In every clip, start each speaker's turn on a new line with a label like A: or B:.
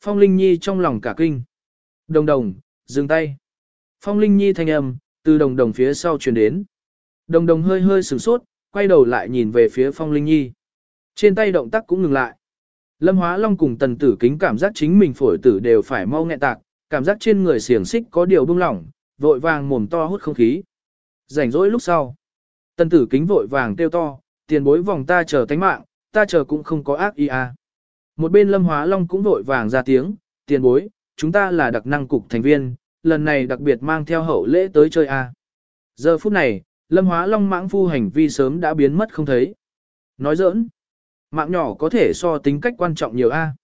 A: Phong Linh Nhi trong lòng cả kinh. Đồng đồng, dừng tay. Phong Linh Nhi thanh âm, từ đồng đồng phía sau truyền đến. Đồng đồng hơi hơi sửng sốt, quay đầu lại nhìn về phía Phong Linh Nhi. Trên tay động tác cũng ngừng lại. Lâm Hóa Long cùng tần tử kính cảm giác chính mình phổi tử đều phải mau nghẹn tạc, cảm giác trên người xiềng xích có điều bung lỏng, vội vàng mồm to hút không khí. Rảnh rỗi lúc sau. Tần tử kính vội vàng kêu to, tiền bối vòng ta chờ tánh mạng, ta chờ cũng không có ác ý à. Một bên Lâm Hóa Long cũng vội vàng ra tiếng, tiền bối, chúng ta là đặc năng cục thành viên, lần này đặc biệt mang theo hậu lễ tới chơi à. Giờ phút này, Lâm Hóa Long mãng phu hành vi sớm đã biến mất không thấy. Nói giỡn, mạng nhỏ có thể so tính cách quan trọng nhiều a.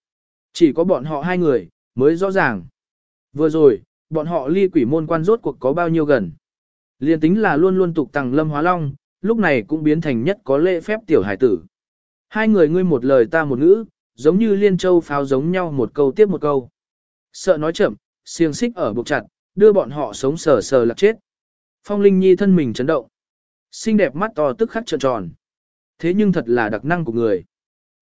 A: Chỉ có bọn họ hai người, mới rõ ràng. Vừa rồi, bọn họ ly quỷ môn quan rốt cuộc có bao nhiêu gần. Liên tính là luôn luôn tục tằng Lâm Hóa Long, lúc này cũng biến thành nhất có lễ phép tiểu hải tử. Hai người ngươi một lời ta một ngữ, giống như liên châu pháo giống nhau một câu tiếp một câu. Sợ nói chậm, xiềng xích ở buộc chặt, đưa bọn họ sống sờ sờ lạc chết. Phong Linh Nhi thân mình chấn động. Xinh đẹp mắt to tức khắc trợn tròn. Thế nhưng thật là đặc năng của người.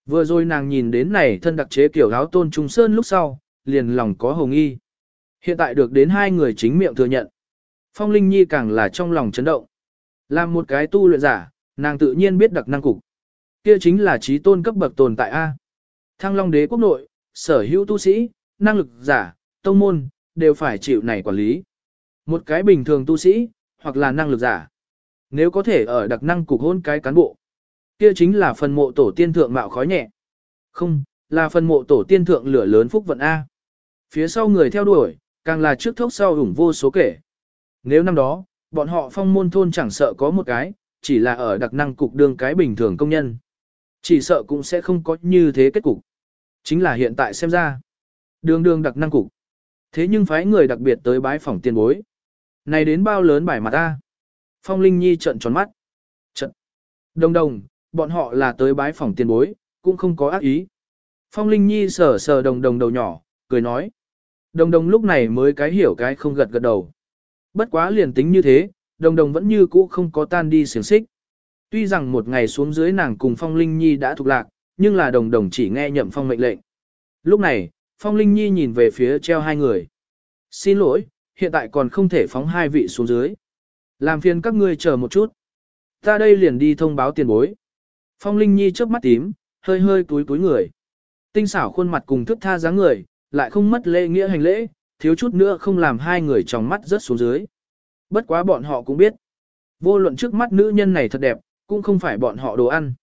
A: Vừa rồi nàng nhìn đến này thân đặc chế kiểu áo tôn trung sơn lúc sau, liền lòng có hồng y Hiện tại được đến hai người chính miệng thừa nhận. Phong Linh Nhi càng là trong lòng chấn động. Làm một cái tu luyện giả, nàng tự nhiên biết đặc năng cục. Kia chính là trí tôn cấp bậc tồn tại A. Thăng Long đế quốc nội, sở hữu tu sĩ, năng lực giả, tông môn, đều phải chịu này quản lý. Một cái bình thường tu sĩ, hoặc là năng lực giả. Nếu có thể ở đặc năng cục hôn cái cán bộ, kia chính là phần mộ tổ tiên thượng mạo khói nhẹ. Không, là phần mộ tổ tiên thượng lửa lớn phúc vận A. Phía sau người theo đuổi, càng là trước thốc sau ủng vô số kể. Nếu năm đó, bọn họ phong môn thôn chẳng sợ có một cái, chỉ là ở đặc năng cục đương cái bình thường công nhân. Chỉ sợ cũng sẽ không có như thế kết cục. Chính là hiện tại xem ra. Đường đường đặc năng cục. Thế nhưng phái người đặc biệt tới bái phỏng tiền bối. Này đến bao lớn bài mặt ta. Phong Linh Nhi trận tròn mắt. Trận. Đồng đồng, bọn họ là tới bái phỏng tiền bối, cũng không có ác ý. Phong Linh Nhi sờ sờ đồng đồng đầu nhỏ, cười nói. Đồng đồng lúc này mới cái hiểu cái không gật gật đầu. Bất quá liền tính như thế, đồng đồng vẫn như cũ không có tan đi xiềng xích. Tuy rằng một ngày xuống dưới nàng cùng Phong Linh Nhi đã thuộc lạc, nhưng là đồng đồng chỉ nghe nhậm phong mệnh lệnh. Lúc này, Phong Linh Nhi nhìn về phía treo hai người. Xin lỗi, hiện tại còn không thể phóng hai vị xuống dưới. Làm phiền các ngươi chờ một chút. Ta đây liền đi thông báo tiền bối. Phong Linh Nhi chớp mắt tím, hơi hơi túi túi người. Tinh xảo khuôn mặt cùng thức tha dáng người, lại không mất lễ nghĩa hành lễ, thiếu chút nữa không làm hai người trong mắt rớt xuống dưới. Bất quá bọn họ cũng biết. Vô luận trước mắt nữ nhân này thật đẹp, cũng không phải bọn họ đồ ăn.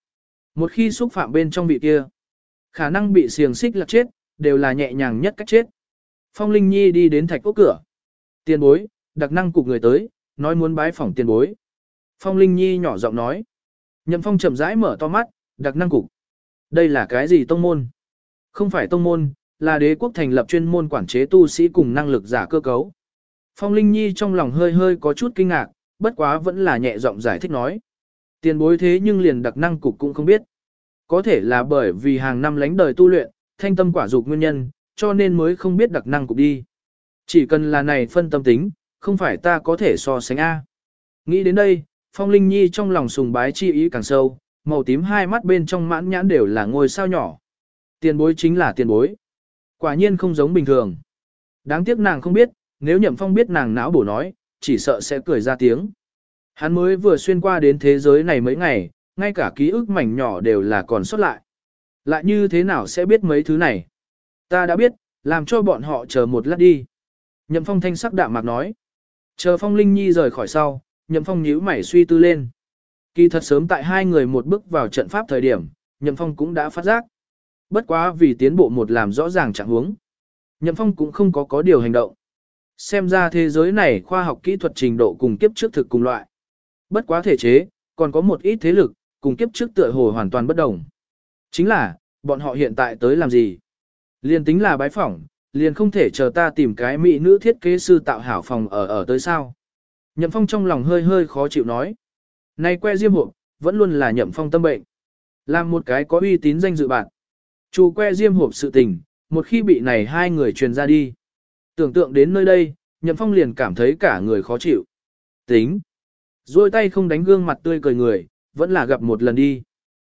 A: Một khi xúc phạm bên trong vị kia, khả năng bị xiềng xích lạc chết, đều là nhẹ nhàng nhất cách chết. Phong Linh Nhi đi đến thạch ốc cửa. Tiền bối, đặc năng cục người tới, nói muốn bái phỏng tiền bối. Phong Linh Nhi nhỏ giọng nói. Nhậm Phong chậm rãi mở to mắt, đặc năng cục. Đây là cái gì tông môn? Không phải tông môn, là đế quốc thành lập chuyên môn quản chế tu sĩ cùng năng lực giả cơ cấu. Phong Linh Nhi trong lòng hơi hơi có chút kinh ngạc, bất quá vẫn là nhẹ giọng giải thích nói. Tiền bối thế nhưng liền đặc năng cục cũng không biết. Có thể là bởi vì hàng năm lánh đời tu luyện, thanh tâm quả dục nguyên nhân, cho nên mới không biết đặc năng cục đi. Chỉ cần là này phân tâm tính, không phải ta có thể so sánh A. Nghĩ đến đây, Phong Linh Nhi trong lòng sùng bái chi ý càng sâu, màu tím hai mắt bên trong mãn nhãn đều là ngôi sao nhỏ. Tiền bối chính là tiền bối. Quả nhiên không giống bình thường. Đáng tiếc nàng không biết, nếu Nhậm Phong biết nàng não bổ nói, chỉ sợ sẽ cười ra tiếng. Hắn mới vừa xuyên qua đến thế giới này mấy ngày, ngay cả ký ức mảnh nhỏ đều là còn sót lại. Lại như thế nào sẽ biết mấy thứ này? Ta đã biết, làm cho bọn họ chờ một lát đi. Nhậm Phong thanh sắc đạm mạc nói. Chờ Phong Linh Nhi rời khỏi sau, Nhậm Phong nhíu mày suy tư lên. Kỳ thật sớm tại hai người một bước vào trận pháp thời điểm, Nhậm Phong cũng đã phát giác. Bất quá vì tiến bộ một làm rõ ràng trạng huống. Nhậm Phong cũng không có có điều hành động. Xem ra thế giới này khoa học kỹ thuật trình độ cùng kiếp trước thực cùng loại. Bất quá thể chế, còn có một ít thế lực, cùng kiếp trước tựa hồ hoàn toàn bất đồng. Chính là, bọn họ hiện tại tới làm gì? liền tính là bái phỏng, liền không thể chờ ta tìm cái mỹ nữ thiết kế sư tạo hảo phòng ở ở tới sao. Nhậm phong trong lòng hơi hơi khó chịu nói. Này que diêm hộp, vẫn luôn là nhậm phong tâm bệnh. Làm một cái có uy tín danh dự bạn. Chủ que diêm hộp sự tình, một khi bị này hai người truyền ra đi. Tưởng tượng đến nơi đây, nhậm phong liền cảm thấy cả người khó chịu. Tính. Rồi tay không đánh gương mặt tươi cười người, vẫn là gặp một lần đi.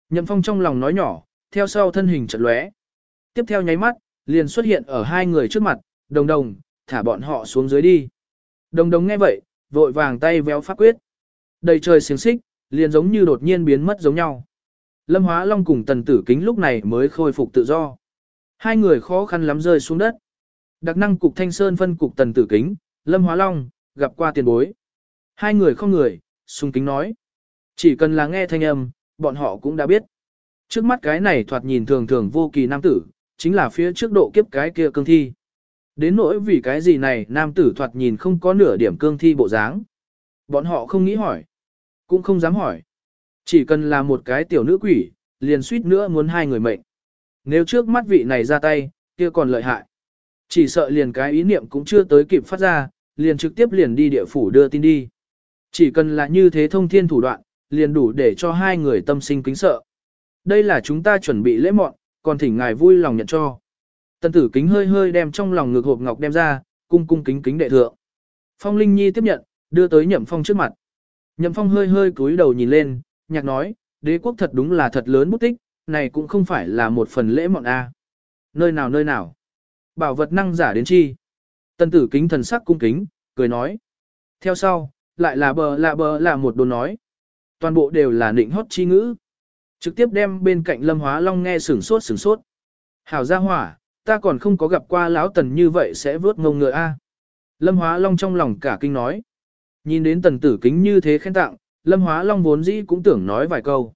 A: Nhậm phong trong lòng nói nhỏ, theo sau thân hình chật lóe. Tiếp theo nháy mắt, liền xuất hiện ở hai người trước mặt, đồng đồng, thả bọn họ xuống dưới đi. Đồng đồng nghe vậy, vội vàng tay véo pháp quyết. Đầy trời xiềng xích, liền giống như đột nhiên biến mất giống nhau. Lâm Hóa Long cùng tần tử kính lúc này mới khôi phục tự do. Hai người khó khăn lắm rơi xuống đất. Đặc năng cục Thanh Sơn phân cục tần tử kính, Lâm Hóa Long, gặp qua tiền bối. Hai người không người, sung kính nói. Chỉ cần là nghe thanh âm, bọn họ cũng đã biết. Trước mắt cái này thoạt nhìn thường thường vô kỳ nam tử, chính là phía trước độ kiếp cái kia cương thi. Đến nỗi vì cái gì này nam tử thoạt nhìn không có nửa điểm cương thi bộ dáng. Bọn họ không nghĩ hỏi, cũng không dám hỏi. Chỉ cần là một cái tiểu nữ quỷ, liền suýt nữa muốn hai người mệnh. Nếu trước mắt vị này ra tay, kia còn lợi hại. Chỉ sợ liền cái ý niệm cũng chưa tới kịp phát ra, liền trực tiếp liền đi địa phủ đưa tin đi. Chỉ cần là như thế thông thiên thủ đoạn, liền đủ để cho hai người tâm sinh kính sợ. Đây là chúng ta chuẩn bị lễ mọn, còn thỉnh ngài vui lòng nhận cho. Tần tử kính hơi hơi đem trong lòng ngực hộp ngọc đem ra, cung cung kính kính đệ thượng. Phong Linh Nhi tiếp nhận, đưa tới Nhậm Phong trước mặt. Nhậm Phong hơi hơi cúi đầu nhìn lên, nhạc nói, đế quốc thật đúng là thật lớn bút tích, này cũng không phải là một phần lễ mọn A. Nơi nào nơi nào. Bảo vật năng giả đến chi. Tân tử kính thần sắc cung kính, cười nói. Theo sau, lại là bờ lạ bờ là một đồ nói. Toàn bộ đều là nịnh hót chi ngữ. Trực tiếp đem bên cạnh lâm hóa long nghe sửng sốt sửng sốt. Hảo gia hỏa, ta còn không có gặp qua lão tần như vậy sẽ vớt ngông ngựa a. Lâm hóa long trong lòng cả kinh nói. Nhìn đến tần tử kính như thế khen tặng, lâm hóa long vốn dĩ cũng tưởng nói vài câu.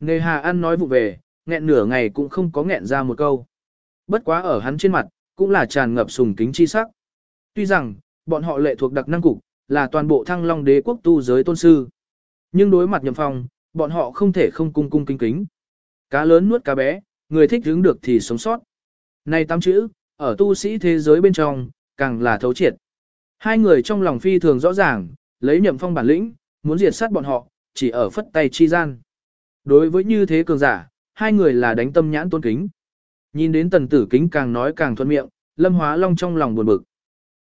A: Nề hà ăn nói vụ về, nghẹn nửa ngày cũng không có nghẹn ra một câu. Bất quá ở hắn trên mặt, cũng là tràn ngập sùng kính chi sắc. Tuy rằng, bọn họ lệ thuộc đặc năng cục, là toàn bộ thăng long đế quốc tu giới tôn sư. Nhưng đối mặt nhậm phong, bọn họ không thể không cung cung kính kính. Cá lớn nuốt cá bé, người thích hướng được thì sống sót. Này tám chữ, ở tu sĩ thế giới bên trong, càng là thấu triệt. Hai người trong lòng phi thường rõ ràng, lấy nhậm phong bản lĩnh, muốn diệt sát bọn họ, chỉ ở phất tay chi gian. Đối với như thế cường giả, hai người là đánh tâm nhãn tôn kính. Nhìn đến tần tử kính càng nói càng thuận miệng, lâm hóa long trong lòng buồn bực.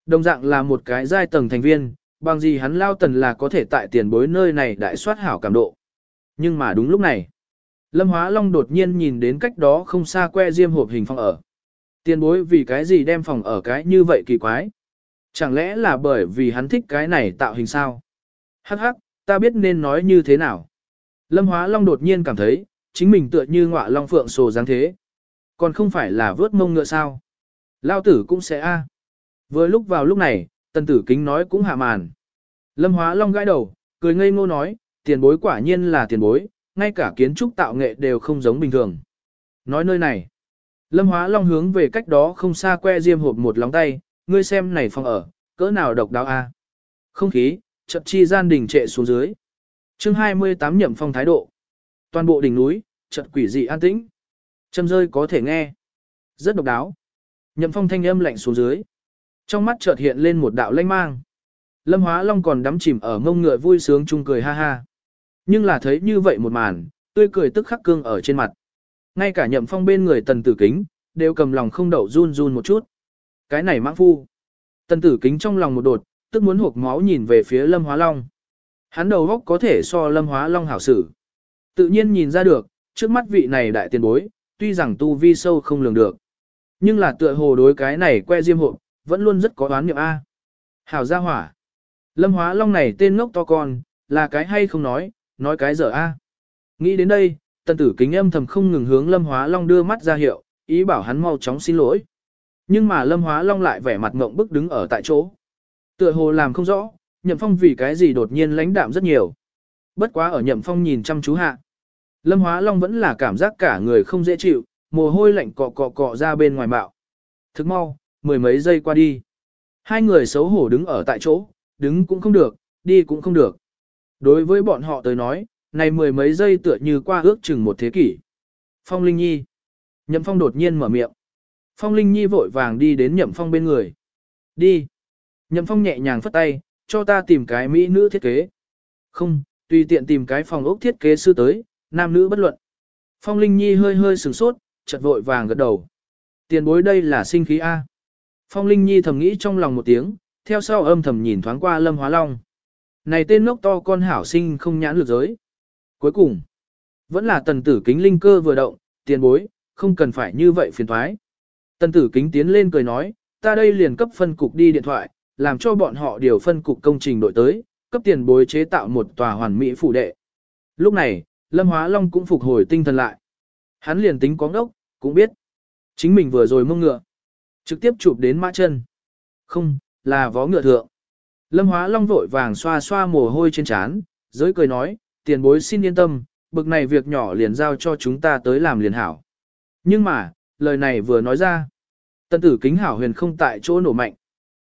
A: Đồng dạng là một cái giai tầng thành viên, bằng gì hắn lao tần là có thể tại tiền bối nơi này đại soát hảo cảm độ. Nhưng mà đúng lúc này, Lâm Hóa Long đột nhiên nhìn đến cách đó không xa que diêm hộp hình phòng ở. Tiền bối vì cái gì đem phòng ở cái như vậy kỳ quái? Chẳng lẽ là bởi vì hắn thích cái này tạo hình sao? Hắc hắc, ta biết nên nói như thế nào. Lâm Hóa Long đột nhiên cảm thấy, chính mình tựa như ngọa long phượng sồ dáng thế. Còn không phải là vớt mông ngựa sao? Lao tử cũng sẽ a. Vừa lúc vào lúc này, tần tử kính nói cũng hạ màn. Lâm Hóa Long gãi đầu, cười ngây ngô nói, tiền bối quả nhiên là tiền bối, ngay cả kiến trúc tạo nghệ đều không giống bình thường. Nói nơi này, Lâm Hóa Long hướng về cách đó không xa que diêm hộp một lóng tay, ngươi xem này phòng ở, cỡ nào độc đáo a. Không khí, chậm chi gian đỉnh trệ xuống dưới. chương 28 nhậm phong thái độ. Toàn bộ đỉnh núi, chợt quỷ dị an tĩnh. Châm rơi có thể nghe. Rất độc đáo. Nhậm phong thanh âm lạnh xuống dưới. Trong mắt chợt hiện lên một đạo lanh mang. Lâm Hóa Long còn đắm chìm ở ngông ngựa vui sướng chung cười ha ha. Nhưng là thấy như vậy một màn, tươi cười tức khắc cương ở trên mặt. Ngay cả nhậm phong bên người tần tử kính, đều cầm lòng không đậu run run một chút. Cái này mãng phu. Tần tử kính trong lòng một đột, tức muốn hộp máu nhìn về phía Lâm Hóa Long. Hắn đầu góc có thể so Lâm Hóa Long hảo sử. Tự nhiên nhìn ra được, trước mắt vị này đại tiền bối, tuy rằng tu vi sâu không lường được. Nhưng là tựa hồ đối cái này que diêm hộp, vẫn luôn rất có đoán nghiệm A. Hảo gia hỏa. Lâm Hóa Long này tên ngốc to con, là cái hay không nói, nói cái dở A. Nghĩ đến đây, tần tử kính âm thầm không ngừng hướng Lâm Hóa Long đưa mắt ra hiệu, ý bảo hắn mau chóng xin lỗi. Nhưng mà Lâm Hóa Long lại vẻ mặt ngộng bức đứng ở tại chỗ. Tựa hồ làm không rõ, Nhậm Phong vì cái gì đột nhiên lãnh đạm rất nhiều. Bất quá ở Nhậm Phong nhìn chăm chú hạ. Lâm Hóa Long vẫn là cảm giác cả người không dễ chịu, mồ hôi lạnh cọ cọ cọ ra bên ngoài bạo. Thức mau, mười mấy giây qua đi. Hai người xấu hổ đứng ở tại chỗ, đứng cũng không được, đi cũng không được. Đối với bọn họ tới nói, này mười mấy giây tựa như qua ước chừng một thế kỷ. Phong Linh Nhi. Nhậm Phong đột nhiên mở miệng. Phong Linh Nhi vội vàng đi đến Nhậm Phong bên người. Đi. Nhậm Phong nhẹ nhàng phất tay, cho ta tìm cái mỹ nữ thiết kế. Không, tùy tiện tìm cái phòng ốc thiết kế sư tới, nam nữ bất luận. Phong Linh Nhi hơi hơi sửng sốt, chợt vội vàng gật đầu. Tiền bối đây là sinh khí A. Phong Linh Nhi thầm nghĩ trong lòng một tiếng, theo sau âm thầm nhìn thoáng qua Lâm Hóa Long. Này tên ngốc to con hảo sinh không nhãn lược giới. Cuối cùng, vẫn là tần tử kính linh cơ vừa động, tiền bối, không cần phải như vậy phiền thoái. Tần tử kính tiến lên cười nói, ta đây liền cấp phân cục đi điện thoại, làm cho bọn họ điều phân cục công trình đội tới, cấp tiền bối chế tạo một tòa hoàn mỹ phủ đệ. Lúc này, Lâm Hóa Long cũng phục hồi tinh thần lại. Hắn liền tính có ngốc, cũng biết. Chính mình vừa rồi mông ngựa. Trực tiếp chụp đến mã chân. Không, là vó ngựa thượng. Lâm Hóa Long vội vàng xoa xoa mồ hôi trên trán, giới cười nói, tiền bối xin yên tâm, bực này việc nhỏ liền giao cho chúng ta tới làm liền hảo. Nhưng mà, lời này vừa nói ra. Tân tử kính hảo huyền không tại chỗ nổ mạnh.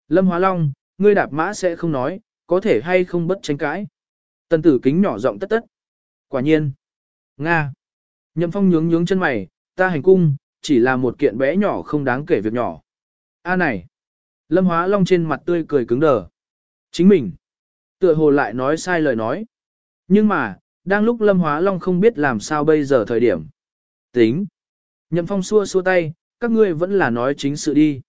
A: Lâm Hóa Long, ngươi đạp mã sẽ không nói, có thể hay không bất tranh cãi. Tân tử kính nhỏ giọng tất tất. Quả nhiên. Nga. Nhậm phong nhướng nhướng chân mày, ta hành cung, chỉ là một kiện bé nhỏ không đáng kể việc nhỏ. A này. Lâm Hóa Long trên mặt tươi cười cứng đờ. Chính mình. Tựa hồ lại nói sai lời nói. Nhưng mà, đang lúc Lâm Hóa Long không biết làm sao bây giờ thời điểm. Tính. Nhậm phong xua xua tay, các ngươi vẫn là nói chính sự đi.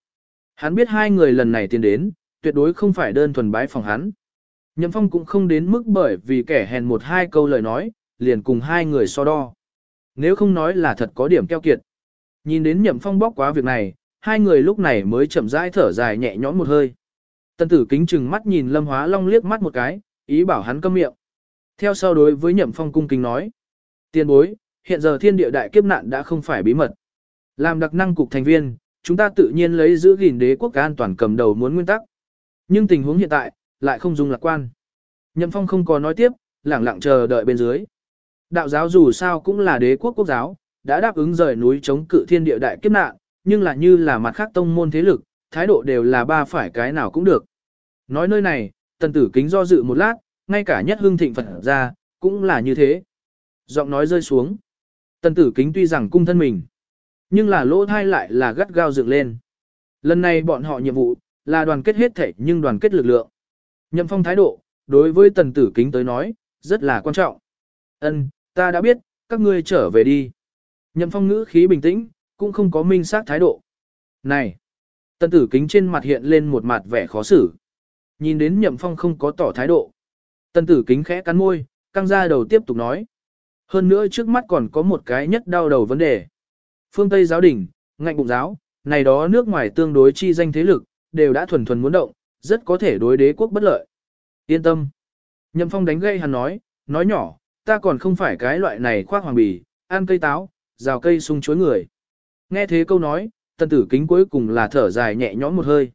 A: Hắn biết hai người lần này tiến đến, tuyệt đối không phải đơn thuần bái phòng hắn. Nhậm phong cũng không đến mức bởi vì kẻ hèn một hai câu lời nói, liền cùng hai người so đo. Nếu không nói là thật có điểm keo kiệt. Nhìn đến nhậm phong bóc quá việc này, hai người lúc này mới chậm rãi thở dài nhẹ nhõm một hơi. Tân tử kính chừng mắt nhìn Lâm Hóa Long liếc mắt một cái, ý bảo hắn câm miệng. Theo sau đối với nhậm phong cung kính nói. Tiên bối, hiện giờ thiên địa đại kiếp nạn đã không phải bí mật. Làm đặc năng cục thành viên, chúng ta tự nhiên lấy giữ gìn đế quốc an toàn cầm đầu muốn nguyên tắc. Nhưng tình huống hiện tại, lại không dùng lạc quan. Nhậm phong không có nói tiếp, lẳng lặng chờ đợi bên dưới. Đạo giáo dù sao cũng là đế quốc quốc giáo, đã đáp ứng rời núi chống cự thiên địa đại kiếp nạn, nhưng là như là mặt khác tông môn thế lực, thái độ đều là ba phải cái nào cũng được. Nói nơi này, tần tử kính do dự một lát, ngay cả nhất hương thịnh Phật ra, cũng là như thế. Giọng nói rơi xuống. Tần tử kính tuy rằng cung thân mình, nhưng là lỗ thai lại là gắt gao dựng lên. Lần này bọn họ nhiệm vụ, là đoàn kết hết thể nhưng đoàn kết lực lượng. Nhậm phong thái độ, đối với tần tử kính tới nói, rất là quan trọng. Ân, ta đã biết, các ngươi trở về đi. Nhậm phong ngữ khí bình tĩnh, cũng không có minh xác thái độ. Này! tân tử kính trên mặt hiện lên một mặt vẻ khó xử. Nhìn đến nhậm phong không có tỏ thái độ. tân tử kính khẽ cắn môi, căng ra đầu tiếp tục nói. Hơn nữa trước mắt còn có một cái nhất đau đầu vấn đề. Phương Tây giáo đình, ngạnh bụng giáo, này đó nước ngoài tương đối chi danh thế lực, đều đã thuần thuần muốn động, rất có thể đối đế quốc bất lợi. Yên tâm. Nhậm phong đánh gây hắn nói, nói nhỏ, ta còn không phải cái loại này khoác hoàng bì, ăn cây táo, rào cây sung chuối người. Nghe thế câu nói, tần tử kính cuối cùng là thở dài nhẹ nhõm một hơi.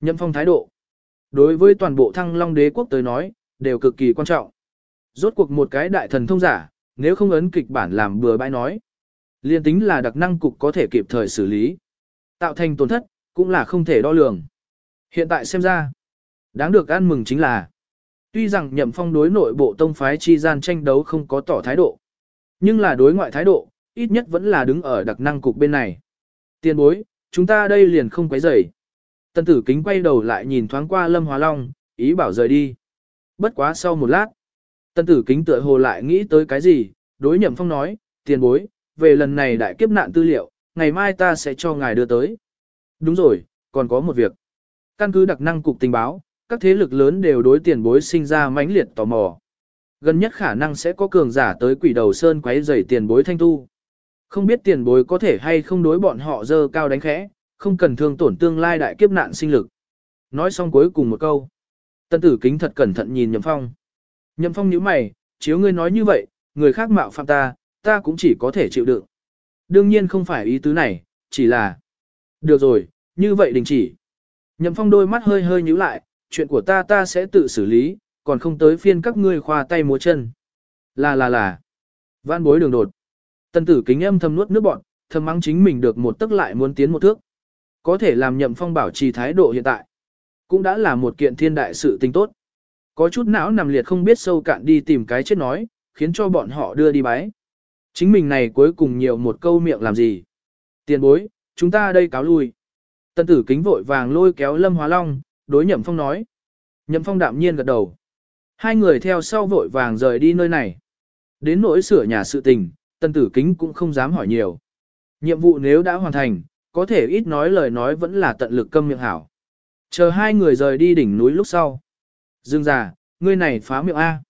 A: Nhậm phong thái độ. Đối với toàn bộ thăng long đế quốc tới nói, đều cực kỳ quan trọng. Rốt cuộc một cái đại thần thông giả, nếu không ấn kịch bản làm bừa bãi nói. Liên tính là đặc năng cục có thể kịp thời xử lý. Tạo thành tổn thất, cũng là không thể đo lường. Hiện tại xem ra, đáng được ăn mừng chính là, tuy rằng nhậm phong đối nội bộ tông phái chi gian tranh đấu không có tỏ thái độ, nhưng là đối ngoại thái độ, ít nhất vẫn là đứng ở đặc năng cục bên này. Tiên bối, chúng ta đây liền không quấy rầy. Tân tử kính quay đầu lại nhìn thoáng qua Lâm Hóa Long, ý bảo rời đi. Bất quá sau một lát, tân tử kính tựa hồ lại nghĩ tới cái gì, đối nhậm phong nói, tiền bối, về lần này đại kiếp nạn tư liệu, ngày mai ta sẽ cho ngài đưa tới. Đúng rồi, còn có một việc. Căn cứ đặc năng cục tình báo, các thế lực lớn đều đối tiền bối sinh ra mãnh liệt tò mò. Gần nhất khả năng sẽ có cường giả tới quỷ đầu sơn quấy rầy tiền bối thanh tu. Không biết tiền bối có thể hay không đối bọn họ dơ cao đánh khẽ, không cần thương tổn tương lai đại kiếp nạn sinh lực. Nói xong cuối cùng một câu. Tân tử kính thật cẩn thận nhìn Nhậm Phong. Nhậm Phong nhíu mày, chiếu ngươi nói như vậy, người khác mạo phạm ta, ta cũng chỉ có thể chịu đựng. Đương nhiên không phải ý tứ này, chỉ là... Được rồi, như vậy đình chỉ. Nhậm Phong đôi mắt hơi hơi nhíu lại, chuyện của ta ta sẽ tự xử lý, còn không tới phiên các ngươi khoa tay múa chân. Là là là. Vãn bối đường đột. Tân tử kính âm thầm nuốt nước bọn, thầm mắng chính mình được một tức lại muốn tiến một thước. Có thể làm nhậm phong bảo trì thái độ hiện tại. Cũng đã là một kiện thiên đại sự tình tốt. Có chút não nằm liệt không biết sâu cạn đi tìm cái chết nói, khiến cho bọn họ đưa đi bái. Chính mình này cuối cùng nhiều một câu miệng làm gì. Tiền bối, chúng ta đây cáo lui. Tân tử kính vội vàng lôi kéo Lâm Hóa Long, đối nhậm phong nói. Nhậm phong đạm nhiên gật đầu. Hai người theo sau vội vàng rời đi nơi này. Đến nỗi sửa nhà sự tình, tân tử kính cũng không dám hỏi nhiều. Nhiệm vụ nếu đã hoàn thành, có thể ít nói lời nói vẫn là tận lực câm miệng hảo. Chờ hai người rời đi đỉnh núi lúc sau. Dương già, ngươi này phá miệng A.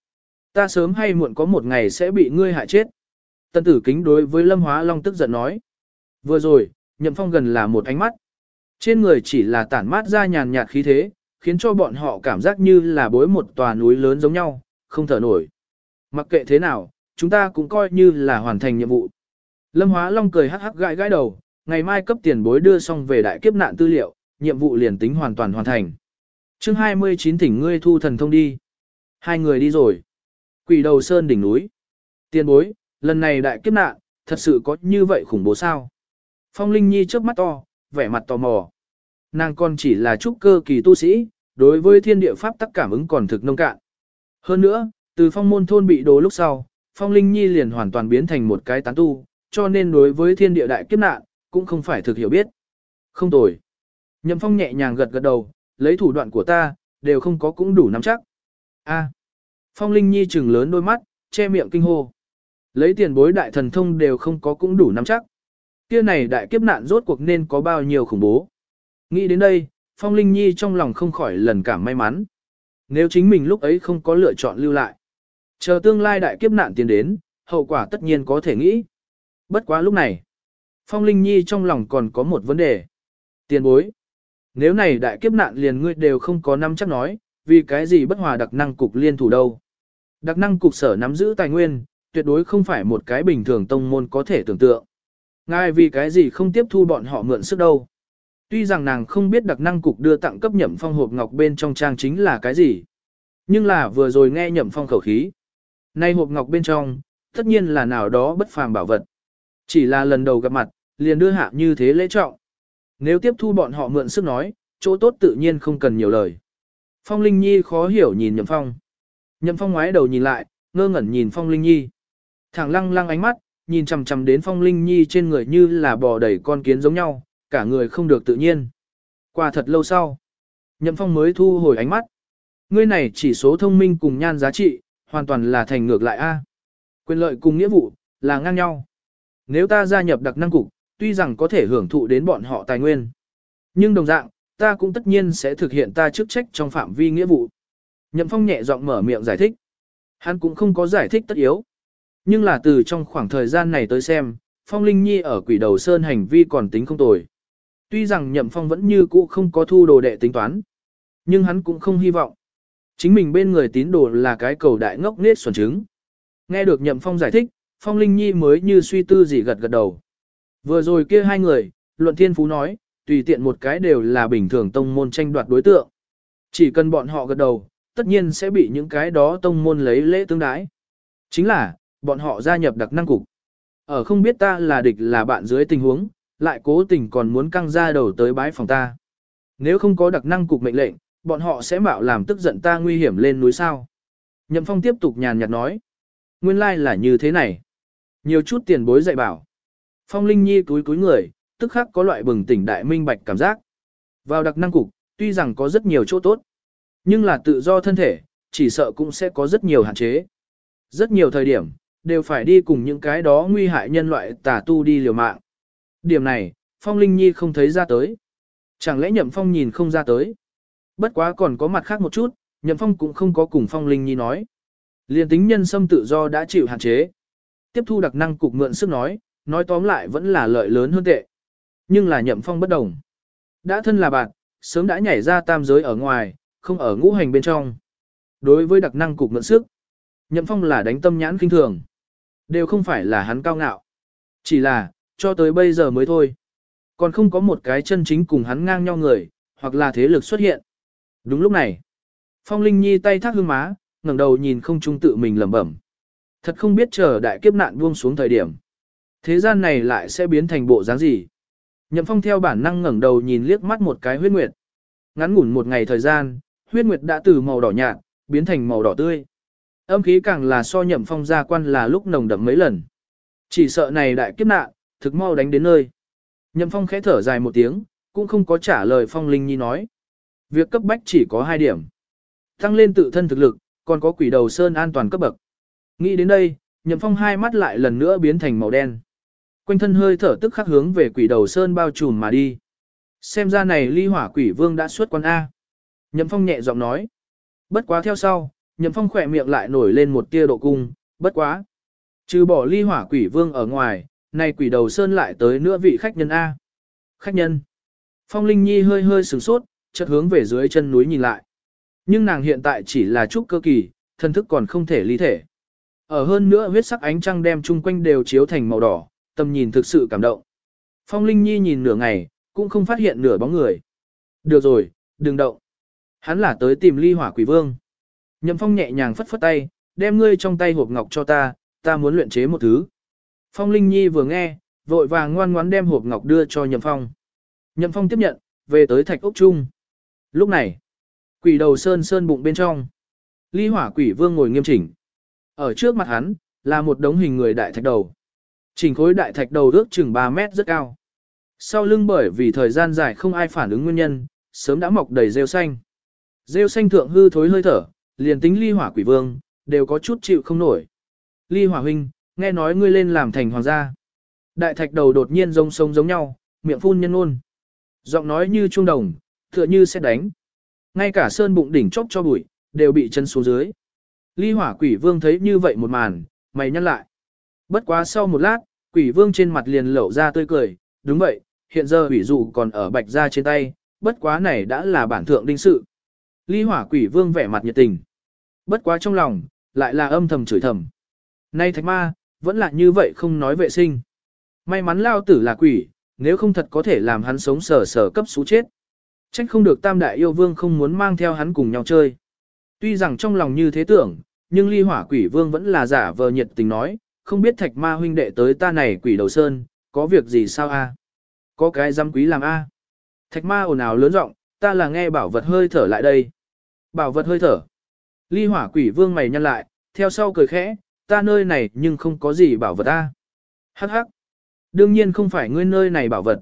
A: Ta sớm hay muộn có một ngày sẽ bị ngươi hại chết. Tân tử kính đối với Lâm Hóa Long tức giận nói. Vừa rồi, nhậm phong gần là một ánh mắt. Trên người chỉ là tản mát ra nhàn nhạt khí thế, khiến cho bọn họ cảm giác như là bối một tòa núi lớn giống nhau, không thở nổi. Mặc kệ thế nào, chúng ta cũng coi như là hoàn thành nhiệm vụ. Lâm Hóa Long cười hắc hắc gãi gãi đầu, ngày mai cấp tiền bối đưa xong về đại kiếp nạn tư liệu, nhiệm vụ liền tính hoàn toàn hoàn thành. chương 29 thỉnh ngươi thu thần thông đi. Hai người đi rồi. Quỷ đầu sơn đỉnh núi. Tiền bối, lần này đại kiếp nạn, thật sự có như vậy khủng bố sao? Phong Linh Nhi trước mắt to, vẻ mặt tò mò. Nàng còn chỉ là trúc cơ kỳ tu sĩ, đối với thiên địa pháp tắc cảm ứng còn thực nông cạn. Hơn nữa, từ phong môn thôn bị đố lúc sau, Phong Linh Nhi liền hoàn toàn biến thành một cái tán tu, cho nên đối với thiên địa đại kiếp nạn, cũng không phải thực hiểu biết. Không tồi. Nhậm Phong nhẹ nhàng gật gật đầu, lấy thủ đoạn của ta, đều không có cũng đủ nắm chắc. A. Phong Linh Nhi trừng lớn đôi mắt, che miệng kinh hô. Lấy tiền bối đại thần thông đều không có cũng đủ nắm chắc. Kia này đại kiếp nạn rốt cuộc nên có bao nhiêu khủng bố. Nghĩ đến đây, Phong Linh Nhi trong lòng không khỏi lần cảm may mắn. Nếu chính mình lúc ấy không có lựa chọn lưu lại. Chờ tương lai đại kiếp nạn tiến đến, hậu quả tất nhiên có thể nghĩ. Bất quá lúc này, Phong Linh Nhi trong lòng còn có một vấn đề. Tiền bối. Nếu này đại kiếp nạn liền ngươi đều không có năm chắc nói, vì cái gì bất hòa đặc năng cục liên thủ đâu. Đặc năng cục sở nắm giữ tài nguyên, tuyệt đối không phải một cái bình thường tông môn có thể tưởng tượng. Ngài vì cái gì không tiếp thu bọn họ mượn sức đâu. Tuy rằng nàng không biết đặc năng cục đưa tặng cấp nhậm phong hộp ngọc bên trong trang chính là cái gì. Nhưng là vừa rồi nghe nhậm phong khẩu khí. Nay hộp ngọc bên trong, tất nhiên là nào đó bất phàm bảo vật. Chỉ là lần đầu gặp mặt, liền đưa hạ như thế lễ trọng. Nếu tiếp thu bọn họ mượn sức nói, chỗ tốt tự nhiên không cần nhiều lời. Phong Linh Nhi khó hiểu nhìn Nhậm Phong. Nhậm Phong ngoái đầu nhìn lại, ngơ ngẩn nhìn Phong Linh Nhi. Thẳng lăng lăng ánh mắt, nhìn chằm chằm đến Phong Linh Nhi trên người như là bò đầy con kiến giống nhau, cả người không được tự nhiên. Qua thật lâu sau, Nhậm Phong mới thu hồi ánh mắt. Ngươi này chỉ số thông minh cùng nhan giá trị, hoàn toàn là thành ngược lại a. Quyền lợi cùng nghĩa vụ, là ngang nhau. Nếu ta gia nhập đặc năng cục, tuy rằng có thể hưởng thụ đến bọn họ tài nguyên. Nhưng đồng dạng, ta cũng tất nhiên sẽ thực hiện ta chức trách trong phạm vi nghĩa vụ. Nhậm Phong nhẹ giọng mở miệng giải thích. Hắn cũng không có giải thích tất yếu. Nhưng là từ trong khoảng thời gian này tới xem, Phong Linh Nhi ở quỷ đầu sơn hành vi còn tính không tồi. Tuy rằng Nhậm Phong vẫn như cũ không có thu đồ đệ tính toán, nhưng hắn cũng không hy vọng. Chính mình bên người tín đồ là cái cầu đại ngốc nết xuẩn trứng. Nghe được Nhậm Phong giải thích, Phong Linh Nhi mới như suy tư gì gật gật đầu. Vừa rồi kia hai người, Luận Thiên Phú nói, tùy tiện một cái đều là bình thường tông môn tranh đoạt đối tượng. Chỉ cần bọn họ gật đầu, tất nhiên sẽ bị những cái đó tông môn lấy lễ tương đái. Chính là, bọn họ gia nhập đặc năng cục. Ở không biết ta là địch là bạn dưới tình huống, lại cố tình còn muốn căng ra đầu tới bái phòng ta. Nếu không có đặc năng cục mệnh lệnh, bọn họ sẽ mạo làm tức giận ta nguy hiểm lên núi sao. Nhậm Phong tiếp tục nhàn nhạt nói. Nguyên lai like là như thế này. Nhiều chút tiền bối dạy bảo. Phong Linh Nhi túi túi người, tức khắc có loại bừng tỉnh đại minh bạch cảm giác. Vào đặc năng cục, tuy rằng có rất nhiều chỗ tốt, nhưng là tự do thân thể, chỉ sợ cũng sẽ có rất nhiều hạn chế. Rất nhiều thời điểm, đều phải đi cùng những cái đó nguy hại nhân loại tà tu đi liều mạng. Điểm này, Phong Linh Nhi không thấy ra tới. Chẳng lẽ Nhậm Phong nhìn không ra tới? Bất quá còn có mặt khác một chút, Nhậm Phong cũng không có cùng Phong Linh Nhi nói. Liên tính nhân xâm tự do đã chịu hạn chế. Tiếp thu đặc năng cục mượn sức nói, nói tóm lại vẫn là lợi lớn hơn tệ. Nhưng là Nhậm Phong bất đồng. Đã thân là bạn, sớm đã nhảy ra tam giới ở ngoài, không ở ngũ hành bên trong. Đối với đặc năng cục mượn sức, Nhậm Phong là đánh tâm nhãn kinh thường. Đều không phải là hắn cao ngạo. Chỉ là, cho tới bây giờ mới thôi. Còn không có một cái chân chính cùng hắn ngang nhau người, hoặc là thế lực xuất hiện. Đúng lúc này, Phong Linh Nhi tay thác hương má, ngẩng đầu nhìn không trung tự mình lẩm bẩm. Thật không biết chờ đại kiếp nạn buông xuống thời điểm. Thế gian này lại sẽ biến thành bộ dáng gì? Nhậm Phong theo bản năng ngẩng đầu nhìn liếc mắt một cái huyết nguyệt. Ngắn ngủn một ngày thời gian, huyết nguyệt đã từ màu đỏ nhạt, biến thành màu đỏ tươi. Âm khí càng là so Nhậm Phong ra quan là lúc nồng đậm mấy lần. Chỉ sợ này đại kiếp nạn, thực mau đánh đến nơi. Nhậm Phong khẽ thở dài một tiếng, cũng không có trả lời Phong Linh Nhi nói. Việc cấp bách chỉ có hai điểm. Tăng lên tự thân thực lực, còn có quỷ đầu sơn an toàn cấp bậc. Nghĩ đến đây, Nhậm Phong hai mắt lại lần nữa biến thành màu đen. Quanh thân hơi thở tức khắc hướng về quỷ đầu sơn bao trùm mà đi. Xem ra này ly hỏa quỷ vương đã xuất quan A. Nhậm Phong nhẹ giọng nói. Bất quá theo sau, Nhậm Phong khỏe miệng lại nổi lên một tia độ cung, bất quá. Trừ bỏ ly hỏa quỷ vương ở ngoài, này quỷ đầu sơn lại tới nữa vị khách nhân A. khách nhân. Phong Linh Nhi hơi hơi sửng sốt, chợt hướng về dưới chân núi nhìn lại. Nhưng nàng hiện tại chỉ là trúc cơ kỳ, thân thức còn không thể ly thể. Ở hơn nữa huyết sắc ánh trăng đem chung quanh đều chiếu thành màu đỏ, tầm nhìn thực sự cảm động. Phong Linh Nhi nhìn nửa ngày, cũng không phát hiện nửa bóng người. Được rồi, đừng động. Hắn là tới tìm ly hỏa quỷ vương. Nhậm Phong nhẹ nhàng phất phất tay, đem ngươi trong tay hộp ngọc cho ta, ta muốn luyện chế một thứ. Phong Linh Nhi vừa nghe, vội vàng ngoan ngoãn đem hộp ngọc đưa cho Nhậm Phong. Nhậm Phong tiếp nhận, về tới thạch ốc trung. Lúc này, quỷ đầu sơn sơn bụng bên trong. Ly hỏa quỷ vương ngồi nghiêm chỉnh. Ở trước mặt hắn, là một đống hình người đại thạch đầu. Chỉnh khối đại thạch đầu ước chừng 3 mét rất cao. Sau lưng bởi vì thời gian dài không ai phản ứng nguyên nhân, sớm đã mọc đầy rêu xanh. Rêu xanh thượng hư thối hơi thở, liền tính ly hỏa quỷ vương, đều có chút chịu không nổi. Ly hỏa huynh, nghe nói ngươi lên làm thành hoàng gia. Đại thạch đầu đột nhiên giống sông giống nhau, miệng phun nhân ôn. Giọng nói như trung đồng, tựa như sẽ đánh. Ngay cả sơn bụng đỉnh chóp cho bụi, đều bị chân xuống dưới. Ly hỏa quỷ vương thấy như vậy một màn, mày nhăn lại. Bất quá sau một lát, quỷ vương trên mặt liền lộ ra tươi cười, đúng vậy, hiện giờ quỷ dụ còn ở bạch ra trên tay, bất quá này đã là bản thượng đinh sự. Ly hỏa quỷ vương vẻ mặt nhiệt tình. Bất quá trong lòng, lại là âm thầm chửi thầm. Nay thạch ma, vẫn là như vậy không nói vệ sinh. May mắn lao tử là quỷ, nếu không thật có thể làm hắn sống sờ sờ cấp số chết. Trách không được tam đại yêu vương không muốn mang theo hắn cùng nhau chơi. Tuy rằng trong lòng như thế tưởng, nhưng ly hỏa quỷ vương vẫn là giả vờ nhiệt tình nói, không biết thạch ma huynh đệ tới ta này quỷ đầu sơn, có việc gì sao a? Có cái giam quý làm a? Thạch ma ồn ào lớn giọng, ta là nghe bảo vật hơi thở lại đây. Bảo vật hơi thở. Ly hỏa quỷ vương mày nhăn lại, theo sau cười khẽ, ta nơi này nhưng không có gì bảo vật a. Hắc hắc. Đương nhiên không phải ngươi nơi này bảo vật.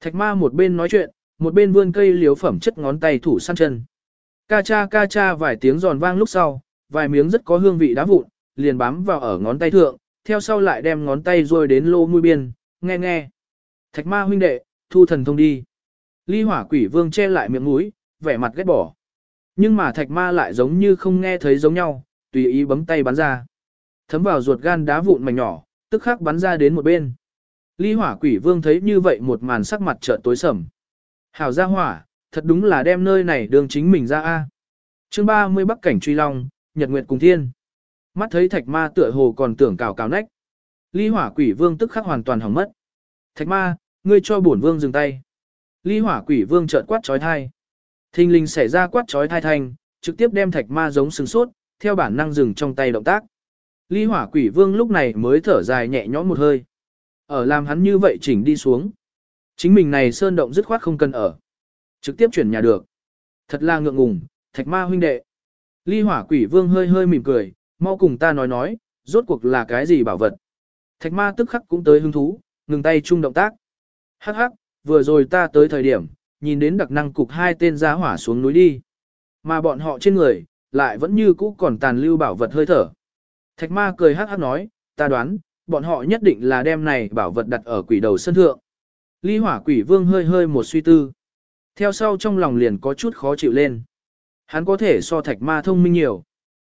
A: Thạch ma một bên nói chuyện, một bên vươn cây liếu phẩm chất ngón tay thủ săn chân. Ca cha ca cha vài tiếng giòn vang lúc sau, vài miếng rất có hương vị đá vụn, liền bám vào ở ngón tay thượng, theo sau lại đem ngón tay rôi đến lô mũi biên, nghe nghe. Thạch ma huynh đệ, thu thần thông đi. Ly hỏa quỷ vương che lại miệng mũi, vẻ mặt ghét bỏ. Nhưng mà thạch ma lại giống như không nghe thấy giống nhau, tùy ý bấm tay bắn ra. Thấm vào ruột gan đá vụn mảnh nhỏ, tức khắc bắn ra đến một bên. Ly hỏa quỷ vương thấy như vậy một màn sắc mặt trợn tối sầm. Hảo gia hỏa, thật đúng là đem nơi này đường chính mình ra A. chương 30 Bắc Cảnh Truy Long, Nhật Nguyệt cùng Thiên. Mắt thấy thạch ma tựa hồ còn tưởng cào cào nách. Ly hỏa quỷ vương tức khắc hoàn toàn hỏng mất. Thạch ma, ngươi cho bổn vương dừng tay. Ly hỏa quỷ vương trợn quát trói thai. Thinh linh xảy ra quát trói thai thanh, trực tiếp đem thạch ma giống sừng sốt, theo bản năng dừng trong tay động tác. Ly hỏa quỷ vương lúc này mới thở dài nhẹ nhõm một hơi. Ở làm hắn như vậy chỉnh đi xuống. Chính mình này sơn động dứt khoát không cần ở. Trực tiếp chuyển nhà được. Thật là ngượng ngùng, thạch ma huynh đệ. Ly hỏa quỷ vương hơi hơi mỉm cười, mau cùng ta nói nói, rốt cuộc là cái gì bảo vật. Thạch ma tức khắc cũng tới hứng thú, ngừng tay chung động tác. Hắc hắc, vừa rồi ta tới thời điểm, nhìn đến đặc năng cục hai tên giá hỏa xuống núi đi. Mà bọn họ trên người, lại vẫn như cũ còn tàn lưu bảo vật hơi thở. Thạch ma cười hắc hắc nói, ta đoán, bọn họ nhất định là đem này bảo vật đặt ở quỷ đầu sân thượng. Ly hỏa quỷ vương hơi hơi một suy tư. Theo sau trong lòng liền có chút khó chịu lên. Hắn có thể so thạch ma thông minh nhiều.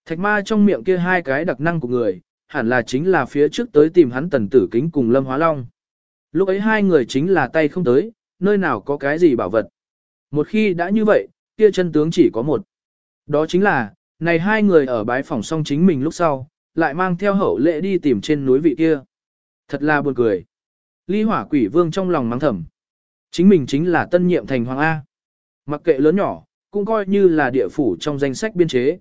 A: Thạch ma trong miệng kia hai cái đặc năng của người, hẳn là chính là phía trước tới tìm hắn tần tử kính cùng lâm hóa long. Lúc ấy hai người chính là tay không tới, nơi nào có cái gì bảo vật. Một khi đã như vậy, kia chân tướng chỉ có một. Đó chính là, này hai người ở bái phòng xong chính mình lúc sau, lại mang theo hậu lệ đi tìm trên núi vị kia. Thật là buồn cười. Ly hỏa quỷ vương trong lòng mắng thầm. Chính mình chính là tân nhiệm thành hoàng A. Mặc kệ lớn nhỏ, cũng coi như là địa phủ trong danh sách biên chế.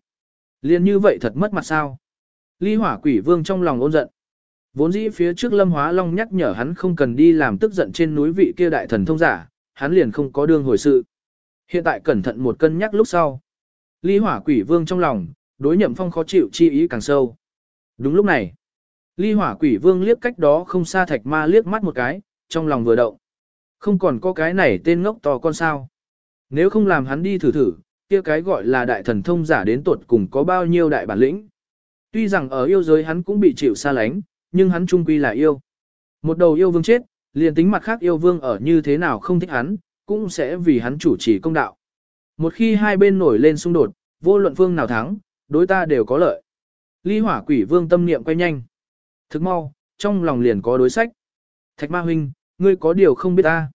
A: Liên như vậy thật mất mặt sao. Ly hỏa quỷ vương trong lòng ôn giận. Vốn dĩ phía trước lâm hóa long nhắc nhở hắn không cần đi làm tức giận trên núi vị kia đại thần thông giả, hắn liền không có đương hồi sự. Hiện tại cẩn thận một cân nhắc lúc sau. Ly hỏa quỷ vương trong lòng, đối nhậm phong khó chịu chi ý càng sâu. Đúng lúc này, ly hỏa quỷ vương liếc cách đó không xa thạch ma liếc mắt một cái, trong lòng vừa động. Không còn có cái này tên ngốc to con sao. Nếu không làm hắn đi thử thử, kia cái gọi là đại thần thông giả đến tuột cùng có bao nhiêu đại bản lĩnh. Tuy rằng ở yêu giới hắn cũng bị chịu xa lánh, nhưng hắn trung quy là yêu. Một đầu yêu vương chết, liền tính mặt khác yêu vương ở như thế nào không thích hắn, cũng sẽ vì hắn chủ trì công đạo. Một khi hai bên nổi lên xung đột, vô luận vương nào thắng, đối ta đều có lợi. Ly hỏa quỷ vương tâm niệm quay nhanh. Thức mau, trong lòng liền có đối sách. Thạch ma huynh, ngươi có điều không biết ta.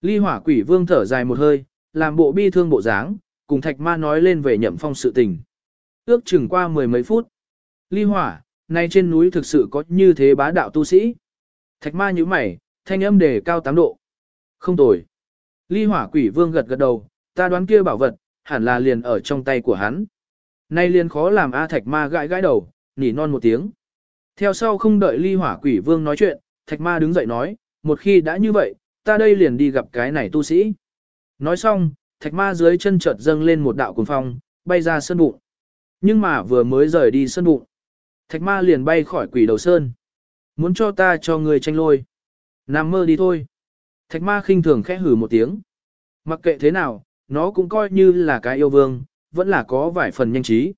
A: Ly hỏa quỷ vương thở dài một hơi, làm bộ bi thương bộ dáng, cùng thạch ma nói lên về nhậm phong sự tình. Ước chừng qua mười mấy phút. Ly hỏa, nay trên núi thực sự có như thế bá đạo tu sĩ. Thạch ma như mày, thanh âm đề cao 8 độ. Không tồi. Ly hỏa quỷ vương gật gật đầu, ta đoán kia bảo vật, hẳn là liền ở trong tay của hắn. Nay liền khó làm A thạch ma gãi gãi đầu, nỉ non một tiếng. Theo sau không đợi ly hỏa quỷ vương nói chuyện, thạch ma đứng dậy nói, một khi đã như vậy, ta đây liền đi gặp cái này tu sĩ. Nói xong, thạch ma dưới chân chợt dâng lên một đạo cuồng phong, bay ra sơn bụng. Nhưng mà vừa mới rời đi sơn bụng, thạch ma liền bay khỏi quỷ đầu sơn. Muốn cho ta cho người tranh lôi. Nằm mơ đi thôi. Thạch ma khinh thường khẽ hử một tiếng. Mặc kệ thế nào, nó cũng coi như là cái yêu vương, vẫn là có vài phần nhanh trí.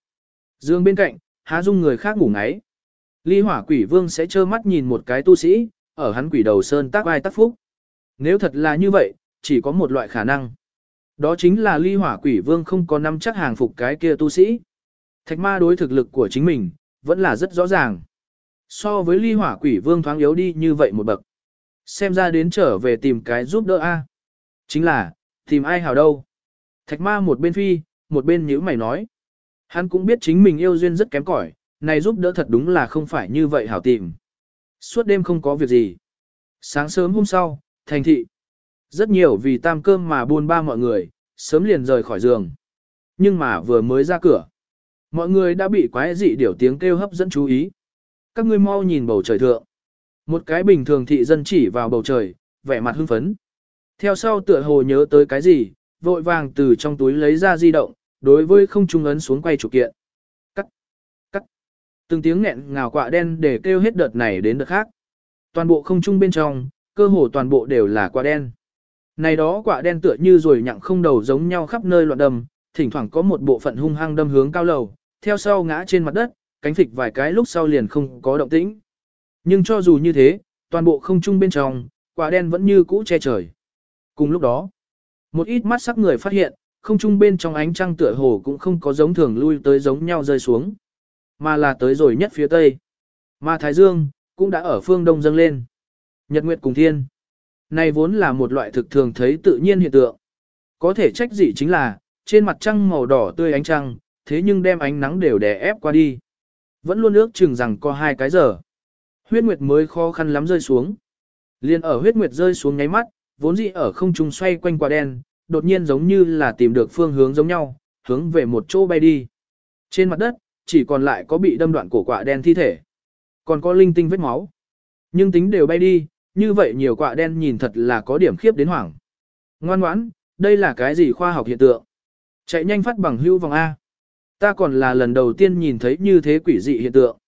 A: Dương bên cạnh, há dung người khác ngủ ngáy. Ly hỏa quỷ vương sẽ trơ mắt nhìn một cái tu sĩ, ở hắn quỷ đầu sơn tác vai tác phúc. Nếu thật là như vậy, chỉ có một loại khả năng. Đó chính là ly hỏa quỷ vương không có nắm chắc hàng phục cái kia tu sĩ. Thạch ma đối thực lực của chính mình, vẫn là rất rõ ràng. So với ly hỏa quỷ vương thoáng yếu đi như vậy một bậc. Xem ra đến trở về tìm cái giúp đỡ A. Chính là, tìm ai hảo đâu. Thạch ma một bên phi, một bên nhíu mày nói. Hắn cũng biết chính mình yêu duyên rất kém cỏi, này giúp đỡ thật đúng là không phải như vậy hảo tìm. Suốt đêm không có việc gì. Sáng sớm hôm sau, thành thị. Rất nhiều vì tam cơm mà buôn ba mọi người, sớm liền rời khỏi giường. Nhưng mà vừa mới ra cửa. Mọi người đã bị quái dị điểu tiếng kêu hấp dẫn chú ý. Các ngươi mau nhìn bầu trời thượng. Một cái bình thường thị dân chỉ vào bầu trời, vẻ mặt hưng phấn. Theo sau tựa hồ nhớ tới cái gì, vội vàng từ trong túi lấy ra di động, đối với không trung ấn xuống quay chụp kiện. Từng tiếng nghẹn ngào quạ đen để kêu hết đợt này đến đợt khác. Toàn bộ không trung bên trong, cơ hồ toàn bộ đều là quạ đen. Này đó quạ đen tựa như rồi nhặng không đầu giống nhau khắp nơi loạn đầm, thỉnh thoảng có một bộ phận hung hăng đâm hướng cao lầu, theo sau ngã trên mặt đất, cánh phịch vài cái lúc sau liền không có động tĩnh. Nhưng cho dù như thế, toàn bộ không trung bên trong, quả đen vẫn như cũ che trời. Cùng lúc đó, một ít mắt sắc người phát hiện, không trung bên trong ánh trăng tựa hồ cũng không có giống thường lui tới giống nhau rơi xuống, mà là tới rồi nhất phía tây. Mà Thái Dương, cũng đã ở phương đông dâng lên. Nhật Nguyệt cùng thiên. Này vốn là một loại thực thường thấy tự nhiên hiện tượng. Có thể trách gì chính là, trên mặt trăng màu đỏ tươi ánh trăng, thế nhưng đem ánh nắng đều đè ép qua đi. Vẫn luôn ước chừng rằng có hai cái giờ. Huyết Nguyệt mới khó khăn lắm rơi xuống. Liên ở huyết Nguyệt rơi xuống nháy mắt, vốn dĩ ở không trung xoay quanh quả đen, đột nhiên giống như là tìm được phương hướng giống nhau, hướng về một chỗ bay đi. Trên mặt đất, chỉ còn lại có bị đâm đoạn cổ quả đen thi thể. Còn có linh tinh vết máu. Nhưng tính đều bay đi, như vậy nhiều quả đen nhìn thật là có điểm khiếp đến hoảng. Ngoan ngoãn, đây là cái gì khoa học hiện tượng? Chạy nhanh phát bằng hưu vòng A. Ta còn là lần đầu tiên nhìn thấy như thế quỷ dị hiện tượng.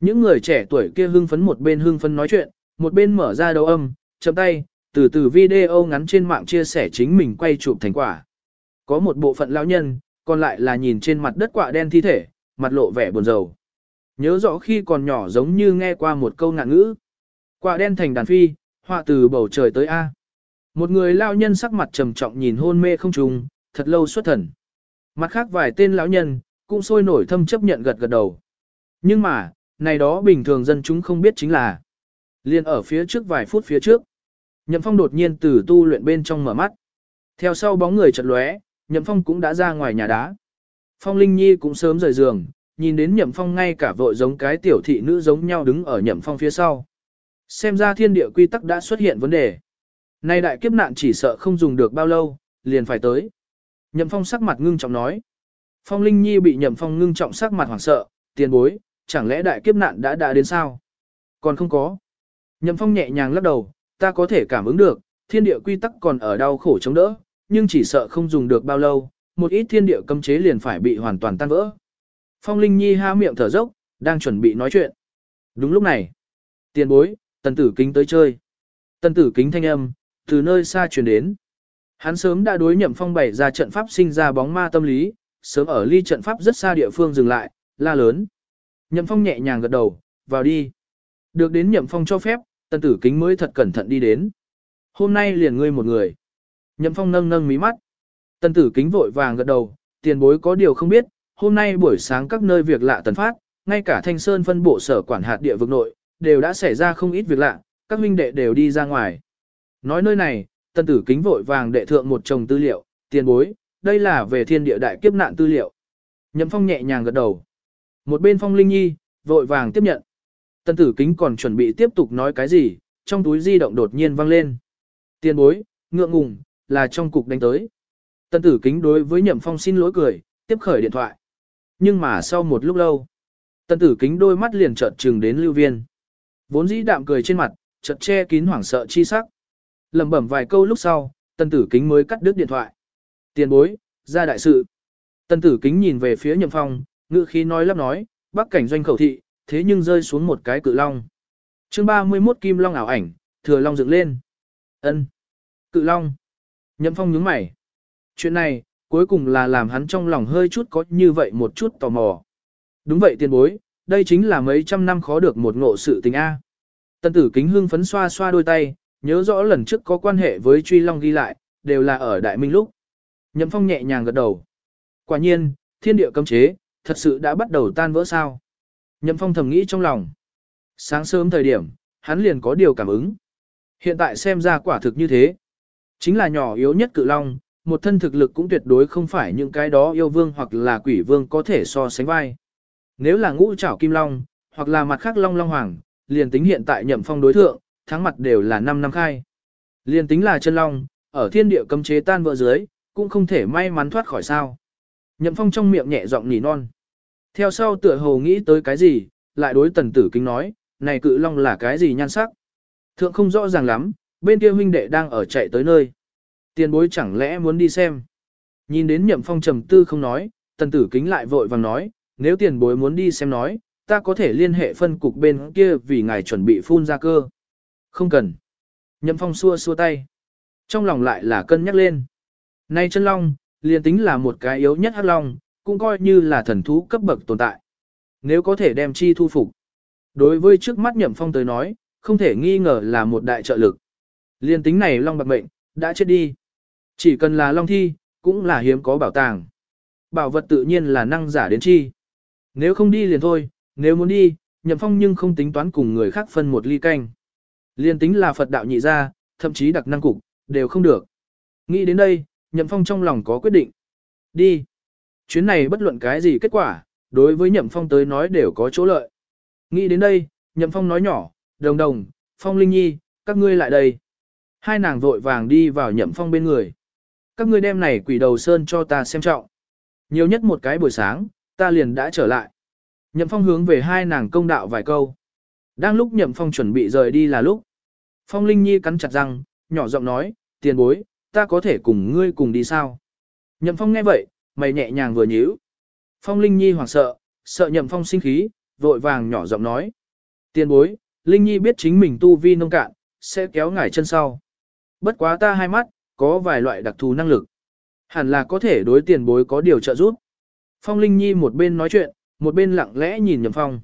A: Những người trẻ tuổi kia hưng phấn một bên hưng phấn nói chuyện, một bên mở ra đầu âm, chậm tay, từ từ video ngắn trên mạng chia sẻ chính mình quay chụp thành quả. Có một bộ phận lão nhân, còn lại là nhìn trên mặt đất quạ đen thi thể, mặt lộ vẻ buồn rầu. Nhớ rõ khi còn nhỏ giống như nghe qua một câu ngạn ngữ. quả đen thành đàn phi, họa từ bầu trời tới A. Một người lao nhân sắc mặt trầm trọng nhìn hôn mê không trùng, thật lâu xuất thần. Mặt khác vài tên lão nhân, cũng sôi nổi thâm chấp nhận gật gật đầu. Nhưng mà, này đó bình thường dân chúng không biết chính là liền ở phía trước vài phút phía trước. Nhậm Phong đột nhiên từ tu luyện bên trong mở mắt. Theo sau bóng người chợt lóe, Nhậm Phong cũng đã ra ngoài nhà đá. Phong Linh Nhi cũng sớm rời giường, nhìn đến Nhậm Phong ngay cả vội giống cái tiểu thị nữ giống nhau đứng ở Nhậm Phong phía sau. Xem ra thiên địa quy tắc đã xuất hiện vấn đề. Nay đại kiếp nạn chỉ sợ không dùng được bao lâu, liền phải tới. Nhậm Phong sắc mặt ngưng trọng nói. Phong Linh Nhi bị Nhậm Phong ngưng trọng sắc mặt hoảng sợ, tiền bối, chẳng lẽ đại kiếp nạn đã đã đến sao? Còn không có. Nhậm Phong nhẹ nhàng lắc đầu, ta có thể cảm ứng được, thiên địa quy tắc còn ở đau khổ chống đỡ, nhưng chỉ sợ không dùng được bao lâu, một ít thiên địa cấm chế liền phải bị hoàn toàn tan vỡ. Phong Linh Nhi há miệng thở dốc, đang chuẩn bị nói chuyện. Đúng lúc này, tiền bối, tần tử kính tới chơi. Tần tử kính thanh âm, từ nơi xa truyền đến. Hắn sớm đã đối nhậm phong bày ra trận pháp sinh ra bóng ma tâm lý, sớm ở ly trận pháp rất xa địa phương dừng lại, la lớn. Nhậm phong nhẹ nhàng gật đầu, vào đi. Được đến nhậm phong cho phép, tần tử kính mới thật cẩn thận đi đến. Hôm nay liền ngươi một người. Nhậm phong nâng nâng mí mắt. Tần tử kính vội vàng gật đầu, tiền bối có điều không biết, hôm nay buổi sáng các nơi việc lạ tần phát, ngay cả thanh sơn phân bộ sở quản hạt địa vực nội, đều đã xảy ra không ít việc lạ, các huynh đệ đều đi ra ngoài. Nói nơi này, tần tử kính vội vàng đệ thượng một chồng tư liệu, tiền bối, đây là về thiên địa đại kiếp nạn tư liệu. Nhậm phong nhẹ nhàng gật đầu. Một bên phong linh nhi, vội vàng tiếp nhận. Tần tử kính còn chuẩn bị tiếp tục nói cái gì, trong túi di động đột nhiên vang lên. Tiền bối, ngượng ngùng, là trong cục đánh tới tân tử kính đối với nhậm phong xin lỗi cười, tiếp khởi điện thoại. Nhưng mà sau một lúc lâu, tân tử kính đôi mắt liền chợt trừng đến lưu viên. Vốn dĩ đạm cười trên mặt, chợt che kín hoảng sợ chi sắc. lẩm bẩm vài câu lúc sau, tân tử kính mới cắt đứt điện thoại. Tiền bối, ra đại sự. tân tử kính nhìn về phía nhậm phong, ngự khí nói lắp nói, bắc cảnh doanh khẩu thị, thế nhưng rơi xuống một cái cự long. chương 31 kim long ảo ảnh, thừa long dựng lên. ân Cự long. Nhậm phong nhướng mày. Chuyện này, cuối cùng là làm hắn trong lòng hơi chút có như vậy một chút tò mò. Đúng vậy tiền bối, đây chính là mấy trăm năm khó được một ngộ sự tình A. tân tử kính hưng phấn xoa xoa đôi tay, nhớ rõ lần trước có quan hệ với truy long ghi lại, đều là ở đại minh lúc. Nhậm phong nhẹ nhàng gật đầu. Quả nhiên, thiên địa cấm chế, thật sự đã bắt đầu tan vỡ sao. Nhậm phong thầm nghĩ trong lòng. Sáng sớm thời điểm, hắn liền có điều cảm ứng. Hiện tại xem ra quả thực như thế. Chính là nhỏ yếu nhất cự long, một thân thực lực cũng tuyệt đối không phải những cái đó yêu vương hoặc là quỷ vương có thể so sánh vai. Nếu là ngũ trảo kim long, hoặc là mặt khác long long hoàng, liền tính hiện tại nhậm phong đối thượng, thắng mặt đều là 5 năm khai. Liền tính là chân long, ở thiên địa cấm chế tan vỡ dưới, cũng không thể may mắn thoát khỏi sao. Nhậm phong trong miệng nhẹ giọng nỉ non. Theo sau tựa hồ nghĩ tới cái gì, lại đối tần tử kính nói, này cự long là cái gì nhan sắc. Thượng không rõ ràng lắm, bên kia huynh đệ đang ở chạy tới nơi. Tiền bối chẳng lẽ muốn đi xem. Nhìn đến nhậm phong trầm tư không nói, tần tử kính lại vội vàng nói, nếu tiền bối muốn đi xem nói, ta có thể liên hệ phân cục bên kia vì ngài chuẩn bị phun ra cơ. Không cần. Nhậm phong xua xua tay. Trong lòng lại là cân nhắc lên. Nay chân long, liền tính là một cái yếu nhất hắc long, cũng coi như là thần thú cấp bậc tồn tại. Nếu có thể đem chi thu phục. Đối với trước mắt nhậm phong tới nói, không thể nghi ngờ là một đại trợ lực. Liên tính này long bạc mệnh, đã chết đi. Chỉ cần là long thi, cũng là hiếm có bảo tàng. Bảo vật tự nhiên là năng giả đến chi. Nếu không đi liền thôi, nếu muốn đi, nhậm phong nhưng không tính toán cùng người khác phân một ly canh. Liên tính là Phật đạo nhị ra, thậm chí đặc năng cục, đều không được. Nghĩ đến đây, nhậm phong trong lòng có quyết định. Đi. Chuyến này bất luận cái gì kết quả, đối với nhậm phong tới nói đều có chỗ lợi. Nghĩ đến đây, nhậm phong nói nhỏ, đồng đồng, phong linh nhi, các ngươi lại đây. Hai nàng vội vàng đi vào nhậm phong bên người. Các ngươi đem này quỷ đầu sơn cho ta xem trọng. Nhiều nhất một cái buổi sáng, ta liền đã trở lại. Nhậm phong hướng về hai nàng công đạo vài câu. Đang lúc nhậm phong chuẩn bị rời đi là lúc. Phong Linh Nhi cắn chặt răng, nhỏ giọng nói, tiền bối, ta có thể cùng ngươi cùng đi sao? Nhậm phong nghe vậy, mày nhẹ nhàng vừa nhíu. Phong Linh Nhi hoảng sợ, sợ nhậm phong sinh khí, vội vàng nhỏ giọng nói. Tiền bối, Linh Nhi biết chính mình tu vi nông cạn, sẽ kéo ngải chân sau. Bất quá ta hai mắt, có vài loại đặc thù năng lực. Hẳn là có thể đối tiền bối có điều trợ giúp. Phong Linh Nhi một bên nói chuyện, một bên lặng lẽ nhìn Nhậm Phong.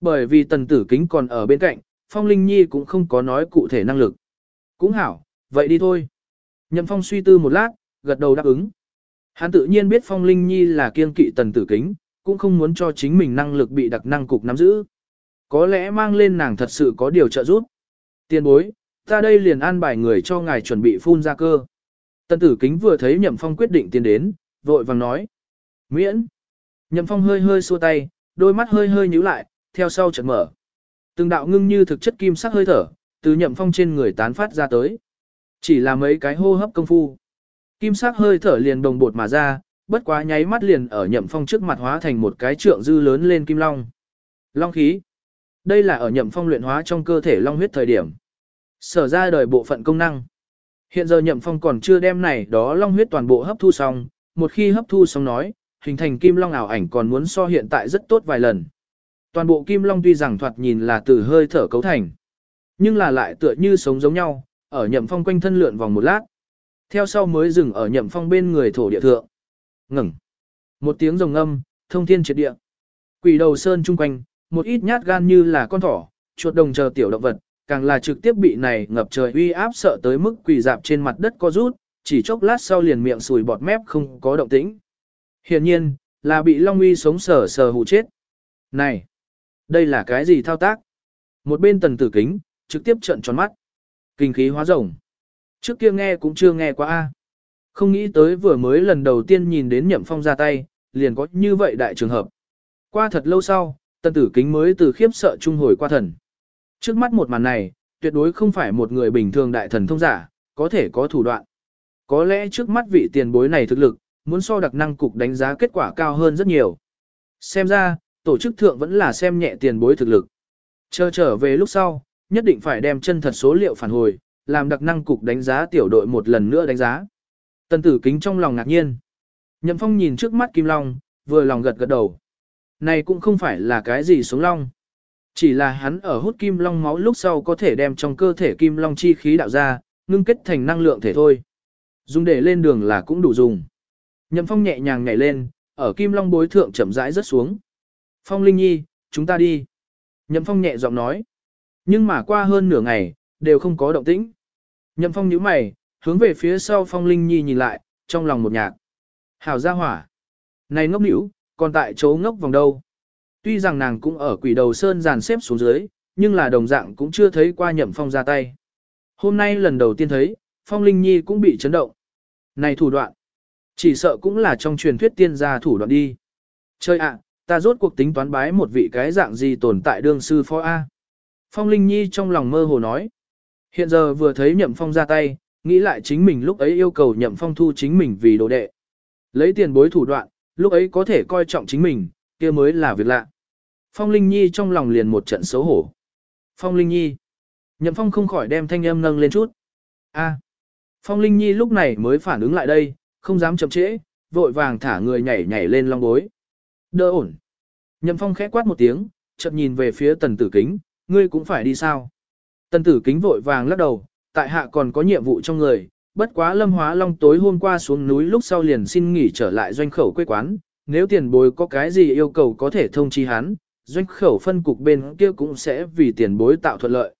A: Bởi vì tần tử kính còn ở bên cạnh, Phong Linh Nhi cũng không có nói cụ thể năng lực. Cũng hảo, vậy đi thôi. Nhậm Phong suy tư một lát, gật đầu đáp ứng. Hắn tự nhiên biết Phong Linh Nhi là kiên kỵ tần tử kính, cũng không muốn cho chính mình năng lực bị đặc năng cục nắm giữ. Có lẽ mang lên nàng thật sự có điều trợ giúp. Tiên bối, ta đây liền an bài người cho ngài chuẩn bị phun ra cơ. Tần tử kính vừa thấy Nhậm Phong quyết định tiến đến, vội vàng nói. Miễn. Nhậm Phong hơi hơi xua tay, đôi mắt hơi hơi nhíu lại, theo sau chợt mở. Từng đạo ngưng như thực chất kim sắc hơi thở, từ Nhậm Phong trên người tán phát ra tới. Chỉ là mấy cái hô hấp công phu. Kim sắc hơi thở liền đồng bột mà ra, bất quá nháy mắt liền ở Nhậm Phong trước mặt hóa thành một cái trượng dư lớn lên kim long. Long khí. Đây là ở Nhậm Phong luyện hóa trong cơ thể long huyết thời điểm. Sở ra đời bộ phận công năng. Hiện giờ Nhậm Phong còn chưa đem này đó long huyết toàn bộ hấp thu xong, một khi hấp thu xong nói, hình thành kim long ảo ảnh còn muốn so hiện tại rất tốt vài lần. Toàn bộ kim long tuy rằng thoạt nhìn là từ hơi thở cấu thành, nhưng là lại tựa như sống giống nhau, ở nhậm phong quanh thân lượn vòng một lát. Theo sau mới dừng ở nhậm phong bên người thổ địa thượng. Ngừng. Một tiếng rồng âm, thông thiên triệt địa. Quỷ đầu sơn chung quanh, một ít nhát gan như là con thỏ, chuột đồng chờ tiểu động vật, càng là trực tiếp bị này ngập trời uy áp sợ tới mức quỳ dạp trên mặt đất co rút, chỉ chốc lát sau liền miệng sùi bọt mép không có động tĩnh. Hiển nhiên, là bị Long Uy sống sờ sờ hù chết. Này, đây là cái gì thao tác? Một bên tần tử kính, trực tiếp trợn tròn mắt. Kinh khí hóa rồng. Trước kia nghe cũng chưa nghe qua a. Không nghĩ tới vừa mới lần đầu tiên nhìn đến nhậm phong ra tay, liền có như vậy đại trường hợp. Qua thật lâu sau, tần tử kính mới từ khiếp sợ trung hồi qua thần. Trước mắt một màn này, tuyệt đối không phải một người bình thường đại thần thông giả, có thể có thủ đoạn. Có lẽ trước mắt vị tiền bối này thực lực, muốn so đặc năng cục đánh giá kết quả cao hơn rất nhiều. Xem ra, tổ chức thượng vẫn là xem nhẹ tiền bối thực lực. Chờ trở về lúc sau, nhất định phải đem chân thật số liệu phản hồi, làm đặc năng cục đánh giá tiểu đội một lần nữa đánh giá. tân tử kính trong lòng ngạc nhiên. Nhậm phong nhìn trước mắt Kim Long, vừa lòng gật gật đầu. Này cũng không phải là cái gì sống long. Chỉ là hắn ở hút Kim Long máu lúc sau có thể đem trong cơ thể Kim Long chi khí đạo ra, ngưng kết thành năng lượng thể thôi. Dùng để lên đường là cũng đủ dùng. Nhậm phong nhẹ nhàng nhảy lên, ở Kim Long bối thượng chậm rãi rất xuống. Phong Linh Nhi, chúng ta đi. Nhậm phong nhẹ giọng nói. Nhưng mà qua hơn nửa ngày, đều không có động tĩnh. Nhậm phong nhíu mày, hướng về phía sau Phong Linh Nhi nhìn lại, trong lòng một nhạc. Hảo gia hỏa. Này ngốc nữ, còn tại chỗ ngốc vòng đâu. Tuy rằng nàng cũng ở quỷ đầu sơn dàn xếp xuống dưới, nhưng là đồng dạng cũng chưa thấy qua nhậm phong ra tay. Hôm nay lần đầu tiên thấy, Phong Linh Nhi cũng bị chấn động. Này thủ đoạn, chỉ sợ cũng là trong truyền thuyết tiên gia thủ đoạn đi. Chơi ạ, ta rốt cuộc tính toán bái một vị cái dạng gì tồn tại đương sư phó A. Phong Linh Nhi trong lòng mơ hồ nói. Hiện giờ vừa thấy nhậm phong ra tay, nghĩ lại chính mình lúc ấy yêu cầu nhậm phong thu chính mình vì đồ đệ. Lấy tiền bối thủ đoạn, lúc ấy có thể coi trọng chính mình, kia mới là việc lạ. Phong Linh Nhi trong lòng liền một trận xấu hổ. Phong Linh Nhi. Nhậm Phong không khỏi đem thanh âm nâng lên chút. A. À. Phong Linh Nhi lúc này mới phản ứng lại đây, không dám chậm trễ, vội vàng thả người nhảy nhảy lên long bối. Đỡ ổn. Nhậm Phong khẽ quát một tiếng, chợt nhìn về phía tần tử kính, ngươi cũng phải đi sao. Tần tử kính vội vàng lắc đầu, tại hạ còn có nhiệm vụ trong người, bất quá lâm hóa long tối hôm qua xuống núi lúc sau liền xin nghỉ trở lại doanh khẩu quê quán, nếu tiền bối có cái gì yêu cầu có thể thông chi hắn, doanh khẩu phân cục bên kia cũng sẽ vì tiền bối tạo thuận lợi.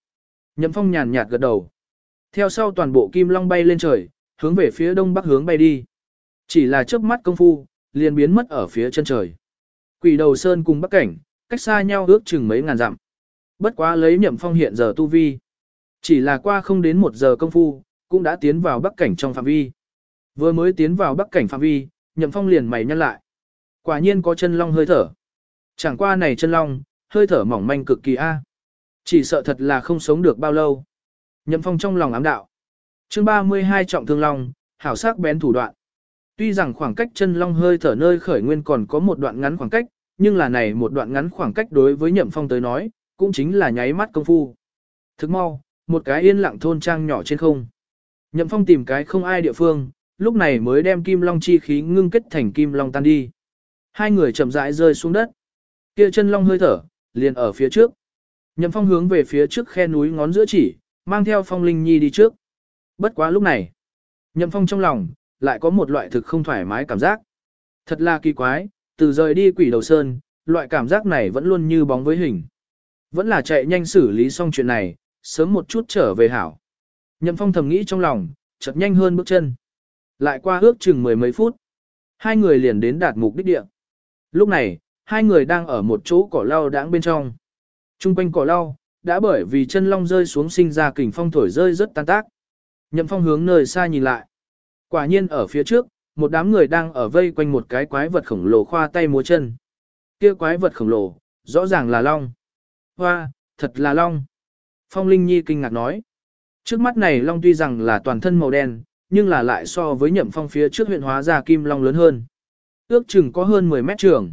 A: Nhậm phong nhàn nhạt gật đầu. Theo sau toàn bộ kim long bay lên trời, hướng về phía đông bắc hướng bay đi. Chỉ là trước mắt công phu, liền biến mất ở phía chân trời. Quỷ đầu sơn cùng bắc cảnh, cách xa nhau ước chừng mấy ngàn dặm. Bất quá lấy nhậm phong hiện giờ tu vi. Chỉ là qua không đến một giờ công phu, cũng đã tiến vào bắc cảnh trong phạm vi. Vừa mới tiến vào bắc cảnh phạm vi, nhậm phong liền mày nhăn lại. Quả nhiên có chân long hơi thở. Chẳng qua này chân long, hơi thở mỏng manh cực kỳ a. Chỉ sợ thật là không sống được bao lâu. Nhậm phong trong lòng ám đạo. chương 32 trọng thương long, hảo sắc bén thủ đoạn. Tuy rằng khoảng cách chân long hơi thở nơi khởi nguyên còn có một đoạn ngắn khoảng cách, nhưng là này một đoạn ngắn khoảng cách đối với nhậm phong tới nói, cũng chính là nháy mắt công phu. Thức mau, một cái yên lặng thôn trang nhỏ trên không. Nhậm phong tìm cái không ai địa phương, lúc này mới đem kim long chi khí ngưng kết thành kim long tan đi. Hai người chậm rãi rơi xuống đất. Kia chân long hơi thở, liền ở phía trước. Nhậm phong hướng về phía trước khe núi ngón giữa chỉ, mang theo phong linh nhi đi trước. Bất quá lúc này, nhậm phong trong lòng, lại có một loại thực không thoải mái cảm giác. Thật là kỳ quái, từ rời đi quỷ đầu sơn, loại cảm giác này vẫn luôn như bóng với hình. Vẫn là chạy nhanh xử lý xong chuyện này, sớm một chút trở về hảo. Nhậm phong thầm nghĩ trong lòng, chợt nhanh hơn bước chân. Lại qua ước chừng mười mấy phút. Hai người liền đến đạt mục đích địa. Lúc này, hai người đang ở một chỗ cỏ lau đãng bên trong. Trung quanh cỏ lau, đã bởi vì chân long rơi xuống sinh ra kình phong thổi rơi rất tan tác. Nhậm phong hướng nơi xa nhìn lại. Quả nhiên ở phía trước, một đám người đang ở vây quanh một cái quái vật khổng lồ khoa tay múa chân. Kia quái vật khổng lồ, rõ ràng là long. Hoa, thật là long. Phong Linh Nhi kinh ngạc nói. Trước mắt này long tuy rằng là toàn thân màu đen, nhưng là lại so với nhậm phong phía trước huyện hóa ra kim long lớn hơn. Ước chừng có hơn 10 mét trường.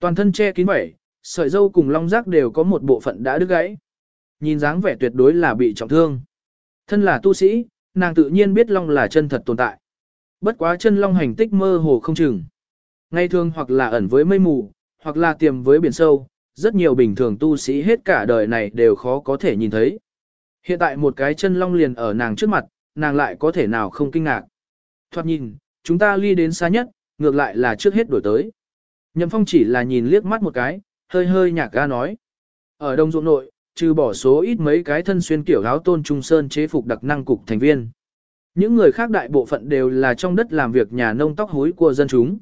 A: Toàn thân che kín vẻ, sợi dâu cùng long giác đều có một bộ phận đã đứt gãy. Nhìn dáng vẻ tuyệt đối là bị trọng thương. Thân là tu sĩ, nàng tự nhiên biết long là chân thật tồn tại. Bất quá chân long hành tích mơ hồ không chừng. Ngay thường hoặc là ẩn với mây mù, hoặc là tiềm với biển sâu, rất nhiều bình thường tu sĩ hết cả đời này đều khó có thể nhìn thấy. Hiện tại một cái chân long liền ở nàng trước mặt, nàng lại có thể nào không kinh ngạc. Thoát nhìn, chúng ta ly đến xa nhất, ngược lại là trước hết đổi tới. Nhậm phong chỉ là nhìn liếc mắt một cái, hơi hơi nhạc ga nói. Ở đông ruộng nội, trừ bỏ số ít mấy cái thân xuyên kiểu áo tôn trung sơn chế phục đặc năng cục thành viên. Những người khác đại bộ phận đều là trong đất làm việc nhà nông tóc hối của dân chúng.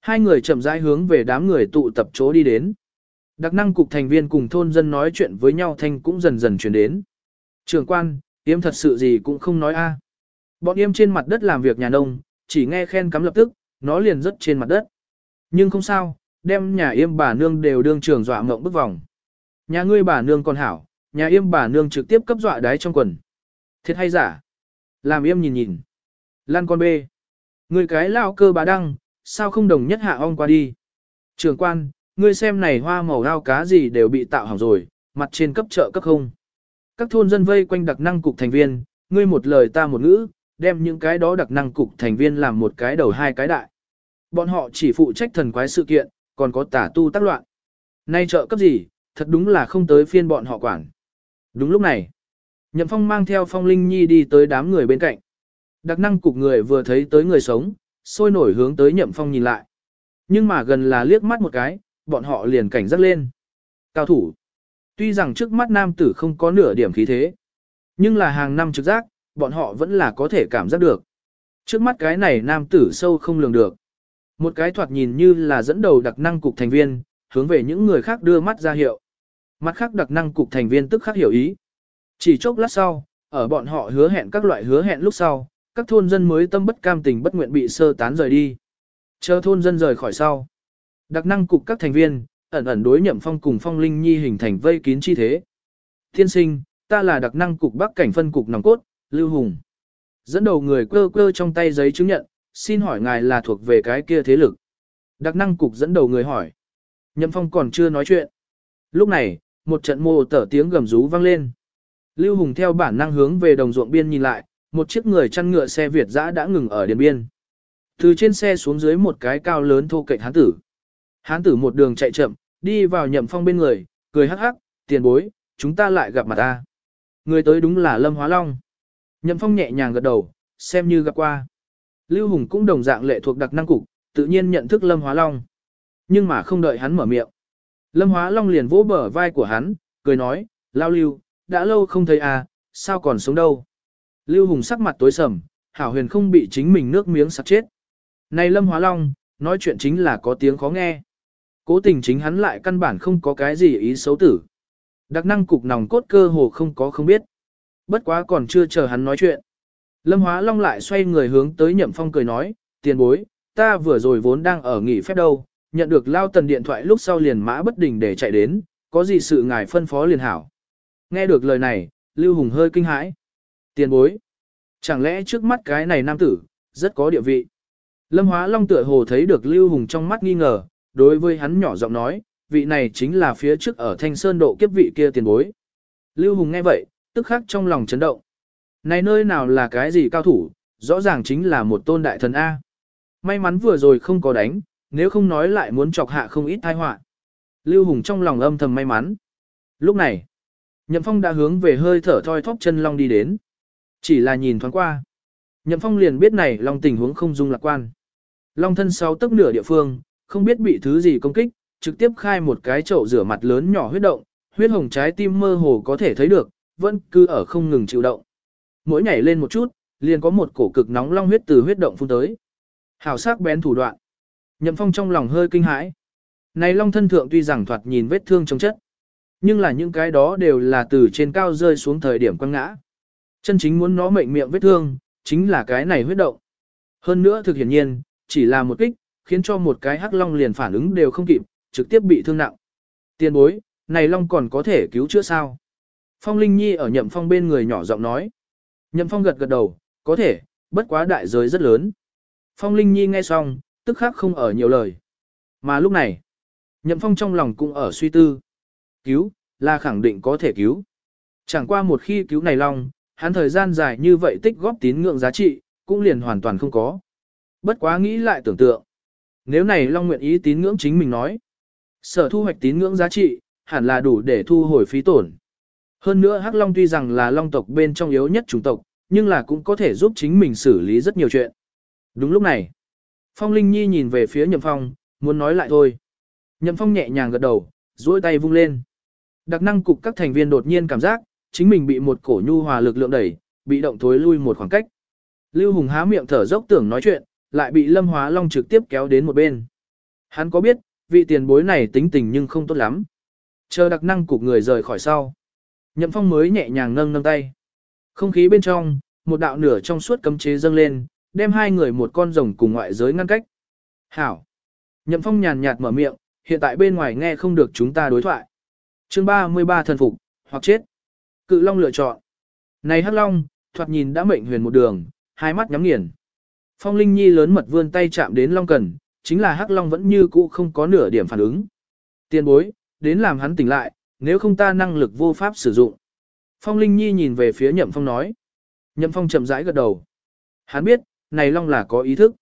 A: Hai người chậm rãi hướng về đám người tụ tập chỗ đi đến. Đặc năng cục thành viên cùng thôn dân nói chuyện với nhau thanh cũng dần dần chuyển đến. Trường quan, yếm thật sự gì cũng không nói a. Bọn yếm trên mặt đất làm việc nhà nông, chỉ nghe khen cắm lập tức, nó liền rớt trên mặt đất. Nhưng không sao, đem nhà yêm bà nương đều đương trường dọa mộng bức vòng. Nhà ngươi bà nương còn hảo, nhà yêm bà nương trực tiếp cấp dọa đáy trong quần. Thiệt hay giả? Làm yêm nhìn nhìn. Lan con bê. Ngươi cái lao cơ bà đăng, sao không đồng nhất hạ ong qua đi? Trường quan, ngươi xem này hoa màu rau cá gì đều bị tạo hỏng rồi, mặt trên cấp chợ cấp không. Các thôn dân vây quanh đặc năng cục thành viên, ngươi một lời ta một ngữ, đem những cái đó đặc năng cục thành viên làm một cái đầu hai cái đại. Bọn họ chỉ phụ trách thần quái sự kiện, còn có tả tu tác loạn. Nay chợ cấp gì, thật đúng là không tới phiên bọn họ quản. Đúng lúc này, Nhậm Phong mang theo Phong Linh Nhi đi tới đám người bên cạnh. Đặc năng cục người vừa thấy tới người sống, sôi nổi hướng tới Nhậm Phong nhìn lại. Nhưng mà gần là liếc mắt một cái, bọn họ liền cảnh giác lên. Cao thủ. Tuy rằng trước mắt nam tử không có nửa điểm khí thế, nhưng là hàng năm trực giác, bọn họ vẫn là có thể cảm giác được. Trước mắt cái này nam tử sâu không lường được. Một cái thoạt nhìn như là dẫn đầu đặc năng cục thành viên, hướng về những người khác đưa mắt ra hiệu. Mắt khác đặc năng cục thành viên tức khắc hiểu ý. Chỉ chốc lát sau, ở bọn họ hứa hẹn các loại hứa hẹn lúc sau, các thôn dân mới tâm bất cam tình bất nguyện bị sơ tán rời đi. Chờ thôn dân rời khỏi sau. Đặc năng cục các thành viên, ẩn ẩn đối nhậm phong cùng phong linh nhi hình thành vây kín chi thế. Thiên sinh, ta là đặc năng cục bắc cảnh phân cục nòng cốt, Lưu Hùng. Dẫn đầu người cơ cơ trong tay giấy chứng nhận, xin hỏi ngài là thuộc về cái kia thế lực. Đặc năng cục dẫn đầu người hỏi. Nhậm phong còn chưa nói chuyện. Lúc này, một trận mô tở tiếng gầm rú vang lên. Lưu Hùng theo bản năng hướng về đồng ruộng biên nhìn lại, một chiếc người chăn ngựa xe Việt dã đã ngừng ở điện biên. Từ trên xe xuống dưới một cái cao lớn thô cạnh hán tử. Hán tử một đường chạy chậm, đi vào nhậm phong bên người, cười hắc hắc, tiền bối, chúng ta lại gặp mặt ta. Người tới đúng là Lâm Hóa Long. Nhậm phong nhẹ nhàng gật đầu, xem như gặp qua. Lưu Hùng cũng đồng dạng lệ thuộc đặc năng cục, tự nhiên nhận thức Lâm Hóa Long. Nhưng mà không đợi hắn mở miệng. Lâm Hóa Long liền vỗ bờ vai của hắn, cười nói, lao lưu, đã lâu không thấy à, sao còn sống đâu. Lưu Hùng sắc mặt tối sầm, hảo huyền không bị chính mình nước miếng sặc chết. Này Lâm Hóa Long, nói chuyện chính là có tiếng khó nghe. Cố tình chính hắn lại căn bản không có cái gì ý xấu tử. Đặc năng cục nòng cốt cơ hồ không có không biết. Bất quá còn chưa chờ hắn nói chuyện. Lâm Hóa Long lại xoay người hướng tới Nhậm Phong cười nói, tiền bối, ta vừa rồi vốn đang ở nghỉ phép đâu, nhận được lao tần điện thoại lúc sau liền mã bất đình để chạy đến, có gì sự ngài phân phó liền hảo. Nghe được lời này, Lưu Hùng hơi kinh hãi. Tiền bối. Chẳng lẽ trước mắt cái này nam tử, rất có địa vị. Lâm Hóa Long tựa hồ thấy được Lưu Hùng trong mắt nghi ngờ, đối với hắn nhỏ giọng nói, vị này chính là phía trước ở Thanh Sơn độ kiếp vị kia tiền bối. Lưu Hùng nghe vậy, tức khắc trong lòng chấn động. Này nơi nào là cái gì cao thủ, rõ ràng chính là một tôn đại thần A. May mắn vừa rồi không có đánh, nếu không nói lại muốn chọc hạ không ít tai họa. Lưu Hùng trong lòng âm thầm may mắn. Lúc này, Nhậm Phong đã hướng về hơi thở thoi thóp chân Long đi đến. Chỉ là nhìn thoáng qua. Nhậm Phong liền biết này Long tình huống không dung lạc quan. Long thân sau tấc nửa địa phương, không biết bị thứ gì công kích, trực tiếp khai một cái chậu rửa mặt lớn nhỏ huyết động, huyết hồng trái tim mơ hồ có thể thấy được, vẫn cứ ở không ngừng chịu động. Mỗi nhảy lên một chút, liền có một cổ cực nóng long huyết từ huyết động phun tới. Hảo sắc bén thủ đoạn. Nhậm Phong trong lòng hơi kinh hãi. Này long thân thượng tuy rằng thoạt nhìn vết thương trong chất, nhưng là những cái đó đều là từ trên cao rơi xuống thời điểm quăng ngã. Chân chính muốn nó mệnh miệng vết thương, chính là cái này huyết động. Hơn nữa thực hiển nhiên, chỉ là một kích, khiến cho một cái hắc long liền phản ứng đều không kịp, trực tiếp bị thương nặng. Tiên bối, này long còn có thể cứu chữa sao? Phong Linh Nhi ở nhậm phong bên người nhỏ giọng nói. Nhậm phong gật gật đầu, có thể, bất quá đại giới rất lớn. Phong Linh Nhi nghe xong, tức khắc không ở nhiều lời. Mà lúc này, nhậm phong trong lòng cũng ở suy tư. Cứu, là khẳng định có thể cứu. Chẳng qua một khi cứu này long, hắn thời gian dài như vậy tích góp tín ngưỡng giá trị, cũng liền hoàn toàn không có. Bất quá nghĩ lại tưởng tượng. Nếu này long nguyện ý tín ngưỡng chính mình nói, sở thu hoạch tín ngưỡng giá trị, hẳn là đủ để thu hồi phí tổn. Hơn nữa Hắc Long tuy rằng là long tộc bên trong yếu nhất chủng tộc, nhưng là cũng có thể giúp chính mình xử lý rất nhiều chuyện. Đúng lúc này, Phong Linh Nhi nhìn về phía Nhậm Phong, muốn nói lại thôi. Nhậm Phong nhẹ nhàng gật đầu, duỗi tay vung lên. Đặc năng cục các thành viên đột nhiên cảm giác, chính mình bị một cổ nhu hòa lực lượng đẩy, bị động thối lui một khoảng cách. Lưu Hùng há miệng thở dốc tưởng nói chuyện, lại bị Lâm Hóa Long trực tiếp kéo đến một bên. Hắn có biết, vị tiền bối này tính tình nhưng không tốt lắm. Chờ đặc năng cục người rời khỏi sau. Nhậm Phong mới nhẹ nhàng nâng nâng tay. Không khí bên trong, một đạo nửa trong suốt cấm chế dâng lên, đem hai người một con rồng cùng ngoại giới ngăn cách. Hảo. Nhậm phong nhàn nhạt mở miệng, hiện tại bên ngoài nghe không được chúng ta đối thoại. chương 33 thần phục, hoặc chết. Cự long lựa chọn. Này hắc long, thoạt nhìn đã mệnh huyền một đường, hai mắt nhắm nghiền. Phong Linh Nhi lớn mật vươn tay chạm đến long cần, chính là hắc long vẫn như cũ không có nửa điểm phản ứng. Tiên bối, đến làm hắn tỉnh lại, nếu không ta năng lực vô pháp sử dụng. Phong Linh Nhi nhìn về phía Nhậm Phong nói. Nhậm Phong chậm rãi gật đầu. Hắn biết, này Long là có ý thức.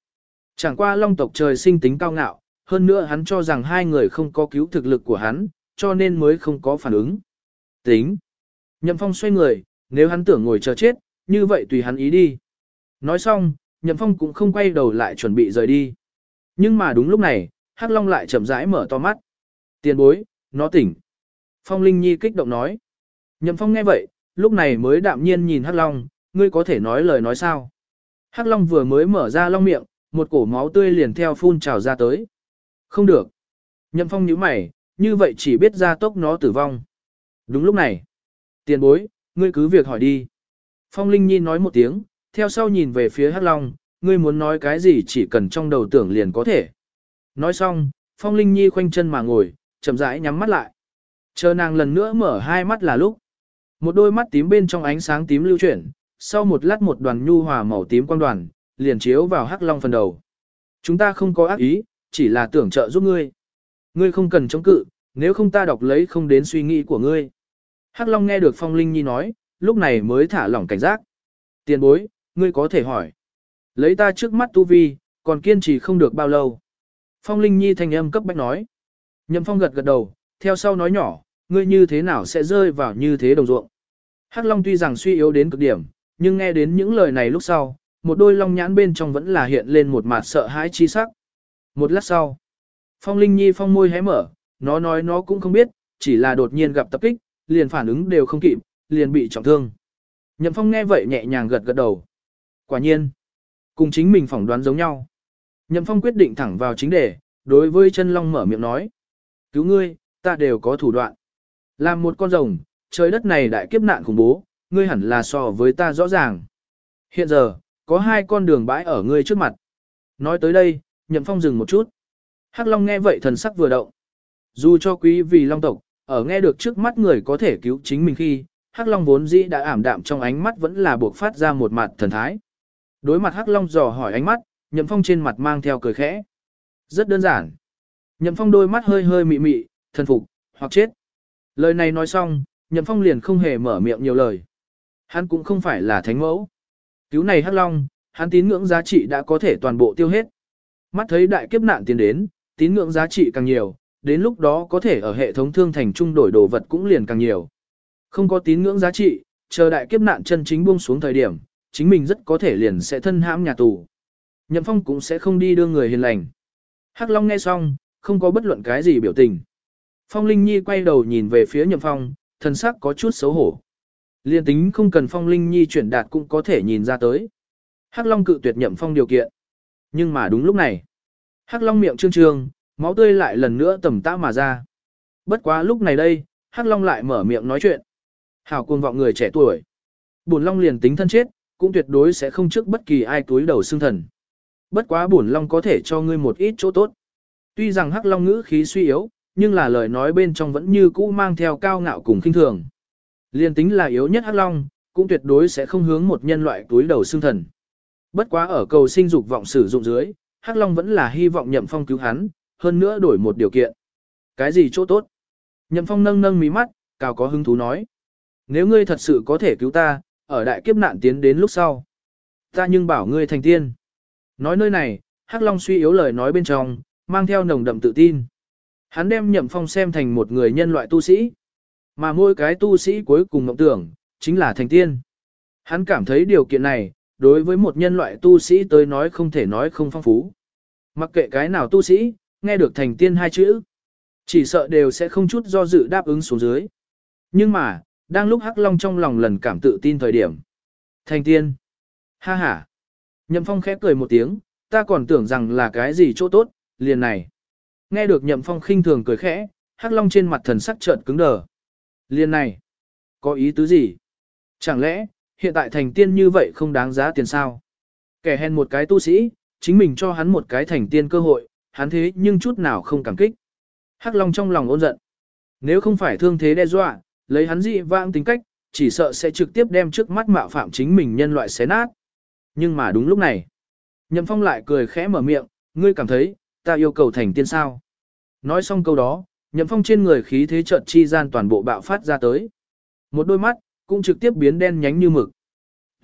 A: Chẳng qua Long tộc trời sinh tính cao ngạo, hơn nữa hắn cho rằng hai người không có cứu thực lực của hắn, cho nên mới không có phản ứng. Tính. Nhậm Phong xoay người, nếu hắn tưởng ngồi chờ chết, như vậy tùy hắn ý đi. Nói xong, Nhậm Phong cũng không quay đầu lại chuẩn bị rời đi. Nhưng mà đúng lúc này, Hắc Long lại chậm rãi mở to mắt. Tiền bối, nó tỉnh. Phong Linh Nhi kích động nói. Nhậm Phong nghe vậy, lúc này mới đạm nhiên nhìn Hắc Long, ngươi có thể nói lời nói sao. Hắc Long vừa mới mở ra long miệng, một cổ máu tươi liền theo phun trào ra tới. Không được. Nhậm Phong nhíu mày, như vậy chỉ biết ra tốc nó tử vong. Đúng lúc này. Tiền bối, ngươi cứ việc hỏi đi. Phong Linh Nhi nói một tiếng, theo sau nhìn về phía Hắc Long, ngươi muốn nói cái gì chỉ cần trong đầu tưởng liền có thể. Nói xong, Phong Linh Nhi khoanh chân mà ngồi, chậm rãi nhắm mắt lại. Chờ nàng lần nữa mở hai mắt là lúc. Một đôi mắt tím bên trong ánh sáng tím lưu chuyển, sau một lát một đoàn nhu hòa màu tím quang đoàn, liền chiếu vào hắc long phần đầu. Chúng ta không có ác ý, chỉ là tưởng trợ giúp ngươi. Ngươi không cần chống cự, nếu không ta đọc lấy không đến suy nghĩ của ngươi. Hắc long nghe được phong linh nhi nói, lúc này mới thả lỏng cảnh giác. Tiền bối, ngươi có thể hỏi. Lấy ta trước mắt tu vi, còn kiên trì không được bao lâu. Phong linh nhi thanh âm cấp bách nói. Nhậm phong gật gật đầu, theo sau nói nhỏ, ngươi như thế nào sẽ rơi vào như thế đồng ruộng. Hắc Long tuy rằng suy yếu đến cực điểm, nhưng nghe đến những lời này lúc sau, một đôi long nhãn bên trong vẫn là hiện lên một mặt sợ hãi chi sắc. Một lát sau, Phong Linh Nhi phong môi hé mở, nó nói nó cũng không biết, chỉ là đột nhiên gặp tập kích, liền phản ứng đều không kịp, liền bị trọng thương. Nhậm Phong nghe vậy nhẹ nhàng gật gật đầu. Quả nhiên, cùng chính mình phỏng đoán giống nhau. Nhậm Phong quyết định thẳng vào chính đề, đối với chân long mở miệng nói. Cứu ngươi, ta đều có thủ đoạn. Làm một con rồng, trời đất này đại kiếp nạn khủng bố, ngươi hẳn là so với ta rõ ràng. Hiện giờ, có hai con đường bãi ở ngươi trước mặt. Nói tới đây, nhậm phong dừng một chút. Hắc Long nghe vậy thần sắc vừa động. Dù cho quý vì Long tộc, ở nghe được trước mắt người có thể cứu chính mình khi, Hắc Long vốn dĩ đã ảm đạm trong ánh mắt vẫn là buộc phát ra một mặt thần thái. Đối mặt Hắc Long dò hỏi ánh mắt, Nhậm Phong trên mặt mang theo cười khẽ. Rất đơn giản. Nhậm Phong đôi mắt hơi hơi mị mị, thần phục, hoặc chết. Lời này nói xong, Nhậm Phong liền không hề mở miệng nhiều lời. Hắn cũng không phải là thánh mẫu. Cứu này Hắc Long, hắn tín ngưỡng giá trị đã có thể toàn bộ tiêu hết. Mắt thấy đại kiếp nạn tiến đến, tín ngưỡng giá trị càng nhiều, đến lúc đó có thể ở hệ thống thương thành trung đổi đồ vật cũng liền càng nhiều. Không có tín ngưỡng giá trị, chờ đại kiếp nạn chân chính buông xuống thời điểm, chính mình rất có thể liền sẽ thân hãm nhà tù. Nhậm Phong cũng sẽ không đi đưa người hiền lành. Hắc Long nghe xong, không có bất luận cái gì biểu tình. Phong Linh Nhi quay đầu nhìn về phía Nhậm Phong, thần sắc có chút xấu hổ. Liên tính không cần Phong Linh Nhi chuyển đạt cũng có thể nhìn ra tới. Hắc Long cự tuyệt Nhậm Phong điều kiện. Nhưng mà đúng lúc này, Hắc Long miệng trương trương, máu tươi lại lần nữa tầm tã mà ra. Bất quá lúc này đây, Hắc Long lại mở miệng nói chuyện. Hảo cuồng vọng người trẻ tuổi. Bổn Long liền tính thân chết, cũng tuyệt đối sẽ không trước bất kỳ ai túi đầu xương thần. Bất quá bổn Long có thể cho ngươi một ít chỗ tốt. Tuy rằng Hắc Long ngữ khí suy yếu, nhưng là lời nói bên trong vẫn như cũ mang theo cao ngạo cùng khinh thường. Liên tính là yếu nhất Hắc Long, cũng tuyệt đối sẽ không hướng một nhân loại túi đầu xương thần. Bất quá ở cầu sinh dục vọng sử dụng dưới, Hắc Long vẫn là hy vọng Nhậm Phong cứu hắn, hơn nữa đổi một điều kiện. Cái gì chỗ tốt? Nhậm Phong nâng nâng mí mắt, cao có hứng thú nói. Nếu ngươi thật sự có thể cứu ta, ở đại kiếp nạn tiến đến lúc sau. Ta nhưng bảo ngươi thành tiên. Nói nơi này, Hắc Long suy yếu lời nói bên trong, mang theo nồng đậm tự tin. Hắn đem Nhậm Phong xem thành một người nhân loại tu sĩ. Mà mỗi cái tu sĩ cuối cùng mộng tưởng, chính là thành tiên. Hắn cảm thấy điều kiện này, đối với một nhân loại tu sĩ tới nói không thể nói không phong phú. Mặc kệ cái nào tu sĩ, nghe được thành tiên hai chữ, chỉ sợ đều sẽ không chút do dự đáp ứng xuống dưới. Nhưng mà, đang lúc Hắc Long trong lòng lần cảm tự tin thời điểm. Thành tiên. Ha ha. Nhậm Phong khẽ cười một tiếng, ta còn tưởng rằng là cái gì chỗ tốt, liền này. Nghe được Nhậm Phong khinh thường cười khẽ, Hắc Long trên mặt thần sắc chợt cứng đờ. Liên này, có ý tứ gì? Chẳng lẽ, hiện tại thành tiên như vậy không đáng giá tiền sao. Kẻ hèn một cái tu sĩ, chính mình cho hắn một cái thành tiên cơ hội, hắn thế nhưng chút nào không cảm kích. Hắc Long trong lòng ôn giận. Nếu không phải thương thế đe dọa, lấy hắn dị vãng tính cách, chỉ sợ sẽ trực tiếp đem trước mắt mạo phạm chính mình nhân loại xé nát. Nhưng mà đúng lúc này, Nhậm Phong lại cười khẽ mở miệng, ngươi cảm thấy, ta yêu cầu thành tiên sao. Nói xong câu đó, Nhậm Phong trên người khí thế chợt chi gian toàn bộ bạo phát ra tới. Một đôi mắt, cũng trực tiếp biến đen nhánh như mực.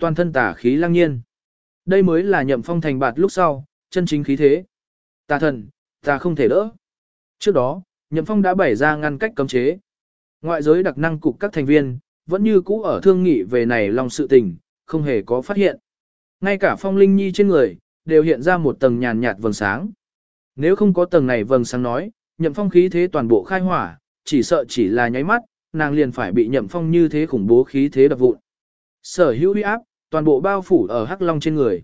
A: Toàn thân tả khí lăng nhiên. Đây mới là Nhậm Phong thành bạt lúc sau, chân chính khí thế. Ta thần, ta không thể đỡ. Trước đó, Nhậm Phong đã bày ra ngăn cách cấm chế. Ngoại giới đặc năng cục các thành viên, vẫn như cũ ở thương nghị về này lòng sự tình, không hề có phát hiện. Ngay cả Phong Linh Nhi trên người, đều hiện ra một tầng nhàn nhạt vầng sáng. Nếu không có tầng này vầng sáng nói, Nhậm Phong khí thế toàn bộ khai hỏa, chỉ sợ chỉ là nháy mắt, nàng liền phải bị Nhậm Phong như thế khủng bố khí thế đập vụn. Sở hữu uy áp, toàn bộ bao phủ ở Hắc Long trên người.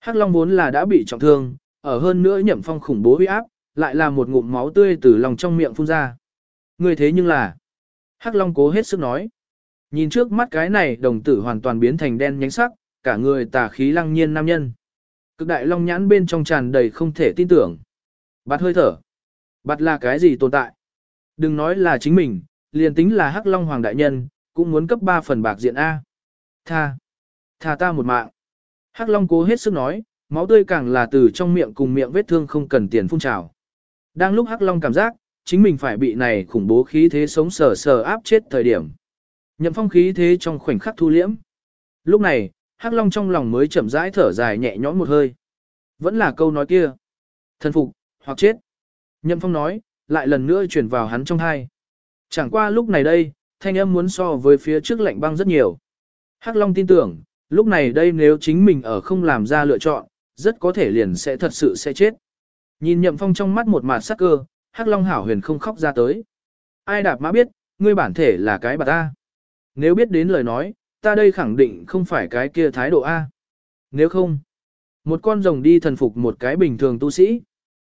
A: Hắc Long vốn là đã bị trọng thương, ở hơn nữa Nhậm Phong khủng bố uy áp, lại là một ngụm máu tươi từ lòng trong miệng phun ra. Người thế nhưng là, Hắc Long cố hết sức nói. Nhìn trước mắt cái này đồng tử hoàn toàn biến thành đen nhánh sắc, cả người tà khí lăng nhiên nam nhân. Cực đại long nhãn bên trong tràn đầy không thể tin tưởng. Bạt hơi thở. Bạt là cái gì tồn tại? Đừng nói là chính mình, liền tính là Hắc Long Hoàng đại nhân, cũng muốn cấp 3 phần bạc diện A. Tha. Tha ta một mạng. Hắc Long cố hết sức nói, máu tươi càng là từ trong miệng cùng miệng vết thương không cần tiền phun trào. Đang lúc Hắc Long cảm giác, chính mình phải bị này khủng bố khí thế sống sờ sờ áp chết thời điểm. Nhậm phong khí thế trong khoảnh khắc thu liễm. Lúc này, Hắc Long trong lòng mới chậm rãi thở dài nhẹ nhõm một hơi. Vẫn là câu nói kia. Thần phục, hoặc chết. Nhậm phong nói, lại lần nữa chuyển vào hắn trong hai. Chẳng qua lúc này đây, thanh âm muốn so với phía trước lạnh băng rất nhiều. Hắc Long tin tưởng, lúc này đây nếu chính mình ở không làm ra lựa chọn, rất có thể liền sẽ thật sự sẽ chết. Nhìn nhậm phong trong mắt một mạt sắc cơ, Hắc Long hảo huyền không khóc ra tới. Ai đạp mã biết, ngươi bản thể là cái bà ta. Nếu biết đến lời nói, ta đây khẳng định không phải cái kia thái độ A. Nếu không, một con rồng đi thần phục một cái bình thường tu sĩ.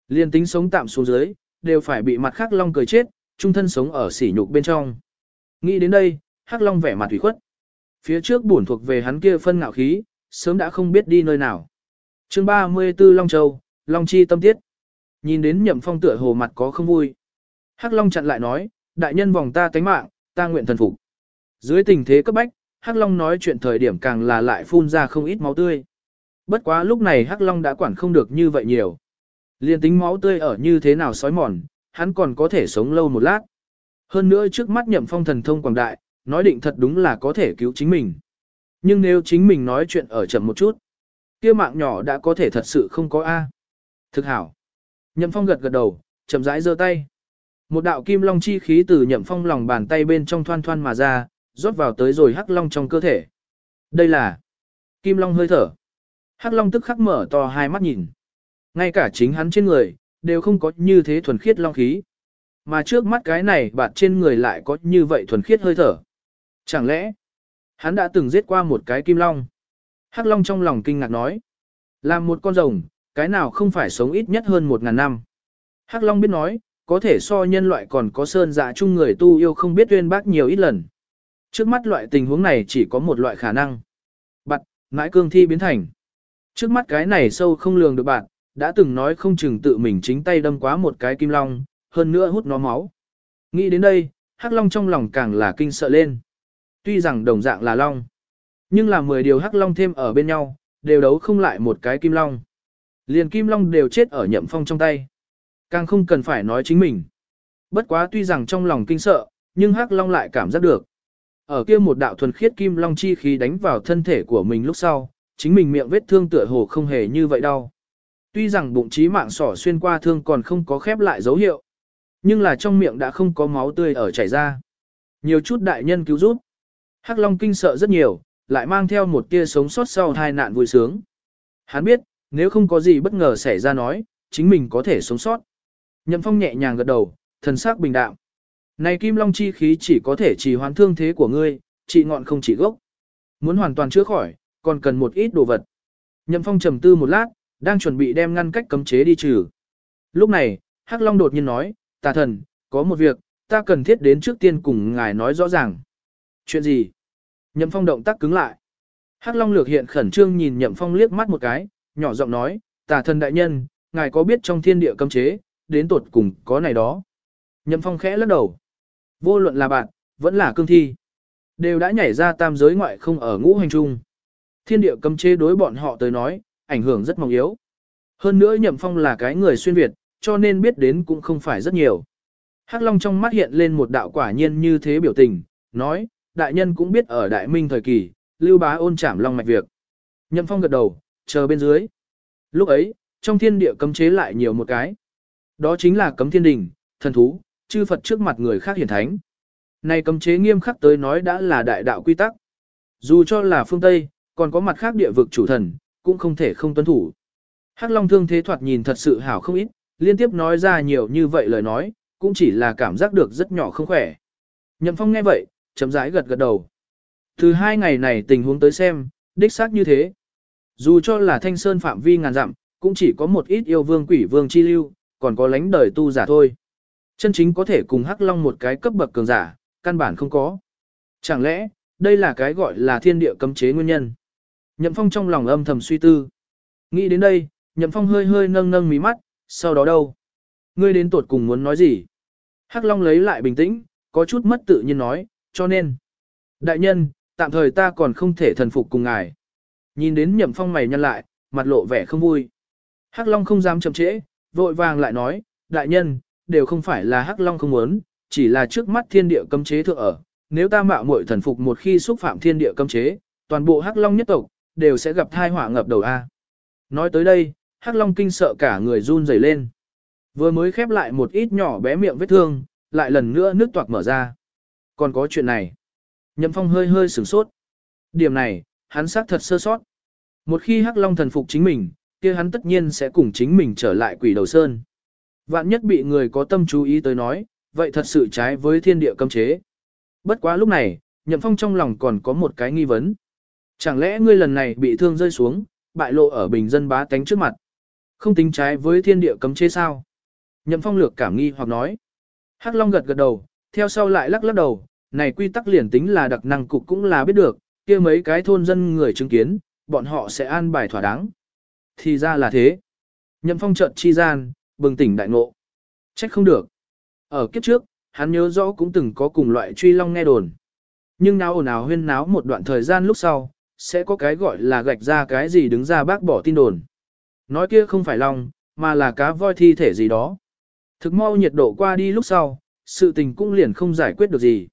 A: Liên tính sống tạm xuống dưới, đều phải bị mặt khắc long cười chết, trung thân sống ở sỉ nhục bên trong. Nghĩ đến đây, hắc long vẻ mặt thủy khuất. Phía trước buồn thuộc về hắn kia phân ngạo khí, sớm đã không biết đi nơi nào. chương 34 Long Châu, Long Chi tâm tiết. Nhìn đến nhậm phong tựa hồ mặt có không vui. Hắc Long chặn lại nói, đại nhân vòng ta tánh mạng, ta nguyện thần phục. Dưới tình thế cấp bách, Hắc Long nói chuyện thời điểm càng là lại phun ra không ít máu tươi. Bất quá lúc này Hắc Long đã quản không được như vậy nhiều. Liên tính máu tươi ở như thế nào sói mòn, hắn còn có thể sống lâu một lát. Hơn nữa trước mắt nhậm phong thần thông quảng đại, nói định thật đúng là có thể cứu chính mình. Nhưng nếu chính mình nói chuyện ở chậm một chút, kia mạng nhỏ đã có thể thật sự không có A. Thực hảo. Nhậm phong gật gật đầu, chậm rãi giơ tay. Một đạo kim long chi khí từ nhậm phong lòng bàn tay bên trong thoan thoan mà ra, rót vào tới rồi hắc long trong cơ thể. Đây là kim long hơi thở. Hắc long tức khắc mở to hai mắt nhìn. Ngay cả chính hắn trên người, đều không có như thế thuần khiết long khí. Mà trước mắt cái này bạt trên người lại có như vậy thuần khiết hơi thở. Chẳng lẽ, hắn đã từng giết qua một cái kim long? Hắc long trong lòng kinh ngạc nói. Làm một con rồng, cái nào không phải sống ít nhất hơn một ngàn năm. Hắc long biết nói, có thể so nhân loại còn có sơn dạ chung người tu yêu không biết tuyên bác nhiều ít lần. Trước mắt loại tình huống này chỉ có một loại khả năng. Bạt, mãi cương thi biến thành. Trước mắt cái này sâu không lường được bạn, đã từng nói không chừng tự mình chính tay đâm quá một cái kim long, hơn nữa hút nó máu. Nghĩ đến đây, hắc long trong lòng càng là kinh sợ lên. Tuy rằng đồng dạng là long, nhưng là 10 điều hắc long thêm ở bên nhau, đều đấu không lại một cái kim long. Liền kim long đều chết ở nhậm phong trong tay. Càng không cần phải nói chính mình. Bất quá tuy rằng trong lòng kinh sợ, nhưng hắc long lại cảm giác được. Ở kia một đạo thuần khiết kim long chi khí đánh vào thân thể của mình lúc sau, chính mình miệng vết thương tựa hồ không hề như vậy đâu. Tuy rằng bụng trí mạng sỏ xuyên qua thương còn không có khép lại dấu hiệu, nhưng là trong miệng đã không có máu tươi ở chảy ra. Nhiều chút đại nhân cứu giúp. Hắc Long kinh sợ rất nhiều, lại mang theo một tia sống sót sau hai nạn vui sướng. Hắn biết, nếu không có gì bất ngờ xảy ra nói, chính mình có thể sống sót. Nhậm Phong nhẹ nhàng gật đầu, thần sắc bình đạm. Này Kim Long chi khí chỉ có thể trì hoãn thương thế của ngươi, trị ngọn không chỉ gốc. Muốn hoàn toàn chữa khỏi, còn cần một ít đồ vật. Nhậm Phong trầm tư một lát, đang chuẩn bị đem ngăn cách cấm chế đi trừ. Lúc này, Hắc Long đột nhiên nói, tà thần, có một việc, ta cần thiết đến trước tiên cùng ngài nói rõ ràng. Chuyện gì? Nhậm phong động tác cứng lại. Hắc Long lược hiện khẩn trương nhìn Nhậm Phong liếc mắt một cái, nhỏ giọng nói, tà thần đại nhân, ngài có biết trong thiên địa cấm chế, đến tột cùng có này đó. Nhậm Phong khẽ lắc đầu. Vô luận là bạn, vẫn là cương thi. Đều đã nhảy ra tam giới ngoại không ở ngũ hành trung. Thiên địa cấm chế đối bọn họ tới nói, ảnh hưởng rất mong yếu. Hơn nữa Nhậm Phong là cái người xuyên Việt, cho nên biết đến cũng không phải rất nhiều. Hắc Long trong mắt hiện lên một đạo quả nhiên như thế biểu tình, nói, đại nhân cũng biết ở đại minh thời kỳ, lưu bá ôn chảm long mạch việc. Nhậm Phong gật đầu, chờ bên dưới. Lúc ấy, trong thiên địa cấm chế lại nhiều một cái. Đó chính là cấm thiên đình, thần thú, chư Phật trước mặt người khác hiển thánh. Này cấm chế nghiêm khắc tới nói đã là đại đạo quy tắc. Dù cho là phương Tây, còn có mặt khác địa vực chủ thần, cũng không thể không tuân thủ. Hắc Long thương thế thoạt nhìn thật sự hảo không ít, liên tiếp nói ra nhiều như vậy lời nói, cũng chỉ là cảm giác được rất nhỏ không khỏe. Nhậm Phong nghe vậy, chấm rãi gật gật đầu. Từ hai ngày này tình huống tới xem, đích xác như thế. Dù cho là thanh sơn phạm vi ngàn dặm, cũng chỉ có một ít yêu vương quỷ vương chi lưu, còn có lánh đời tu giả thôi. Chân chính có thể cùng Hắc Long một cái cấp bậc cường giả, căn bản không có. Chẳng lẽ, đây là cái gọi là thiên địa cấm chế nguyên nhân? Nhậm Phong trong lòng âm thầm suy tư. Nghĩ đến đây, Nhậm Phong hơi hơi nâng nâng mí mắt, sau đó đâu? Ngươi đến tuột cùng muốn nói gì? Hắc Long lấy lại bình tĩnh, có chút mất tự nhiên nói, cho nên. Đại nhân, tạm thời ta còn không thể thần phục cùng ngài. Nhìn đến Nhậm Phong mày nhăn lại, mặt lộ vẻ không vui. Hắc Long không dám chậm trễ, vội vàng lại nói, đại nhân, đều không phải là Hắc Long không muốn, chỉ là trước mắt thiên địa cấm chế thượng ở. Nếu ta mạo muội thần phục một khi xúc phạm thiên địa cấm chế, toàn bộ Hắc Long nhất tộc, đều sẽ gặp thai họa ngập đầu A. Nói tới đây, Hắc Long kinh sợ cả người run rẩy lên. Vừa mới khép lại một ít nhỏ bé miệng vết thương, lại lần nữa nước toạc mở ra. Còn có chuyện này. Nhậm Phong hơi hơi sửng sốt. Điểm này, hắn xác thật sơ sót. Một khi Hắc Long thần phục chính mình, kia hắn tất nhiên sẽ cùng chính mình trở lại quỷ đầu sơn. Vạn nhất bị người có tâm chú ý tới nói, vậy thật sự trái với thiên địa cấm chế. Bất quá lúc này, Nhậm Phong trong lòng còn có một cái nghi vấn. Chẳng lẽ ngươi lần này bị thương rơi xuống, bại lộ ở bình dân bá tánh trước mặt? Không tính trái với thiên địa cấm chế sao? Nhậm Phong lược cảm nghi hoặc nói. Hắc Long gật gật đầu, theo sau lại lắc lắc đầu, này quy tắc liền tính là đặc năng cục cũng là biết được, kia mấy cái thôn dân người chứng kiến, bọn họ sẽ an bài thỏa đáng. Thì ra là thế. Nhậm Phong chợt chi gian, bừng tỉnh đại ngộ. Trách không được. Ở kiếp trước, hắn nhớ rõ cũng từng có cùng loại truy long nghe đồn. Nhưng nào ồn ào huyên náo một đoạn thời gian lúc sau, sẽ có cái gọi là gạch ra cái gì đứng ra bác bỏ tin đồn. Nói kia không phải long, mà là cá voi thi thể gì đó. Thực mau nhiệt độ qua đi lúc sau, sự tình cũng liền không giải quyết được gì.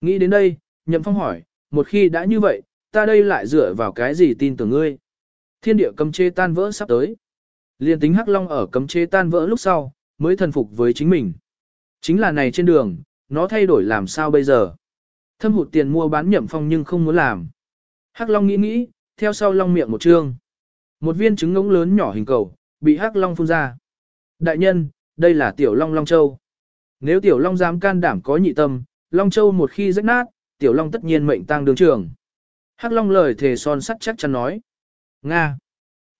A: Nghĩ đến đây, Nhậm Phong hỏi, một khi đã như vậy, ta đây lại dựa vào cái gì tin tưởng ngươi? Thiên địa cấm chế tan vỡ sắp tới. Liên tính Hắc Long ở cấm chế tan vỡ lúc sau, mới thần phục với chính mình. Chính là này trên đường, nó thay đổi làm sao bây giờ? Thâm hụt tiền mua bán Nhậm Phong nhưng không muốn làm. Hắc Long nghĩ nghĩ, theo sau Long miệng một trương. Một viên trứng ngỗng lớn nhỏ hình cầu, bị Hắc Long phun ra. Đại nhân, đây là tiểu Long Long Châu. Nếu tiểu Long dám can đảm có nhị tâm, Long Châu một khi rách nát, tiểu Long tất nhiên mệnh tang đường trường. Hắc Long lời thề son sắt chắc chắn nói. Nga.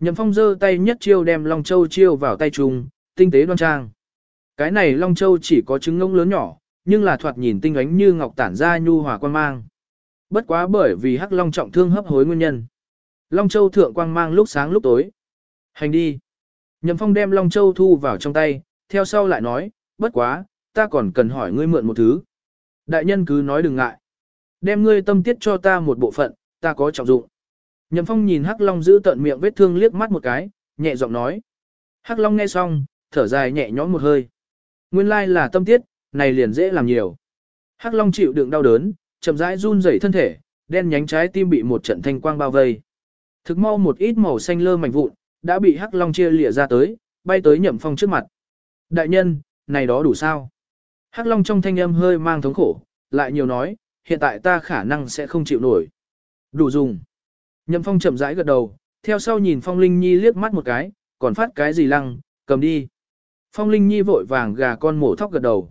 A: Nhậm Phong giơ tay nhất chiêu đem Long Châu chiêu vào tay trùng, tinh tế đoan trang. Cái này Long Châu chỉ có trứng ngỗng lớn nhỏ, nhưng là thoạt nhìn tinh ánh như ngọc tản ra nhu hòa quan mang. Bất quá bởi vì Hắc Long trọng thương hấp hối nguyên nhân. Long Châu thượng quang mang lúc sáng lúc tối. Hành đi. Nhậm Phong đem Long Châu thu vào trong tay, theo sau lại nói, bất quá, ta còn cần hỏi ngươi mượn một thứ. Đại nhân cứ nói đừng ngại. Đem ngươi tâm tiết cho ta một bộ phận, ta có trọng dụng. Nhậm Phong nhìn Hắc Long giữ tận miệng vết thương liếc mắt một cái, nhẹ giọng nói. Hắc Long nghe xong, thở dài nhẹ nhõm một hơi. Nguyên lai là tâm tiết, này liền dễ làm nhiều. Hắc Long chịu đựng đau đớn, chậm rãi run rẩy thân thể, đen nhánh trái tim bị một trận thanh quang bao vây. Thực mau một ít màu xanh lơ mảnh vụn, đã bị Hắc Long chia lìa ra tới, bay tới Nhậm Phong trước mặt. Đại nhân, này đó đủ sao? Hắc Long trong thanh âm hơi mang thống khổ, lại nhiều nói, hiện tại ta khả năng sẽ không chịu nổi. Đủ dùng. Nhậm Phong chậm rãi gật đầu, theo sau nhìn Phong Linh Nhi liếc mắt một cái, còn phát cái gì lăng, cầm đi. Phong Linh Nhi vội vàng gà con mổ thóc gật đầu.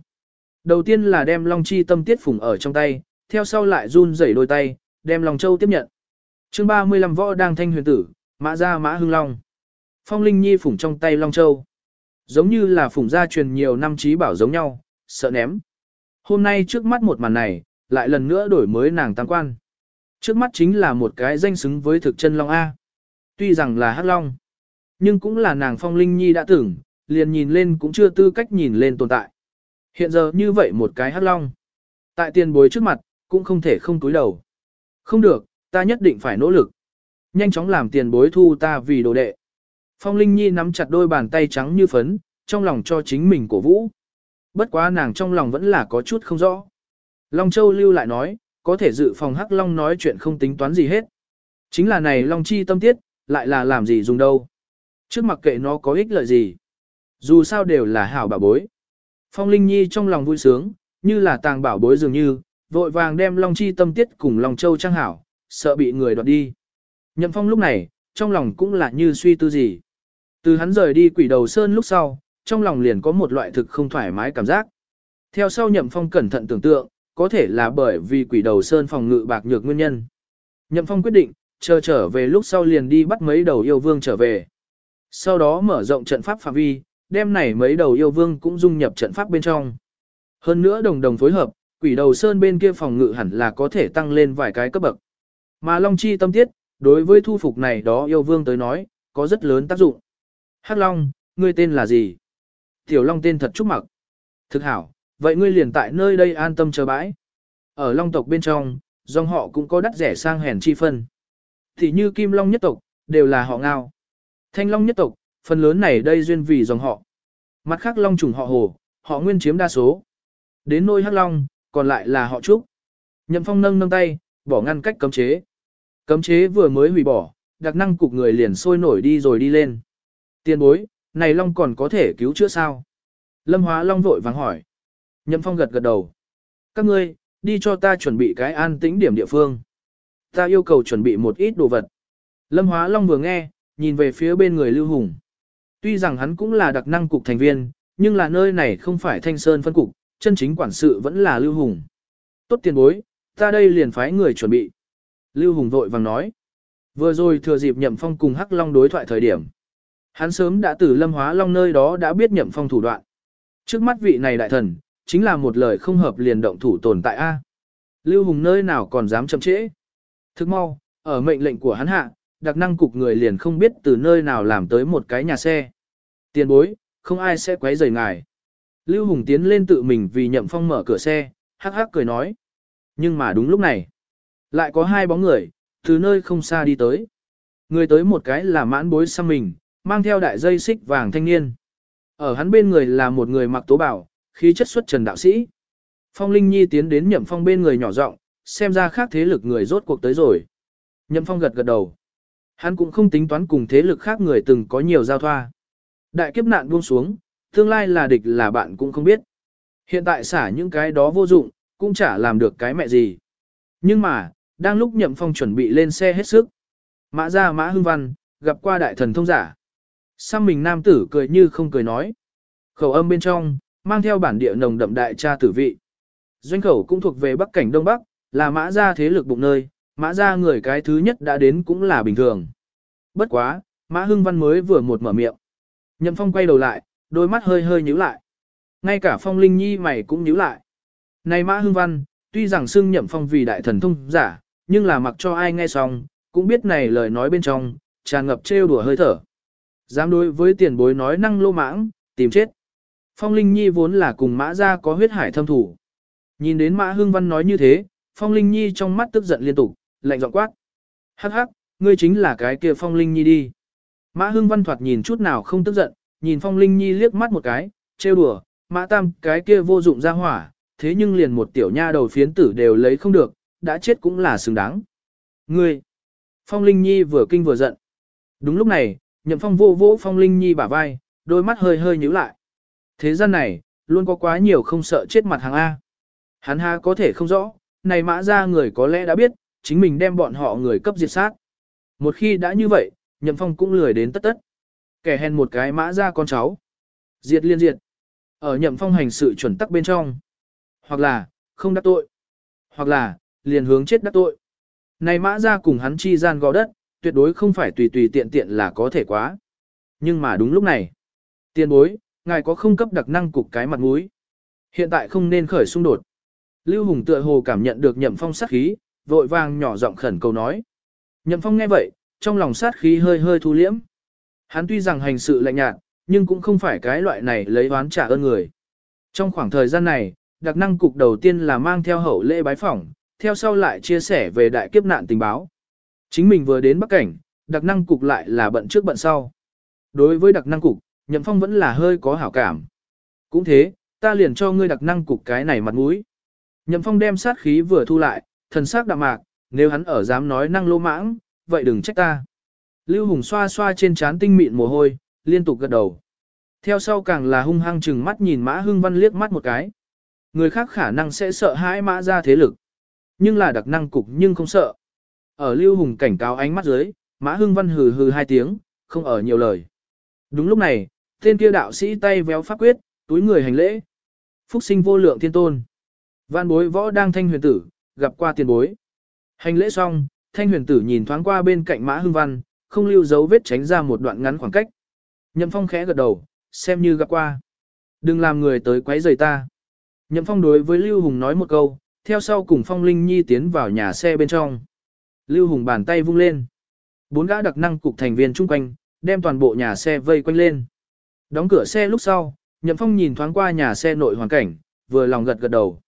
A: Đầu tiên là đem Long Chi tâm tiết phùng ở trong tay, theo sau lại run rẩy đôi tay, đem Long Châu tiếp nhận. chương 35 võ đang thanh huyền tử, mã ra mã hưng long. Phong Linh Nhi phủng trong tay Long Châu. Giống như là phủng gia truyền nhiều năm trí bảo giống nhau, sợ ném. Hôm nay trước mắt một màn này, lại lần nữa đổi mới nàng tăng quan. Trước mắt chính là một cái danh xứng với thực chân long A. Tuy rằng là hắc long, nhưng cũng là nàng phong linh nhi đã tưởng, liền nhìn lên cũng chưa tư cách nhìn lên tồn tại. Hiện giờ như vậy một cái hắc long. Tại tiền bối trước mặt, cũng không thể không túi đầu. Không được, ta nhất định phải nỗ lực. Nhanh chóng làm tiền bối thu ta vì đồ đệ. Phong Linh Nhi nắm chặt đôi bàn tay trắng như phấn, trong lòng cho chính mình cổ vũ. Bất quá nàng trong lòng vẫn là có chút không rõ. Long Châu lưu lại nói, có thể dự phòng Hắc Long nói chuyện không tính toán gì hết. Chính là này Long Chi tâm tiết, lại là làm gì dùng đâu. Trước mặc kệ nó có ích lợi gì. Dù sao đều là hảo bảo bối. Phong Linh Nhi trong lòng vui sướng, như là tàng bảo bối dường như, vội vàng đem Long Chi tâm tiết cùng Long Châu trang hảo, sợ bị người đoạt đi. Nhậm Phong lúc này, trong lòng cũng là như suy tư gì. Từ hắn rời đi quỷ đầu sơn lúc sau, trong lòng liền có một loại thực không thoải mái cảm giác. Theo sau Nhậm Phong cẩn thận tưởng tượng, có thể là bởi vì quỷ đầu sơn phòng ngự bạc nhược nguyên nhân. Nhậm Phong quyết định, chờ trở về lúc sau liền đi bắt mấy đầu yêu vương trở về. Sau đó mở rộng trận pháp phạm vi, đem này mấy đầu yêu vương cũng dung nhập trận pháp bên trong. Hơn nữa đồng đồng phối hợp, quỷ đầu sơn bên kia phòng ngự hẳn là có thể tăng lên vài cái cấp bậc. Mà Long Chi tâm tiết, đối với thu phục này đó yêu vương tới nói, có rất lớn tác dụng. Hắc Long, ngươi tên là gì? Tiểu Long tên thật trúc mặc. Thực hảo, vậy ngươi liền tại nơi đây an tâm chờ bãi. Ở Long tộc bên trong, dòng họ cũng có đắt rẻ sang hèn chi phân. Thì như Kim Long nhất tộc, đều là họ ngao. Thanh Long nhất tộc, phần lớn này đây duyên vì dòng họ. Mặt khác Long trùng họ hồ, họ nguyên chiếm đa số. Đến nôi Hắc Long, còn lại là họ trúc. Nhậm Phong nâng nâng tay, bỏ ngăn cách cấm chế. Cấm chế vừa mới hủy bỏ, đặc năng cục người liền sôi nổi đi rồi đi lên. Tiền bối, này Long còn có thể cứu chữa sao? Lâm Hóa Long vội vàng hỏi. Nhậm Phong gật gật đầu. Các ngươi, đi cho ta chuẩn bị cái an tĩnh điểm địa phương. Ta yêu cầu chuẩn bị một ít đồ vật. Lâm Hóa Long vừa nghe, nhìn về phía bên người Lưu Hùng. Tuy rằng hắn cũng là đặc năng cục thành viên, nhưng là nơi này không phải thanh sơn phân cục, chân chính quản sự vẫn là Lưu Hùng. Tốt tiền bối, ta đây liền phái người chuẩn bị. Lưu Hùng vội vàng nói. Vừa rồi thừa dịp Nhậm Phong cùng Hắc Long đối thoại thời điểm. Hắn sớm đã từ Lâm Hóa Long nơi đó đã biết Nhậm Phong thủ đoạn. Trước mắt vị này đại thần, chính là một lời không hợp liền động thủ tồn tại A. Lưu Hùng nơi nào còn dám chậm trễ. Thức mau, ở mệnh lệnh của hắn hạ, đặc năng cục người liền không biết từ nơi nào làm tới một cái nhà xe. Tiền bối, không ai sẽ quấy rầy ngài. Lưu Hùng tiến lên tự mình vì Nhậm Phong mở cửa xe, hắc hắc cười nói. Nhưng mà đúng lúc này, lại có hai bóng người, từ nơi không xa đi tới. Người tới một cái là mãn bối xăm mình, mang theo đại dây xích vàng thanh niên. Ở hắn bên người là một người mặc tố bảo, khí chất xuất trần đạo sĩ. Phong Linh Nhi tiến đến Nhậm Phong bên người nhỏ giọng, xem ra khác thế lực người rốt cuộc tới rồi. Nhậm Phong gật gật đầu. Hắn cũng không tính toán cùng thế lực khác người từng có nhiều giao thoa. Đại kiếp nạn buông xuống, tương lai là địch là bạn cũng không biết. Hiện tại xả những cái đó vô dụng, cũng chả làm được cái mẹ gì. Nhưng mà, đang lúc Nhậm Phong chuẩn bị lên xe hết sức. Mã ra Mã Hưng Văn, gặp qua đại thần thông giả. Sang mình nam tử cười như không cười nói. Khẩu âm bên trong, mang theo bản địa nồng đậm đại cha tử vị. Doanh khẩu cũng thuộc về Bắc cảnh Đông Bắc, là mã gia thế lực bụng nơi, mã gia người cái thứ nhất đã đến cũng là bình thường. Bất quá, mã hưng văn mới vừa một mở miệng. Nhậm phong quay đầu lại, đôi mắt hơi hơi nhíu lại. Ngay cả phong linh nhi mày cũng nhíu lại. Này mã hưng văn, tuy rằng xưng nhậm phong vì đại thần thông giả, nhưng là mặc cho ai nghe xong, cũng biết này lời nói bên trong, tràn ngập trêu đùa hơi thở. Dám đối với tiền bối nói năng lô mãng, tìm chết. Phong Linh Nhi vốn là cùng mã gia có huyết hải thâm thủ. Nhìn đến mã hưng văn nói như thế, Phong Linh Nhi trong mắt tức giận liên tục, lạnh giọng quát. Hắc hắc, ngươi chính là cái kia Phong Linh Nhi đi. Mã hưng văn thoạt nhìn chút nào không tức giận, nhìn Phong Linh Nhi liếc mắt một cái, trêu đùa, mã tam cái kia vô dụng ra hỏa, thế nhưng liền một tiểu nha đầu phiến tử đều lấy không được, đã chết cũng là xứng đáng. Ngươi! Phong Linh Nhi vừa kinh vừa giận. Đúng lúc này, nhậm phong vô vỗ Phong Linh Nhi bả vai, đôi mắt hơi hơi nhíu lại. Thế gian này, luôn có quá nhiều không sợ chết mặt hàng A. Hắn ha có thể không rõ, này mã ra người có lẽ đã biết, chính mình đem bọn họ người cấp diệt sát. Một khi đã như vậy, nhậm phong cũng lười đến tất tất. Kẻ hèn một cái mã ra con cháu. Diệt liên diệt. Ở nhậm phong hành sự chuẩn tắc bên trong. Hoặc là, không đắc tội. Hoặc là, liền hướng chết đắc tội. Này mã ra cùng hắn chi gian gò đất, tuyệt đối không phải tùy tùy tiện tiện là có thể quá. Nhưng mà đúng lúc này, tiền bối, ngài có không cấp đặc năng cục cái mặt mũi. Hiện tại không nên khởi xung đột. Lưu Hùng tựa hồ cảm nhận được nhậm phong sát khí, vội vàng nhỏ giọng khẩn cầu nói. Nhậm Phong nghe vậy, trong lòng sát khí hơi hơi thu liễm. Hắn tuy rằng hành sự lạnh nhạt, nhưng cũng không phải cái loại này lấy oán trả ơn người. Trong khoảng thời gian này, đặc năng cục đầu tiên là mang theo hậu lễ bái phỏng, theo sau lại chia sẻ về đại kiếp nạn tình báo. Chính mình vừa đến Bắc Cảnh, đặc năng cục lại là bận trước bận sau. Đối với đặc năng cục, Nhậm Phong vẫn là hơi có hảo cảm. Cũng thế, ta liền cho ngươi đặc năng cục cái này mặt mũi. Nhậm Phong đem sát khí vừa thu lại, thần sắc đạm mạc, nếu hắn ở dám nói năng lô mãng, vậy đừng trách ta. Lưu Hùng xoa xoa trên trán tinh mịn mồ hôi, liên tục gật đầu. Theo sau càng là hung hăng chừng mắt nhìn Mã Hưng Văn liếc mắt một cái. Người khác khả năng sẽ sợ hãi Mã ra thế lực. Nhưng là đặc năng cục nhưng không sợ. Ở Lưu Hùng cảnh cáo ánh mắt dưới, Mã Hưng Văn hừ hừ hai tiếng, không ở nhiều lời. Đúng lúc này, tên kia đạo sĩ tay véo pháp quyết, túi người hành lễ. Phúc sinh vô lượng thiên tôn. Văn bối võ đang thanh huyền tử, gặp qua tiền bối. Hành lễ xong, thanh huyền tử nhìn thoáng qua bên cạnh Mã Hưng Văn, không lưu dấu vết tránh ra một đoạn ngắn khoảng cách. Nhậm Phong khẽ gật đầu, xem như gặp qua. Đừng làm người tới quấy rầy ta. Nhậm Phong đối với Lưu Hùng nói một câu, theo sau cùng Phong Linh Nhi tiến vào nhà xe bên trong. Lưu Hùng bàn tay vung lên. Bốn gã đặc năng cục thành viên chung quanh, đem toàn bộ nhà xe vây quanh lên. Đóng cửa xe lúc sau, Nhậm Phong nhìn thoáng qua nhà xe nội hoàn cảnh, vừa lòng gật gật đầu.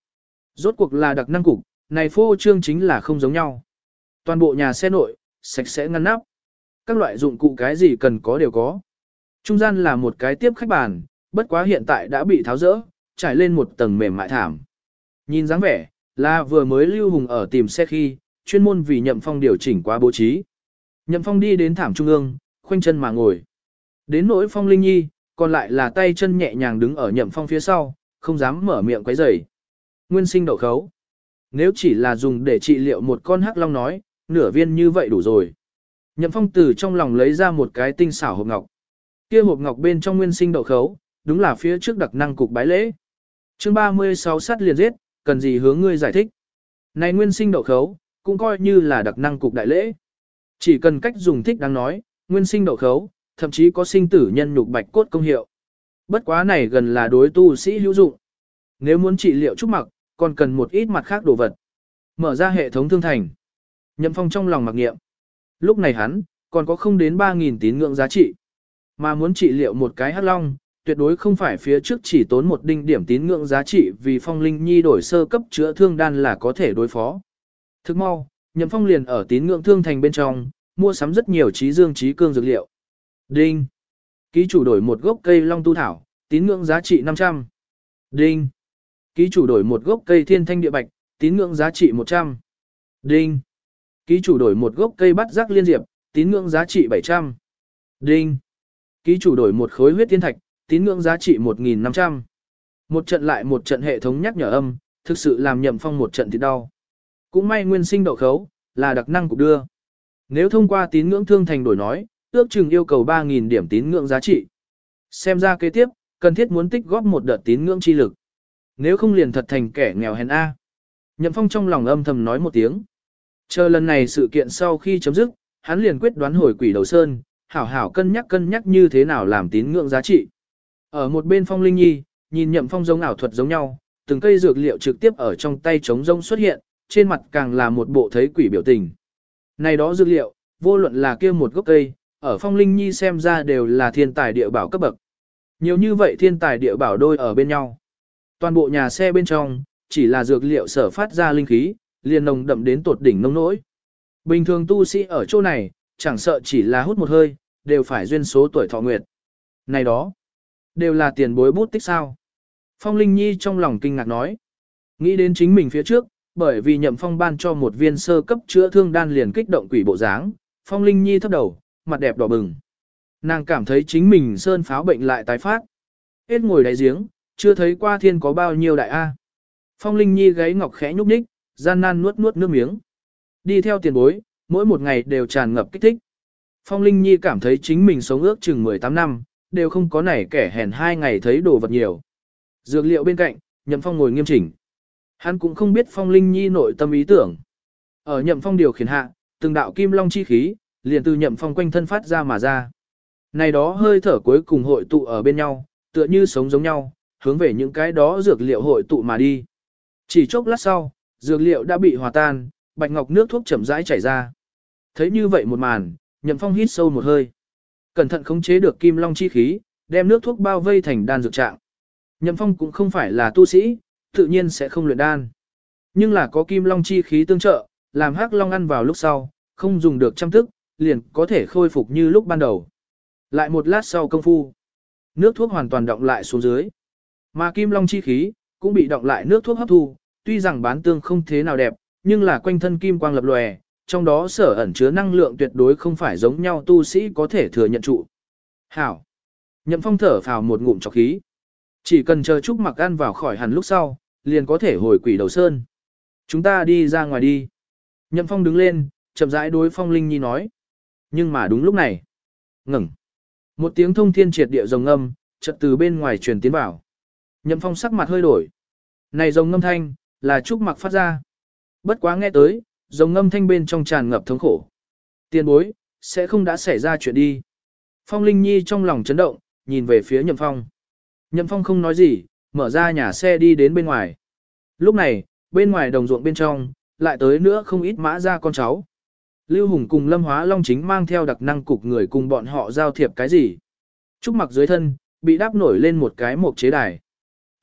A: Rốt cuộc là đặc năng cục, này phô trương chính là không giống nhau. Toàn bộ nhà xe nội, sạch sẽ ngăn nắp. Các loại dụng cụ cái gì cần có đều có. Trung gian là một cái tiếp khách bàn, bất quá hiện tại đã bị tháo rỡ, trải lên một tầng mềm mại thảm. Nhìn dáng vẻ, là vừa mới Lưu Hùng ở tìm xe khi, chuyên môn vì Nhậm Phong điều chỉnh quá bố trí. Nhậm Phong đi đến thảm trung ương, khoanh chân mà ngồi. Đến nỗi Phong Linh Nhi, còn lại là tay chân nhẹ nhàng đứng ở Nhậm Phong phía sau, không dám mở miệng quấy rầy. Nguyên sinh đậu khấu. Nếu chỉ là dùng để trị liệu một con hắc long nói, nửa viên như vậy đủ rồi. Nhậm Phong từ trong lòng lấy ra một cái tinh xảo hộp ngọc. Kia hộp ngọc bên trong nguyên sinh đậu khấu, đúng là phía trước đặc năng cục bái lễ. Chương 36 sát liền giết, cần gì hướng ngươi giải thích. Này nguyên sinh đậu khấu, cũng coi như là đặc năng cục đại lễ. Chỉ cần cách dùng thích đáng nói, nguyên sinh đậu khấu, thậm chí có sinh tử nhân nhục bạch cốt công hiệu. Bất quá này gần là đối tu sĩ hữu dụng. Nếu muốn trị liệu trúc mặc, còn cần một ít mặt khác đồ vật. Mở ra hệ thống thương thành. Nhậm phong trong lòng mặc niệm. Lúc này hắn, còn có không đến 3.000 tín ngưỡng giá trị. Mà muốn trị liệu một cái hắc long, tuyệt đối không phải phía trước chỉ tốn một đinh điểm tín ngưỡng giá trị vì phong linh nhi đổi sơ cấp chữa thương đan là có thể đối phó. Thức mau, nhậm phong liền ở tín ngưỡng thương thành bên trong, mua sắm rất nhiều trí dương trí cương dược liệu. Đinh. Ký chủ đổi một gốc cây long tu thảo, tín ngưỡng giá trị 500. Đinh. Ký chủ đổi một gốc cây thiên thanh địa bạch, tín ngưỡng giá trị 100. Đinh. Ký chủ đổi một gốc cây bắt giác liên diệp, tín ngưỡng giá trị 700. Đinh. Ký chủ đổi một khối huyết thiên thạch, tín ngưỡng giá trị 1.500. Một trận lại một trận hệ thống nhắc nhở âm, thực sự làm nhậm phong một trận thì đau. Cũng may nguyên sinh đậu khấu, là đặc năng cục đưa. Nếu thông qua tín ngưỡng thương thành đổi nói, ước chừng yêu cầu 3.000 điểm tín ngưỡng giá trị. Xem ra kế tiếp, cần thiết muốn tích góp một đợt tín ngưỡng chi lực. Nếu không liền thật thành kẻ nghèo hèn A. Nhậm Phong trong lòng âm thầm nói một tiếng. Chờ lần này sự kiện sau khi chấm dứt, hắn liền quyết đoán hồi quỷ đầu sơn, hảo hảo cân nhắc cân nhắc như thế nào làm tín ngưỡng giá trị. Ở một bên Phong Linh Nhi, nhìn Nhậm Phong giống ảo thuật giống nhau, từng cây dược liệu trực tiếp ở trong tay trống rông xuất hiện, trên mặt càng là một bộ thấy quỷ biểu tình. Này đó dược liệu, vô luận là kia một gốc cây, ở Phong Linh Nhi xem ra đều là thiên tài địa bảo cấp bậc. Nhiều như vậy thiên tài địa bảo đôi ở bên nhau. Toàn bộ nhà xe bên trong, chỉ là dược liệu sở phát ra linh khí, liền nồng đậm đến tột đỉnh nông nỗi. Bình thường tu sĩ ở chỗ này, chẳng sợ chỉ là hút một hơi, đều phải duyên số tuổi thọ nguyệt. Này đó, đều là tiền bối bút tích sao. Phong Linh Nhi trong lòng kinh ngạc nói. Nghĩ đến chính mình phía trước, bởi vì nhậm phong ban cho một viên sơ cấp chữa thương đan liền kích động quỷ bộ dáng, Phong Linh Nhi thấp đầu, mặt đẹp đỏ bừng. Nàng cảm thấy chính mình sơn pháo bệnh lại tái phát. Hết ngồi đáy giếng, chưa thấy qua thiên có bao nhiêu đại A. Phong Linh Nhi gáy ngọc khẽ nhúc nhích, gian nan nuốt nuốt nước miếng. Đi theo tiền bối, mỗi một ngày đều tràn ngập kích thích. Phong Linh Nhi cảm thấy chính mình sống ước chừng 18 năm, đều không có nảy kẻ hèn hai ngày thấy đồ vật nhiều. Dược liệu bên cạnh, Nhậm Phong ngồi nghiêm chỉnh. Hắn cũng không biết Phong Linh Nhi nội tâm ý tưởng. Ở Nhậm Phong điều khiển hạ, từng đạo kim long chi khí, liền từ Nhậm Phong quanh thân phát ra mà ra. Này đó hơi thở cuối cùng hội tụ ở bên nhau, tựa như sống giống nhau, hướng về những cái đó dược liệu hội tụ mà đi. Chỉ chốc lát sau, dược liệu đã bị hòa tan, bạch ngọc nước thuốc chậm rãi chảy ra. Thấy như vậy một màn, Nhậm Phong hít sâu một hơi. Cẩn thận khống chế được kim long chi khí, đem nước thuốc bao vây thành đan dược trạng. Nhậm Phong cũng không phải là tu sĩ, tự nhiên sẽ không luyện đan. Nhưng là có kim long chi khí tương trợ, làm hắc long ăn vào lúc sau, không dùng được trăm tức, liền có thể khôi phục như lúc ban đầu. Lại một lát sau công phu, nước thuốc hoàn toàn động lại xuống dưới. Mà kim long chi khí, cũng bị động lại nước thuốc hấp thu, tuy rằng bán tương không thế nào đẹp, nhưng là quanh thân kim quang lập lòe, trong đó sở ẩn chứa năng lượng tuyệt đối không phải giống nhau tu sĩ có thể thừa nhận trụ. Hảo! Nhậm phong thở phào một ngụm chọc khí. Chỉ cần chờ Trúc mặc ăn vào khỏi hẳn lúc sau, liền có thể hồi quỷ đầu sơn. Chúng ta đi ra ngoài đi. Nhậm phong đứng lên, chậm rãi đối phong linh nhi nói. Nhưng mà đúng lúc này. Ngừng. Một tiếng thông thiên triệt địa rồng âm, chợt từ bên ngoài truyền tiến vào. Nhậm phong sắc mặt hơi đổi. Này rồng ngâm thanh, là Trúc mặc phát ra. Bất quá nghe tới, rồng ngâm thanh bên trong tràn ngập thống khổ. Tiên bối, sẽ không đã xảy ra chuyện đi. Phong Linh Nhi trong lòng chấn động, nhìn về phía Nhậm Phong. Nhậm Phong không nói gì, mở ra nhà xe đi đến bên ngoài. Lúc này, bên ngoài đồng ruộng bên trong, lại tới nữa không ít mã ra con cháu. Lưu Hùng cùng Lâm Hóa Long chính mang theo đặc năng cục người cùng bọn họ giao thiệp cái gì. Trúc mặc dưới thân, bị đáp nổi lên một cái mộc chế đài.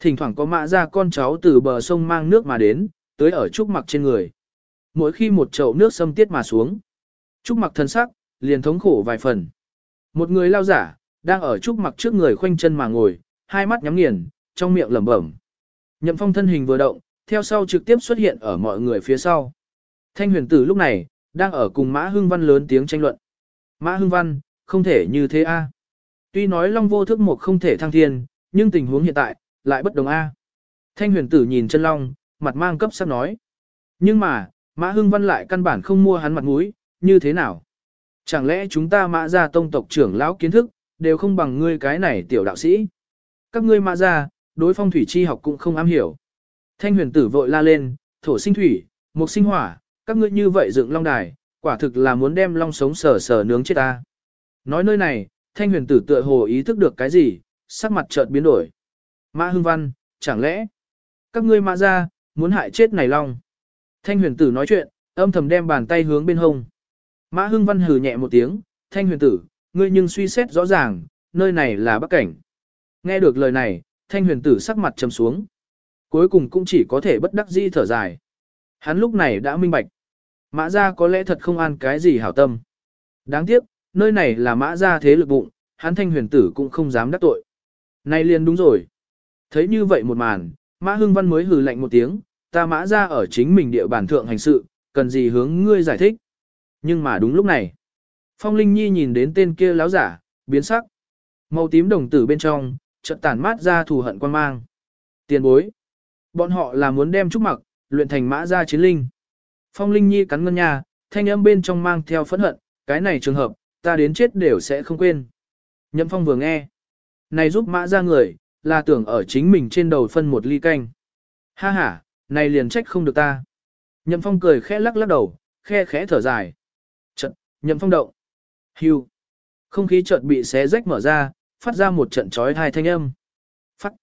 A: Thỉnh thoảng có mã ra con cháu từ bờ sông mang nước mà đến, tới ở Trúc mặc trên người. Mỗi khi một chậu nước xâm tiết mà xuống, Trúc mặc thân sắc, liền thống khổ vài phần. Một người lao giả, đang ở Trúc mặc trước người khoanh chân mà ngồi, hai mắt nhắm nghiền, trong miệng lẩm bẩm. Nhậm phong thân hình vừa động, theo sau trực tiếp xuất hiện ở mọi người phía sau. Thanh huyền tử lúc này, đang ở cùng Mã Hưng Văn lớn tiếng tranh luận. Mã Hưng Văn, không thể như thế a. Tuy nói long vô thức một không thể thăng thiên, nhưng tình huống hiện tại, lại bất đồng a. Thanh huyền tử nhìn chân long, mặt mang cấp sắc nói. Nhưng mà, Mã Hưng Văn lại căn bản không mua hắn mặt mũi, như thế nào? Chẳng lẽ chúng ta mã ra tông tộc trưởng lão kiến thức, đều không bằng ngươi cái này tiểu đạo sĩ? Các ngươi mã ra, đối phong thủy chi học cũng không am hiểu. Thanh huyền tử vội la lên, thổ sinh thủy, mục sinh hỏa, các ngươi như vậy dựng long đài, quả thực là muốn đem long sống sờ sờ nướng chết ta. Nói nơi này, thanh huyền tử tựa hồ ý thức được cái gì, sắc mặt chợt biến đổi. Mã Hưng Văn, chẳng lẽ, các ngươi mã ra, muốn hại chết này long. Thanh huyền tử nói chuyện, âm thầm đem bàn tay hướng bên hông. Mã Hưng Văn hừ nhẹ một tiếng, thanh huyền tử, ngươi nhưng suy xét rõ ràng, nơi này là bắc cảnh. Nghe được lời này, thanh huyền tử sắc mặt trầm xuống. Cuối cùng cũng chỉ có thể bất đắc dĩ thở dài. Hắn lúc này đã minh bạch. Mã gia có lẽ thật không an cái gì hảo tâm. Đáng tiếc, nơi này là mã gia thế lực bụng, hắn thanh huyền tử cũng không dám đắc tội. Nay liền đúng rồi. Thấy như vậy một màn, Mã Hưng Văn mới hừ lạnh một tiếng, ta mã ra ở chính mình địa bàn thượng hành sự, cần gì hướng ngươi giải thích. Nhưng mà đúng lúc này, Phong Linh Nhi nhìn đến tên kia láo giả, biến sắc. Màu tím đồng tử bên trong, chợt tản mát ra thù hận quan mang. Tiền bối. Bọn họ là muốn đem trúc mặc, luyện thành mã ra chiến linh. Phong Linh Nhi cắn ngân nhà, thanh âm bên trong mang theo phẫn hận, cái này trường hợp, ta đến chết đều sẽ không quên. Nhậm Phong vừa nghe. Này giúp mã ra người, là tưởng ở chính mình trên đầu phân một ly canh. Ha ha, này liền trách không được ta. Nhậm phong cười khẽ lắc lắc đầu, khe khẽ thở dài. Trận, nhậm phong động. Hưu. Không khí chợt bị xé rách mở ra, phát ra một trận chói tai thanh âm. Phát.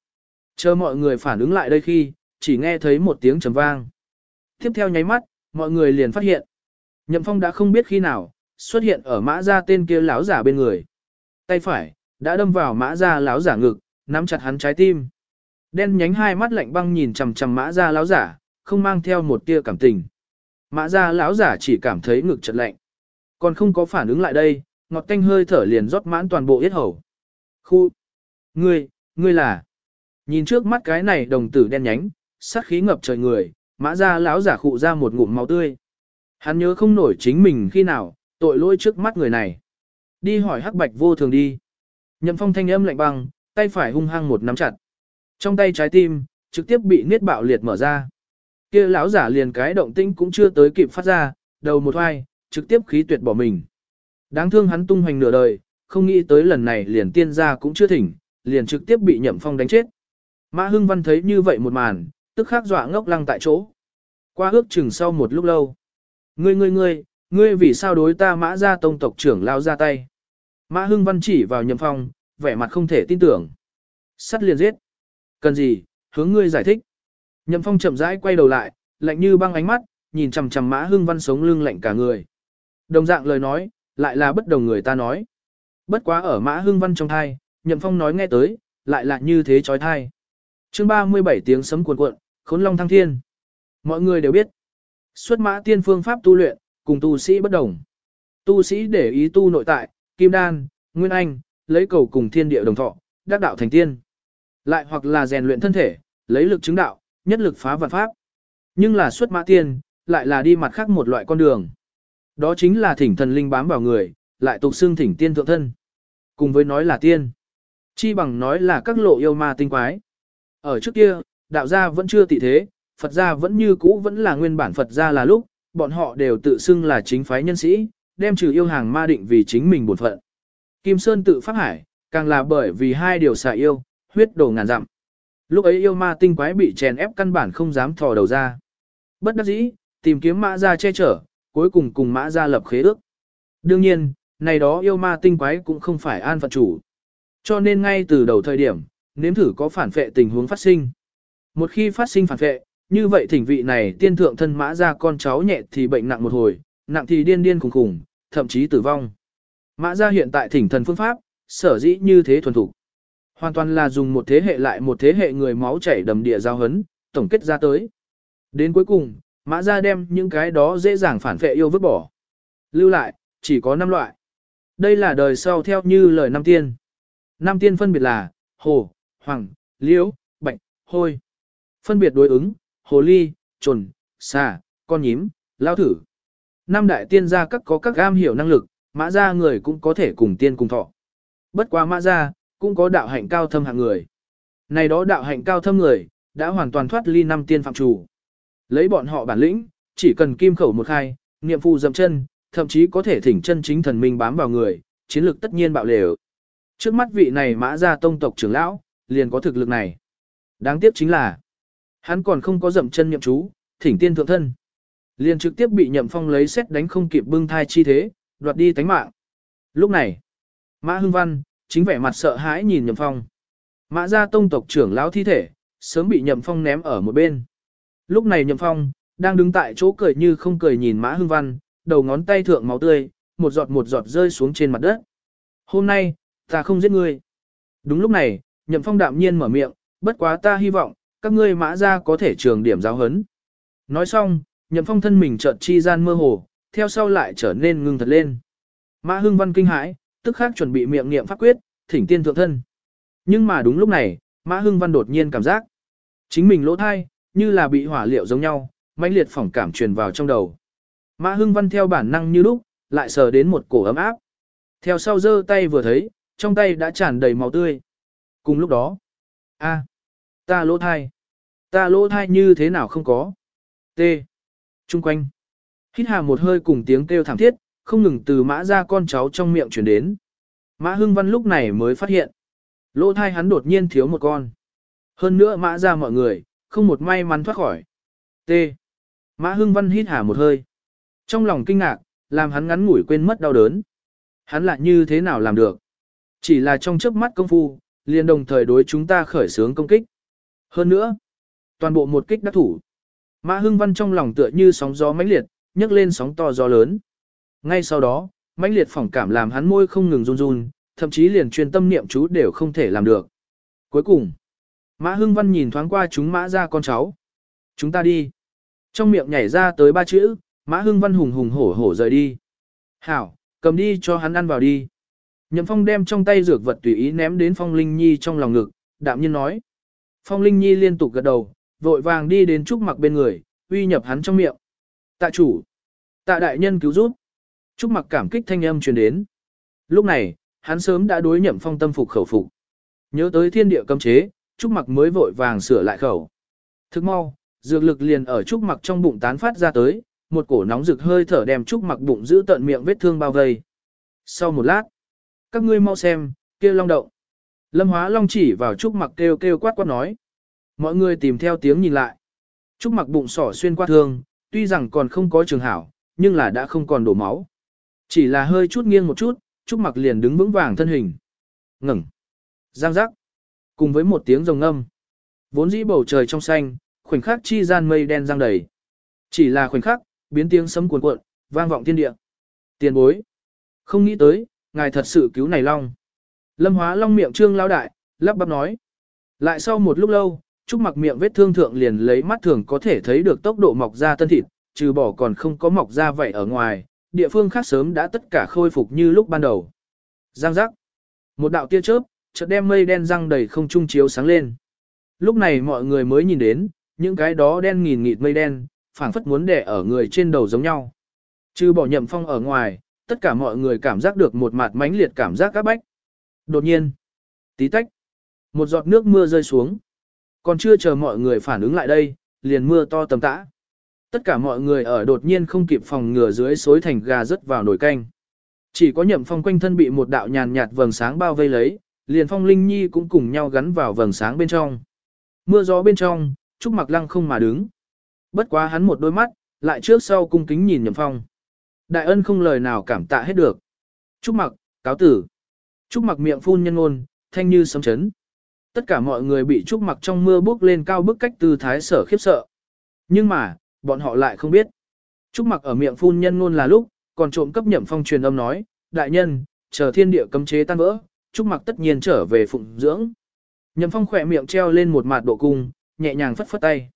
A: Chờ mọi người phản ứng lại đây khi, chỉ nghe thấy một tiếng trầm vang. Tiếp theo nháy mắt, mọi người liền phát hiện. Nhậm phong đã không biết khi nào, xuất hiện ở mã ra tên kia lão giả bên người. Tay phải, đã đâm vào mã ra lão giả ngực, nắm chặt hắn trái tim. Đen nhánh hai mắt lạnh băng nhìn chằm chằm mã ra lão giả, không mang theo một tia cảm tình. Mã ra lão giả chỉ cảm thấy ngực chật lạnh. Còn không có phản ứng lại đây, ngọt tanh hơi thở liền rót mãn toàn bộ yết hầu. Khu! Ngươi, ngươi là... Nhìn trước mắt cái này đồng tử đen nhánh, sát khí ngập trời người, mã ra lão giả khụ ra một ngụm máu tươi. Hắn nhớ không nổi chính mình khi nào, tội lỗi trước mắt người này. Đi hỏi hắc bạch vô thường đi. Nhậm phong thanh âm lạnh băng, tay phải hung hăng một nắm chặt. Trong tay trái tim, trực tiếp bị niết bạo liệt mở ra. kia lão giả liền cái động tĩnh cũng chưa tới kịp phát ra, đầu một hoai, trực tiếp khí tuyệt bỏ mình. Đáng thương hắn tung hoành nửa đời, không nghĩ tới lần này liền tiên gia cũng chưa thỉnh, liền trực tiếp bị nhậm phong đánh chết. Mã Hưng Văn thấy như vậy một màn, tức khắc dọa ngốc lăng tại chỗ. Qua ước chừng sau một lúc lâu. Ngươi ngươi ngươi, ngươi vì sao đối ta mã ra tông tộc trưởng lao ra tay. Mã Hưng Văn chỉ vào nhậm phong, vẻ mặt không thể tin tưởng. Sắt liền giết. Cần gì, hướng ngươi giải thích. Nhậm phong chậm rãi quay đầu lại, lạnh như băng ánh mắt, nhìn chằm chằm Mã Hưng Văn sống lưng lạnh cả người. Đồng dạng lời nói, lại là bất đồng người ta nói. Bất quá ở Mã Hưng Văn trong thai, Nhậm Phong nói nghe tới, lại là như thế chói thai. Chương 37 tiếng sấm cuồn cuộn, khốn long thăng thiên. Mọi người đều biết, xuất mã tiên phương pháp tu luyện, cùng tu sĩ bất đồng. Tu sĩ để ý tu nội tại, kim đan, nguyên anh, lấy cầu cùng thiên địa đồng thọ, đắc đạo thành tiên. Lại hoặc là rèn luyện thân thể, lấy lực chứng đạo, nhất lực phá vạn pháp. Nhưng là xuất mã tiên, lại là đi mặt khác một loại con đường. Đó chính là thỉnh thần linh bám vào người, lại tục xưng thỉnh tiên thượng thân. Cùng với nói là tiên. Chi bằng nói là các lộ yêu ma tinh quái. Ở trước kia, đạo gia vẫn chưa tị thế, Phật gia vẫn như cũ vẫn là nguyên bản Phật gia là lúc, bọn họ đều tự xưng là chính phái nhân sĩ, đem trừ yêu hàng ma định vì chính mình bổn phận. Kim Sơn tự phát hải, càng là bởi vì hai điều xà yêu, huyết đổ ngàn dặm. Lúc ấy yêu ma tinh quái bị chèn ép căn bản không dám thò đầu ra. Bất đắc dĩ, tìm kiếm mã gia che chở, cuối cùng cùng mã gia lập khế ước. Đương nhiên, này đó yêu ma tinh quái cũng không phải an phận chủ. Cho nên ngay từ đầu thời điểm, nếm thử có phản phệ tình huống phát sinh. Một khi phát sinh phản phệ, như vậy thỉnh vị này tiên thượng thân mã ra con cháu nhẹ thì bệnh nặng một hồi, nặng thì điên điên khủng khủng, thậm chí tử vong. Mã gia hiện tại thỉnh thần phương pháp, sở dĩ như thế thuần thủ. Hoàn toàn là dùng một thế hệ lại một thế hệ người máu chảy đầm địa giao hấn, tổng kết ra tới. Đến cuối cùng, mã gia đem những cái đó dễ dàng phản vệ yêu vứt bỏ. Lưu lại, chỉ có 5 loại. Đây là đời sau theo như lời năm tiên. Năm tiên phân biệt là, hồ, hoàng, liễu, bạch, hôi. Phân biệt đối ứng, hồ ly, trồn, xà, con nhím, lao thử. Năm đại tiên gia các có các gam hiểu năng lực, mã gia người cũng có thể cùng tiên cùng thọ. Bất quá mã gia, cũng có đạo hạnh cao thâm hạng người. Này đó đạo hạnh cao thâm người, đã hoàn toàn thoát ly năm tiên phạm chủ. Lấy bọn họ bản lĩnh, chỉ cần kim khẩu một khai, niệm phù dậm chân, thậm chí có thể thỉnh chân chính thần minh bám vào người, chiến lược tất nhiên bạo lều. Trước mắt vị này mã gia tông tộc trưởng lão, liền có thực lực này. Đáng tiếc chính là, hắn còn không có dậm chân nhậm chú, thỉnh tiên thượng thân. Liền trực tiếp bị nhậm phong lấy xét đánh không kịp bưng thai chi thế, đoạt đi tánh mạng. Lúc này, mã hưng văn, chính vẻ mặt sợ hãi nhìn nhậm phong. Mã gia tông tộc trưởng lão thi thể, sớm bị nhậm phong ném ở một bên. Lúc này nhậm phong, đang đứng tại chỗ cười như không cười nhìn mã hưng văn, đầu ngón tay thượng máu tươi, một giọt một giọt rơi xuống trên mặt đất. Hôm nay, ta không giết ngươi. Đúng lúc này, nhậm phong đạm nhiên mở miệng, bất quá ta hy vọng, các ngươi mã ra có thể trường điểm giáo hấn. Nói xong, nhậm phong thân mình chợt chi gian mơ hồ, theo sau lại trở nên ngưng thật lên. Mã hưng văn kinh hãi, tức khắc chuẩn bị miệng niệm pháp quyết, thỉnh tiên thượng thân. Nhưng mà đúng lúc này, mã hưng văn đột nhiên cảm giác. Chính mình lỗ thai, như là bị hỏa liệu giống nhau, mãnh liệt phỏng cảm truyền vào trong đầu. Mã hưng văn theo bản năng như lúc, lại sờ đến một cổ ấm áp. Theo sau giơ tay vừa thấy, trong tay đã tràn đầy máu tươi. Cùng lúc đó, a, ta lỗ thai, ta lỗ thai như thế nào không có. T. Trung quanh. Hít hà một hơi cùng tiếng kêu thảm thiết, không ngừng từ mã ra con cháu trong miệng chuyển đến. Mã Hưng Văn lúc này mới phát hiện. Lỗ thai hắn đột nhiên thiếu một con. Hơn nữa mã ra mọi người, không một may mắn thoát khỏi. T. Mã Hưng Văn hít hà một hơi. Trong lòng kinh ngạc, làm hắn ngắn ngủi quên mất đau đớn. Hắn lại như thế nào làm được? Chỉ là trong chớp mắt công phu, liền đồng thời đối chúng ta khởi xướng công kích. Hơn nữa, toàn bộ một kích đắc thủ. Mã Hưng Văn trong lòng tựa như sóng gió mãnh liệt, nhấc lên sóng to gió lớn. Ngay sau đó, mãnh liệt phỏng cảm làm hắn môi không ngừng run run, thậm chí liền chuyên tâm niệm chú đều không thể làm được. Cuối cùng, Mã Hưng Văn nhìn thoáng qua chúng mã ra con cháu. Chúng ta đi. Trong miệng nhảy ra tới ba chữ, Mã Hưng Văn hùng hùng hổ hổ rời đi. Hảo, cầm đi cho hắn ăn vào đi. Nhậm Phong đem trong tay dược vật tùy ý ném đến Phong Linh Nhi trong lòng ngực, đạm nhiên nói. Phong Linh Nhi liên tục gật đầu, vội vàng đi đến Trúc Mặc bên người, uy nhập hắn trong miệng. Tạ chủ, tạ đại nhân cứu giúp. Trúc Mặc cảm kích thanh âm truyền đến. Lúc này, hắn sớm đã đối Nhậm Phong tâm phục khẩu phục. Nhớ tới thiên địa cấm chế, Trúc Mặc mới vội vàng sửa lại khẩu. Thức mau, dược lực liền ở Trúc Mặc trong bụng tán phát ra tới, một cổ nóng rực hơi thở đem Trúc Mặc bụng giữ tận miệng vết thương bao vây. Sau một lát, các ngươi mau xem, kêu long động. Lâm Hóa Long chỉ vào Trúc Mặc kêu kêu quát quát nói. Mọi người tìm theo tiếng nhìn lại. Trúc Mặc bụng sỏ xuyên qua thương, tuy rằng còn không có trường hảo, nhưng là đã không còn đổ máu. Chỉ là hơi chút nghiêng một chút, Trúc Mặc liền đứng vững vàng thân hình. Ngừng. Giang giác. Cùng với một tiếng rồng ngâm, Vốn dĩ bầu trời trong xanh, khoảnh khắc chi gian mây đen giăng đầy. Chỉ là khoảnh khắc, biến tiếng sấm cuồn cuộn, vang vọng thiên địa. Tiền bối. Không nghĩ tới, ngài thật sự cứu này long. Lâm hóa long miệng trương lao đại, lắp bắp nói. Lại sau một lúc lâu, Trúc mặc miệng vết thương thượng liền lấy mắt thường có thể thấy được tốc độ mọc ra tân thịt, trừ bỏ còn không có mọc ra vậy ở ngoài, địa phương khác sớm đã tất cả khôi phục như lúc ban đầu. Giang giác. Một đạo tia chớp, chợt đem mây đen răng đầy không trung chiếu sáng lên. Lúc này mọi người mới nhìn đến, những cái đó đen nghìn nghịt mây đen, phảng phất muốn đè ở người trên đầu giống nhau. Trừ bỏ nhậm phong ở ngoài, tất cả mọi người cảm giác được một mặt mãnh liệt cảm giác các bách. Đột nhiên, tí tách, một giọt nước mưa rơi xuống. Còn chưa chờ mọi người phản ứng lại đây, liền mưa to tầm tã. Tất cả mọi người ở đột nhiên không kịp phòng ngừa dưới xối thành gà rớt vào nồi canh. Chỉ có nhậm phong quanh thân bị một đạo nhàn nhạt vầng sáng bao vây lấy, liền phong linh nhi cũng cùng nhau gắn vào vầng sáng bên trong. Mưa gió bên trong, Trúc mặc lăng không mà đứng. Bất quá hắn một đôi mắt, lại trước sau cung kính nhìn nhậm phong. Đại ân không lời nào cảm tạ hết được. Trúc mặc, cáo tử. Trúc mặc miệng phun nhân ngôn, thanh như sấm chấn. Tất cả mọi người bị Trúc mặc trong mưa bước lên cao bức cách tư thái sở khiếp sợ. Nhưng mà, bọn họ lại không biết. Trúc mặc ở miệng phun nhân ngôn là lúc, còn trộm cấp nhậm phong truyền âm nói, đại nhân, chờ thiên địa cấm chế tan vỡ, Trúc mặc tất nhiên trở về phụng dưỡng. Nhậm phong khỏe miệng treo lên một mặt độ cung, nhẹ nhàng phất phất tay.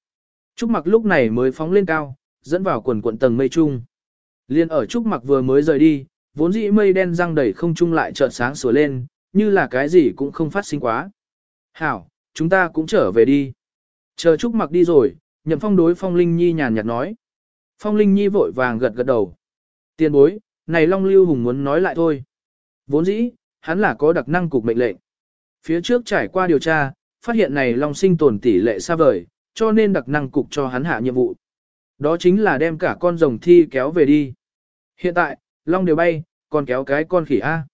A: Trúc mặc lúc này mới phóng lên cao, dẫn vào quần quận tầng mây trung. Liên ở Trúc mặc vừa mới rời đi, vốn dĩ mây đen răng đầy không trung lại chợt sáng sủa lên, như là cái gì cũng không phát sinh quá. Hảo, chúng ta cũng trở về đi. Chờ Trúc mặc đi rồi, nhậm phong đối Phong Linh Nhi nhàn nhạt nói. Phong Linh Nhi vội vàng gật gật đầu. Tiên bối, này Long Lưu Hùng muốn nói lại thôi. Vốn dĩ, hắn là có đặc năng cục mệnh lệnh. Phía trước trải qua điều tra, phát hiện này Long sinh tồn tỷ lệ xa vời, cho nên đặc năng cục cho hắn hạ nhiệm vụ. Đó chính là đem cả con rồng thi kéo về đi. Hiện tại, Long đều bay, còn kéo cái con khỉ A.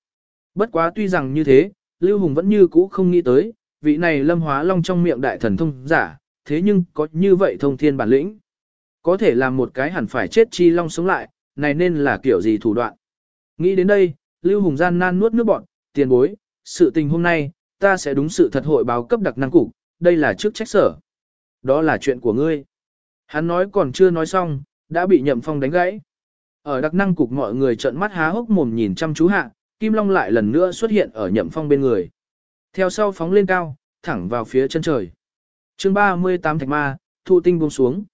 A: Bất quá tuy rằng như thế, Lưu Hùng vẫn như cũ không nghĩ tới, vị này lâm hóa Long trong miệng đại thần thông giả, thế nhưng có như vậy thông thiên bản lĩnh. Có thể làm một cái hẳn phải chết chi Long sống lại, này nên là kiểu gì thủ đoạn. Nghĩ đến đây, Lưu Hùng gian nan nuốt nước bọn, tiền bối, sự tình hôm nay, ta sẽ đúng sự thật hội báo cấp đặc năng cục, đây là trước trách sở. Đó là chuyện của ngươi. Hắn nói còn chưa nói xong, đã bị nhậm phong đánh gãy. Ở đặc năng cục mọi người trợn mắt há hốc mồm nhìn chăm chú hạ, Kim Long lại lần nữa xuất hiện ở nhậm phong bên người. Theo sau phóng lên cao, thẳng vào phía chân trời chương 38 thạch ma, thụ tinh buông xuống.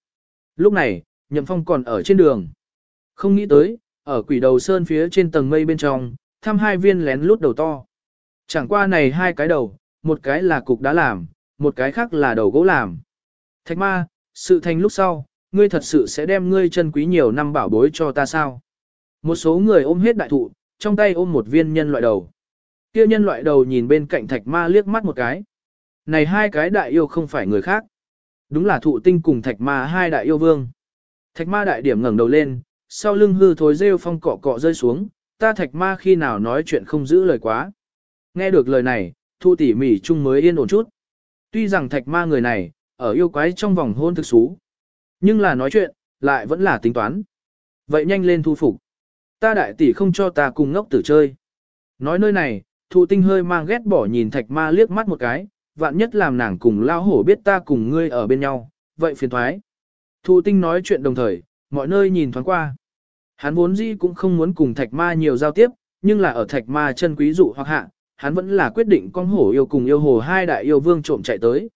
A: Lúc này, nhậm phong còn ở trên đường. Không nghĩ tới, ở quỷ đầu sơn phía trên tầng mây bên trong, thăm hai viên lén lút đầu to. Chẳng qua này hai cái đầu, một cái là cục đá làm, một cái khác là đầu gỗ làm. Thạch ma, sự thành lúc sau, ngươi thật sự sẽ đem ngươi chân quý nhiều năm bảo bối cho ta sao? Một số người ôm hết đại thụ, trong tay ôm một viên nhân loại đầu. Kia nhân loại đầu nhìn bên cạnh thạch ma liếc mắt một cái. Này hai cái đại yêu không phải người khác. Đúng là thụ tinh cùng thạch ma hai đại yêu vương. Thạch ma đại điểm ngẩng đầu lên, sau lưng hư thối rêu phong cọ cọ rơi xuống, ta thạch ma khi nào nói chuyện không giữ lời quá. Nghe được lời này, thu tỉ mỉ chung mới yên ổn chút. Tuy rằng thạch ma người này, ở yêu quái trong vòng hôn thực xú. Nhưng là nói chuyện, lại vẫn là tính toán. Vậy nhanh lên thu phục. Ta đại tỷ không cho ta cùng ngốc tử chơi. Nói nơi này, thụ tinh hơi mang ghét bỏ nhìn thạch ma liếc mắt một cái, vạn nhất làm nàng cùng lao hổ biết ta cùng ngươi ở bên nhau, vậy phiền thoái. Thụ tinh nói chuyện đồng thời, mọi nơi nhìn thoáng qua. Hắn vốn dĩ cũng không muốn cùng thạch ma nhiều giao tiếp, nhưng là ở thạch ma chân quý dụ hoặc hạ, hắn vẫn là quyết định con hổ yêu cùng yêu hồ hai đại yêu vương trộm chạy tới.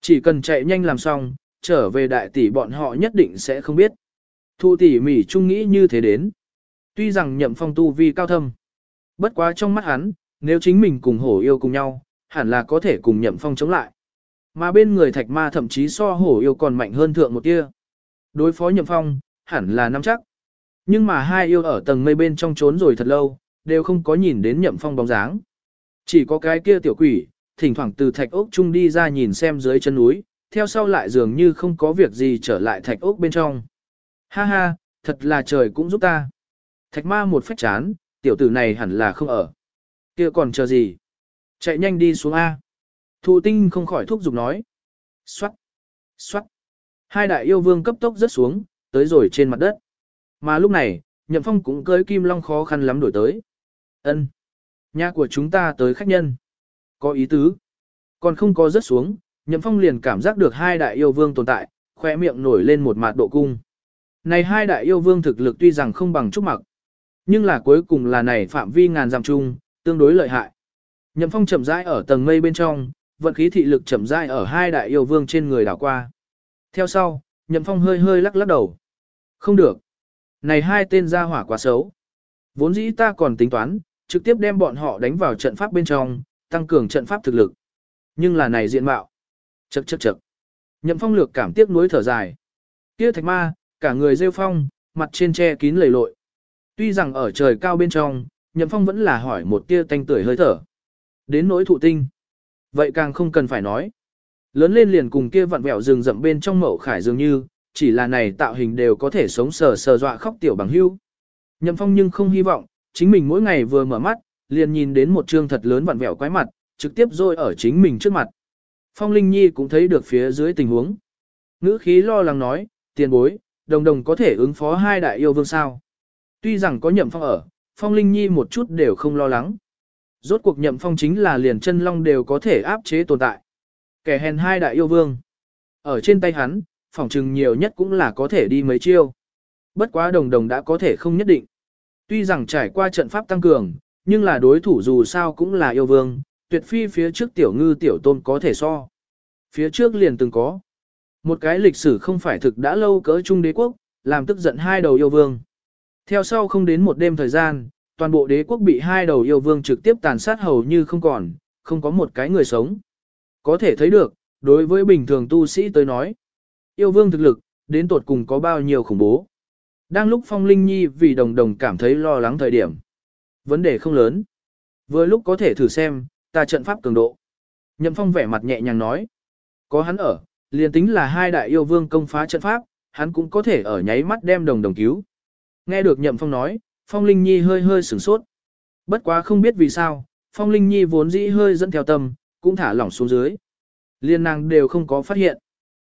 A: Chỉ cần chạy nhanh làm xong, trở về đại tỷ bọn họ nhất định sẽ không biết. Thu tỷ mỉ trung nghĩ như thế đến. Tuy rằng nhậm phong tu vi cao thâm. Bất quá trong mắt hắn, nếu chính mình cùng hổ yêu cùng nhau, hẳn là có thể cùng nhậm phong chống lại. Mà bên người thạch ma thậm chí so hổ yêu còn mạnh hơn thượng một tia. Đối phó nhậm phong, hẳn là nắm chắc. Nhưng mà hai yêu ở tầng mây bên trong trốn rồi thật lâu, đều không có nhìn đến nhậm phong bóng dáng. Chỉ có cái kia tiểu quỷ, thỉnh thoảng từ thạch ốc chung đi ra nhìn xem dưới chân núi, theo sau lại dường như không có việc gì trở lại thạch ốc bên trong. Ha ha, thật là trời cũng giúp ta. Thạch ma một phách chán, tiểu tử này hẳn là không ở. kia còn chờ gì? Chạy nhanh đi xuống A. Thụ tinh không khỏi thúc giục nói. Xoát, xoát. Hai đại yêu vương cấp tốc rớt xuống, tới rồi trên mặt đất. Mà lúc này, Nhậm Phong cũng cưới kim long khó khăn lắm đổi tới. Ân, Nhà của chúng ta tới khách nhân. Có ý tứ. Còn không có rớt xuống, Nhậm Phong liền cảm giác được hai đại yêu vương tồn tại, khoe miệng nổi lên một mạt độ cung. Này hai đại yêu vương thực lực tuy rằng không bằng trúc mặc, nhưng là cuối cùng là này phạm vi ngàn dặm chung, tương đối lợi hại. Nhậm phong chậm rãi ở tầng mây bên trong, vận khí thị lực chậm rãi ở hai đại yêu vương trên người đảo qua. Theo sau, nhậm phong hơi hơi lắc lắc đầu. Không được. Này hai tên gia hỏa quá xấu. Vốn dĩ ta còn tính toán, trực tiếp đem bọn họ đánh vào trận pháp bên trong, tăng cường trận pháp thực lực. Nhưng là này diện mạo. Chậc chậc chậc. Nhậm phong lược cảm tiếc nuối thở dài. Kia thạch ma, cả người rêu phong, mặt trên che kín lầy lội. Tuy rằng ở trời cao bên trong, nhậm phong vẫn là hỏi một tia tanh tuổi hơi thở. Đến nỗi thụ tinh. Vậy càng không cần phải nói. Lớn lên liền cùng kia vặn vẹo rừng rậm bên trong mẫu khải dường như, chỉ là này tạo hình đều có thể sống sờ sờ dọa khóc tiểu bằng hưu. Nhậm phong nhưng không hy vọng, chính mình mỗi ngày vừa mở mắt, liền nhìn đến một trương thật lớn vặn vẹo quái mặt, trực tiếp rôi ở chính mình trước mặt. Phong Linh Nhi cũng thấy được phía dưới tình huống. Ngữ khí lo lắng nói, tiền bối, đồng đồng có thể ứng phó hai đại yêu vương sao. Tuy rằng có nhậm phong ở, Phong Linh Nhi một chút đều không lo lắng. Rốt cuộc nhậm phong chính là liền chân long đều có thể áp chế tồn tại. Kẻ hèn hai đại yêu vương. Ở trên tay hắn, phỏng chừng nhiều nhất cũng là có thể đi mấy chiêu. Bất quá đồng đồng đã có thể không nhất định. Tuy rằng trải qua trận pháp tăng cường, nhưng là đối thủ dù sao cũng là yêu vương, tuyệt phi phía trước tiểu ngư tiểu tôn có thể so. Phía trước liền từng có. Một cái lịch sử không phải thực đã lâu cỡ trung đế quốc, làm tức giận hai đầu yêu vương. Theo sau không đến một đêm thời gian, toàn bộ đế quốc bị hai đầu yêu vương trực tiếp tàn sát hầu như không còn, không có một cái người sống. Có thể thấy được, đối với bình thường tu sĩ tới nói, yêu vương thực lực, đến tột cùng có bao nhiêu khủng bố. Đang lúc Phong Linh Nhi vì đồng đồng cảm thấy lo lắng thời điểm. Vấn đề không lớn. Vừa lúc có thể thử xem, ta trận pháp cường độ. Nhậm Phong vẻ mặt nhẹ nhàng nói. Có hắn ở, liền tính là hai đại yêu vương công phá trận pháp, hắn cũng có thể ở nháy mắt đem đồng đồng cứu. Nghe được Nhậm Phong nói, Phong Linh Nhi hơi hơi sửng sốt. Bất quá không biết vì sao, Phong Linh Nhi vốn dĩ hơi dẫn theo tâm, cũng thả lỏng xuống dưới. Liên nàng đều không có phát hiện.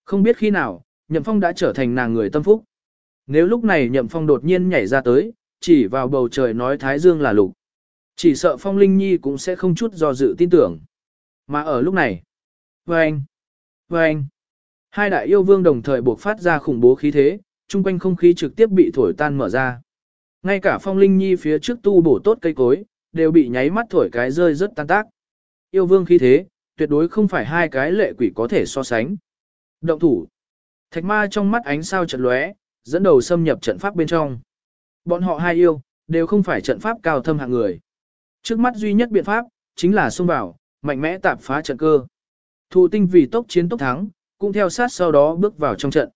A: Không biết khi nào, Nhậm Phong đã trở thành nàng người tâm phúc. Nếu lúc này Nhậm Phong đột nhiên nhảy ra tới, chỉ vào bầu trời nói Thái Dương là lục. Chỉ sợ Phong Linh Nhi cũng sẽ không chút do dự tin tưởng. Mà ở lúc này, vâng, vâng, hai đại yêu vương đồng thời buộc phát ra khủng bố khí thế, chung quanh không khí trực tiếp bị thổi tan mở ra. Ngay cả Phong Linh Nhi phía trước tu bổ tốt cây cối, đều bị nháy mắt thổi cái rơi rất tan tác. Yêu vương khí thế, tuyệt đối không phải hai cái lệ quỷ có thể so sánh. Động thủ. Thạch ma trong mắt ánh sao trận lóe, dẫn đầu xâm nhập trận pháp bên trong. Bọn họ hai yêu, đều không phải trận pháp cao thâm hạng người. Trước mắt duy nhất biện pháp, chính là xông vào, mạnh mẽ tạp phá trận cơ. Thụ tinh vì tốc chiến tốc thắng, cũng theo sát sau đó bước vào trong trận.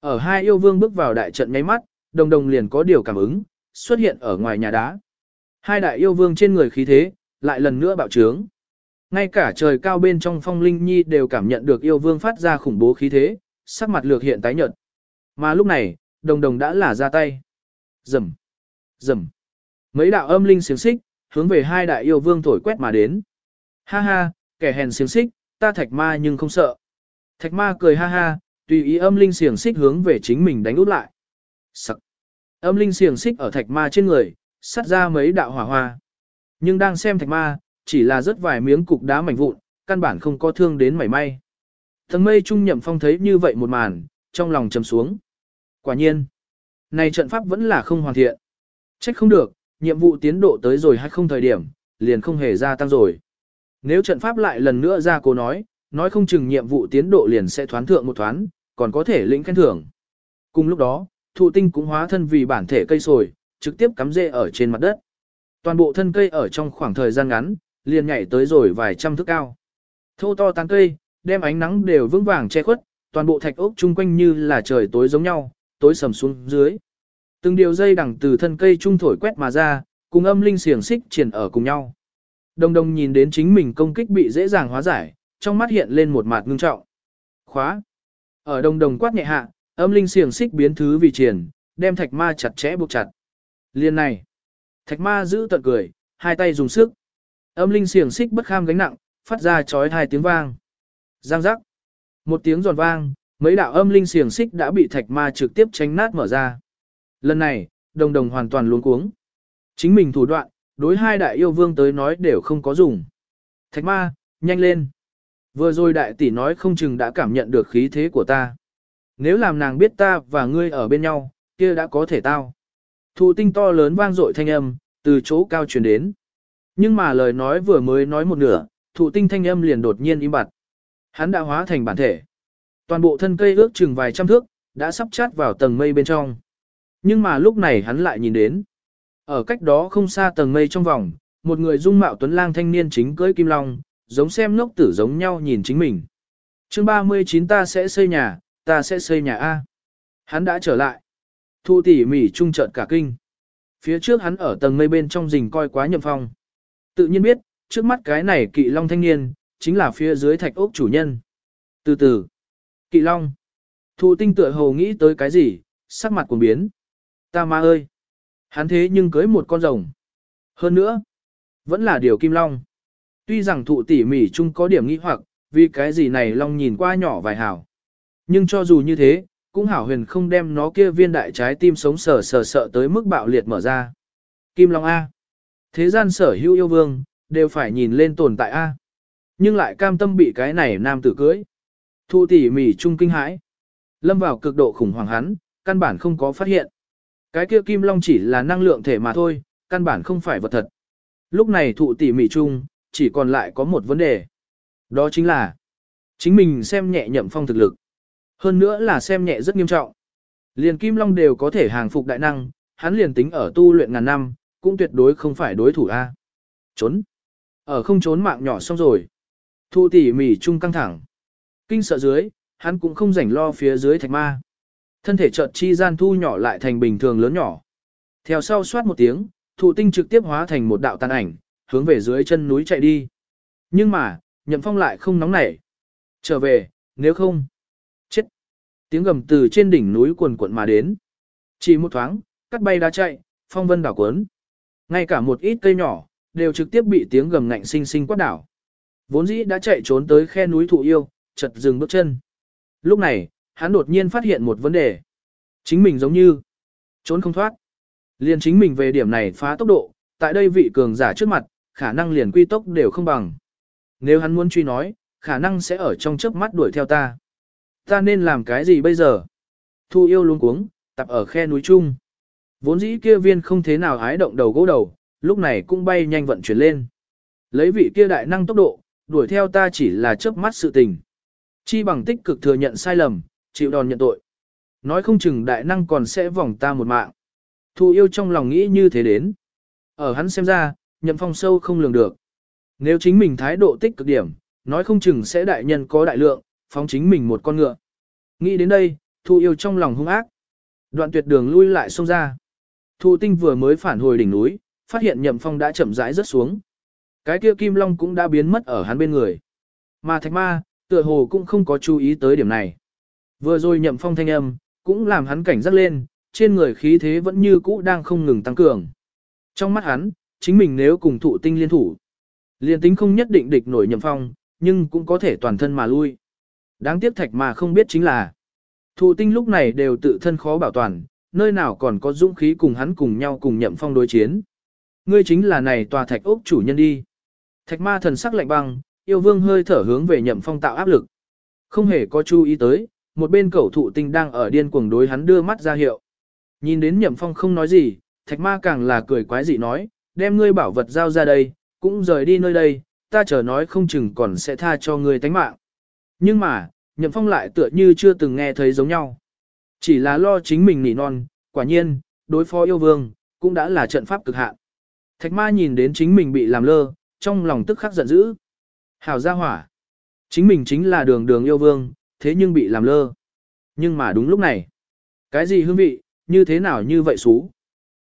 A: Ở hai yêu vương bước vào đại trận nháy mắt, đồng đồng liền có điều cảm ứng, xuất hiện ở ngoài nhà đá. Hai đại yêu vương trên người khí thế, lại lần nữa bạo trướng. Ngay cả trời cao bên trong phong linh nhi đều cảm nhận được yêu vương phát ra khủng bố khí thế, sắc mặt lược hiện tái nhợt. Mà lúc này, đồng đồng đã là ra tay. Rầm, rầm. Mấy đạo âm linh xiềng xích, hướng về hai đại yêu vương thổi quét mà đến. Ha ha, kẻ hèn xiềng xích, ta thạch ma nhưng không sợ. Thạch ma cười ha ha, tùy ý âm linh xiềng xích hướng về chính mình đánh út lại. Sắc. Âm linh xiềng xích ở thạch ma trên người, sắt ra mấy đạo hỏa hoa. Nhưng đang xem thạch ma, chỉ là rất vài miếng cục đá mảnh vụn, căn bản không có thương đến mảy may. Thần mây trung nhậm phong thấy như vậy một màn, trong lòng trầm xuống. Quả nhiên, này trận pháp vẫn là không hoàn thiện. Trách không được, nhiệm vụ tiến độ tới rồi hay không thời điểm, liền không hề gia tăng rồi. Nếu trận pháp lại lần nữa ra cố nói, nói không chừng nhiệm vụ tiến độ liền sẽ thoán thượng một thoán, còn có thể lĩnh khen thưởng. Cùng lúc đó, thụ tinh cũng hóa thân vì bản thể cây sồi, trực tiếp cắm rễ ở trên mặt đất. Toàn bộ thân cây ở trong khoảng thời gian ngắn, liền nhảy tới rồi vài trăm thước cao. Thô to tán cây, đem ánh nắng đều vững vàng che khuất, toàn bộ thạch ốc chung quanh như là trời tối giống nhau, tối sầm xuống dưới. Từng điều dây đằng từ thân cây trung thổi quét mà ra, cùng âm linh xiềng xích triển ở cùng nhau. Đồng đồng nhìn đến chính mình công kích bị dễ dàng hóa giải, trong mắt hiện lên một mặt ngưng trọng. Khóa. Ở đồng đồng quát nhẹ hạ, âm linh xiềng xích biến thứ vì triển, đem thạch ma chặt chẽ buộc chặt. Liên này. Thạch ma giữ tận cười, hai tay dùng sức. Âm linh xiềng xích bất kham gánh nặng, phát ra chói hai tiếng vang. Giang giác. Một tiếng giòn vang, mấy đạo âm linh xiềng xích đã bị thạch ma trực tiếp tránh nát mở ra. Lần này, đồng đồng hoàn toàn luống cuống. Chính mình thủ đoạn, đối hai đại yêu vương tới nói đều không có dùng. Thạch ma, nhanh lên. Vừa rồi đại tỷ nói không chừng đã cảm nhận được khí thế của ta. Nếu làm nàng biết ta và ngươi ở bên nhau, kia đã có thể tao. Thụ tinh to lớn vang dội thanh âm, từ chỗ cao truyền đến. Nhưng mà lời nói vừa mới nói một nửa, thụ tinh thanh âm liền đột nhiên im bặt. Hắn đã hóa thành bản thể. Toàn bộ thân cây ước chừng vài trăm thước, đã sắp chát vào tầng mây bên trong. Nhưng mà lúc này hắn lại nhìn đến. Ở cách đó không xa tầng mây trong vòng, một người dung mạo tuấn lang thanh niên chính cưỡi kim long, giống xem ngốc tử giống nhau nhìn chính mình. chương 39 ta sẽ xây nhà, ta sẽ xây nhà A. Hắn đã trở lại. Thu tỉ mỉ trung trợn cả kinh. Phía trước hắn ở tầng mây bên trong rình coi quá nhậm phong. Tự nhiên biết, trước mắt cái này kỵ long thanh niên, chính là phía dưới thạch ốc chủ nhân. Từ từ, kỵ long. Thu tinh tựa hồ nghĩ tới cái gì, sắc mặt cuồng biến. Ta ma ơi! Hắn thế nhưng cưới một con rồng. Hơn nữa, vẫn là điều kim long. Tuy rằng thụ tỉ mỉ chung có điểm nghi hoặc, vì cái gì này long nhìn qua nhỏ vài hảo. Nhưng cho dù như thế, cũng hảo huyền không đem nó kia viên đại trái tim sống sờ sờ sợ tới mức bạo liệt mở ra. Kim Long A. Thế gian sở hữu yêu vương, đều phải nhìn lên tồn tại A. Nhưng lại cam tâm bị cái này nam tử cưới. Thu tỉ mỉ trung kinh hãi. Lâm vào cực độ khủng hoảng hắn, căn bản không có phát hiện. Cái kia Kim Long chỉ là năng lượng thể mà thôi, căn bản không phải vật thật. Lúc này thụ tỉ mỉ trung, chỉ còn lại có một vấn đề. Đó chính là, chính mình xem nhẹ nhậm phong thực lực. Hơn nữa là xem nhẹ rất nghiêm trọng. Liền Kim Long đều có thể hàng phục đại năng, hắn liền tính ở tu luyện ngàn năm, cũng tuyệt đối không phải đối thủ A. Trốn. Ở không trốn mạng nhỏ xong rồi. Thu tỉ mỉ chung căng thẳng. Kinh sợ dưới, hắn cũng không rảnh lo phía dưới thạch ma. Thân thể chợt chi gian thu nhỏ lại thành bình thường lớn nhỏ. Theo sau soát một tiếng, thụ tinh trực tiếp hóa thành một đạo tàn ảnh, hướng về dưới chân núi chạy đi. Nhưng mà, nhậm phong lại không nóng nảy. Trở về, nếu không. Tiếng gầm từ trên đỉnh núi quần quận mà đến. Chỉ một thoáng, cắt bay đá chạy, phong vân đảo cuốn. Ngay cả một ít cây nhỏ, đều trực tiếp bị tiếng gầm ngạnh sinh sinh quát đảo. Vốn dĩ đã chạy trốn tới khe núi thụ yêu, chật dừng bước chân. Lúc này, hắn đột nhiên phát hiện một vấn đề. Chính mình giống như trốn không thoát. Liền chính mình về điểm này phá tốc độ, tại đây vị cường giả trước mặt, khả năng liền quy tốc đều không bằng. Nếu hắn muốn truy nói, khả năng sẽ ở trong chớp mắt đuổi theo ta. Ta nên làm cái gì bây giờ? Thu yêu luôn cuống, tập ở khe núi chung. Vốn dĩ kia viên không thế nào hái động đầu gỗ đầu, lúc này cũng bay nhanh vận chuyển lên. Lấy vị kia đại năng tốc độ, đuổi theo ta chỉ là chớp mắt sự tình. Chi bằng tích cực thừa nhận sai lầm, chịu đòn nhận tội. Nói không chừng đại năng còn sẽ vòng ta một mạng. Thu yêu trong lòng nghĩ như thế đến. Ở hắn xem ra, nhậm phong sâu không lường được. Nếu chính mình thái độ tích cực điểm, nói không chừng sẽ đại nhân có đại lượng, phóng chính mình một con ngựa. Nghĩ đến đây, thu yêu trong lòng hung ác. Đoạn tuyệt đường lui lại xông ra. Thu tinh vừa mới phản hồi đỉnh núi, phát hiện nhậm phong đã chậm rãi rớt xuống. Cái kia kim long cũng đã biến mất ở hắn bên người. Mà thạch ma, tựa hồ cũng không có chú ý tới điểm này. Vừa rồi nhậm phong thanh âm, cũng làm hắn cảnh giác lên, trên người khí thế vẫn như cũ đang không ngừng tăng cường. Trong mắt hắn, chính mình nếu cùng thụ tinh liên thủ, liền tính không nhất định địch nổi nhậm phong, nhưng cũng có thể toàn thân mà lui. Đáng tiếc thạch mà không biết chính là, thụ tinh lúc này đều tự thân khó bảo toàn, nơi nào còn có dũng khí cùng hắn cùng nhau cùng nhậm phong đối chiến. Ngươi chính là này tòa thạch ốc chủ nhân đi. Thạch ma thần sắc lạnh băng, yêu vương hơi thở hướng về nhậm phong tạo áp lực. Không hề có chú ý tới, một bên cẩu thụ tinh đang ở điên cuồng đối hắn đưa mắt ra hiệu. Nhìn đến nhậm phong không nói gì, thạch ma càng là cười quái dị nói, đem ngươi bảo vật giao ra đây, cũng rời đi nơi đây, ta chờ nói không chừng còn sẽ tha cho ngươi tánh mạng. Nhưng mà, nhậm phong lại tựa như chưa từng nghe thấy giống nhau. Chỉ là lo chính mình nỉ non, quả nhiên, đối phó yêu vương, cũng đã là trận pháp cực hạn. Thạch ma nhìn đến chính mình bị làm lơ, trong lòng tức khắc giận dữ. Hảo gia hỏa. Chính mình chính là đường đường yêu vương, thế nhưng bị làm lơ. Nhưng mà đúng lúc này. Cái gì hương vị, như thế nào như vậy xú.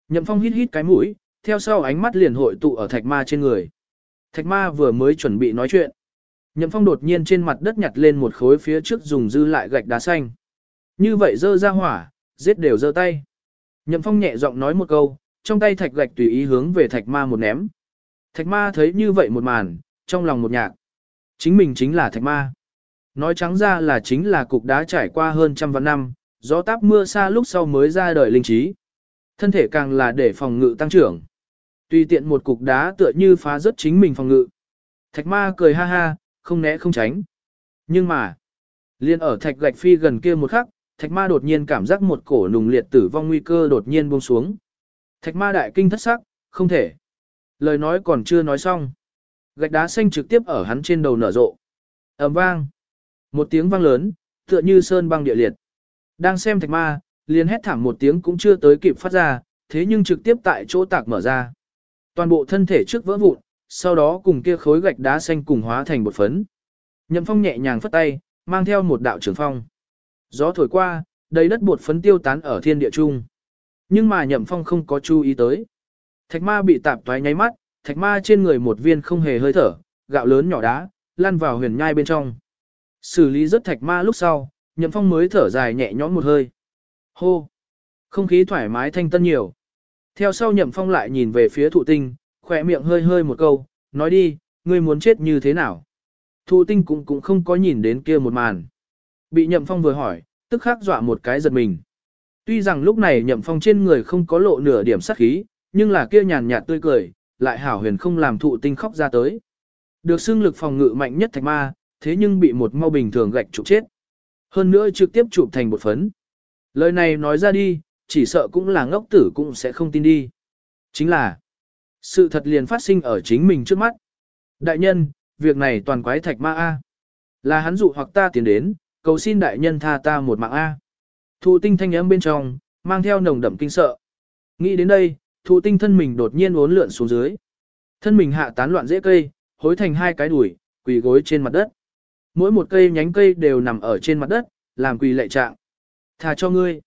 A: Nhậm phong hít hít cái mũi, theo sau ánh mắt liền hội tụ ở thạch ma trên người. Thạch ma vừa mới chuẩn bị nói chuyện. Nhậm phong đột nhiên trên mặt đất nhặt lên một khối phía trước dùng dư lại gạch đá xanh. Như vậy dơ ra hỏa, giết đều dơ tay. Nhậm phong nhẹ giọng nói một câu, trong tay thạch gạch tùy ý hướng về thạch ma một ném. Thạch ma thấy như vậy một màn, trong lòng một nhạc. Chính mình chính là thạch ma. Nói trắng ra là chính là cục đá trải qua hơn trăm vạn năm, gió táp mưa xa lúc sau mới ra đời linh trí. Thân thể càng là để phòng ngự tăng trưởng. Tùy tiện một cục đá tựa như phá rất chính mình phòng ngự. Thạch ma cười ha ha, không né không tránh. Nhưng mà, liền ở thạch gạch phi gần kia một khắc, thạch ma đột nhiên cảm giác một cổ nùng liệt tử vong nguy cơ đột nhiên buông xuống. Thạch ma đại kinh thất sắc, không thể. Lời nói còn chưa nói xong. Gạch đá xanh trực tiếp ở hắn trên đầu nở rộ. ầm vang. Một tiếng vang lớn, tựa như sơn băng địa liệt. Đang xem thạch ma, liền hét thảm một tiếng cũng chưa tới kịp phát ra, thế nhưng trực tiếp tại chỗ tạc mở ra. Toàn bộ thân thể trước vỡ vụn, sau đó cùng kia khối gạch đá xanh cùng hóa thành một phấn. Nhậm phong nhẹ nhàng phất tay, mang theo một đạo trường phong. Gió thổi qua, đầy đất bột phấn tiêu tán ở thiên địa trung. Nhưng mà nhậm phong không có chú ý tới. Thạch ma bị tạp toái nháy mắt, thạch ma trên người một viên không hề hơi thở, gạo lớn nhỏ đá, lăn vào huyền nhai bên trong. Xử lý rất thạch ma lúc sau, nhậm phong mới thở dài nhẹ nhõm một hơi. Hô! Không khí thoải mái thanh tân nhiều. Theo sau nhậm phong lại nhìn về phía thụ tinh, khỏe miệng hơi hơi một câu, nói đi, ngươi muốn chết như thế nào? Thụ tinh cũng cũng không có nhìn đến kia một màn. Bị nhậm phong vừa hỏi, tức khắc dọa một cái giật mình. Tuy rằng lúc này nhậm phong trên người không có lộ nửa điểm sát khí, nhưng là kia nhàn nhạt tươi cười, lại hảo huyền không làm thụ tinh khóc ra tới. Được xưng lực phòng ngự mạnh nhất thạch ma, thế nhưng bị một mau bình thường gạch trục chết. Hơn nữa trực tiếp chụp thành một phấn. Lời này nói ra đi, chỉ sợ cũng là ngốc tử cũng sẽ không tin đi. Chính là, sự thật liền phát sinh ở chính mình trước mắt. Đại nhân, việc này toàn quái thạch ma A. Là hắn dụ hoặc ta tiến đến, cầu xin đại nhân tha ta một mạng A. Thụ tinh thanh âm bên trong, mang theo nồng đậm kinh sợ. Nghĩ đến đây, thụ tinh thân mình đột nhiên uốn lượn xuống dưới. Thân mình hạ tán loạn dễ cây, hối thành hai cái đùi, quỳ gối trên mặt đất. Mỗi một cây nhánh cây đều nằm ở trên mặt đất, làm quỳ lệ trạng. Thà cho ngươi.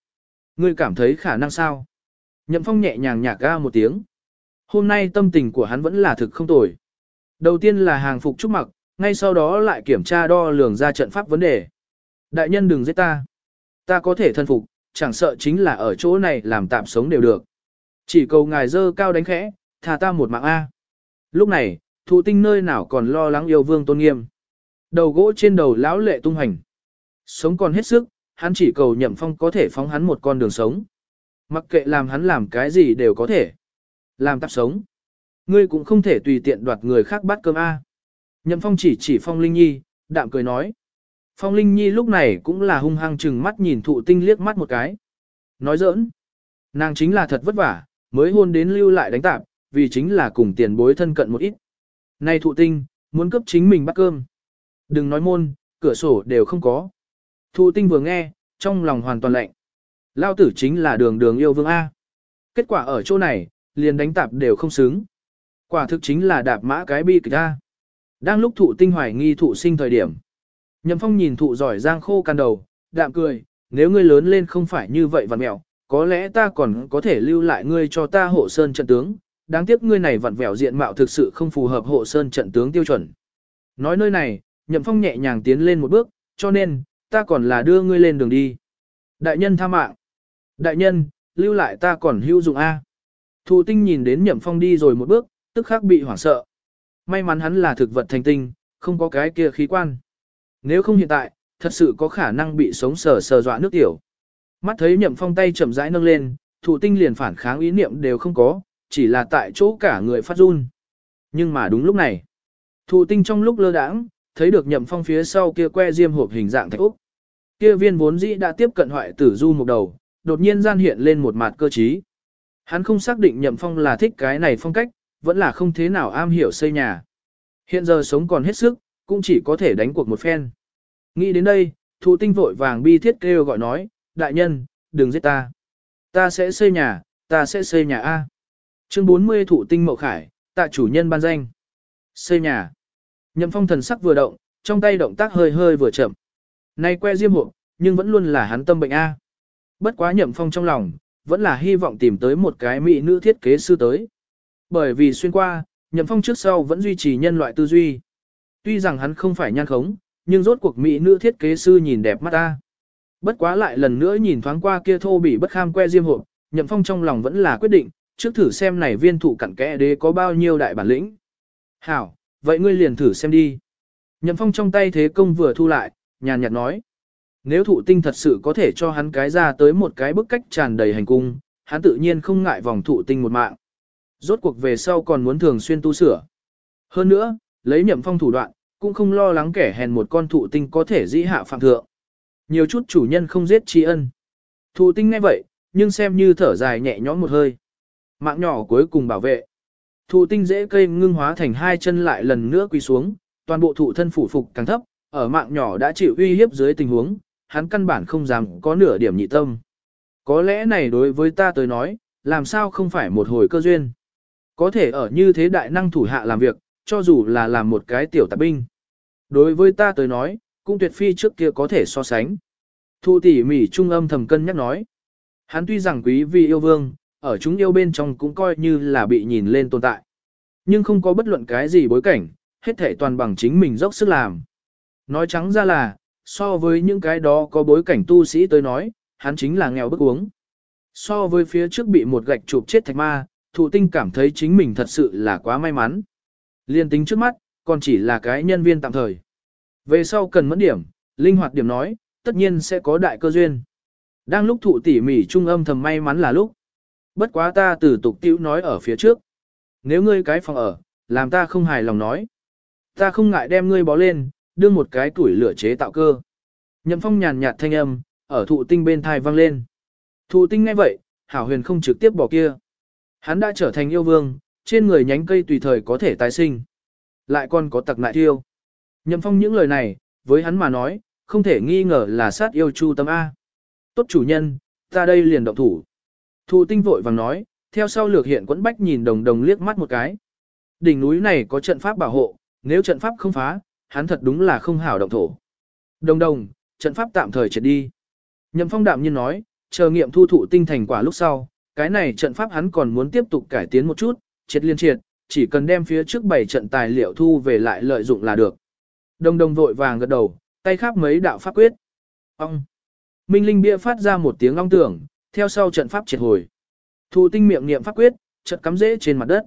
A: Ngươi cảm thấy khả năng sao? Nhậm phong nhẹ nhàng nhạc ga một tiếng. Hôm nay tâm tình của hắn vẫn là thực không tồi. Đầu tiên là hàng phục trúc mặc, ngay sau đó lại kiểm tra đo lường ra trận pháp vấn đề. Đại nhân đừng giết ta. Ta có thể thân phục, chẳng sợ chính là ở chỗ này làm tạm sống đều được. Chỉ cầu ngài dơ cao đánh khẽ, thà ta một mạng A. Lúc này, thụ tinh nơi nào còn lo lắng yêu vương tôn nghiêm. Đầu gỗ trên đầu lão lệ tung hành. Sống còn hết sức, hắn chỉ cầu nhậm phong có thể phóng hắn một con đường sống. Mặc kệ làm hắn làm cái gì đều có thể. Làm tạp sống. Ngươi cũng không thể tùy tiện đoạt người khác bát cơm A. Nhậm phong chỉ chỉ phong linh nhi, đạm cười nói. Phong linh nhi lúc này cũng là hung hăng chừng mắt nhìn thụ tinh liếc mắt một cái. Nói giỡn. Nàng chính là thật vất vả, mới hôn đến lưu lại đánh tạp, vì chính là cùng tiền bối thân cận một ít. Này thụ tinh, muốn cấp chính mình bắt cơm. Đừng nói môn, cửa sổ đều không có. Thụ tinh vừa nghe, trong lòng hoàn toàn lạnh. Lao tử chính là đường đường yêu vương A. Kết quả ở chỗ này, liền đánh tạp đều không xứng. Quả thực chính là đạp mã cái bi kịch A. Đang lúc thụ tinh hoài nghi thụ sinh thời điểm. Nhậm phong nhìn thụ giỏi giang khô can đầu, đạm cười, nếu ngươi lớn lên không phải như vậy vặn mẹo, có lẽ ta còn có thể lưu lại ngươi cho ta hộ sơn trận tướng, đáng tiếc ngươi này vặn vẹo diện mạo thực sự không phù hợp hộ sơn trận tướng tiêu chuẩn. Nói nơi này, Nhậm Phong nhẹ nhàng tiến lên một bước, cho nên, ta còn là đưa ngươi lên đường đi. Đại nhân tha mạng. Đại nhân, lưu lại ta còn hữu dụng A. Thụ tinh nhìn đến Nhậm Phong đi rồi một bước, tức khắc bị hoảng sợ. May mắn hắn là thực vật thành tinh, không có cái kia khí quan. Nếu không hiện tại, thật sự có khả năng bị sống sờ sờ dọa nước tiểu. Mắt thấy Nhậm Phong tay chậm rãi nâng lên, thụ tinh liền phản kháng ý niệm đều không có, chỉ là tại chỗ cả người phát run. Nhưng mà đúng lúc này, thụ tinh trong lúc lơ đãng, thấy được Nhậm Phong phía sau kia que diêm hộp hình dạng thạch úc. Kia viên vốn dĩ đã tiếp cận hoại tử du một đầu, đột nhiên gian hiện lên một mặt cơ trí. Hắn không xác định Nhậm Phong là thích cái này phong cách, vẫn là không thế nào am hiểu xây nhà. Hiện giờ sống còn hết sức, cũng chỉ có thể đánh cuộc một phen. Nghĩ đến đây, thụ tinh vội vàng bi thiết kêu gọi nói, đại nhân, đừng giết ta. Ta sẽ xây nhà, ta sẽ xây nhà A. Chương 40 thụ tinh mậu khải, tạ chủ nhân ban danh. Xây nhà. Nhậm phong thần sắc vừa động, trong tay động tác hơi hơi vừa chậm. Nay que diêm hộ, nhưng vẫn luôn là hắn tâm bệnh A. Bất quá nhậm phong trong lòng, vẫn là hy vọng tìm tới một cái mỹ nữ thiết kế sư tới. Bởi vì xuyên qua, nhậm phong trước sau vẫn duy trì nhân loại tư duy. Tuy rằng hắn không phải nhan khống, nhưng rốt cuộc mỹ nữ thiết kế sư nhìn đẹp mắt ta. Bất quá lại lần nữa nhìn thoáng qua kia thô bị bất kham que diêm hộp, nhậm phong trong lòng vẫn là quyết định, trước thử xem này viên thủ cặn kẽ đế có bao nhiêu đại bản lĩnh. Hảo, vậy ngươi liền thử xem đi. Nhậm phong trong tay thế công vừa thu lại, nhàn nhạt nói. Nếu thụ tinh thật sự có thể cho hắn cái ra tới một cái bức cách tràn đầy hành cung, hắn tự nhiên không ngại vòng thụ tinh một mạng. Rốt cuộc về sau còn muốn thường xuyên tu sửa. Hơn nữa, lấy nhậm phong thủ đoạn, cũng không lo lắng kẻ hèn một con thụ tinh có thể dĩ hạ phạm thượng. Nhiều chút chủ nhân không giết tri ân. Thụ tinh ngay vậy, nhưng xem như thở dài nhẹ nhõm một hơi. Mạng nhỏ cuối cùng bảo vệ. Thụ tinh dễ cây ngưng hóa thành hai chân lại lần nữa quỳ xuống, toàn bộ thụ thân phủ phục càng thấp, ở mạng nhỏ đã chịu uy hiếp dưới tình huống, hắn căn bản không dám có nửa điểm nhị tâm. Có lẽ này đối với ta tới nói, làm sao không phải một hồi cơ duyên. Có thể ở như thế đại năng thủ hạ làm việc, cho dù là làm một cái tiểu tạp binh. Đối với ta tới nói, cũng tuyệt phi trước kia có thể so sánh. Thu tỉ mỉ trung âm thầm cân nhắc nói. Hắn tuy rằng quý vì yêu vương, ở chúng yêu bên trong cũng coi như là bị nhìn lên tồn tại. Nhưng không có bất luận cái gì bối cảnh, hết thể toàn bằng chính mình dốc sức làm. Nói trắng ra là, so với những cái đó có bối cảnh tu sĩ tới nói, hắn chính là nghèo bức uống. So với phía trước bị một gạch chụp chết thạch ma, thụ tinh cảm thấy chính mình thật sự là quá may mắn. Liên tính trước mắt, còn chỉ là cái nhân viên tạm thời. Về sau cần mẫn điểm, linh hoạt điểm nói, tất nhiên sẽ có đại cơ duyên. Đang lúc thụ tỉ mỉ trung âm thầm may mắn là lúc. Bất quá ta từ tục tiểu nói ở phía trước. Nếu ngươi cái phòng ở, làm ta không hài lòng nói. Ta không ngại đem ngươi bó lên, đưa một cái tuổi lửa chế tạo cơ. Nhậm phong nhàn nhạt thanh âm, ở thụ tinh bên thai vang lên. Thụ tinh nghe vậy, hảo huyền không trực tiếp bỏ kia. Hắn đã trở thành yêu vương, trên người nhánh cây tùy thời có thể tái sinh. Lại còn có tặc nại thiêu. Nhậm phong những lời này, với hắn mà nói, không thể nghi ngờ là sát yêu chu tâm A. Tốt chủ nhân, ta đây liền động thủ. Thụ tinh vội vàng nói, theo sau lược hiện quẫn bách nhìn đồng đồng liếc mắt một cái. Đỉnh núi này có trận pháp bảo hộ, nếu trận pháp không phá, hắn thật đúng là không hảo động thổ. Đồng đồng, trận pháp tạm thời triệt đi. Nhậm phong đạm nhiên nói, chờ nghiệm thu thụ tinh thành quả lúc sau, cái này trận pháp hắn còn muốn tiếp tục cải tiến một chút, triệt liên triệt, chỉ cần đem phía trước bảy trận tài liệu thu về lại lợi dụng là được. Đồng đồng vội vàng gật đầu, tay khắp mấy đạo pháp quyết. Ông! Minh Linh bia phát ra một tiếng long tưởng, theo sau trận pháp triệt hồi. Thụ tinh miệng niệm pháp quyết, trận cắm rễ trên mặt đất.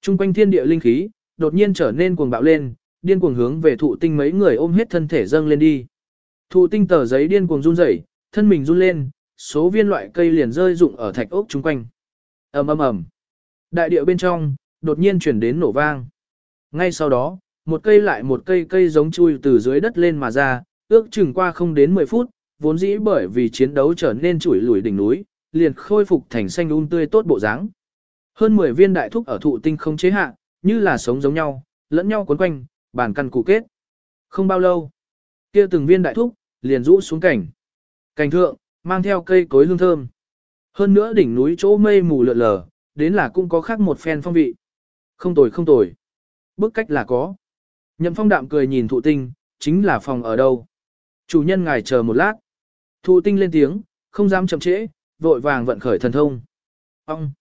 A: Trung quanh thiên địa linh khí, đột nhiên trở nên cuồng bạo lên, điên cuồng hướng về thụ tinh mấy người ôm hết thân thể dâng lên đi. Thụ tinh tờ giấy điên cuồng run rẩy, thân mình run lên, số viên loại cây liền rơi rụng ở thạch ốc chung quanh. ầm ầm ầm. Đại địa bên trong, đột nhiên chuyển đến nổ vang. Ngay sau đó, một cây lại một cây cây giống chui từ dưới đất lên mà ra, ước chừng qua không đến 10 phút, vốn dĩ bởi vì chiến đấu trở nên chủi lùi đỉnh núi, liền khôi phục thành xanh un um tươi tốt bộ dáng. Hơn 10 viên đại thúc ở thụ tinh không chế hạ, như là sống giống nhau, lẫn nhau quấn quanh, bàn căn cụ kết. Không bao lâu, kia từng viên đại thúc, liền rũ xuống cảnh. Cảnh thượng, mang theo cây cối hương thơm. Hơn nữa đỉnh núi chỗ mây mù lượn lờ, đến là cũng có khác một phen phong vị. Không tồi không tồi. Bức cách là có. Nhậm phong đạm cười nhìn thụ tinh, chính là phòng ở đâu. Chủ nhân ngài chờ một lát. Thụ tinh lên tiếng, không dám chậm trễ, vội vàng vận khởi thần thông. Ông!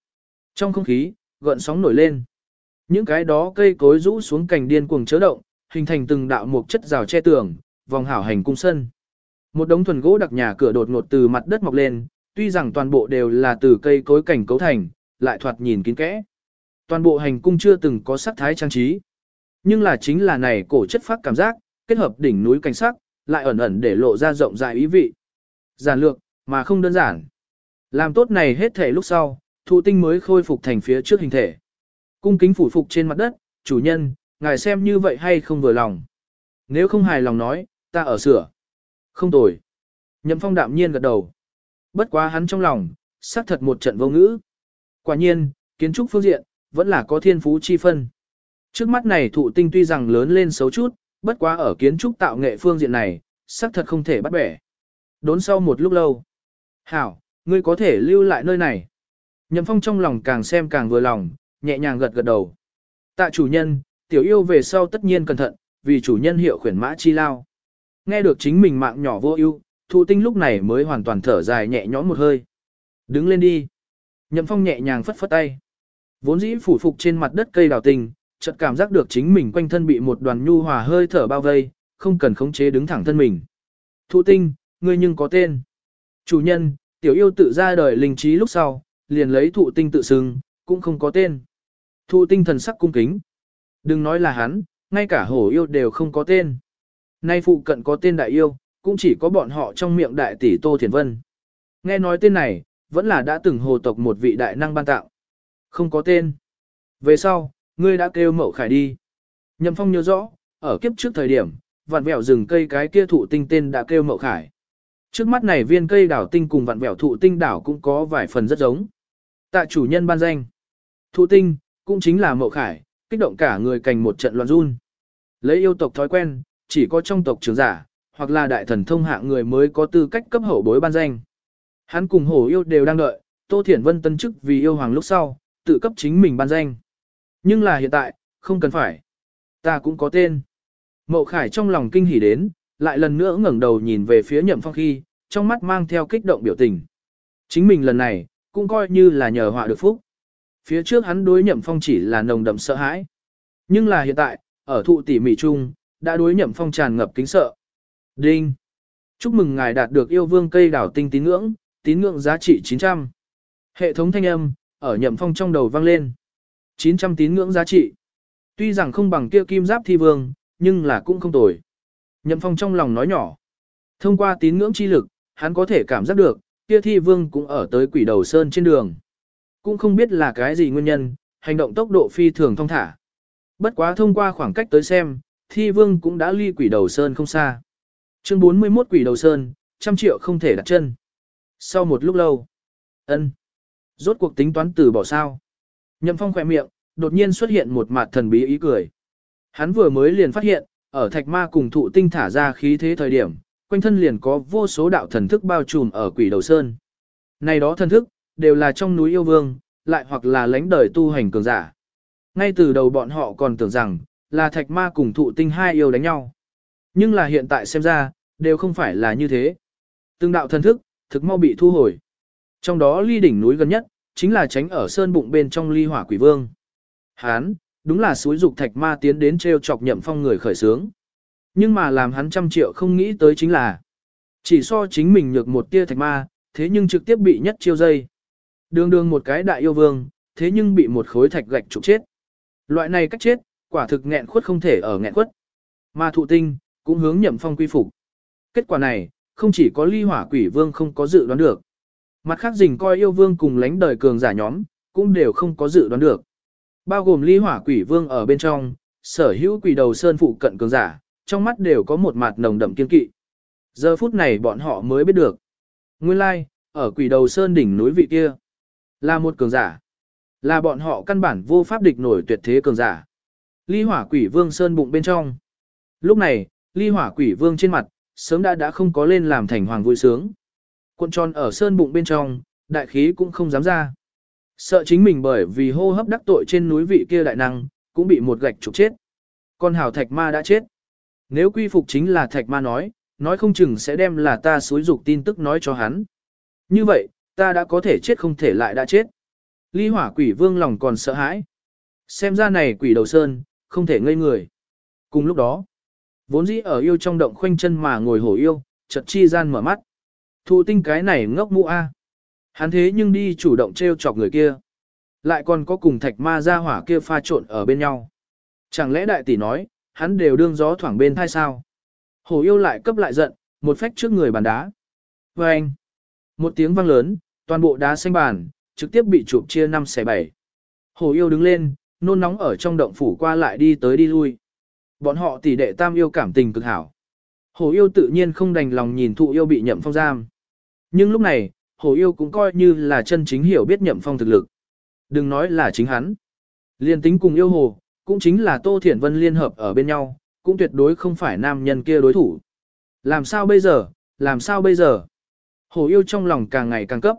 A: Trong không khí, gợn sóng nổi lên. Những cái đó cây cối rũ xuống cành điên cuồng chớ động, hình thành từng đạo mục chất rào che tường, vòng hảo hành cung sân. Một đống thuần gỗ đặc nhà cửa đột ngột từ mặt đất mọc lên, tuy rằng toàn bộ đều là từ cây cối cảnh cấu thành, lại thoạt nhìn kín kẽ. Toàn bộ hành cung chưa từng có sắc thái trang trí. Nhưng là chính là này cổ chất phát cảm giác, kết hợp đỉnh núi cảnh sắc, lại ẩn ẩn để lộ ra rộng rãi ý vị. Giản lược, mà không đơn giản. Làm tốt này hết thể lúc sau, thụ tinh mới khôi phục thành phía trước hình thể. Cung kính phủ phục trên mặt đất, chủ nhân, ngài xem như vậy hay không vừa lòng. Nếu không hài lòng nói, ta ở sửa. Không tồi. Nhậm phong đạm nhiên gật đầu. Bất quá hắn trong lòng, xác thật một trận vô ngữ. Quả nhiên, kiến trúc phương diện, vẫn là có thiên phú chi phân. Trước mắt này thụ tinh tuy rằng lớn lên xấu chút, bất quá ở kiến trúc tạo nghệ phương diện này, xác thật không thể bắt bẻ. Đốn sau một lúc lâu. Hảo, ngươi có thể lưu lại nơi này. Nhậm phong trong lòng càng xem càng vừa lòng, nhẹ nhàng gật gật đầu. Tạ chủ nhân, tiểu yêu về sau tất nhiên cẩn thận, vì chủ nhân hiệu khuyển mã chi lao. Nghe được chính mình mạng nhỏ vô ưu, thụ tinh lúc này mới hoàn toàn thở dài nhẹ nhõm một hơi. Đứng lên đi. Nhậm phong nhẹ nhàng phất phất tay. Vốn dĩ phủ phục trên mặt đất cây đào tình, chợt cảm giác được chính mình quanh thân bị một đoàn nhu hòa hơi thở bao vây, không cần khống chế đứng thẳng thân mình. Thụ tinh, ngươi nhưng có tên. Chủ nhân, tiểu yêu tự ra đời linh trí lúc sau, liền lấy thụ tinh tự xưng, cũng không có tên. Thụ tinh thần sắc cung kính. Đừng nói là hắn, ngay cả hổ yêu đều không có tên. Nay phụ cận có tên đại yêu, cũng chỉ có bọn họ trong miệng đại tỷ Tô Thiền Vân. Nghe nói tên này, vẫn là đã từng hồ tộc một vị đại năng ban tạo. Không có tên. Về sau, ngươi đã kêu mậu khải đi. Nhậm phong nhớ rõ, ở kiếp trước thời điểm, vạn vẹo rừng cây cái kia thụ tinh tên đã kêu mậu khải. Trước mắt này viên cây đảo tinh cùng vạn vẹo thụ tinh đảo cũng có vài phần rất giống. Tạ chủ nhân ban danh. Thụ tinh, cũng chính là mậu khải, kích động cả người cành một trận loạn run. Lấy yêu tộc thói quen, chỉ có trong tộc trưởng giả, hoặc là đại thần thông hạng người mới có tư cách cấp hậu bối ban danh. Hắn cùng hổ yêu đều đang đợi, Tô Thiển Vân tân chức vì yêu hoàng lúc sau, tự cấp chính mình ban danh. Nhưng là hiện tại, không cần phải. Ta cũng có tên. Mậu Khải trong lòng kinh hỉ đến, lại lần nữa ngẩng đầu nhìn về phía nhậm phong khi, trong mắt mang theo kích động biểu tình. Chính mình lần này, cũng coi như là nhờ họa được phúc. Phía trước hắn đối nhậm phong chỉ là nồng đậm sợ hãi. Nhưng là hiện tại, ở thụ tỉ mỉ chung, đã đối nhậm phong tràn ngập kính sợ. Đinh! Chúc mừng ngài đạt được yêu vương cây đảo tinh tín ngưỡng, tín ngưỡng giá trị 900. Hệ thống thanh âm, ở nhậm phong trong đầu vang lên. 900 tín ngưỡng giá trị. Tuy rằng không bằng kia kim giáp thi vương, nhưng là cũng không tồi. Nhậm phong trong lòng nói nhỏ. Thông qua tín ngưỡng chi lực, hắn có thể cảm giác được, kia thi vương cũng ở tới quỷ đầu sơn trên đường. Cũng không biết là cái gì nguyên nhân, hành động tốc độ phi thường thông thả. Bất quá thông qua khoảng cách tới xem, thi vương cũng đã ly quỷ đầu sơn không xa. Chương 41 quỷ đầu sơn, trăm triệu không thể đặt chân. Sau một lúc lâu, ân, rốt cuộc tính toán từ bỏ sao. Nhậm phong khỏe miệng, đột nhiên xuất hiện một mặt thần bí ý cười. Hắn vừa mới liền phát hiện, ở thạch ma cùng thụ tinh thả ra khí thế thời điểm, quanh thân liền có vô số đạo thần thức bao trùm ở quỷ đầu sơn. Này đó thần thức, đều là trong núi yêu vương, lại hoặc là lãnh đời tu hành cường giả. Ngay từ đầu bọn họ còn tưởng rằng, là thạch ma cùng thụ tinh hai yêu đánh nhau. Nhưng là hiện tại xem ra, đều không phải là như thế. Từng đạo thần thức, thực mau bị thu hồi. Trong đó ly đỉnh núi gần nhất, chính là tránh ở sơn bụng bên trong ly hỏa quỷ vương. Hán, đúng là suối dục thạch ma tiến đến treo chọc nhậm phong người khởi sướng. Nhưng mà làm hắn trăm triệu không nghĩ tới chính là, chỉ so chính mình nhược một tia thạch ma, thế nhưng trực tiếp bị nhất chiêu dây. Đường đường một cái đại yêu vương, thế nhưng bị một khối thạch gạch trục chết. Loại này cách chết, quả thực nghẹn khuất không thể ở nghẹn khuất. Mà thụ tinh, cũng hướng nhậm phong quy phục. Kết quả này, không chỉ có ly hỏa quỷ vương không có dự đoán được. Mặt khác dình coi yêu vương cùng lánh đời cường giả nhóm, cũng đều không có dự đoán được. Bao gồm ly hỏa quỷ vương ở bên trong, sở hữu quỷ đầu sơn phụ cận cường giả, trong mắt đều có một mặt nồng đậm kiên kỵ. Giờ phút này bọn họ mới biết được. Nguyên lai, like, ở quỷ đầu sơn đỉnh núi vị kia, là một cường giả. Là bọn họ căn bản vô pháp địch nổi tuyệt thế cường giả. Ly hỏa quỷ vương sơn bụng bên trong. Lúc này, ly hỏa quỷ vương trên mặt, sớm đã đã không có lên làm thành hoàng vui sướng. Cuộn tròn ở sơn bụng bên trong, đại khí cũng không dám ra. Sợ chính mình bởi vì hô hấp đắc tội trên núi vị kia đại năng, cũng bị một gạch trục chết. Con hảo thạch ma đã chết. Nếu quy phục chính là thạch ma nói, nói không chừng sẽ đem là ta xối dục tin tức nói cho hắn. Như vậy, ta đã có thể chết không thể lại đã chết. Ly hỏa quỷ vương lòng còn sợ hãi. Xem ra này quỷ đầu sơn, không thể ngây người. Cùng lúc đó, vốn dĩ ở yêu trong động khoanh chân mà ngồi hổ yêu, chợt chi gian mở mắt. Thụ tinh cái này ngốc mũ a. Hắn thế nhưng đi chủ động treo chọc người kia. Lại còn có cùng thạch ma ra hỏa kia pha trộn ở bên nhau. Chẳng lẽ đại tỷ nói, hắn đều đương gió thoảng bên thai sao? Hổ yêu lại cấp lại giận, một phách trước người bàn đá. Và anh, một tiếng vang lớn, toàn bộ đá xanh bàn, trực tiếp bị chụp chia 5 xe 7. hồ yêu đứng lên, nôn nóng ở trong động phủ qua lại đi tới đi lui. Bọn họ tỷ đệ tam yêu cảm tình cực hảo. hồ yêu tự nhiên không đành lòng nhìn thụ yêu bị nhậm phong giam. Nhưng lúc này, hồ yêu cũng coi như là chân chính hiểu biết nhậm phong thực lực. Đừng nói là chính hắn. Liên tính cùng yêu hồ, cũng chính là Tô Thiển Vân liên hợp ở bên nhau, cũng tuyệt đối không phải nam nhân kia đối thủ. Làm sao bây giờ, làm sao bây giờ? hồ yêu trong lòng càng ngày càng cấp.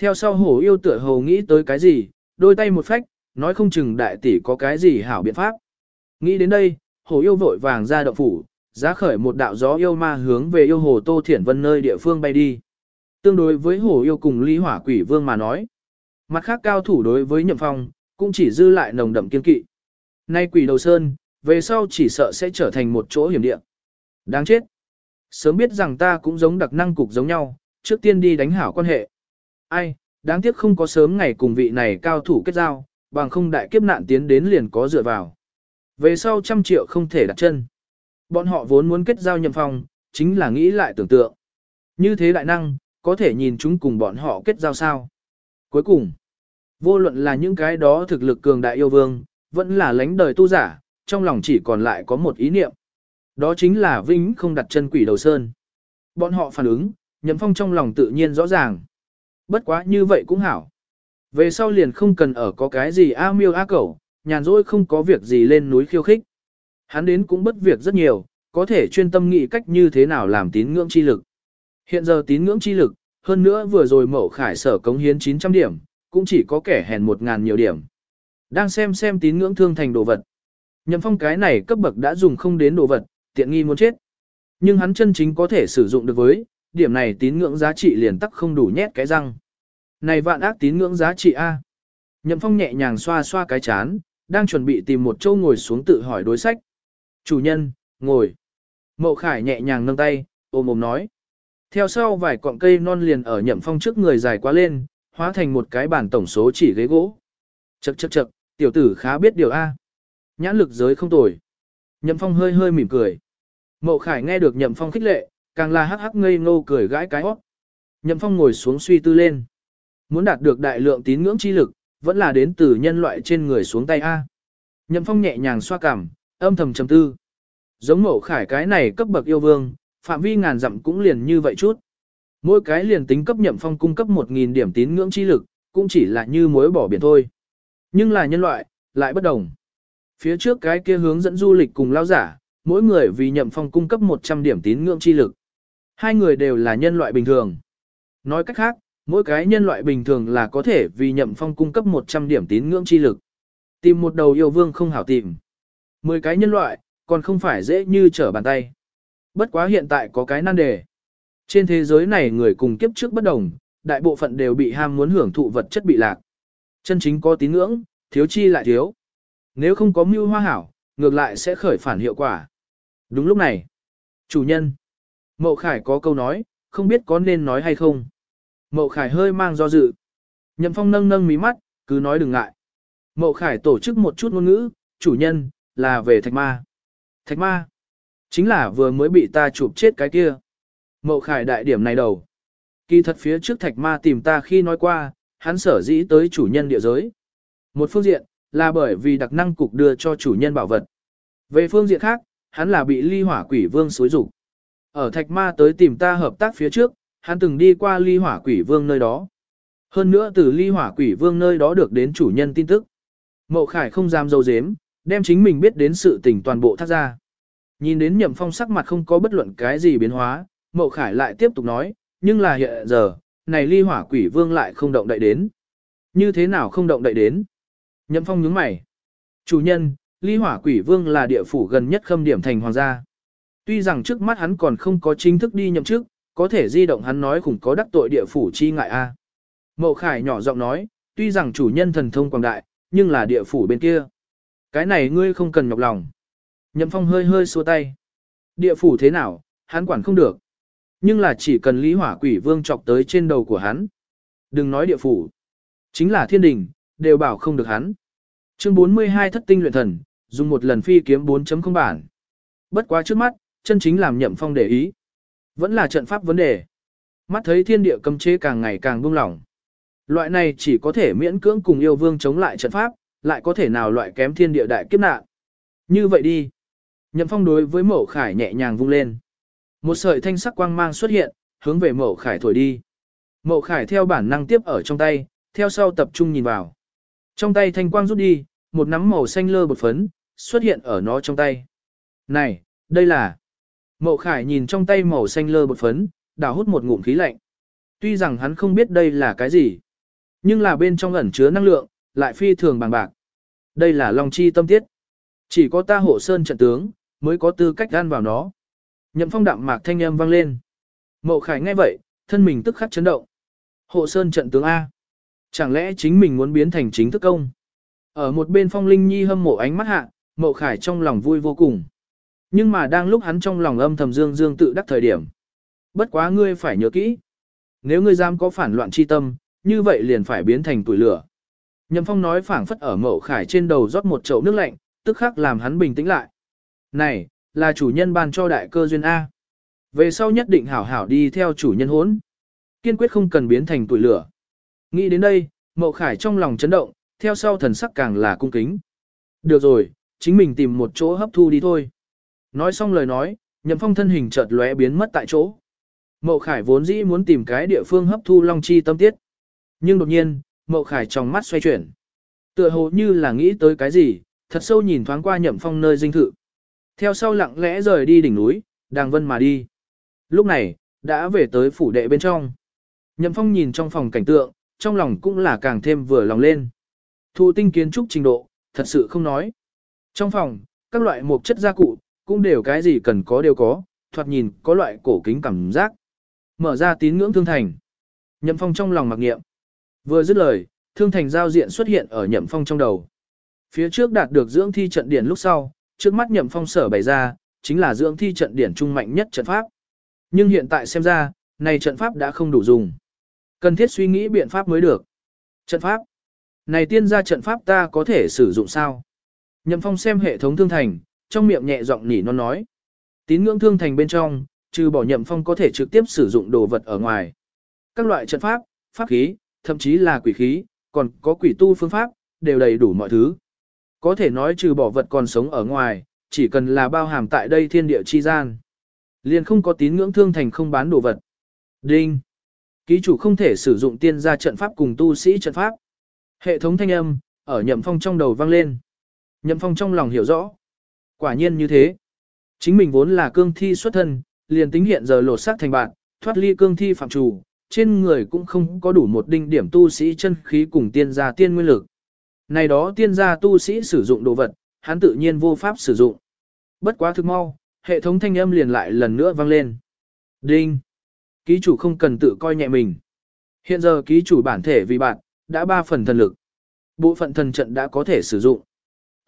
A: Theo sau hổ yêu tựa hồ nghĩ tới cái gì, đôi tay một phách, nói không chừng đại tỷ có cái gì hảo biện pháp. Nghĩ đến đây, hổ yêu vội vàng ra động phủ, giá khởi một đạo gió yêu ma hướng về yêu hồ Tô Thiển Vân nơi địa phương bay đi. Tương đối với hổ yêu cùng Lý Hỏa Quỷ Vương mà nói. Mặt khác cao thủ đối với Nhậm Phong, cũng chỉ dư lại nồng đậm kiên kỵ. Nay quỷ đầu sơn, về sau chỉ sợ sẽ trở thành một chỗ hiểm địa. Đáng chết. Sớm biết rằng ta cũng giống đặc năng cục giống nhau, trước tiên đi đánh hảo quan hệ. Ai, đáng tiếc không có sớm ngày cùng vị này cao thủ kết giao, bằng không đại kiếp nạn tiến đến liền có dựa vào. Về sau trăm triệu không thể đặt chân. Bọn họ vốn muốn kết giao nhậm phong, chính là nghĩ lại tưởng tượng. Như thế đại năng, có thể nhìn chúng cùng bọn họ kết giao sao. Cuối cùng, vô luận là những cái đó thực lực cường đại yêu vương, vẫn là lãnh đời tu giả, trong lòng chỉ còn lại có một ý niệm. Đó chính là vĩnh không đặt chân quỷ đầu sơn. Bọn họ phản ứng, Nhậm Phong trong lòng tự nhiên rõ ràng. Bất quá như vậy cũng hảo. Về sau liền không cần ở có cái gì a miêu a cẩu, nhàn rỗi không có việc gì lên núi khiêu khích. Hắn đến cũng bất việc rất nhiều, có thể chuyên tâm nghĩ cách như thế nào làm tín ngưỡng chi lực. Hiện giờ tín ngưỡng chi lực, hơn nữa vừa rồi mẫu khải sở cống hiến 900 điểm, cũng chỉ có kẻ hèn 1.000 nhiều điểm. Đang xem xem tín ngưỡng thương thành đồ vật. Nhậm phong cái này cấp bậc đã dùng không đến đồ vật, tiện nghi muốn chết. Nhưng hắn chân chính có thể sử dụng được với, điểm này tín ngưỡng giá trị liền tắc không đủ nhét cái răng. Này vạn ác tín ngưỡng giá trị A. Nhậm phong nhẹ nhàng xoa xoa cái chán, đang chuẩn bị tìm một châu ngồi xuống tự hỏi đối sách. Chủ nhân, ngồi. Mậu khải nhẹ nhàng nâng tay, ôm ôm nói. Theo sau vài cọng cây non liền ở nhậm phong trước người dài quá lên, hóa thành một cái bàn tổng số chỉ ghế gỗ. Chậc chậc chậc, tiểu tử khá biết điều A. Nhãn lực giới không tồi. Nhậm phong hơi hơi mỉm cười. Mậu khải nghe được nhậm phong khích lệ, càng là hắc hắc ngây ngô cười gãi cái hót. Nhậm phong ngồi xuống suy tư lên. Muốn đạt được đại lượng tín ngưỡng chi lực, vẫn là đến từ nhân loại trên người xuống tay A. Nhậm phong nhẹ nhàng xoa cằm, âm thầm trầm tư. Giống mậu khải cái này cấp bậc yêu vương, phạm vi ngàn dặm cũng liền như vậy chút. Mỗi cái liền tính cấp nhậm phong cung cấp 1.000 điểm tín ngưỡng chi lực, cũng chỉ là như muối bỏ biển thôi. Nhưng là nhân loại, lại bất đồng. Phía trước cái kia hướng dẫn du lịch cùng lao giả, mỗi người vì nhậm phong cung cấp 100 điểm tín ngưỡng chi lực. Hai người đều là nhân loại bình thường. Nói cách khác, mỗi cái nhân loại bình thường là có thể vì nhậm phong cung cấp 100 điểm tín ngưỡng chi lực. Tìm một đầu yêu vương không hảo tìm. Mười cái nhân loại, còn không phải dễ như trở bàn tay. Bất quá hiện tại có cái nan đề. Trên thế giới này người cùng kiếp trước bất đồng, đại bộ phận đều bị ham muốn hưởng thụ vật chất bị lạc. Chân chính có tín ngưỡng, thiếu chi lại thiếu. Nếu không có mưu hoa hảo, ngược lại sẽ khởi phản hiệu quả. Đúng lúc này, chủ nhân, Mậu Khải có câu nói, không biết có nên nói hay không. Mậu Khải hơi mang do dự. Nhậm Phong nâng nâng mí mắt, cứ nói đừng ngại. Mậu Khải tổ chức một chút ngôn ngữ, chủ nhân, là về thạch ma. Thạch ma, chính là vừa mới bị ta chụp chết cái kia. Mậu Khải đại điểm này đầu. Kỳ thật phía trước thạch ma tìm ta khi nói qua, hắn sở dĩ tới chủ nhân địa giới. Một phương diện, là bởi vì đặc năng cục đưa cho chủ nhân bảo vật. Về phương diện khác, hắn là bị ly hỏa quỷ vương xối rủ. Ở thạch ma tới tìm ta hợp tác phía trước, hắn từng đi qua ly hỏa quỷ vương nơi đó. Hơn nữa từ ly hỏa quỷ vương nơi đó được đến chủ nhân tin tức. Mậu Khải không dám dâu dếm, đem chính mình biết đến sự tình toàn bộ thác ra. Nhìn đến nhậm phong sắc mặt không có bất luận cái gì biến hóa, Mậu Khải lại tiếp tục nói, nhưng là hiện giờ, này ly hỏa quỷ vương lại không động đậy đến. Như thế nào không động đậy đến? Nhậm phong nhướng mày. Chủ nhân, ly hỏa quỷ vương là địa phủ gần nhất khâm điểm thành hoàng gia. Tuy rằng trước mắt hắn còn không có chính thức đi nhậm chức, có thể di động hắn nói khủng có đắc tội địa phủ chi ngại a. Mậu Khải nhỏ giọng nói, tuy rằng chủ nhân thần thông quảng đại, nhưng là địa phủ bên kia. Cái này ngươi không cần nhọc lòng. Nhậm Phong hơi hơi xua tay. Địa phủ thế nào, hắn quản không được. Nhưng là chỉ cần lý hỏa quỷ vương chọc tới trên đầu của hắn. Đừng nói địa phủ. Chính là thiên đình, đều bảo không được hắn. Chương 42 thất tinh luyện thần, dùng một lần phi kiếm 4.0 bản. Bất quá trước mắt, chân chính làm nhậm phong để ý. Vẫn là trận pháp vấn đề. Mắt thấy thiên địa cấm chế càng ngày càng buông lỏng. Loại này chỉ có thể miễn cưỡng cùng yêu vương chống lại trận pháp, lại có thể nào loại kém thiên địa đại kiếp nạn. Như vậy đi. Nhậm phong đối với mẫu khải nhẹ nhàng vung lên. Một sợi thanh sắc quang mang xuất hiện, hướng về mẫu khải thổi đi. Mậu khải theo bản năng tiếp ở trong tay, theo sau tập trung nhìn vào. Trong tay thanh quang rút đi, một nắm màu xanh lơ bột phấn, xuất hiện ở nó trong tay. Này, đây là... Mậu khải nhìn trong tay màu xanh lơ bột phấn, đào hút một ngụm khí lạnh. Tuy rằng hắn không biết đây là cái gì, nhưng là bên trong ẩn chứa năng lượng, lại phi thường bằng bạc. Đây là long chi tâm tiết. Chỉ có ta hộ sơn trận tướng, mới có tư cách gan vào nó. Nhậm phong đạm mạc thanh âm vang lên. Mậu khải nghe vậy, thân mình tức khắc chấn động. Hộ sơn trận tướng A. Chẳng lẽ chính mình muốn biến thành chính thức công? Ở một bên phong linh nhi hâm mộ ánh mắt hạ, mậu khải trong lòng vui vô cùng. Nhưng mà đang lúc hắn trong lòng âm thầm dương dương tự đắc thời điểm. Bất quá ngươi phải nhớ kỹ. Nếu ngươi dám có phản loạn chi tâm, như vậy liền phải biến thành tuổi lửa. Nhậm phong nói phảng phất ở mậu khải trên đầu rót một chậu nước lạnh, tức khắc làm hắn bình tĩnh lại. Này, là chủ nhân ban cho đại cơ duyên A. Về sau nhất định hảo hảo đi theo chủ nhân hốn. Kiên quyết không cần biến thành tuổi lửa. Nghĩ đến đây, mậu khải trong lòng chấn động, theo sau thần sắc càng là cung kính. Được rồi, chính mình tìm một chỗ hấp thu đi thôi. Nói xong lời nói, nhậm phong thân hình chợt lóe biến mất tại chỗ. Mậu Khải vốn dĩ muốn tìm cái địa phương hấp thu Long Chi tâm tiết. Nhưng đột nhiên, Mậu Khải trong mắt xoay chuyển. Tựa hồ như là nghĩ tới cái gì, thật sâu nhìn thoáng qua nhậm phong nơi dinh thự. Theo sau lặng lẽ rời đi đỉnh núi, đàng vân mà đi. Lúc này, đã về tới phủ đệ bên trong. Nhậm phong nhìn trong phòng cảnh tượng, trong lòng cũng là càng thêm vừa lòng lên. Thu tinh kiến trúc trình độ, thật sự không nói. Trong phòng, các loại mộc chất gia cụ, cũng đều cái gì cần có đều có, thoạt nhìn có loại cổ kính cảm giác. Mở ra tín ngưỡng thương thành. Nhậm phong trong lòng mặc niệm. Vừa dứt lời, thương thành giao diện xuất hiện ở nhậm phong trong đầu. Phía trước đạt được dưỡng thi trận điển lúc sau, trước mắt nhậm phong sở bày ra, chính là dưỡng thi trận điển trung mạnh nhất trận pháp. Nhưng hiện tại xem ra, này trận pháp đã không đủ dùng. Cần thiết suy nghĩ biện pháp mới được. Trận pháp. Này tiên gia trận pháp ta có thể sử dụng sao? Nhậm phong xem hệ thống thương thành, trong miệng nhẹ giọng nỉ non nói. Tín ngưỡng thương thành bên trong, trừ bỏ nhậm phong có thể trực tiếp sử dụng đồ vật ở ngoài. Các loại trận pháp, pháp khí, thậm chí là quỷ khí, còn có quỷ tu phương pháp, đều đầy đủ mọi thứ. Có thể nói trừ bỏ vật còn sống ở ngoài, chỉ cần là bao hàm tại đây thiên địa chi gian. Liền không có tín ngưỡng thương thành không bán đồ vật. Đinh. Ký chủ không thể sử dụng tiên gia trận pháp cùng tu sĩ trận pháp. Hệ thống thanh âm, ở nhậm phong trong đầu vang lên. Nhậm phong trong lòng hiểu rõ. Quả nhiên như thế. Chính mình vốn là cương thi xuất thân, liền tính hiện giờ lột xác thành bạn, thoát ly cương thi phạm chủ, trên người cũng không có đủ một đinh điểm tu sĩ chân khí cùng tiên gia tiên nguyên lực. Này đó tiên gia tu sĩ sử dụng đồ vật, hắn tự nhiên vô pháp sử dụng. Bất quá thực mau, hệ thống thanh âm liền lại lần nữa vang lên. Đinh! Ký chủ không cần tự coi nhẹ mình. Hiện giờ ký chủ bản thể vì bạn, đã ba phần thần lực. Bộ phận thần trận đã có thể sử dụng.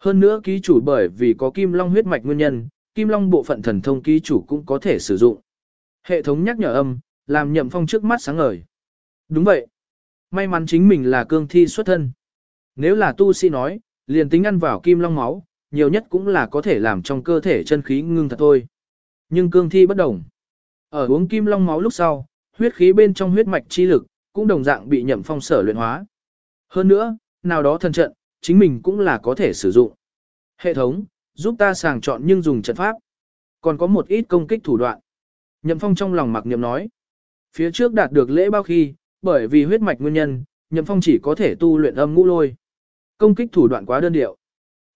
A: Hơn nữa ký chủ bởi vì có kim long huyết mạch nguyên nhân, kim long bộ phận thần thông ký chủ cũng có thể sử dụng. Hệ thống nhắc nhở âm, làm nhậm phong trước mắt sáng ngời. Đúng vậy. May mắn chính mình là cương thi xuất thân. Nếu là tu sĩ nói, liền tính ăn vào kim long máu, nhiều nhất cũng là có thể làm trong cơ thể chân khí ngưng thật thôi. Nhưng cương thi bất đồng. Ở uống kim long máu lúc sau, huyết khí bên trong huyết mạch chi lực, cũng đồng dạng bị nhậm phong sở luyện hóa. Hơn nữa, nào đó thần trận, chính mình cũng là có thể sử dụng. Hệ thống, giúp ta sàng chọn nhưng dùng trận pháp. Còn có một ít công kích thủ đoạn. Nhậm phong trong lòng mặc niệm nói. Phía trước đạt được lễ bao khi, bởi vì huyết mạch nguyên nhân, nhậm phong chỉ có thể tu luyện âm ngũ lôi. Công kích thủ đoạn quá đơn điệu.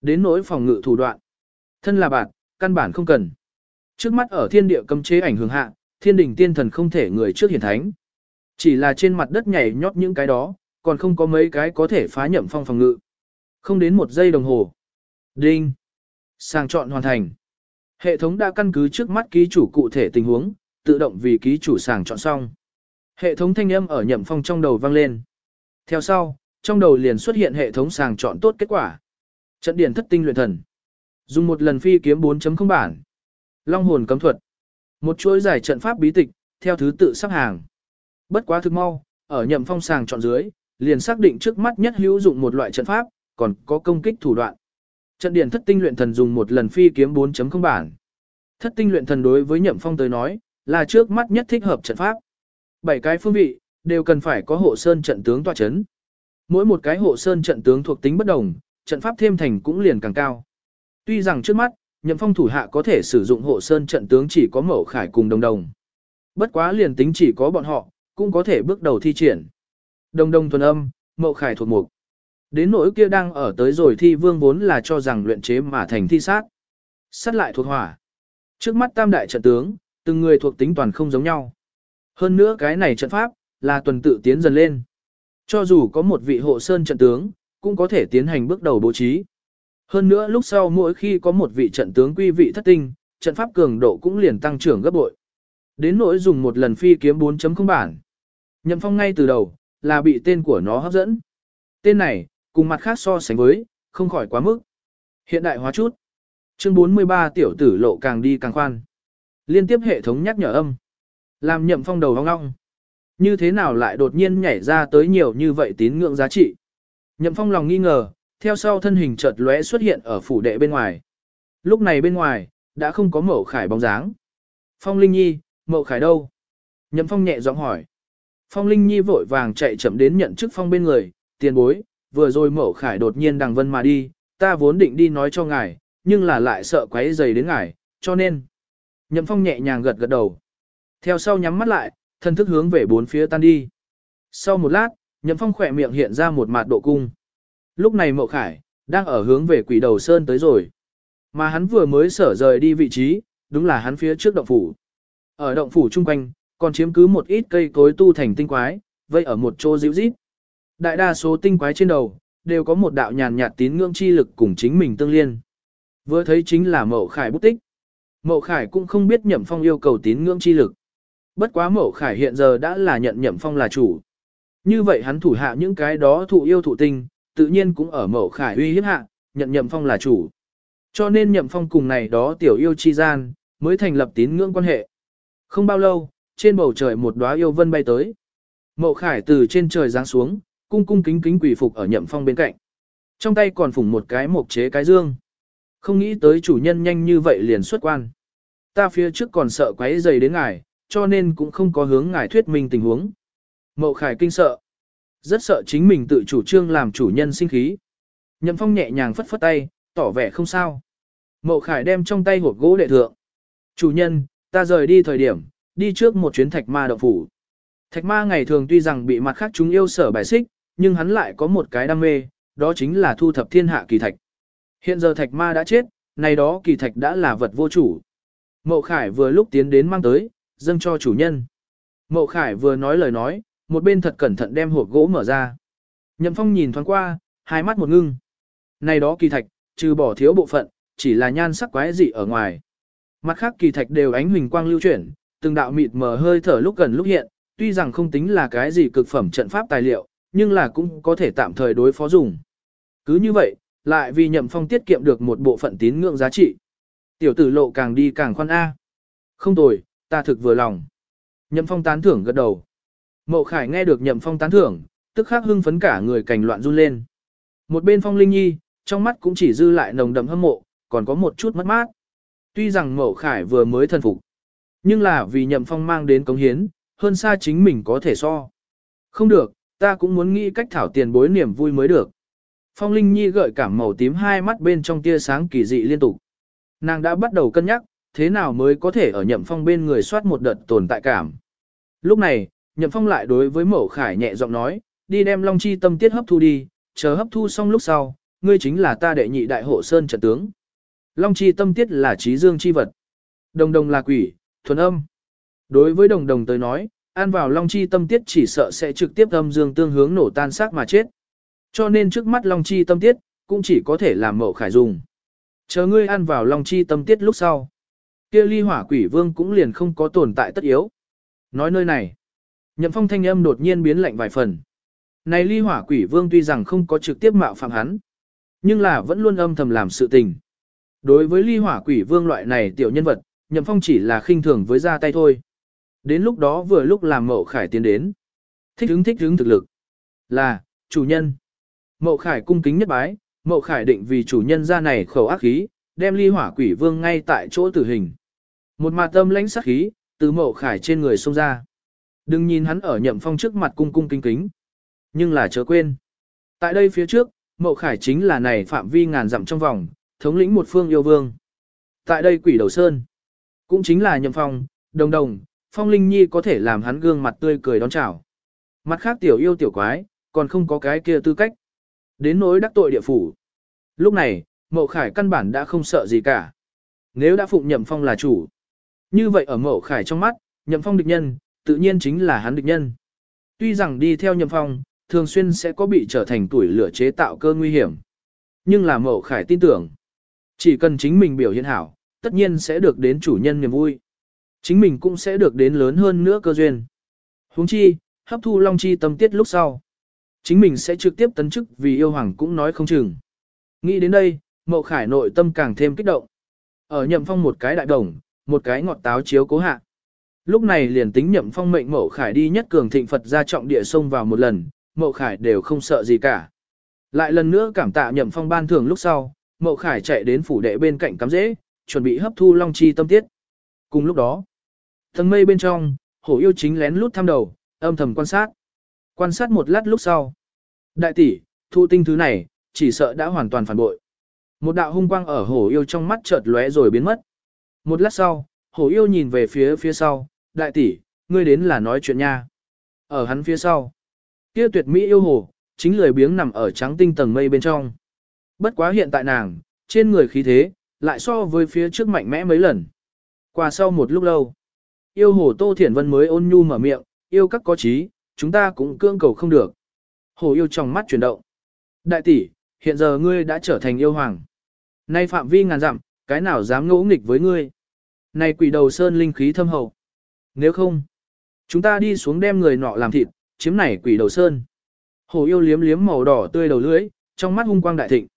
A: Đến nỗi phòng ngự thủ đoạn. Thân là bạn, căn bản không cần. Trước mắt ở thiên địa cấm chế ảnh hưởng hạ, thiên đình tiên thần không thể người trước hiển thánh. Chỉ là trên mặt đất nhảy nhót những cái đó, còn không có mấy cái có thể phá nhậm phong phòng ngự. Không đến một giây đồng hồ. Đinh. Sàng chọn hoàn thành. Hệ thống đã căn cứ trước mắt ký chủ cụ thể tình huống, tự động vì ký chủ sàng chọn xong. Hệ thống thanh âm ở nhậm phong trong đầu vang lên. Theo sau, trong đầu liền xuất hiện hệ thống sàng chọn tốt kết quả. Trận điển thất tinh luyện thần. Dùng một lần phi kiếm 4.0 bản. Long hồn cấm thuật. Một chuỗi giải trận pháp bí tịch, theo thứ tự sắp hàng. Bất quá thực mau, ở nhậm phong sàng chọn dưới, liền xác định trước mắt nhất hữu dụng một loại trận pháp, còn có công kích thủ đoạn. Trận điển thất tinh luyện thần dùng một lần phi kiếm 4.0 bản. Thất tinh luyện thần đối với nhậm phong tới nói, là trước mắt nhất thích hợp trận pháp. Bảy cái phương vị, đều cần phải có hộ sơn trận tướng tọa chấn. Mỗi một cái hộ sơn trận tướng thuộc tính bất đồng, trận pháp thêm thành cũng liền càng cao. Tuy rằng trước mắt, nhậm phong thủ hạ có thể sử dụng hộ sơn trận tướng chỉ có mẫu khải cùng đồng đồng. Bất quá liền tính chỉ có bọn họ, cũng có thể bước đầu thi triển. Đồng đồng thuần âm, mậu khải thuộc mục. Đến nỗi kia đang ở tới rồi thi vương vốn là cho rằng luyện chế mà thành thi sát. Sát lại thuộc hỏa. Trước mắt tam đại trận tướng, từng người thuộc tính toàn không giống nhau. Hơn nữa cái này trận pháp, là tuần tự tiến dần lên. Cho dù có một vị hộ sơn trận tướng, cũng có thể tiến hành bước đầu bố trí. Hơn nữa lúc sau mỗi khi có một vị trận tướng quy vị thất tinh, trận pháp cường độ cũng liền tăng trưởng gấp bội. Đến nỗi dùng một lần phi kiếm 4.0 bản. Nhậm phong ngay từ đầu, là bị tên của nó hấp dẫn. Tên này, cùng mặt khác so sánh với, không khỏi quá mức. Hiện đại hóa chút. Chương 43 tiểu tử lộ càng đi càng khoan. Liên tiếp hệ thống nhắc nhở âm. Làm nhậm phong đầu hong ngong. Như thế nào lại đột nhiên nhảy ra tới nhiều như vậy tín ngưỡng giá trị. Nhậm phong lòng nghi ngờ, theo sau thân hình chợt lóe xuất hiện ở phủ đệ bên ngoài. Lúc này bên ngoài, đã không có mẫu khải bóng dáng. Phong Linh Nhi, mẫu khải đâu? Nhậm phong nhẹ giọng hỏi. Phong Linh Nhi vội vàng chạy chậm đến nhận chức phong bên người, tiền bối, vừa rồi mẫu khải đột nhiên đằng vân mà đi, ta vốn định đi nói cho ngài, nhưng là lại sợ quấy dày đến ngài, cho nên. Nhậm phong nhẹ nhàng gật gật đầu. Theo sau nhắm mắt lại, thân thức hướng về bốn phía tan đi. Sau một lát, Nhậm Phong khỏe miệng hiện ra một mặt độ cung. Lúc này Mậu Khải, đang ở hướng về quỷ đầu sơn tới rồi. Mà hắn vừa mới sở rời đi vị trí, đúng là hắn phía trước động phủ. Ở động phủ chung quanh, còn chiếm cứ một ít cây cối tu thành tinh quái, vây ở một chỗ dịu rít. Đại đa số tinh quái trên đầu, đều có một đạo nhàn nhạt tín ngưỡng chi lực cùng chính mình tương liên. Vừa thấy chính là Mậu Khải bút tích. Mậu Khải cũng không biết Nhậm Phong yêu cầu tín ngưỡng chi lực. Bất quá Mậu Khải hiện giờ đã là nhận Nhậm Phong là chủ. Như vậy hắn thủ hạ những cái đó thụ yêu thụ tinh, tự nhiên cũng ở Mậu Khải uy hiếp hạ, nhận Nhậm Phong là chủ. Cho nên Nhậm Phong cùng này đó tiểu yêu chi gian, mới thành lập tín ngưỡng quan hệ. Không bao lâu, trên bầu trời một đóa yêu vân bay tới. Mậu Khải từ trên trời giáng xuống, cung cung kính kính quỳ phục ở Nhậm Phong bên cạnh. Trong tay còn phủng một cái mộc chế cái dương. Không nghĩ tới chủ nhân nhanh như vậy liền xuất quan. Ta phía trước còn sợ quấy dày đến ngài, cho nên cũng không có hướng ngài thuyết minh tình huống. Mậu Khải kinh sợ. Rất sợ chính mình tự chủ trương làm chủ nhân sinh khí. Nhậm Phong nhẹ nhàng phất phất tay, tỏ vẻ không sao. Mậu Khải đem trong tay hộp gỗ đệ thượng. Chủ nhân, ta rời đi thời điểm, đi trước một chuyến thạch ma động phủ. Thạch ma ngày thường tuy rằng bị mặt khác chúng yêu sở bài xích, nhưng hắn lại có một cái đam mê, đó chính là thu thập thiên hạ kỳ thạch. Hiện giờ thạch ma đã chết, này đó kỳ thạch đã là vật vô chủ. Mậu Khải vừa lúc tiến đến mang tới, dâng cho chủ nhân. Mậu Khải vừa nói lời nói, một bên thật cẩn thận đem hộp gỗ mở ra. Nhậm Phong nhìn thoáng qua, hai mắt một ngưng. Này đó kỳ thạch, trừ bỏ thiếu bộ phận, chỉ là nhan sắc quái dị ở ngoài. Mặt khác kỳ thạch đều ánh huỳnh quang lưu chuyển, từng đạo mịt mờ hơi thở lúc gần lúc hiện, tuy rằng không tính là cái gì cực phẩm trận pháp tài liệu, nhưng là cũng có thể tạm thời đối phó dùng. Cứ như vậy, lại vì Nhậm Phong tiết kiệm được một bộ phận tín ngưỡng giá trị. Tiểu tử lộ càng đi càng khoan A. Không tồi, ta thực vừa lòng. Nhậm Phong tán thưởng gật đầu. Mậu Khải nghe được Nhậm Phong tán thưởng, tức khắc hưng phấn cả người cảnh loạn run lên. Một bên Phong Linh Nhi, trong mắt cũng chỉ dư lại nồng đậm hâm mộ, còn có một chút mất mát. Tuy rằng Mậu Khải vừa mới thân phục, nhưng là vì Nhậm Phong mang đến cống hiến, hơn xa chính mình có thể so. Không được, ta cũng muốn nghĩ cách thảo tiền bối niềm vui mới được. Phong Linh Nhi gợi cảm màu tím hai mắt bên trong tia sáng kỳ dị liên tục. Nàng đã bắt đầu cân nhắc, thế nào mới có thể ở Nhậm Phong bên người soát một đợt tồn tại cảm. Lúc này, Nhậm Phong lại đối với Mậu Khải nhẹ giọng nói, đi đem Long Chi tâm tiết hấp thu đi, chờ hấp thu xong lúc sau, ngươi chính là ta đệ nhị đại hộ sơn trận tướng. Long Chi tâm tiết là trí dương chi vật. Đồng đồng là quỷ, thuần âm. Đối với đồng đồng tới nói, ăn vào Long Chi tâm tiết chỉ sợ sẽ trực tiếp âm dương tương hướng nổ tan xác mà chết. Cho nên trước mắt Long Chi tâm tiết, cũng chỉ có thể làm Mậu Khải dùng. Chờ ngươi ăn vào Long Chi tâm tiết lúc sau. kia ly hỏa quỷ vương cũng liền không có tồn tại tất yếu. Nói nơi này, Nhậm phong thanh âm đột nhiên biến lạnh vài phần. Này ly hỏa quỷ vương tuy rằng không có trực tiếp mạo phạm hắn, nhưng là vẫn luôn âm thầm làm sự tình. Đối với ly hỏa quỷ vương loại này tiểu nhân vật, nhậm phong chỉ là khinh thường với ra tay thôi. Đến lúc đó vừa lúc làm mậu khải tiến đến. Thích hứng thích hứng thực lực. Là, chủ nhân. Mậu khải cung kính nhất bái, mậu khải định vì chủ nhân ra này khẩu ác khí, đem ly hỏa quỷ vương ngay tại chỗ tử hình. Một mặt tâm lãnh sát khí, từ mậu khải trên người xông ra. Đừng nhìn hắn ở nhậm phong trước mặt cung cung kính kính. Nhưng là chớ quên. Tại đây phía trước, Mậu Khải chính là này phạm vi ngàn dặm trong vòng, thống lĩnh một phương yêu vương. Tại đây quỷ đầu sơn, cũng chính là nhậm phong, đồng đồng, phong linh nhi có thể làm hắn gương mặt tươi cười đón chào. Mặt khác tiểu yêu tiểu quái, còn không có cái kia tư cách. Đến nỗi đắc tội địa phủ. Lúc này, Mậu Khải căn bản đã không sợ gì cả. Nếu đã phụng nhậm phong là chủ. Như vậy ở Mậu Khải trong mắt, nhậm phong địch nhân, tự nhiên chính là hắn địch nhân. Tuy rằng đi theo nhậm phong, thường xuyên sẽ có bị trở thành tuổi lửa chế tạo cơ nguy hiểm. Nhưng là mậu khải tin tưởng, chỉ cần chính mình biểu hiện hảo, tất nhiên sẽ được đến chủ nhân niềm vui. Chính mình cũng sẽ được đến lớn hơn nữa cơ duyên. huống chi, hấp thu long chi tâm tiết lúc sau. Chính mình sẽ trực tiếp tấn chức vì yêu hoàng cũng nói không chừng. Nghĩ đến đây, mậu khải nội tâm càng thêm kích động. Ở nhậm phong một cái đại đồng, một cái ngọt táo chiếu cố hạ. Lúc này liền tính nhậm phong mệnh mậu khải đi nhất cường thịnh Phật ra trọng địa sông vào một lần, mậu khải đều không sợ gì cả. Lại lần nữa cảm tạ nhậm phong ban thưởng lúc sau, mậu khải chạy đến phủ đệ bên cạnh cắm dễ, chuẩn bị hấp thu long chi tâm tiết. Cùng lúc đó, tầng mây bên trong, hổ yêu chính lén lút thăm đầu, âm thầm quan sát. Quan sát một lát lúc sau. Đại tỷ, thu tinh thứ này, chỉ sợ đã hoàn toàn phản bội. Một đạo hung quang ở hổ yêu trong mắt chợt lóe rồi biến mất. Một lát sau, hổ yêu nhìn về phía phía sau, đại tỷ, ngươi đến là nói chuyện nha. Ở hắn phía sau, kia tuyệt mỹ yêu hồ, chính lười biếng nằm ở trắng tinh tầng mây bên trong. Bất quá hiện tại nàng, trên người khí thế, lại so với phía trước mạnh mẽ mấy lần. Qua sau một lúc lâu, yêu hồ Tô Thiển Vân mới ôn nhu mở miệng, yêu các có trí, chúng ta cũng cương cầu không được. Hồ yêu trong mắt chuyển động. Đại tỷ, hiện giờ ngươi đã trở thành yêu hoàng. Nay phạm vi ngàn dặm, cái nào dám ngỗ nghịch với ngươi. Này quỷ đầu sơn linh khí thâm hậu. Nếu không, chúng ta đi xuống đem người nọ làm thịt, chiếm này quỷ đầu sơn. Hồ yêu liếm liếm màu đỏ tươi đầu lưỡi, trong mắt hung quang đại thịnh.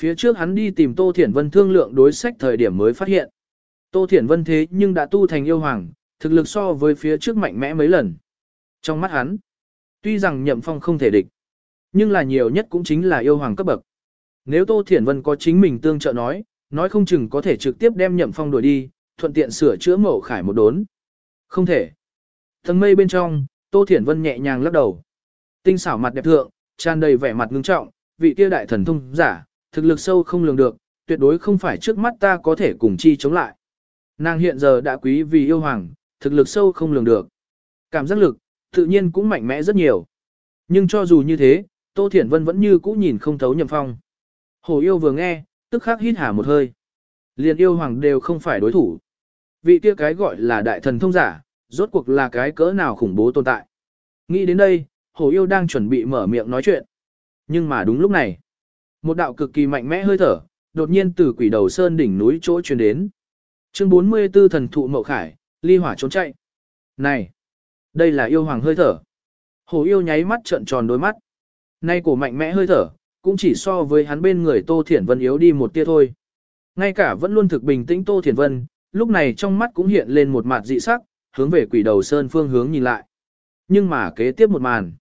A: Phía trước hắn đi tìm Tô Thiển Vân thương lượng đối sách thời điểm mới phát hiện. Tô Thiển Vân thế nhưng đã tu thành yêu hoàng, thực lực so với phía trước mạnh mẽ mấy lần. Trong mắt hắn, tuy rằng nhậm phong không thể địch, nhưng là nhiều nhất cũng chính là yêu hoàng cấp bậc. Nếu Tô Thiển Vân có chính mình tương trợ nói, nói không chừng có thể trực tiếp đem nhậm phong đuổi đi, thuận tiện sửa chữa mổ khải một đốn. Không thể. Thần mây bên trong, Tô Thiển Vân nhẹ nhàng lắc đầu. Tinh xảo mặt đẹp thượng, tràn đầy vẻ mặt ngưng trọng, vị kia đại thần thông giả, thực lực sâu không lường được, tuyệt đối không phải trước mắt ta có thể cùng chi chống lại. Nàng hiện giờ đã quý vì yêu hoàng, thực lực sâu không lường được. Cảm giác lực, tự nhiên cũng mạnh mẽ rất nhiều. Nhưng cho dù như thế, Tô Thiển Vân vẫn như cũ nhìn không thấu nhậm phong. Hồ yêu vừa nghe, tức khắc hít hà một hơi. Liền yêu hoàng đều không phải đối thủ. Vị kia cái gọi là đại thần thông giả, rốt cuộc là cái cỡ nào khủng bố tồn tại. Nghĩ đến đây, hồ yêu đang chuẩn bị mở miệng nói chuyện. Nhưng mà đúng lúc này, một đạo cực kỳ mạnh mẽ hơi thở, đột nhiên từ quỷ đầu sơn đỉnh núi chỗ truyền đến. Chương 44 thần thụ mậu khải, ly hỏa trốn chạy. Này, đây là yêu hoàng hơi thở. Hồ yêu nháy mắt trợn tròn đôi mắt. Nay cổ mạnh mẽ hơi thở, cũng chỉ so với hắn bên người Tô Thiển Vân yếu đi một tia thôi. Ngay cả vẫn luôn thực bình tĩnh Tô Thiển Vân, lúc này trong mắt cũng hiện lên một mặt dị sắc, hướng về quỷ đầu sơn phương hướng nhìn lại. Nhưng mà kế tiếp một màn.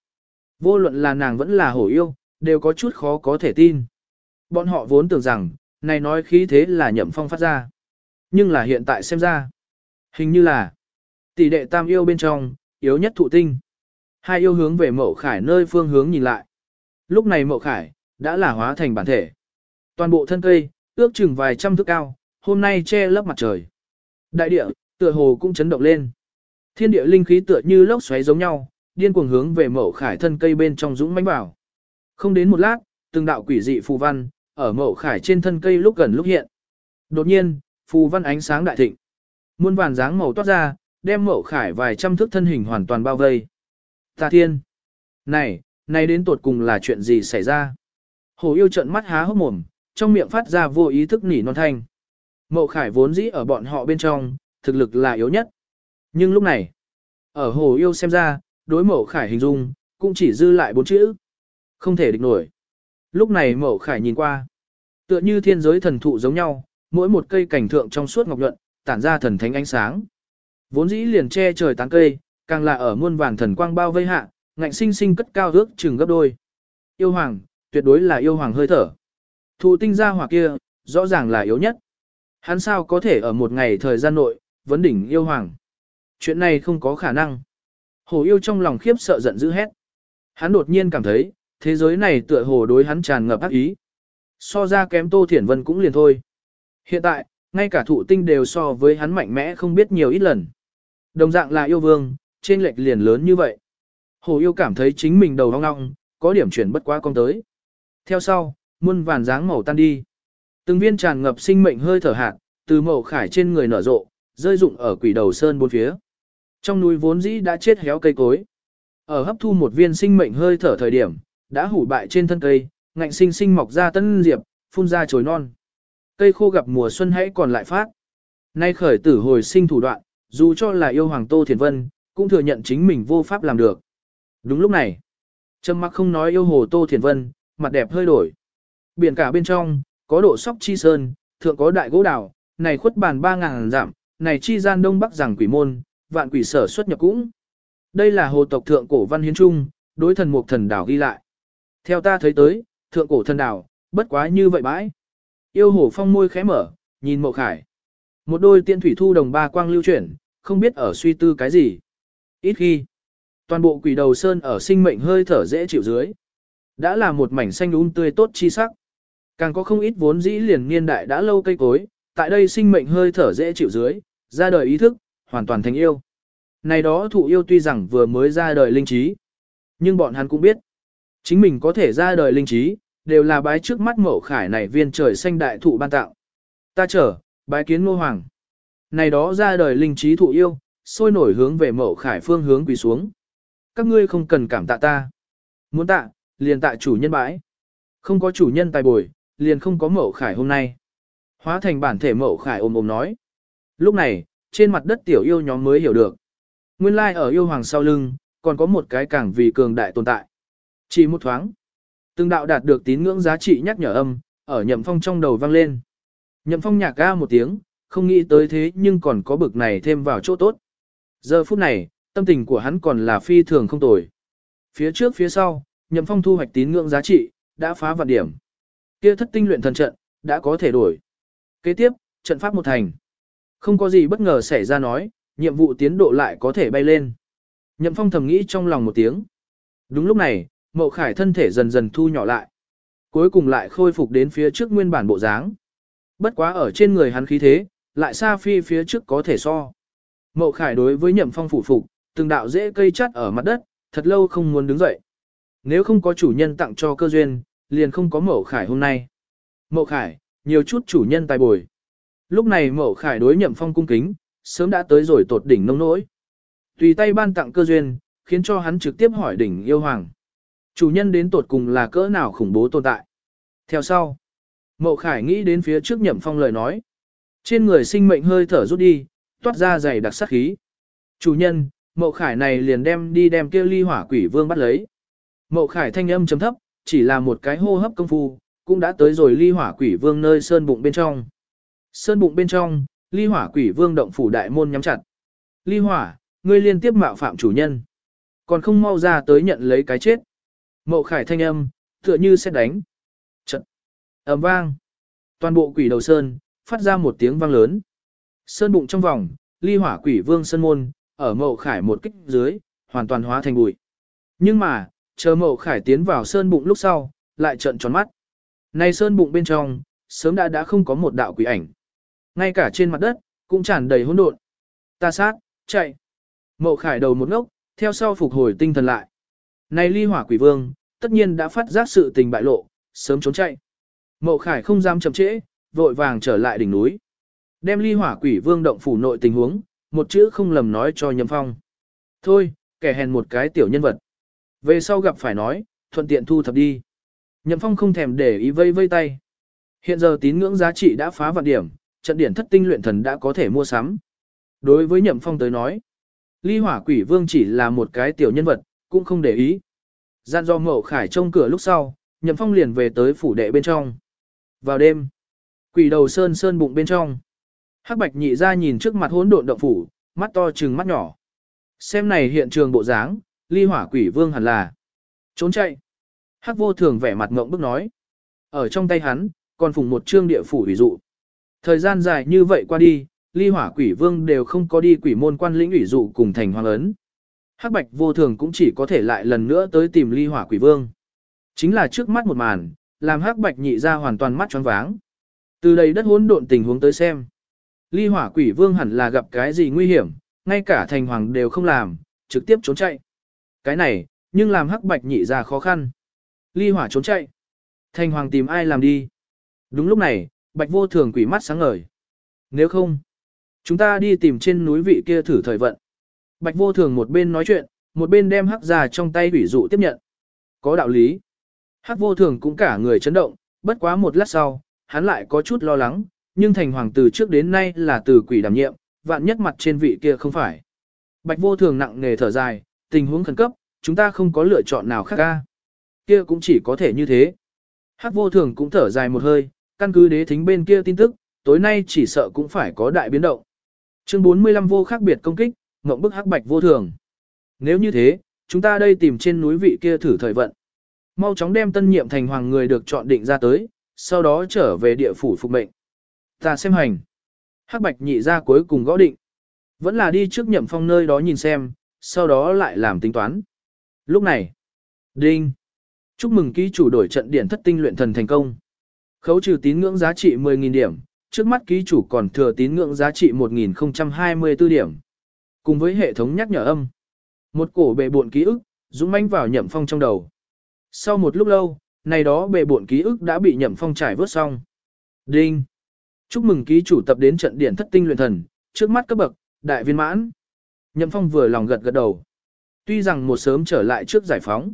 A: Vô luận là nàng vẫn là hổ yêu, đều có chút khó có thể tin. Bọn họ vốn tưởng rằng, này nói khí thế là nhậm phong phát ra. Nhưng là hiện tại xem ra. Hình như là tỷ đệ tam yêu bên trong, yếu nhất thụ tinh. Hai yêu hướng về mậu khải nơi phương hướng nhìn lại. Lúc này mậu khải, đã là hóa thành bản thể. Toàn bộ thân cây, ước chừng vài trăm thước cao, hôm nay che lấp mặt trời. Đại địa, tựa hồ cũng chấn động lên. Thiên địa linh khí tựa như lốc xoáy giống nhau, điên cuồng hướng về mậu khải thân cây bên trong dũng mãnh bảo. Không đến một lát, từng đạo quỷ dị phù văn, ở mậu khải trên thân cây lúc gần lúc hiện. Đột nhiên, phù văn ánh sáng đại thịnh. Muôn vàn dáng màu toát ra, đem mậu khải vài trăm thước thân hình hoàn toàn bao vây. Ta thiên! Này, này đến tột cùng là chuyện gì xảy ra? Hồ yêu trận mắt há hốc mồm, trong miệng phát ra vô ý thức nỉ non thanh. Mậu khải vốn dĩ ở bọn họ bên trong, thực lực là yếu nhất. Nhưng lúc này, ở hồ yêu xem ra, đối mậu khải hình dung, cũng chỉ dư lại bốn chữ. Không thể địch nổi. Lúc này mậu khải nhìn qua. Tựa như thiên giới thần thụ giống nhau, mỗi một cây cảnh thượng trong suốt ngọc nhuận, tản ra thần thánh ánh sáng. Vốn dĩ liền che trời tán cây, càng là ở muôn vàng thần quang bao vây hạ, ngạnh sinh sinh cất cao ước chừng gấp đôi. Yêu hoàng, tuyệt đối là yêu hoàng hơi thở. Thụ tinh gia hỏa kia, rõ ràng là yếu nhất. Hắn sao có thể ở một ngày thời gian nội, vấn đỉnh yêu hoàng. Chuyện này không có khả năng. Hồ yêu trong lòng khiếp sợ giận dữ hét. Hắn đột nhiên cảm thấy, thế giới này tựa hồ đối hắn tràn ngập ác ý. So ra kém Tô Thiển Vân cũng liền thôi. Hiện tại, ngay cả thụ tinh đều so với hắn mạnh mẽ không biết nhiều ít lần. Đồng dạng là yêu vương, trên lệch liền lớn như vậy. Hồ yêu cảm thấy chính mình đầu hoang ngọng, có điểm chuyển bất quá con tới. Theo sau, muôn vàn dáng màu tan đi. Từng viên tràn ngập sinh mệnh hơi thở hạt, từ màu khải trên người nở rộ, rơi rụng ở quỷ đầu sơn bốn phía. Trong núi vốn dĩ đã chết héo cây cối. Ở hấp thu một viên sinh mệnh hơi thở thời điểm, đã hủ bại trên thân cây, ngạnh sinh sinh mọc ra tân diệp, phun ra chồi non. Cây khô gặp mùa xuân hãy còn lại phát. Nay khởi tử hồi sinh thủ đoạn, dù cho là yêu hoàng Tô Thiền Vân, cũng thừa nhận chính mình vô pháp làm được. Đúng lúc này, Trâm mặc không nói yêu hồ Tô Thiền Vân, mặt đẹp hơi đổi. Biển cả bên trong, có độ sóc chi sơn, thượng có đại gỗ đảo, này khuất bàn 3.000 giảm, này chi gian đông bắc rằng quỷ môn, vạn quỷ sở xuất nhập cũng. Đây là hồ tộc thượng cổ văn hiến trung, đối thần mục thần đảo ghi lại. Theo ta thấy tới, thượng cổ thần đảo, bất quá như vậy bãi. Yêu hồ phong môi khẽ mở, nhìn mộ khải. Một đôi tiên thủy thu đồng ba quang lưu chuyển, không biết ở suy tư cái gì. Ít khi, toàn bộ quỷ đầu sơn ở sinh mệnh hơi thở dễ chịu dưới. Đã là một mảnh xanh um tươi tốt chi sắc. Càng có không ít vốn dĩ liền niên đại đã lâu cây cối, tại đây sinh mệnh hơi thở dễ chịu dưới, ra đời ý thức, hoàn toàn thành yêu. này đó thụ yêu tuy rằng vừa mới ra đời linh trí, nhưng bọn hắn cũng biết, chính mình có thể ra đời linh trí, đều là bái trước mắt mậu khải này viên trời xanh đại thụ ban tạo. Ta chờ, bái kiến ngô hoàng. Này đó ra đời linh trí thụ yêu, sôi nổi hướng về mậu khải phương hướng quỳ xuống. Các ngươi không cần cảm tạ ta. Muốn tạ, liền tạ chủ nhân bãi. Không có chủ nhân tài bồi, liền không có mậu khải hôm nay. Hóa thành bản thể mậu khải ôm ôm nói. Lúc này, trên mặt đất tiểu yêu nhóm mới hiểu được. Nguyên lai ở yêu hoàng sau lưng, còn có một cái càng vì cường đại tồn tại. Chỉ một thoáng. Từng đạo đạt được tín ngưỡng giá trị nhắc nhở âm, ở nhậm phong trong đầu vang lên. Nhậm phong nhạc ga một tiếng, không nghĩ tới thế nhưng còn có bực này thêm vào chỗ tốt. Giờ phút này, tâm tình của hắn còn là phi thường không tồi. Phía trước phía sau, nhậm phong thu hoạch tín ngưỡng giá trị, đã phá vạn điểm. Kia thất tinh luyện thần trận, đã có thể đổi. Kế tiếp, trận pháp một thành. Không có gì bất ngờ xảy ra nói, nhiệm vụ tiến độ lại có thể bay lên. Nhậm phong thầm nghĩ trong lòng một tiếng. Đúng lúc này, mậu khải thân thể dần dần thu nhỏ lại. Cuối cùng lại khôi phục đến phía trước nguyên bản bộ dáng. Bất quá ở trên người hắn khí thế, lại xa phi phía trước có thể so. Mậu khải đối với nhậm phong phủ phục, từng đạo dễ cây chắt ở mặt đất, thật lâu không muốn đứng dậy. Nếu không có chủ nhân tặng cho cơ duyên, liền không có mậu khải hôm nay. Mậu khải, nhiều chút chủ nhân tài bồi. Lúc này mậu khải đối nhậm phong cung kính, sớm đã tới rồi tột đỉnh nông nỗi. Tùy tay ban tặng cơ duyên, khiến cho hắn trực tiếp hỏi đỉnh yêu hoàng. Chủ nhân đến tột cùng là cỡ nào khủng bố tồn tại. Theo sau, mậu khải nghĩ đến phía trước nhậm phong lời nói. Trên người sinh mệnh hơi thở rút đi, toát ra dày đặc sát khí. Chủ nhân, mậu khải này liền đem đi đem kia ly hỏa quỷ vương bắt lấy. Mậu khải thanh âm chấm thấp, chỉ là một cái hô hấp công phu, cũng đã tới rồi ly hỏa quỷ vương nơi sơn bụng bên trong. Sơn bụng bên trong, ly hỏa quỷ vương động phủ đại môn nhắm chặt. Ly hỏa, ngươi liên tiếp mạo phạm chủ nhân. Còn không mau ra tới nhận lấy cái chết. Mậu khải thanh âm, tựa như sẽ đánh. Trận. ầm vang. Toàn bộ quỷ đầu sơn, phát ra một tiếng vang lớn. Sơn bụng trong vòng, ly hỏa quỷ vương sơn môn, ở mậu khải một kích dưới, hoàn toàn hóa thành bụi. Nhưng mà, chờ mậu khải tiến vào sơn bụng lúc sau, lại trận tròn mắt. Này sơn bụng bên trong, sớm đã đã không có một đạo quỷ ảnh. Ngay cả trên mặt đất, cũng tràn đầy hỗn độn. Ta sát, chạy. Mậu khải đầu một ngốc, theo sau phục hồi tinh thần lại. Này ly hỏa quỷ vương, tất nhiên đã phát giác sự tình bại lộ, sớm trốn chạy. Mậu khải không dám chậm trễ, vội vàng trở lại đỉnh núi. Đem ly hỏa quỷ vương động phủ nội tình huống, một chữ không lầm nói cho nhậm phong. Thôi, kẻ hèn một cái tiểu nhân vật. Về sau gặp phải nói, thuận tiện thu thập đi. Nhậm phong không thèm để ý vây vây tay. Hiện giờ tín ngưỡng giá trị đã phá vạn điểm, trận điển thất tinh luyện thần đã có thể mua sắm. Đối với nhậm phong tới nói, ly hỏa quỷ vương chỉ là một cái tiểu nhân vật, cũng không để ý. Gian do mậu khải trông cửa lúc sau, nhậm phong liền về tới phủ đệ bên trong. Vào đêm, quỷ đầu sơn sơn bụng bên trong. Hắc bạch nhị ra nhìn trước mặt hỗn độn động phủ, mắt to trừng mắt nhỏ. Xem này hiện trường bộ dáng, ly hỏa quỷ vương hẳn là trốn chạy. Hắc vô thường vẻ mặt ngộng bức nói. Ở trong tay hắn, còn phùng một trương địa phủ ủy dụ. Thời gian dài như vậy qua đi, ly hỏa quỷ vương đều không có đi quỷ môn quan lĩnh ủy dụ cùng thành hoàng ấn. Hắc bạch vô thường cũng chỉ có thể lại lần nữa tới tìm ly hỏa quỷ vương. Chính là trước mắt một màn, làm hắc bạch nhị ra hoàn toàn mắt choáng váng. Từ đây đất hỗn độn tình huống tới xem. Ly hỏa quỷ vương hẳn là gặp cái gì nguy hiểm, ngay cả thành hoàng đều không làm, trực tiếp trốn chạy. Cái này, nhưng làm hắc bạch nhị ra khó khăn. Ly hỏa trốn chạy. Thành hoàng tìm ai làm đi. Đúng lúc này, bạch vô thường quỷ mắt sáng ngời. Nếu không, chúng ta đi tìm trên núi vị kia thử thời vận. Bạch vô thường một bên nói chuyện, một bên đem hắc ra trong tay ủy dụ tiếp nhận. Có đạo lý. Hắc vô thường cũng cả người chấn động, bất quá một lát sau, hắn lại có chút lo lắng, nhưng thành hoàng từ trước đến nay là từ quỷ đảm nhiệm, vạn nhất mặt trên vị kia không phải. Bạch vô thường nặng nề thở dài, tình huống khẩn cấp, chúng ta không có lựa chọn nào khác ca. Kia cũng chỉ có thể như thế. Hắc vô thường cũng thở dài một hơi, căn cứ đế thính bên kia tin tức, tối nay chỉ sợ cũng phải có đại biến động. Chương 45 vô khác biệt công kích, ngộng bức hắc bạch vô thường. Nếu như thế, chúng ta đây tìm trên núi vị kia thử thời vận. Mau chóng đem tân nhiệm thành hoàng người được chọn định ra tới, sau đó trở về địa phủ phục mệnh. Ta xem hành. Hắc bạch nhị ra cuối cùng gõ định. Vẫn là đi trước nhậm phong nơi đó nhìn xem, sau đó lại làm tính toán. Lúc này, đinh. Chúc mừng ký chủ đổi trận điển thất tinh luyện thần thành công. Khấu trừ tín ngưỡng giá trị 10.000 điểm, trước mắt ký chủ còn thừa tín ngưỡng giá trị 1.024 điểm. Cùng với hệ thống nhắc nhở âm. Một cổ bệ buộn ký ức, dũng manh vào nhậm phong trong đầu. Sau một lúc lâu, này đó bệ buộn ký ức đã bị nhậm phong trải vớt xong. Đinh! Chúc mừng ký chủ tập đến trận điển thất tinh luyện thần, trước mắt cấp bậc, đại viên mãn. Nhậm phong vừa lòng gật gật đầu. Tuy rằng một sớm trở lại trước giải phóng,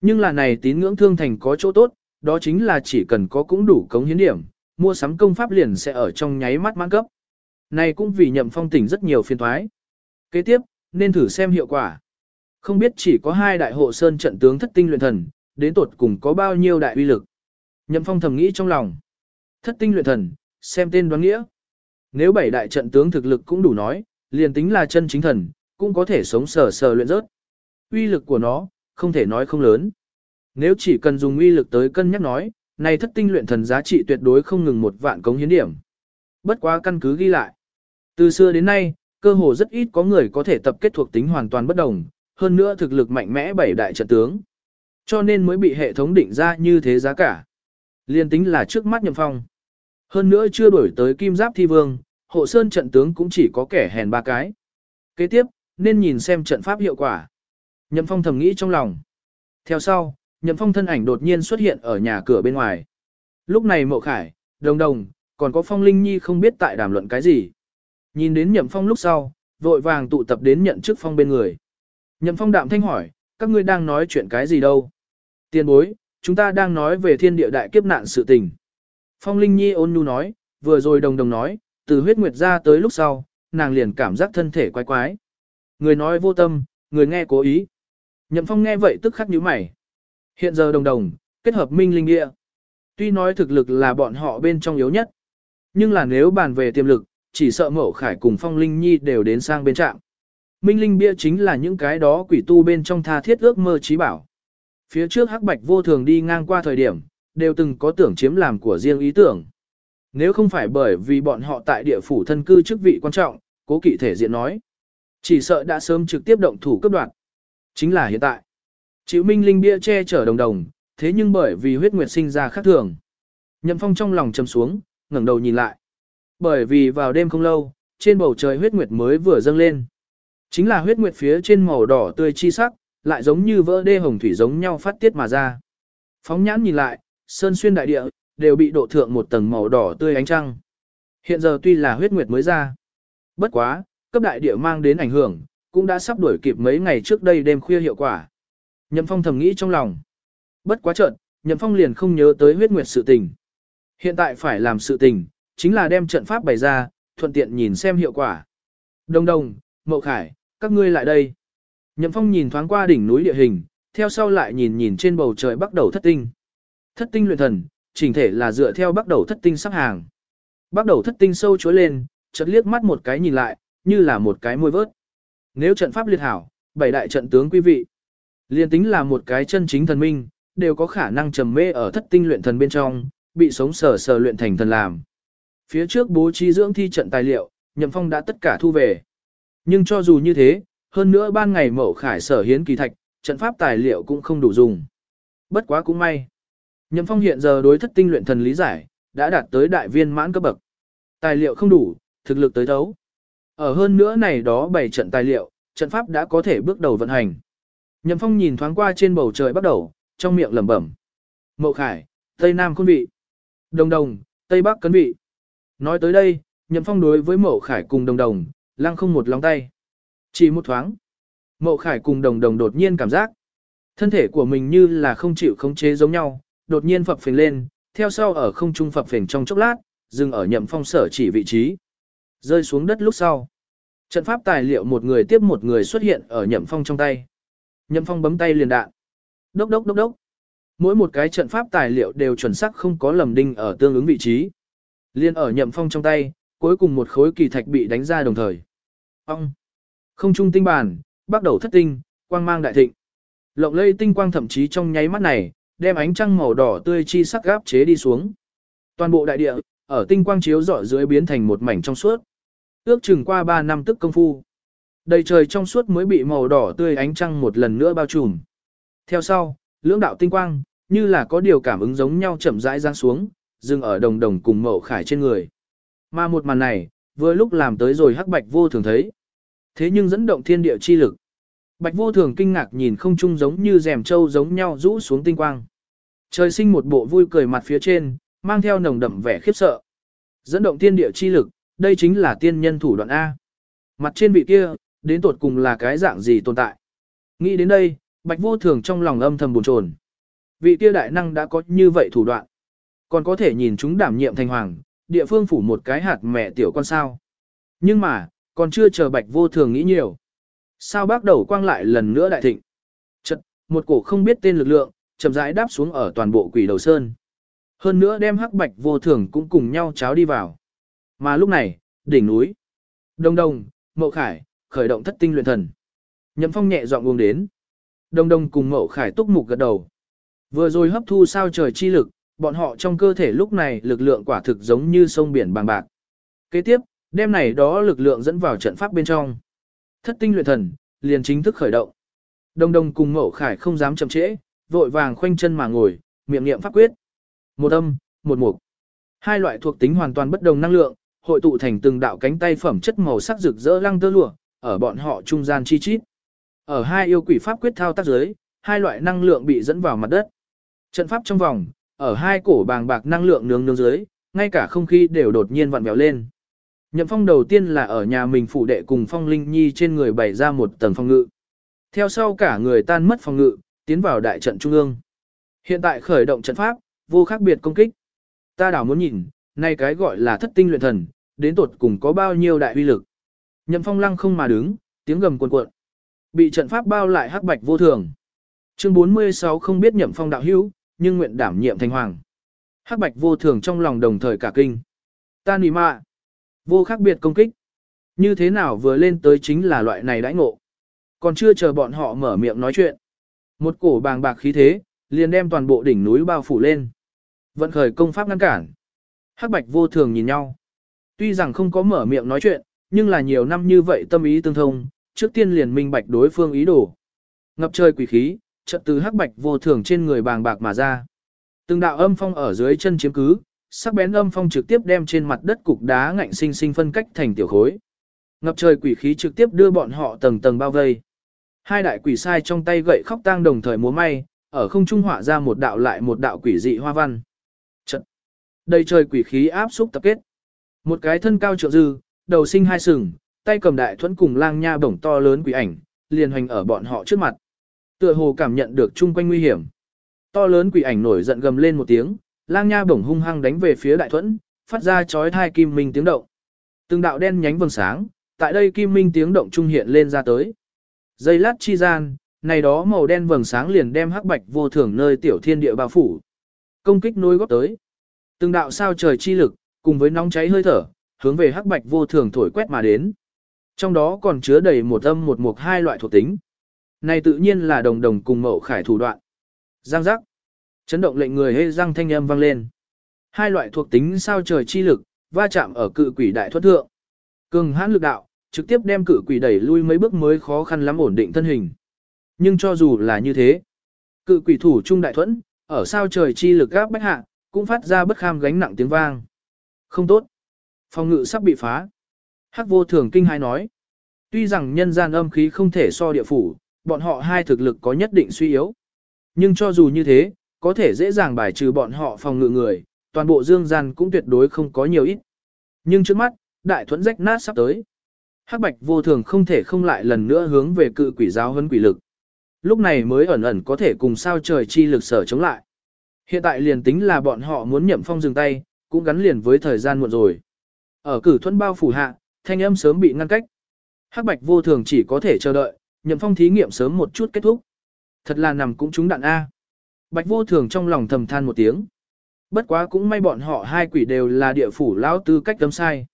A: nhưng là này tín ngưỡng thương thành có chỗ tốt, đó chính là chỉ cần có cũng đủ cống hiến điểm, mua sắm công pháp liền sẽ ở trong nháy mắt mãn cấp. Này cũng vì nhậm phong tỉnh rất nhiều phiên thoái. Kế tiếp, nên thử xem hiệu quả. Không biết chỉ có hai đại hộ sơn trận tướng thất tinh luyện thần, đến tột cùng có bao nhiêu đại uy lực. Nhậm phong thầm nghĩ trong lòng. Thất tinh luyện thần, xem tên đoán nghĩa. Nếu bảy đại trận tướng thực lực cũng đủ nói, liền tính là chân chính thần, cũng có thể sống sờ sờ luyện rớt. Uy lực của nó, không thể nói không lớn. Nếu chỉ cần dùng uy lực tới cân nhắc nói, này thất tinh luyện thần giá trị tuyệt đối không ngừng một vạn cống hiến điểm. Bất quá căn cứ ghi lại. Từ xưa đến nay, cơ hồ rất ít có người có thể tập kết thuộc tính hoàn toàn bất đồng, hơn nữa thực lực mạnh mẽ bảy đại trận tướng. Cho nên mới bị hệ thống định ra như thế giá cả. Liên tính là trước mắt nhậm phong. Hơn nữa chưa đổi tới kim giáp thi vương, hộ sơn trận tướng cũng chỉ có kẻ hèn ba cái. Kế tiếp, nên nhìn xem trận pháp hiệu quả. Nhậm phong thầm nghĩ trong lòng. Theo sau, nhậm phong thân ảnh đột nhiên xuất hiện ở nhà cửa bên ngoài. Lúc này mộ khải, đồng đồng, còn có phong linh nhi không biết tại đàm luận cái gì. Nhìn đến nhậm phong lúc sau, vội vàng tụ tập đến nhận chức phong bên người. Nhậm phong đạm thanh hỏi, các ngươi đang nói chuyện cái gì đâu? Tiên bối, chúng ta đang nói về thiên địa đại kiếp nạn sự tình. Phong Linh Nhi ôn nhu nói, vừa rồi đồng đồng nói, từ huyết nguyệt ra tới lúc sau, nàng liền cảm giác thân thể quái quái. Người nói vô tâm, người nghe cố ý. Nhậm Phong nghe vậy tức khắc nhíu mày. Hiện giờ đồng đồng, kết hợp minh linh địa. Tuy nói thực lực là bọn họ bên trong yếu nhất, nhưng là nếu bàn về tiềm lực, chỉ sợ mẫu khải cùng Phong Linh Nhi đều đến sang bên trạm Minh linh bia chính là những cái đó quỷ tu bên trong tha thiết ước mơ trí bảo. Phía trước hắc bạch vô thường đi ngang qua thời điểm, đều từng có tưởng chiếm làm của riêng ý tưởng. Nếu không phải bởi vì bọn họ tại địa phủ thân cư chức vị quan trọng, cố kỵ thể diện nói. Chỉ sợ đã sớm trực tiếp động thủ cấp đoạn. Chính là hiện tại. Chịu minh linh bia che chở đồng đồng, thế nhưng bởi vì huyết nguyệt sinh ra khác thường. Nhậm phong trong lòng chầm xuống, ngẩng đầu nhìn lại. Bởi vì vào đêm không lâu, trên bầu trời huyết nguyệt mới vừa dâng lên. Chính là huyết nguyệt phía trên màu đỏ tươi chi sắc, lại giống như vỡ đê hồng thủy giống nhau phát tiết mà ra. Phóng nhãn nhìn lại, sơn xuyên đại địa, đều bị độ thượng một tầng màu đỏ tươi ánh trăng. Hiện giờ tuy là huyết nguyệt mới ra. Bất quá, cấp đại địa mang đến ảnh hưởng, cũng đã sắp đuổi kịp mấy ngày trước đây đêm khuya hiệu quả. Nhậm Phong thầm nghĩ trong lòng. Bất quá chợt Nhậm Phong liền không nhớ tới huyết nguyệt sự tình. Hiện tại phải làm sự tình, chính là đem trận pháp bày ra, thuận tiện nhìn xem hiệu quả. Đông đông, Mậu Khải, các ngươi lại đây. Nhậm Phong nhìn thoáng qua đỉnh núi địa hình, theo sau lại nhìn nhìn trên bầu trời bắt đầu thất tinh. Thất tinh luyện thần, chỉnh thể là dựa theo bắt đầu thất tinh sắp hàng. Bắt đầu thất tinh sâu chối lên, chợt liếc mắt một cái nhìn lại, như là một cái môi vớt. Nếu trận pháp liệt hảo, bảy đại trận tướng quý vị, liên tính là một cái chân chính thần minh, đều có khả năng trầm mê ở thất tinh luyện thần bên trong, bị sống sờ sờ luyện thành thần làm. Phía trước bố trí dưỡng thi trận tài liệu, Nhậm Phong đã tất cả thu về. Nhưng cho dù như thế, hơn nữa ban ngày mậu khải sở hiến kỳ thạch, trận pháp tài liệu cũng không đủ dùng. Bất quá cũng may. Nhậm Phong hiện giờ đối thất tinh luyện thần lý giải, đã đạt tới đại viên mãn cấp bậc. Tài liệu không đủ, thực lực tới thấu. Ở hơn nữa này đó bảy trận tài liệu, trận pháp đã có thể bước đầu vận hành. Nhậm Phong nhìn thoáng qua trên bầu trời bắt đầu, trong miệng lẩm bẩm. Mậu Khải, Tây Nam Khôn Vị. Đồng Đồng, Tây Bắc Cấn Vị. Nói tới đây, Nhậm Phong đối với Mậu Khải cùng Đồng Đồng, lăng không một lòng tay. Chỉ một thoáng. Mậu Khải cùng Đồng Đồng đột nhiên cảm giác. Thân thể của mình như là không chịu khống chế giống nhau, đột nhiên phập phình lên, theo sau ở không trung phập phình trong chốc lát, dừng ở nhậm phong sở chỉ vị trí. Rơi xuống đất lúc sau. Trận pháp tài liệu một người tiếp một người xuất hiện ở nhậm phong trong tay. Nhậm phong bấm tay liền đạn. Đốc đốc đốc đốc. Mỗi một cái trận pháp tài liệu đều chuẩn xác không có lầm đinh ở tương ứng vị trí. Liên ở nhậm phong trong tay, cuối cùng một khối kỳ thạch bị đánh ra đồng thời. Ông. Không trung tinh bản, bắt đầu thất tinh, quang mang đại thịnh. Lộng lây tinh quang thậm chí trong nháy mắt này, đem ánh trăng màu đỏ tươi chi sắc gáp chế đi xuống. Toàn bộ đại địa, ở tinh quang chiếu rọi dưới biến thành một mảnh trong suốt. Ước chừng qua 3 năm tức công phu. Đầy trời trong suốt mới bị màu đỏ tươi ánh trăng một lần nữa bao trùm. Theo sau, lưỡng đạo tinh quang, như là có điều cảm ứng giống nhau chậm rãi giáng xuống, dừng ở đồng đồng cùng mậu khải trên người. Mà một màn này, vừa lúc làm tới rồi hắc bạch vô thường thấy. Thế nhưng dẫn động thiên địa chi lực. Bạch vô thường kinh ngạc nhìn không trung giống như rèm trâu giống nhau rũ xuống tinh quang. Trời sinh một bộ vui cười mặt phía trên, mang theo nồng đậm vẻ khiếp sợ. Dẫn động thiên địa chi lực, đây chính là tiên nhân thủ đoạn A. Mặt trên vị kia, đến tột cùng là cái dạng gì tồn tại. Nghĩ đến đây, bạch vô thường trong lòng âm thầm buồn chồn. Vị kia đại năng đã có như vậy thủ đoạn. Còn có thể nhìn chúng đảm nhiệm thành hoàng, địa phương phủ một cái hạt mẹ tiểu con sao. Nhưng mà, còn chưa chờ bạch vô thường nghĩ nhiều. Sao bác đầu quang lại lần nữa đại thịnh. Chật, một cổ không biết tên lực lượng, chậm rãi đáp xuống ở toàn bộ quỷ đầu sơn. Hơn nữa đem hắc bạch vô thường cũng cùng nhau cháo đi vào. Mà lúc này, đỉnh núi, đông đông, mậu khải, khởi động thất tinh luyện thần. Nhậm phong nhẹ dọn uống đến. Đông đông cùng mậu khải túc mục gật đầu. Vừa rồi hấp thu sao trời chi lực, bọn họ trong cơ thể lúc này lực lượng quả thực giống như sông biển bằng bạc. Kế tiếp, đêm này đó lực lượng dẫn vào trận pháp bên trong. Thất tinh luyện thần, liền chính thức khởi động. Đông đông cùng mẫu khải không dám chậm trễ, vội vàng khoanh chân mà ngồi, miệng niệm pháp quyết. Một âm, một mục. Hai loại thuộc tính hoàn toàn bất đồng năng lượng, hội tụ thành từng đạo cánh tay phẩm chất màu sắc rực rỡ lăng tơ lụa, ở bọn họ trung gian chi chít. Ở hai yêu quỷ pháp quyết thao tác dưới, hai loại năng lượng bị dẫn vào mặt đất. Trận pháp trong vòng, ở hai cổ bàng bạc năng lượng nướng nướng dưới, ngay cả không khí đều đột nhiên vặn vẹo lên. Nhậm phong đầu tiên là ở nhà mình phụ đệ cùng phong linh nhi trên người bày ra một tầng phong ngự. Theo sau cả người tan mất phong ngự, tiến vào đại trận trung ương. Hiện tại khởi động trận pháp, vô khác biệt công kích. Ta đảo muốn nhìn, nay cái gọi là thất tinh luyện thần, đến tột cùng có bao nhiêu đại uy lực. Nhậm phong lăng không mà đứng, tiếng gầm cuồn cuộn. Bị trận pháp bao lại hắc bạch vô thường. Chương 46 không biết nhậm phong đạo hữu, nhưng nguyện đảm nhiệm thành hoàng. Hắc bạch vô thường trong lòng đồng thời cả kinh. Ta nì mạ. Vô khác biệt công kích. Như thế nào vừa lên tới chính là loại này đãi ngộ. Còn chưa chờ bọn họ mở miệng nói chuyện. Một cổ bàng bạc khí thế, liền đem toàn bộ đỉnh núi bao phủ lên. Vận khởi công pháp ngăn cản. Hắc bạch vô thường nhìn nhau. Tuy rằng không có mở miệng nói chuyện, nhưng là nhiều năm như vậy tâm ý tương thông, trước tiên liền minh bạch đối phương ý đồ. Ngập trời quỷ khí, chợt từ hắc bạch vô thường trên người bàng bạc mà ra. Từng đạo âm phong ở dưới chân chiếm cứ, sắc bén âm phong trực tiếp đem trên mặt đất cục đá ngạnh sinh sinh phân cách thành tiểu khối. Ngập trời quỷ khí trực tiếp đưa bọn họ tầng tầng bao vây. Hai đại quỷ sai trong tay gậy khóc tang đồng thời múa may, ở không trung họa ra một đạo lại một đạo quỷ dị hoa văn. Trận. Đây trời quỷ khí áp xúc tập kết. Một cái thân cao trượng dư, đầu sinh hai sừng, tay cầm đại thuẫn cùng lang nha bổng to lớn quỷ ảnh, liền hành ở bọn họ trước mặt. Tựa hồ cảm nhận được chung quanh nguy hiểm. To lớn quỷ ảnh nổi giận gầm lên một tiếng, lang nha bổng hung hăng đánh về phía đại thuẫn, phát ra chói thai kim minh tiếng động. Từng đạo đen nhánh vầng sáng, tại đây kim minh tiếng động trung hiện lên ra tới. Dây lát chi gian, này đó màu đen vầng sáng liền đem hắc bạch vô thường nơi tiểu thiên địa bao phủ. Công kích nối góp tới. Từng đạo sao trời chi lực, cùng với nóng cháy hơi thở, hướng về hắc bạch vô thường thổi quét mà đến. Trong đó còn chứa đầy một âm một mục hai loại thuộc tính. Này tự nhiên là đồng đồng cùng mậu khải thủ đoạn. Giang giác. Chấn động lệnh người hê răng thanh âm vang lên. Hai loại thuộc tính sao trời chi lực, va chạm ở cự quỷ đại thuật thượng. Cường hãn lực đạo, trực tiếp đem cự quỷ đẩy lui mấy bước mới khó khăn lắm ổn định thân hình. Nhưng cho dù là như thế, cự quỷ thủ trung đại thuẫn, ở sao trời chi lực gáp bách hạ, cũng phát ra bất kham gánh nặng tiếng vang. Không tốt. Phòng ngự sắp bị phá. Hắc vô thường kinh hai nói. Tuy rằng nhân gian âm khí không thể so địa phủ, bọn họ hai thực lực có nhất định suy yếu. Nhưng cho dù như thế, có thể dễ dàng bài trừ bọn họ phòng ngự người, toàn bộ dương gian cũng tuyệt đối không có nhiều ít. Nhưng trước mắt, đại thuẫn rách nát sắp tới. Hắc bạch vô thường không thể không lại lần nữa hướng về cự quỷ giáo hơn quỷ lực. Lúc này mới ẩn ẩn có thể cùng sao trời chi lực sở chống lại. Hiện tại liền tính là bọn họ muốn nhậm phong dừng tay, cũng gắn liền với thời gian muộn rồi. Ở cử thuẫn bao phủ hạ, thanh âm sớm bị ngăn cách. Hắc bạch vô thường chỉ có thể chờ đợi, nhậm phong thí nghiệm sớm một chút kết thúc. Thật là nằm cũng trúng đạn A. Bạch vô thường trong lòng thầm than một tiếng. Bất quá cũng may bọn họ hai quỷ đều là địa phủ lão tư cách tâm sai.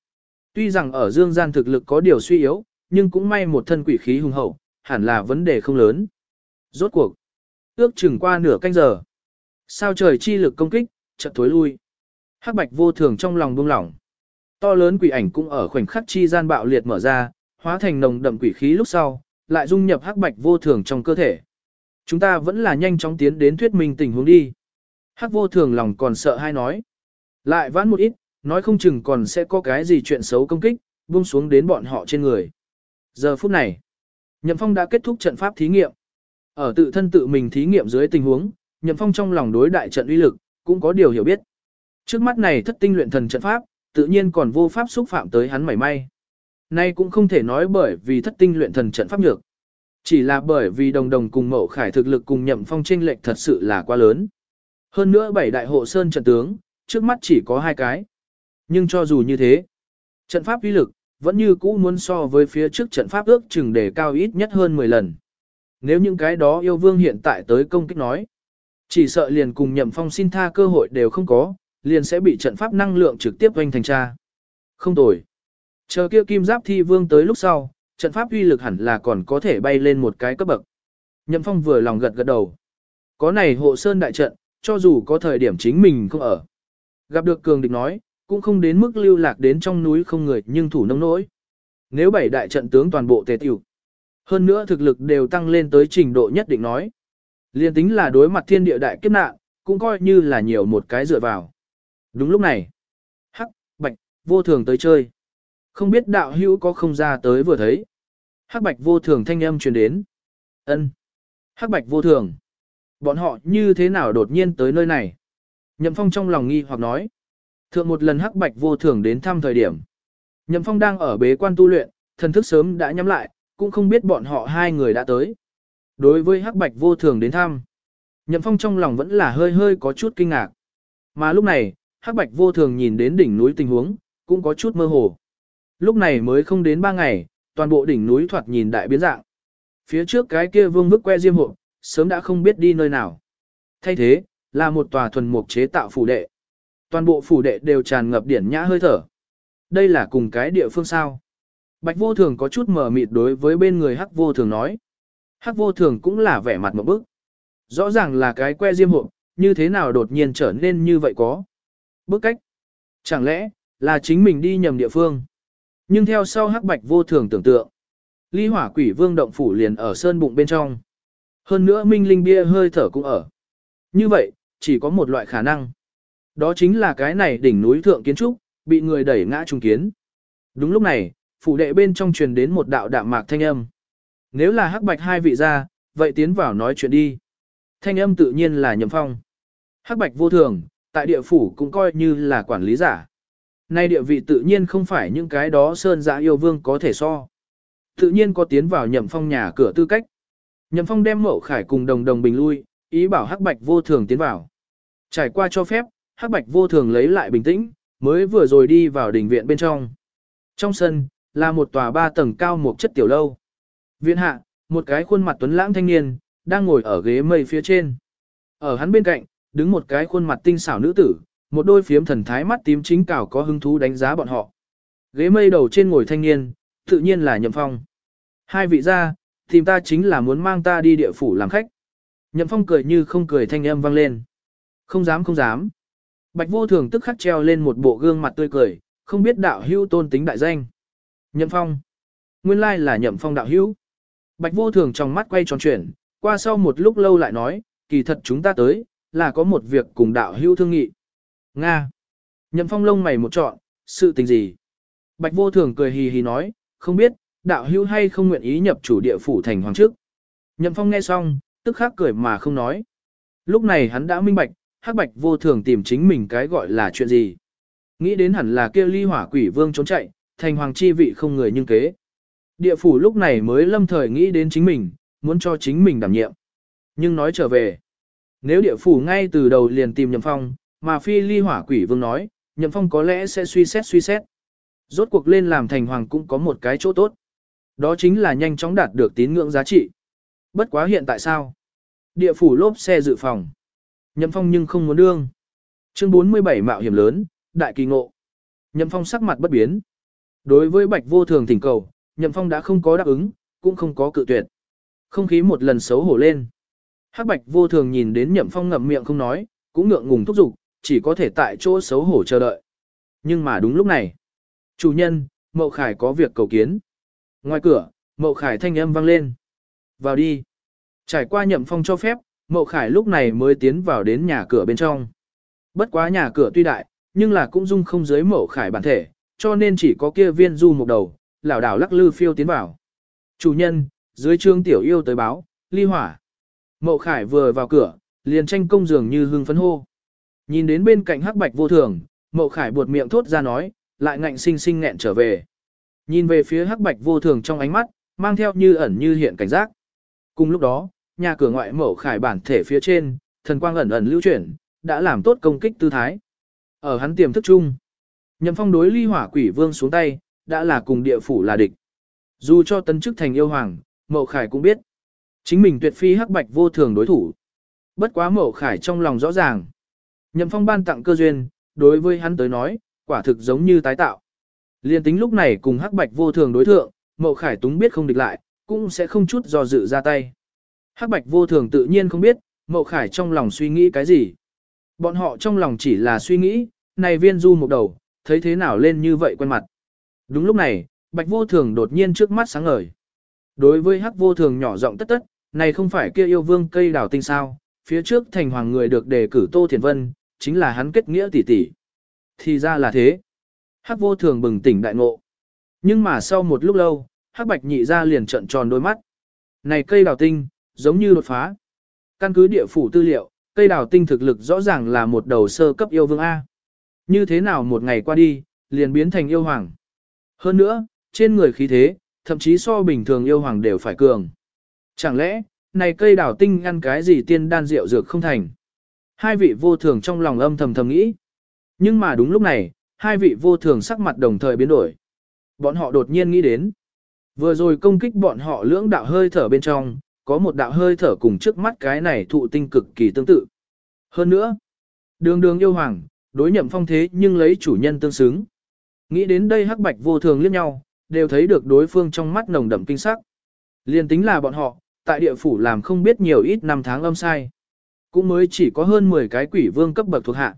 A: Tuy rằng ở dương gian thực lực có điều suy yếu, nhưng cũng may một thân quỷ khí hùng hậu, hẳn là vấn đề không lớn. Rốt cuộc. Ước chừng qua nửa canh giờ. Sao trời chi lực công kích, chợt thối lui. Hắc bạch vô thường trong lòng buông lỏng. To lớn quỷ ảnh cũng ở khoảnh khắc chi gian bạo liệt mở ra, hóa thành nồng đậm quỷ khí lúc sau, lại dung nhập hắc bạch vô thường trong cơ thể. Chúng ta vẫn là nhanh chóng tiến đến thuyết minh tình huống đi. Hắc vô thường lòng còn sợ hay nói. Lại vãn một ít, nói không chừng còn sẽ có cái gì chuyện xấu công kích, buông xuống đến bọn họ trên người. Giờ phút này, Nhậm Phong đã kết thúc trận pháp thí nghiệm. Ở tự thân tự mình thí nghiệm dưới tình huống, Nhậm Phong trong lòng đối đại trận uy lực, cũng có điều hiểu biết. Trước mắt này thất tinh luyện thần trận pháp, tự nhiên còn vô pháp xúc phạm tới hắn mảy may. Nay cũng không thể nói bởi vì thất tinh luyện thần trận pháp nhược. Chỉ là bởi vì đồng đồng cùng mậu khải thực lực cùng nhậm phong tranh lệch thật sự là quá lớn. Hơn nữa bảy đại hộ sơn trận tướng, trước mắt chỉ có hai cái. Nhưng cho dù như thế, trận pháp uy lực, vẫn như cũ muốn so với phía trước trận pháp ước chừng để cao ít nhất hơn 10 lần. Nếu những cái đó yêu vương hiện tại tới công kích nói, chỉ sợ liền cùng nhậm phong xin tha cơ hội đều không có, liền sẽ bị trận pháp năng lượng trực tiếp doanh thành tra. Không tồi. Chờ kia kim giáp thi vương tới lúc sau, trận pháp uy lực hẳn là còn có thể bay lên một cái cấp bậc. Nhậm phong vừa lòng gật gật đầu. Có này hộ sơn đại trận, cho dù có thời điểm chính mình không ở. Gặp được cường địch nói, cũng không đến mức lưu lạc đến trong núi không người nhưng thủ nông nỗi. Nếu bảy đại trận tướng toàn bộ tề tiểu, hơn nữa thực lực đều tăng lên tới trình độ nhất định nói. Liên tính là đối mặt thiên địa đại kiếp nạn, cũng coi như là nhiều một cái dựa vào. Đúng lúc này, hắc, bạch, vô thường tới chơi. Không biết đạo hữu có không ra tới vừa thấy. Hắc bạch vô thường thanh âm truyền đến. ân Hắc bạch vô thường. Bọn họ như thế nào đột nhiên tới nơi này? Nhậm phong trong lòng nghi hoặc nói. Thượng một lần hắc bạch vô thường đến thăm thời điểm. Nhậm phong đang ở bế quan tu luyện, thần thức sớm đã nhắm lại, cũng không biết bọn họ hai người đã tới. Đối với hắc bạch vô thường đến thăm, Nhậm phong trong lòng vẫn là hơi hơi có chút kinh ngạc. Mà lúc này, hắc bạch vô thường nhìn đến đỉnh núi tình huống, cũng có chút mơ hồ. Lúc này mới không đến ba ngày, toàn bộ đỉnh núi thoạt nhìn đại biến dạng. Phía trước cái kia vương vức que diêm hộ, sớm đã không biết đi nơi nào. Thay thế, là một tòa thuần mục chế tạo phủ đệ. Toàn bộ phủ đệ đều tràn ngập điển nhã hơi thở. Đây là cùng cái địa phương sao. Bạch vô thường có chút mờ mịt đối với bên người hắc vô thường nói. Hắc vô thường cũng là vẻ mặt một bức. Rõ ràng là cái que diêm hộ, như thế nào đột nhiên trở nên như vậy có. Bức cách. Chẳng lẽ, là chính mình đi nhầm địa phương. Nhưng theo sau hắc bạch vô thường tưởng tượng. Ly hỏa quỷ vương động phủ liền ở sơn bụng bên trong. Hơn nữa minh linh bia hơi thở cũng ở. Như vậy, chỉ có một loại khả năng. Đó chính là cái này đỉnh núi thượng kiến trúc, bị người đẩy ngã trung kiến. Đúng lúc này, phủ đệ bên trong truyền đến một đạo đạm mạc thanh âm. Nếu là hắc bạch hai vị ra, vậy tiến vào nói chuyện đi. Thanh âm tự nhiên là nhầm phong. Hắc bạch vô thường, tại địa phủ cũng coi như là quản lý giả. Nay địa vị tự nhiên không phải những cái đó sơn giã yêu vương có thể so. Tự nhiên có tiến vào nhậm phong nhà cửa tư cách. Nhậm phong đem mậu khải cùng đồng đồng bình lui, ý bảo hắc bạch vô thường tiến vào. Trải qua cho phép, hắc bạch vô thường lấy lại bình tĩnh, mới vừa rồi đi vào đình viện bên trong. Trong sân, là một tòa ba tầng cao một chất tiểu lâu. Viện hạ, một cái khuôn mặt tuấn lãng thanh niên, đang ngồi ở ghế mây phía trên. Ở hắn bên cạnh, đứng một cái khuôn mặt tinh xảo nữ tử, một đôi phiếm thần thái mắt tím chính cảo có hứng thú đánh giá bọn họ. Ghế mây đầu trên ngồi thanh niên, tự nhiên là Nhậm Phong. Hai vị gia, tìm ta chính là muốn mang ta đi địa phủ làm khách. Nhậm Phong cười như không cười thanh âm vang lên. Không dám không dám. Bạch vô thường tức khắc treo lên một bộ gương mặt tươi cười, không biết đạo hữu tôn tính đại danh. Nhậm Phong. Nguyên lai là Nhậm Phong đạo hữu. Bạch vô thường trong mắt quay tròn chuyển, qua sau một lúc lâu lại nói, kỳ thật chúng ta tới, là có một việc cùng đạo hữu thương nghị. Nga. Nhậm phong lông mày một trọn, sự tình gì? Bạch vô thường cười hì hì nói, không biết, đạo hưu hay không nguyện ý nhập chủ địa phủ thành hoàng trước. Nhậm phong nghe xong, tức khắc cười mà không nói. Lúc này hắn đã minh bạch, hắc bạch vô thường tìm chính mình cái gọi là chuyện gì. Nghĩ đến hẳn là kia ly hỏa quỷ vương trốn chạy, thành hoàng chi vị không người nhưng kế. Địa phủ lúc này mới lâm thời nghĩ đến chính mình, muốn cho chính mình đảm nhiệm. Nhưng nói trở về, nếu địa phủ ngay từ đầu liền tìm nhậm phong, mà phi ly hỏa quỷ vương nói, nhậm phong có lẽ sẽ suy xét suy xét. Rốt cuộc lên làm thành hoàng cũng có một cái chỗ tốt. Đó chính là nhanh chóng đạt được tín ngưỡng giá trị. Bất quá hiện tại sao? Địa phủ lốp xe dự phòng. Nhậm phong nhưng không muốn đương. Chương 47 mạo hiểm lớn, đại kỳ ngộ. Nhậm phong sắc mặt bất biến. Đối với bạch vô thường thỉnh cầu, nhậm phong đã không có đáp ứng, cũng không có cự tuyệt. Không khí một lần xấu hổ lên. Hắc bạch vô thường nhìn đến nhậm phong ngậm miệng không nói, cũng ngượng ngùng thúc giục, chỉ có thể tại chỗ xấu hổ chờ đợi. Nhưng mà đúng lúc này, chủ nhân, Mậu Khải có việc cầu kiến. Ngoài cửa, Mậu Khải thanh âm vang lên. Vào đi. Trải qua nhậm phong cho phép, Mậu Khải lúc này mới tiến vào đến nhà cửa bên trong. Bất quá nhà cửa tuy đại, nhưng là cũng dung không dưới Mậu Khải bản thể, cho nên chỉ có kia viên du một đầu, lảo đảo lắc lư phiêu tiến vào. Chủ nhân, dưới trương tiểu yêu tới báo, ly hỏa. Mậu Khải vừa vào cửa, liền tranh công dường như hưng phấn hô. Nhìn đến bên cạnh hắc bạch vô thường, Mậu Khải buột miệng thốt ra nói, lại ngạnh sinh sinh nghẹn trở về. Nhìn về phía hắc bạch vô thường trong ánh mắt, mang theo như ẩn như hiện cảnh giác. Cùng lúc đó, nhà cửa ngoại Mậu Khải bản thể phía trên, thần quang ẩn ẩn lưu chuyển, đã làm tốt công kích tư thái. Ở hắn tiềm thức chung, Nhậm Phong đối ly hỏa quỷ vương xuống tay, đã là cùng địa phủ là địch. Dù cho tấn chức thành yêu hoàng, Mậu Khải cũng biết. Chính mình tuyệt phi hắc bạch vô thường đối thủ. Bất quá Mậu Khải trong lòng rõ ràng. Nhậm Phong ban tặng cơ duyên, đối với hắn tới nói, quả thực giống như tái tạo. Liên tính lúc này cùng hắc bạch vô thường đối thượng, Mậu Khải túng biết không địch lại, cũng sẽ không chút do dự ra tay. Hắc bạch vô thường tự nhiên không biết, Mậu Khải trong lòng suy nghĩ cái gì. Bọn họ trong lòng chỉ là suy nghĩ, này viên du một đầu, thấy thế nào lên như vậy quen mặt. Đúng lúc này, bạch vô thường đột nhiên trước mắt sáng ngời. Đối với hắc vô thường nhỏ giọng tất tất, này không phải kia yêu vương cây đào tinh sao, phía trước thành hoàng người được đề cử Tô Thiền Vân, chính là hắn kết nghĩa tỷ tỷ. Thì ra là thế. Hắc vô thường bừng tỉnh đại ngộ. Nhưng mà sau một lúc lâu, hắc bạch nhị ra liền trận tròn đôi mắt. Này cây đào tinh, giống như đột phá. Căn cứ địa phủ tư liệu, cây đào tinh thực lực rõ ràng là một đầu sơ cấp yêu vương A. Như thế nào một ngày qua đi, liền biến thành yêu hoàng. Hơn nữa, trên người khí thế, thậm chí so bình thường yêu hoàng đều phải cường. Chẳng lẽ, này cây đào tinh ăn cái gì tiên đan rượu dược không thành? Hai vị vô thường trong lòng âm thầm thầm nghĩ. Nhưng mà đúng lúc này, hai vị vô thường sắc mặt đồng thời biến đổi. Bọn họ đột nhiên nghĩ đến. Vừa rồi công kích bọn họ lưỡng đạo hơi thở bên trong, có một đạo hơi thở cùng trước mắt cái này thụ tinh cực kỳ tương tự. Hơn nữa, đường đường yêu hoàng, đối nhậm phong thế nhưng lấy chủ nhân tương xứng. Nghĩ đến đây hắc bạch vô thường liếc nhau, đều thấy được đối phương trong mắt nồng đậm kinh sắc. Liên tính là bọn họ, tại địa phủ làm không biết nhiều ít năm tháng âm sai. Cũng mới chỉ có hơn 10 cái quỷ vương cấp bậc thuộc hạ.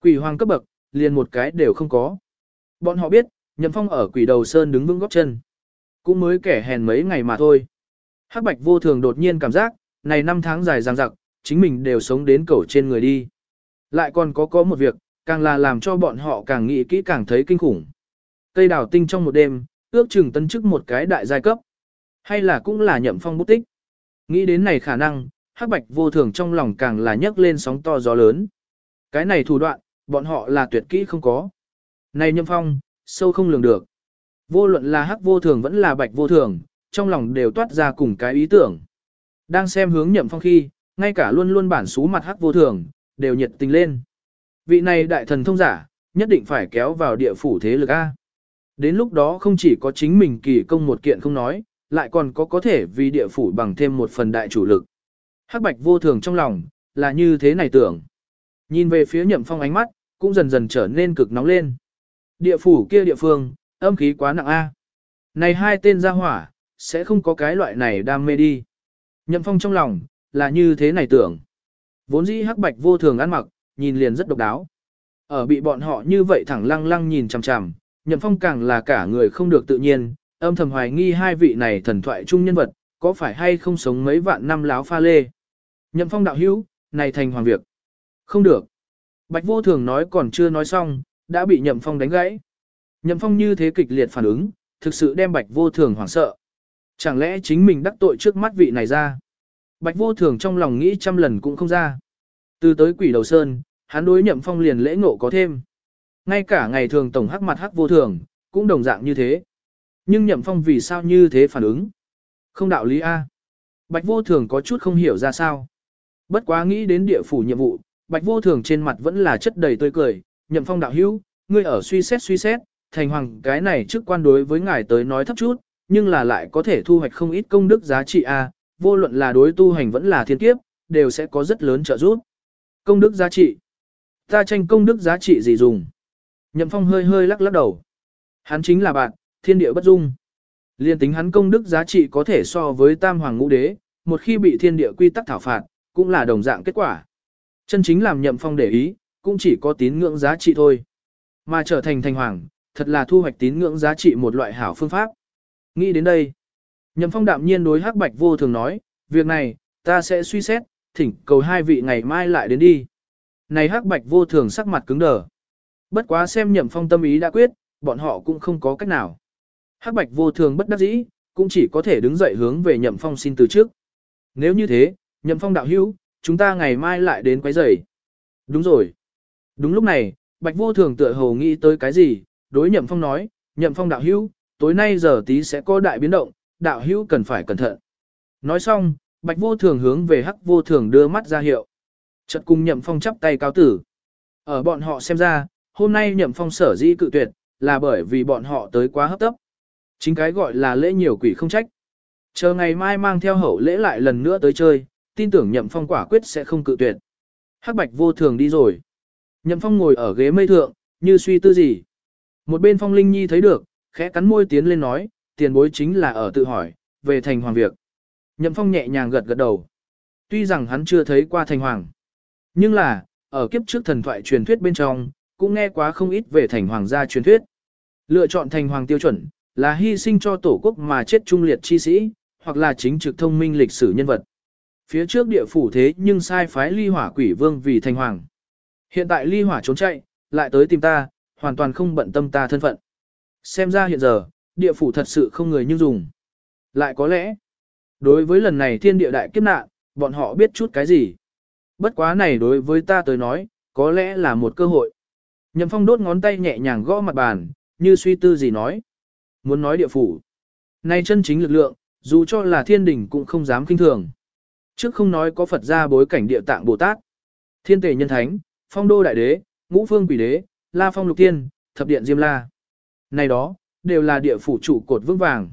A: Quỷ hoàng cấp bậc, liền một cái đều không có. Bọn họ biết, nhậm phong ở quỷ đầu sơn đứng vững góc chân. Cũng mới kẻ hèn mấy ngày mà thôi. Hắc bạch vô thường đột nhiên cảm giác, này năm tháng dài dằng dặc, chính mình đều sống đến cầu trên người đi. Lại còn có có một việc, càng là làm cho bọn họ càng nghĩ kỹ càng thấy kinh khủng. Cây đào tinh trong một đêm, ước chừng tân chức một cái đại giai cấp. Hay là cũng là nhậm phong bút tích. Nghĩ đến này khả năng, hắc bạch vô thường trong lòng càng là nhấc lên sóng to gió lớn. Cái này thủ đoạn, bọn họ là tuyệt kỹ không có. Này nhậm phong, sâu không lường được. Vô luận là hắc vô thường vẫn là bạch vô thường, trong lòng đều toát ra cùng cái ý tưởng. Đang xem hướng nhậm phong khi, ngay cả luôn luôn bản xú mặt hắc vô thường, đều nhiệt tình lên. Vị này đại thần thông giả, nhất định phải kéo vào địa phủ thế lực A. Đến lúc đó không chỉ có chính mình kỳ công một kiện không nói, lại còn có có thể vì địa phủ bằng thêm một phần đại chủ lực. Hắc bạch vô thường trong lòng, là như thế này tưởng. Nhìn về phía nhậm phong ánh mắt, cũng dần dần trở nên cực nóng lên. Địa phủ kia địa phương, âm khí quá nặng A. Này hai tên gia hỏa, sẽ không có cái loại này đam mê đi. Nhậm phong trong lòng, là như thế này tưởng. Vốn dĩ hắc bạch vô thường ăn mặc, nhìn liền rất độc đáo. Ở bị bọn họ như vậy thẳng lăng lăng nhìn chằm chằm, nhậm phong càng là cả người không được tự nhiên, âm thầm hoài nghi hai vị này thần thoại chung nhân vật, có phải hay không sống mấy vạn năm láo pha lê. Nhậm phong đạo hữu, này thành hoàng việc. Không được. Bạch vô thường nói còn chưa nói xong, đã bị nhậm phong đánh gãy. Nhậm phong như thế kịch liệt phản ứng, thực sự đem bạch vô thường hoảng sợ. Chẳng lẽ chính mình đắc tội trước mắt vị này ra? Bạch vô thường trong lòng nghĩ trăm lần cũng không ra. Từ tới quỷ đầu sơn, hắn đối nhậm phong liền lễ ngộ có thêm. Ngay cả ngày thường tổng hắc mặt hắc vô thường, cũng đồng dạng như thế. Nhưng nhậm phong vì sao như thế phản ứng? Không đạo lý A. Bạch vô thường có chút không hiểu ra sao. Bất quá nghĩ đến địa phủ nhiệm vụ, bạch vô thường trên mặt vẫn là chất đầy tươi cười. Nhậm phong đạo hữu, ngươi ở suy xét suy xét, thành hoàng cái này trước quan đối với ngài tới nói thấp chút, nhưng là lại có thể thu hoạch không ít công đức giá trị A, vô luận là đối tu hành vẫn là thiên kiếp, đều sẽ có rất lớn trợ giúp. Công đức giá trị. Ta tranh công đức giá trị gì dùng? Nhậm Phong hơi hơi lắc lắc đầu. Hắn chính là bạn, thiên địa bất dung. Liên tính hắn công đức giá trị có thể so với tam hoàng ngũ đế, một khi bị thiên địa quy tắc thảo phạt, cũng là đồng dạng kết quả. Chân chính làm Nhậm Phong để ý, cũng chỉ có tín ngưỡng giá trị thôi. Mà trở thành thành hoàng, thật là thu hoạch tín ngưỡng giá trị một loại hảo phương pháp. Nghĩ đến đây, Nhậm Phong đạm nhiên đối Hắc Bạch vô thường nói, việc này, ta sẽ suy xét, thỉnh cầu hai vị ngày mai lại đến đi. Này Hắc Bạch vô thường sắc mặt cứng đờ. Bất quá xem Nhậm Phong tâm ý đã quyết, bọn họ cũng không có cách nào. Hắc Bạch vô thường bất đắc dĩ, cũng chỉ có thể đứng dậy hướng về nhậm phong xin từ trước. Nếu như thế, nhậm phong đạo hữu, chúng ta ngày mai lại đến quấy rầy. Đúng rồi. Đúng lúc này, Bạch Vô Thường tựa hồ nghĩ tới cái gì, đối nhậm phong nói, nhậm phong đạo hữu, tối nay giờ tí sẽ có đại biến động, đạo hữu cần phải cẩn thận. Nói xong, Bạch Vô Thường hướng về Hắc Vô Thường đưa mắt ra hiệu. Chợt cùng nhậm phong chắp tay cáo tử. Ở bọn họ xem ra, hôm nay nhậm phong sở dĩ cự tuyệt, là bởi vì bọn họ tới quá hấp tấp. Chính cái gọi là lễ nhiều quỷ không trách. Chờ ngày mai mang theo hậu lễ lại lần nữa tới chơi, tin tưởng nhậm phong quả quyết sẽ không cự tuyệt. Hắc bạch vô thường đi rồi. Nhậm phong ngồi ở ghế mây thượng, như suy tư gì. Một bên phong linh nhi thấy được, khẽ cắn môi tiến lên nói, tiền bối chính là ở tự hỏi, về thành hoàng việc. Nhậm phong nhẹ nhàng gật gật đầu. Tuy rằng hắn chưa thấy qua thành hoàng. Nhưng là, ở kiếp trước thần thoại truyền thuyết bên trong, cũng nghe quá không ít về thành hoàng gia truyền thuyết. Lựa chọn thành hoàng tiêu chuẩn, là hy sinh cho tổ quốc mà chết trung liệt chi sĩ, hoặc là chính trực thông minh lịch sử nhân vật. Phía trước địa phủ thế nhưng sai phái ly hỏa quỷ vương vì thành hoàng. Hiện tại ly hỏa trốn chạy, lại tới tìm ta, hoàn toàn không bận tâm ta thân phận. Xem ra hiện giờ, địa phủ thật sự không người như dùng. Lại có lẽ, đối với lần này thiên địa đại kiếp nạn, bọn họ biết chút cái gì. Bất quá này đối với ta tới nói, có lẽ là một cơ hội. Nhậm phong đốt ngón tay nhẹ nhàng gõ mặt bàn, như suy tư gì nói. Muốn nói địa phủ. Nay chân chính lực lượng, dù cho là thiên đình cũng không dám kinh thường. Trước không nói có Phật ra bối cảnh địa tạng Bồ Tát, thiên tề nhân thánh, phong đô đại đế, ngũ phương quỷ đế, la phong lục tiên, thập điện diêm la. Này đó, đều là địa phủ trụ cột vững vàng.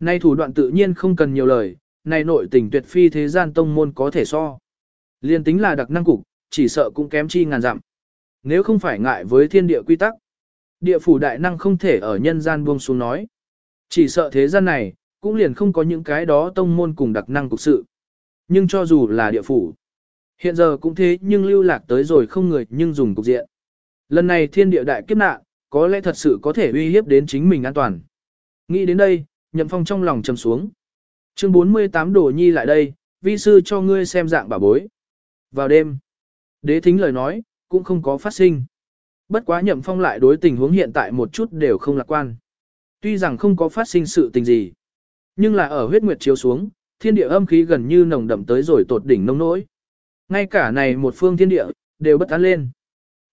A: Nay thủ đoạn tự nhiên không cần nhiều lời, này nội tình tuyệt phi thế gian tông môn có thể so. Liên tính là đặc năng cục, chỉ sợ cũng kém chi ngàn dặm. Nếu không phải ngại với thiên địa quy tắc, địa phủ đại năng không thể ở nhân gian buông xuống nói. Chỉ sợ thế gian này, cũng liền không có những cái đó tông môn cùng đặc năng cục sự. Nhưng cho dù là địa phủ, hiện giờ cũng thế nhưng lưu lạc tới rồi không người nhưng dùng cục diện. Lần này thiên địa đại kiếp nạn, có lẽ thật sự có thể uy hiếp đến chính mình an toàn. Nghĩ đến đây, nhậm phong trong lòng trầm xuống. Chương 48 đồ nhi lại đây, vi sư cho ngươi xem dạng bà bối. Vào đêm, đế thính lời nói, cũng không có phát sinh. Bất quá nhậm phong lại đối tình huống hiện tại một chút đều không lạc quan. Tuy rằng không có phát sinh sự tình gì, nhưng là ở huyết nguyệt chiếu xuống, thiên địa âm khí gần như nồng đậm tới rồi tột đỉnh nông nỗi. Ngay cả này một phương thiên địa, đều bất an lên.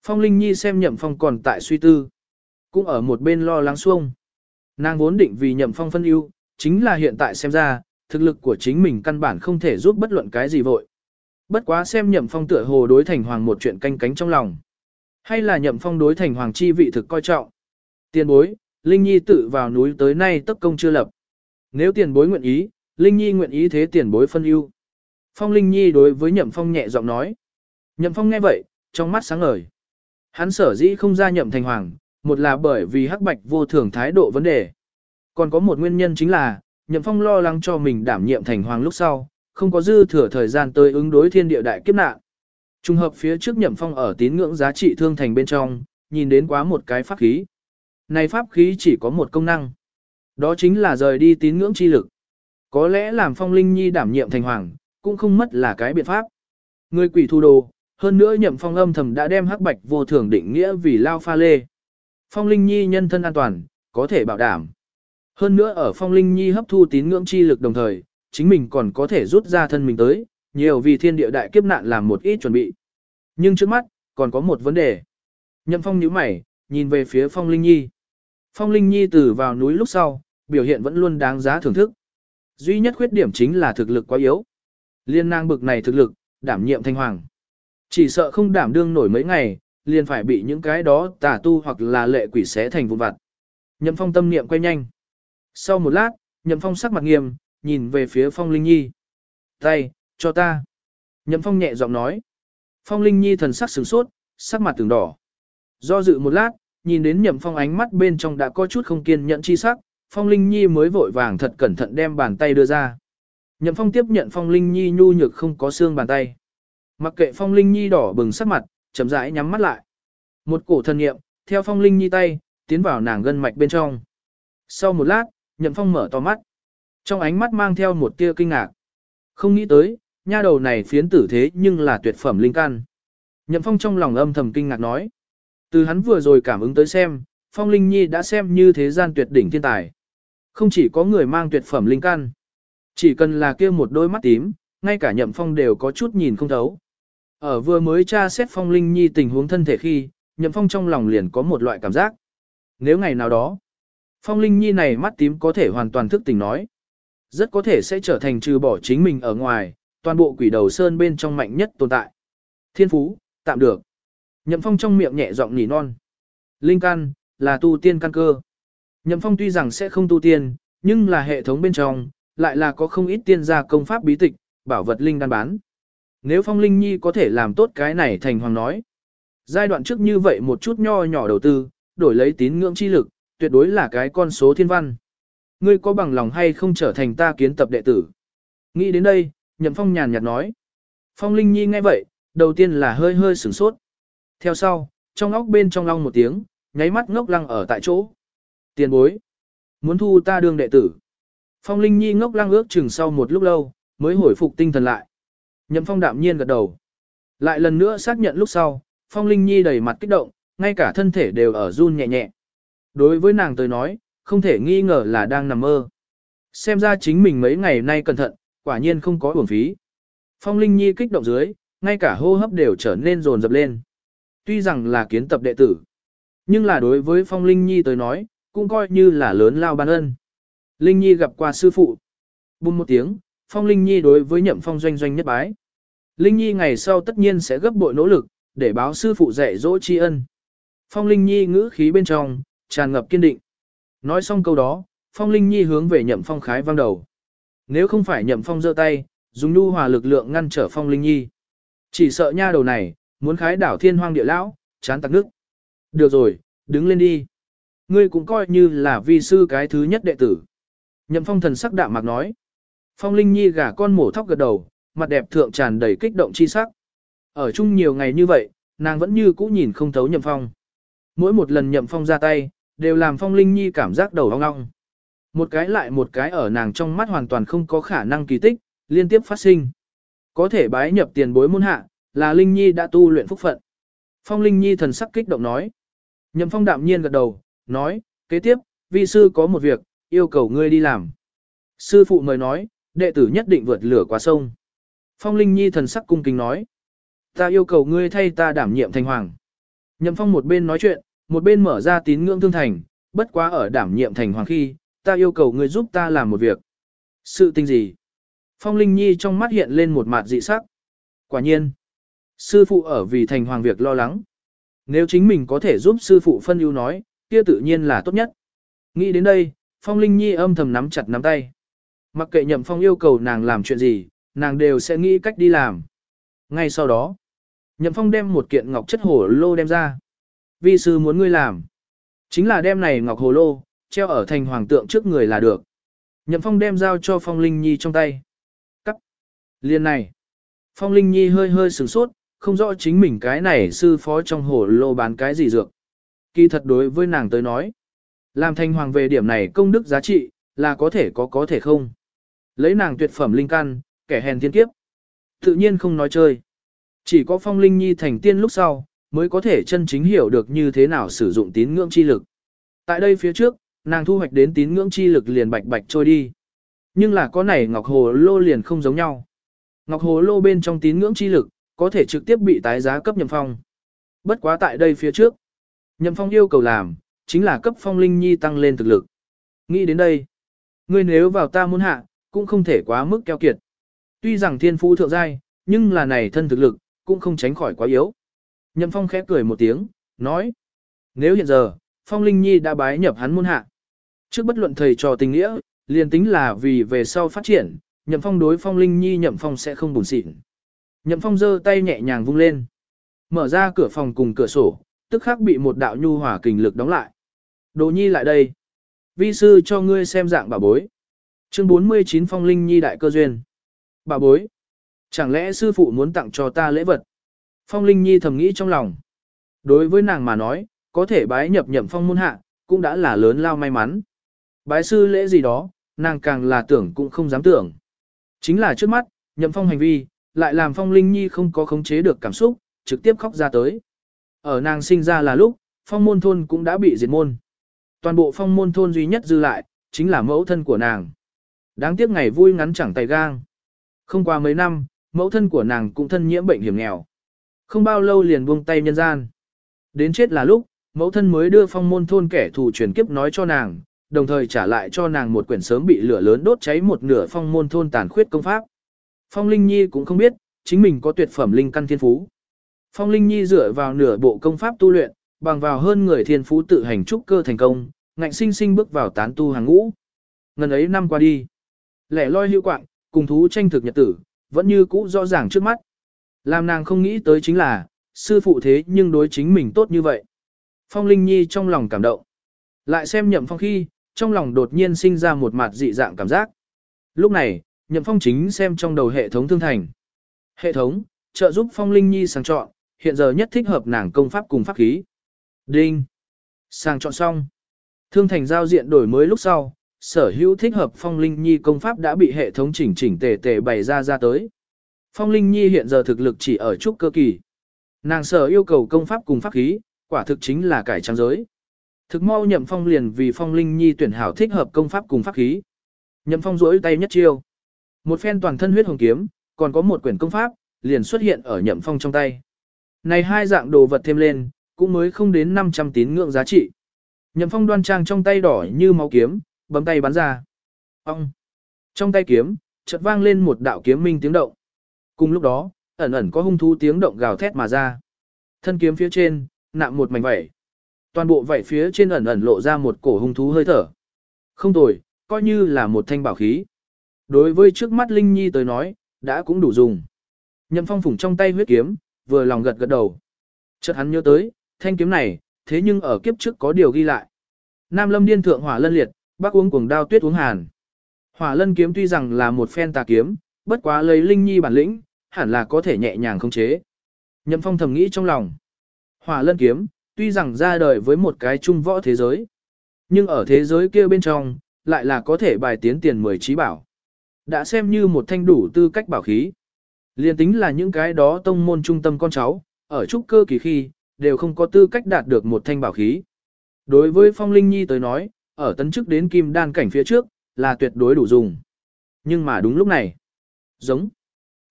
A: Phong Linh Nhi xem nhậm phong còn tại suy tư. Cũng ở một bên lo lắng xuông. Nàng vốn định vì nhậm phong phân ưu, chính là hiện tại xem ra, thực lực của chính mình căn bản không thể giúp bất luận cái gì vội. Bất quá xem nhậm phong tựa hồ đối thành hoàng một chuyện canh cánh trong lòng. Hay là nhậm phong đối thành hoàng chi vị thực coi trọng. Tiền bối, Linh Nhi tự vào núi tới nay tất công chưa lập. Nếu tiền bối nguyện ý, Linh Nhi nguyện ý thế tiền bối phân ưu. Phong Linh Nhi đối với nhậm phong nhẹ giọng nói. Nhậm phong nghe vậy, trong mắt sáng ngời. Hắn sở dĩ không ra nhậm thành hoàng, một là bởi vì hắc bạch vô thường thái độ vấn đề. Còn có một nguyên nhân chính là, nhậm phong lo lắng cho mình đảm nhiệm thành hoàng lúc sau, không có dư thừa thời gian tới ứng đối thiên địa đại kiếp nạn. Trùng hợp phía trước nhậm phong ở tín ngưỡng giá trị thương thành bên trong, nhìn đến quá một cái pháp khí. Này pháp khí chỉ có một công năng. Đó chính là rời đi tín ngưỡng chi lực. Có lẽ làm phong linh nhi đảm nhiệm thành hoàng, cũng không mất là cái biện pháp. Người quỷ thu đồ, hơn nữa nhậm phong âm thầm đã đem hắc bạch vô thường định nghĩa vì lao pha lê. Phong linh nhi nhân thân an toàn, có thể bảo đảm. Hơn nữa ở phong linh nhi hấp thu tín ngưỡng chi lực đồng thời, chính mình còn có thể rút ra thân mình tới, nhiều vì thiên địa đại kiếp nạn làm một ít chuẩn bị. Nhưng trước mắt, còn có một vấn đề. Nhậm phong nhíu mày, nhìn về phía phong linh nhi. Phong linh nhi từ vào núi lúc sau, biểu hiện vẫn luôn đáng giá thưởng thức. Duy nhất khuyết điểm chính là thực lực quá yếu. Liên nang bực này thực lực, đảm nhiệm thanh hoàng. Chỉ sợ không đảm đương nổi mấy ngày, liền phải bị những cái đó tà tu hoặc là lệ quỷ xé thành vụn vặt. Nhậm phong tâm niệm quay nhanh. Sau một lát, nhậm phong sắc mặt nghiêm, nhìn về phía phong linh nhi. Tay, cho ta. Nhậm phong nhẹ giọng nói. Phong linh nhi thần sắc sửng sốt, sắc mặt từng đỏ. Do dự một lát, nhìn đến nhậm phong ánh mắt bên trong đã có chút không kiên nhẫn chi sắc, phong linh nhi mới vội vàng thật cẩn thận đem bàn tay đưa ra. Nhậm phong tiếp nhận phong linh nhi nhu nhược không có xương bàn tay. Mặc kệ phong linh nhi đỏ bừng sắc mặt, chậm rãi nhắm mắt lại. Một cổ thần niệm, theo phong linh nhi tay, tiến vào nàng gân mạch bên trong. Sau một lát, nhậm phong mở to mắt. Trong ánh mắt mang theo một tia kinh ngạc. Không nghĩ tới, nha đầu này phiến tử thế nhưng là tuyệt phẩm linh căn. Nhậm phong trong lòng âm thầm kinh ngạc nói. Từ hắn vừa rồi cảm ứng tới xem, phong linh nhi đã xem như thế gian tuyệt đỉnh thiên tài. Không chỉ có người mang tuyệt phẩm linh căn, chỉ cần là kia một đôi mắt tím, ngay cả nhậm phong đều có chút nhìn không thấu. Ở vừa mới tra xét phong linh nhi tình huống thân thể khi, nhậm phong trong lòng liền có một loại cảm giác. Nếu ngày nào đó, phong linh nhi này mắt tím có thể hoàn toàn thức tỉnh nói. Rất có thể sẽ trở thành trừ bỏ chính mình ở ngoài, toàn bộ quỷ đầu sơn bên trong mạnh nhất tồn tại. Thiên phú, tạm được. Nhậm phong trong miệng nhẹ giọng nỉ non. Linh căn, là tu tiên căn cơ. Nhậm phong tuy rằng sẽ không tu tiên, nhưng là hệ thống bên trong, lại là có không ít tiên gia công pháp bí tịch, bảo vật linh đan bán. Nếu phong linh nhi có thể làm tốt cái này thành hoàng nói. Giai đoạn trước như vậy một chút nho nhỏ đầu tư, đổi lấy tín ngưỡng chi lực, tuyệt đối là cái con số thiên văn. Ngươi có bằng lòng hay không trở thành ta kiến tập đệ tử? Nghĩ đến đây, nhậm phong nhàn nhạt nói. Phong linh nhi nghe vậy, đầu tiên là hơi hơi sửng sốt. Theo sau, trong óc bên trong long một tiếng, nháy mắt ngốc lăng ở tại chỗ. Tiền bối. Muốn thu ta đương đệ tử. Phong Linh Nhi ngốc lăng ước chừng sau một lúc lâu, mới hồi phục tinh thần lại. Nhậm Phong đạm nhiên gật đầu. Lại lần nữa xác nhận lúc sau, Phong Linh Nhi đầy mặt kích động, ngay cả thân thể đều ở run nhẹ nhẹ. Đối với nàng tới nói, không thể nghi ngờ là đang nằm mơ. Xem ra chính mình mấy ngày nay cẩn thận, quả nhiên không có uổng phí. Phong Linh Nhi kích động dưới, ngay cả hô hấp đều trở nên rồn rập lên. Tuy rằng là kiến tập đệ tử, nhưng là đối với Phong Linh Nhi tới nói, cũng coi như là lớn lao ban ân. Linh Nhi gặp qua sư phụ. Bùm một tiếng, Phong Linh Nhi đối với nhậm phong doanh doanh nhất bái. Linh Nhi ngày sau tất nhiên sẽ gấp bội nỗ lực, để báo sư phụ dạy dỗ tri ân. Phong Linh Nhi ngữ khí bên trong, tràn ngập kiên định. Nói xong câu đó, Phong Linh Nhi hướng về nhậm phong khái vang đầu. Nếu không phải nhậm phong giơ tay, dùng nhu hòa lực lượng ngăn trở Phong Linh Nhi. Chỉ sợ nha đầu này, muốn khái đảo thiên hoang địa lão, chán tặc nước. Được rồi, đứng lên đi. Ngươi cũng coi như là vi sư cái thứ nhất đệ tử. Nhậm phong thần sắc đạm mạc nói. Phong Linh Nhi gả con mổ thóc gật đầu, mặt đẹp thượng tràn đầy kích động chi sắc. Ở chung nhiều ngày như vậy, nàng vẫn như cũ nhìn không thấu nhậm phong. Mỗi một lần nhậm phong ra tay, đều làm Phong Linh Nhi cảm giác đầu ong ong. Một cái lại một cái ở nàng trong mắt hoàn toàn không có khả năng kỳ tích, liên tiếp phát sinh. Có thể bái nhập tiền bối môn hạ, là Linh Nhi đã tu luyện phúc phận. Phong Linh Nhi thần sắc kích động nói. Nhậm Phong đạm nhiên gật đầu, nói, kế tiếp, vi sư có một việc, yêu cầu ngươi đi làm. Sư phụ mời nói, đệ tử nhất định vượt lửa qua sông. Phong Linh Nhi thần sắc cung kính nói, ta yêu cầu ngươi thay ta đảm nhiệm thành hoàng. Nhậm Phong một bên nói chuyện, một bên mở ra tín ngưỡng thương thành, bất quá ở đảm nhiệm thành hoàng khi, ta yêu cầu ngươi giúp ta làm một việc. Sự tình gì? Phong Linh Nhi trong mắt hiện lên một mặt dị sắc. Quả nhiên, sư phụ ở vì thành hoàng việc lo lắng. Nếu chính mình có thể giúp sư phụ phân ưu nói, kia tự nhiên là tốt nhất. Nghĩ đến đây, Phong Linh Nhi âm thầm nắm chặt nắm tay. Mặc kệ Nhậm Phong yêu cầu nàng làm chuyện gì, nàng đều sẽ nghĩ cách đi làm. Ngay sau đó, Nhậm Phong đem một kiện ngọc chất hồ lô đem ra. Vi sư muốn ngươi làm. Chính là đem này ngọc hồ lô, treo ở thành hoàng tượng trước người là được. Nhậm Phong đem giao cho Phong Linh Nhi trong tay. Cắt. Liên này. Phong Linh Nhi hơi hơi sửng sốt, không rõ chính mình cái này sư phó trong hồ lô bán cái gì dược. Kỳ thật đối với nàng tới nói, làm thành hoàng về điểm này công đức giá trị, là có thể có có thể không. Lấy nàng tuyệt phẩm linh căn, kẻ hèn thiên kiếp. Tự nhiên không nói chơi. Chỉ có phong linh nhi thành tiên lúc sau, mới có thể chân chính hiểu được như thế nào sử dụng tín ngưỡng chi lực. Tại đây phía trước, nàng thu hoạch đến tín ngưỡng chi lực liền bạch bạch trôi đi. Nhưng là có này ngọc hồ lô liền không giống nhau. Ngọc hồ lô bên trong tín ngưỡng chi lực, có thể trực tiếp bị tái giá cấp nhầm phong. Bất quá tại đây phía trước, nhậm phong yêu cầu làm, chính là cấp phong linh nhi tăng lên thực lực. Nghĩ đến đây, ngươi nếu vào ta muốn hạ, cũng không thể quá mức keo kiệt. Tuy rằng thiên phú thượng giai, nhưng là này thân thực lực, cũng không tránh khỏi quá yếu. Nhậm phong khẽ cười một tiếng, nói, nếu hiện giờ, phong linh nhi đã bái nhập hắn môn hạ. Trước bất luận thầy trò tình nghĩa, liền tính là vì về sau phát triển, nhậm phong đối phong linh nhi nhậm phong sẽ không buồn xịn. Nhậm phong giơ tay nhẹ nhàng vung lên. Mở ra cửa phòng cùng cửa sổ, tức khắc bị một đạo nhu hỏa kình lực đóng lại. Đồ nhi lại đây. Vi sư cho ngươi xem dạng bà bối. Chương 49 phong linh nhi đại cơ duyên. Bà bối. Chẳng lẽ sư phụ muốn tặng cho ta lễ vật? Phong linh nhi thầm nghĩ trong lòng. Đối với nàng mà nói, có thể bái nhập nhậm phong môn hạ, cũng đã là lớn lao may mắn. Bái sư lễ gì đó, nàng càng là tưởng cũng không dám tưởng. Chính là trước mắt, nhậm phong hành vi, lại làm phong linh nhi không có khống chế được cảm xúc, trực tiếp khóc ra tới. Ở nàng sinh ra là lúc, phong môn thôn cũng đã bị diệt môn. Toàn bộ phong môn thôn duy nhất dư lại, chính là mẫu thân của nàng. Đáng tiếc ngày vui ngắn chẳng tay gang. Không qua mấy năm, mẫu thân của nàng cũng thân nhiễm bệnh hiểm nghèo. Không bao lâu liền buông tay nhân gian. Đến chết là lúc, mẫu thân mới đưa phong môn thôn kẻ thù truyền kiếp nói cho nàng, đồng thời trả lại cho nàng một quyển sớm bị lửa lớn đốt cháy một nửa phong môn thôn tàn khuyết công pháp. Phong Linh Nhi cũng không biết, chính mình có tuyệt phẩm linh căn thiên phú. Phong Linh Nhi dựa vào nửa bộ công pháp tu luyện, bằng vào hơn người thiên phú tự hành trúc cơ thành công, ngạnh sinh sinh bước vào tán tu hàng ngũ. Ngần ấy năm qua đi, lẻ loi hữu quạng, cùng thú tranh thực nhật tử, vẫn như cũ rõ ràng trước mắt. Làm nàng không nghĩ tới chính là, sư phụ thế nhưng đối chính mình tốt như vậy. Phong Linh Nhi trong lòng cảm động. Lại xem nhậm phong khi, trong lòng đột nhiên sinh ra một mặt dị dạng cảm giác. Lúc này, nhậm phong chính xem trong đầu hệ thống thương thành. Hệ thống, trợ giúp Phong Linh Nhi sáng chọn, hiện giờ nhất thích hợp nàng công pháp cùng pháp khí. Đinh. Sang chọn xong. Thương thành giao diện đổi mới lúc sau, sở hữu thích hợp Phong Linh Nhi công pháp đã bị hệ thống chỉnh chỉnh tề tề bày ra ra tới. Phong Linh Nhi hiện giờ thực lực chỉ ở chút cơ kỳ. Nàng sở yêu cầu công pháp cùng pháp khí, quả thực chính là cải trang giới. Thực mau Nhậm Phong liền vì Phong Linh Nhi tuyển hảo thích hợp công pháp cùng pháp khí. Nhậm Phong rỗi tay nhất chiêu. Một phen toàn thân huyết hồng kiếm, còn có một quyển công pháp, liền xuất hiện ở Nhậm Phong trong tay. Này hai dạng đồ vật thêm lên, cũng mới không đến 500 tín ngưỡng giá trị. Nhậm Phong đoan trang trong tay đỏ như máu kiếm, bấm tay bắn ra. Ông! Trong tay kiếm, chợt vang lên một đạo kiếm minh tiếng động. Cùng lúc đó, ẩn ẩn có hung thú tiếng động gào thét mà ra. Thân kiếm phía trên, nạm một mảnh vảy. Toàn bộ vảy phía trên ẩn ẩn lộ ra một cổ hung thú hơi thở. Không tồi, coi như là một thanh bảo khí. Đối với trước mắt Linh Nhi tới nói, đã cũng đủ dùng. Nhậm phong phủng trong tay huyết kiếm, vừa lòng gật gật đầu. Chợt hắn nhớ tới, thanh kiếm này, thế nhưng ở kiếp trước có điều ghi lại. Nam lâm điên thượng hỏa lân liệt, bắc uống cuồng đao tuyết uống hàn. Hỏa lân kiếm tuy rằng là một phen tà kiếm, bất quá lấy Linh Nhi bản lĩnh, hẳn là có thể nhẹ nhàng khống chế. Nhậm phong thầm nghĩ trong lòng. Hỏa lân kiếm, tuy rằng ra đời với một cái trung võ thế giới, nhưng ở thế giới kia bên trong, lại là có thể bài tiến tiền mười trí bảo. Đã xem như một thanh đủ tư cách bảo khí. Liên tính là những cái đó tông môn trung tâm con cháu, ở trúc cơ kỳ khi, đều không có tư cách đạt được một thanh bảo khí. Đối với Phong Linh Nhi tới nói, ở tấn chức đến kim đan cảnh phía trước, là tuyệt đối đủ dùng. Nhưng mà đúng lúc này, giống,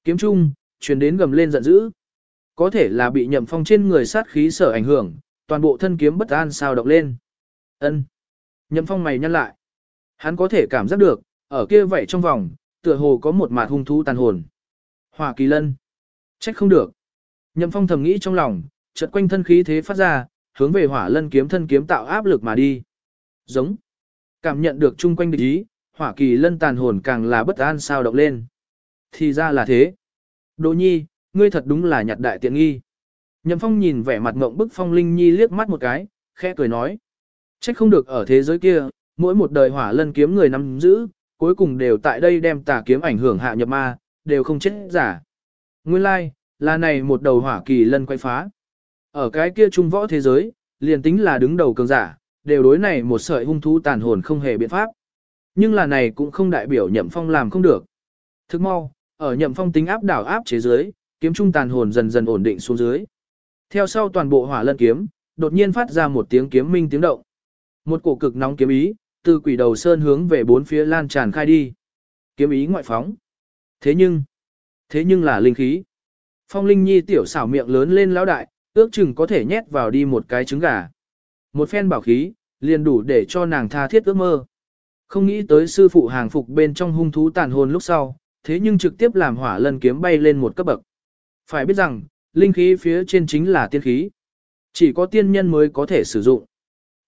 A: kiếm trung, truyền đến gầm lên giận dữ. Có thể là bị nhậm phong trên người sát khí sở ảnh hưởng, toàn bộ thân kiếm bất an sao động lên. ân Nhậm phong mày nhăn lại. Hắn có thể cảm giác được, ở kia vậy trong vòng, tựa hồ có một mạt hung thú tàn hồn. Hỏa kỳ lân. Trách không được. Nhậm phong thầm nghĩ trong lòng, chợt quanh thân khí thế phát ra, hướng về hỏa lân kiếm thân kiếm tạo áp lực mà đi. Giống. Cảm nhận được chung quanh địch ý, hỏa kỳ lân tàn hồn càng là bất an sao động lên. Thì ra là thế. Đỗ nhi, ngươi thật đúng là nhặt đại tiện nghi. Nhậm phong nhìn vẻ mặt ngộng bức phong linh nhi liếc mắt một cái, khẽ cười nói. Trách không được ở thế giới kia, mỗi một đời hỏa lân kiếm người nắm giữ, cuối cùng đều tại đây đem tà kiếm ảnh hưởng hạ nhập ma, đều không chết giả. Nguyên lai, like, là này một đầu hỏa kỳ lân quay phá. Ở cái kia trung võ thế giới, liền tính là đứng đầu cường giả, đều đối này một sợi hung thú tàn hồn không hề biện pháp. Nhưng là này cũng không đại biểu nhậm phong làm không được. Thức mau, ở nhậm phong tính áp đảo áp chế dưới, kiếm trung tàn hồn dần dần ổn định xuống dưới. Theo sau toàn bộ hỏa lân kiếm, đột nhiên phát ra một tiếng kiếm minh tiếng động. Một cổ cực nóng kiếm ý, từ quỷ đầu sơn hướng về bốn phía lan tràn khai đi. Kiếm ý ngoại phóng. Thế nhưng, thế nhưng là linh khí. Phong Linh Nhi tiểu xảo miệng lớn lên lão đại, ước chừng có thể nhét vào đi một cái trứng gà. Một phen bảo khí, liền đủ để cho nàng tha thiết ước mơ. Không nghĩ tới sư phụ hàng phục bên trong hung thú tàn hồn lúc sau, thế nhưng trực tiếp làm hỏa lân kiếm bay lên một cấp bậc. Phải biết rằng, linh khí phía trên chính là tiên khí. Chỉ có tiên nhân mới có thể sử dụng.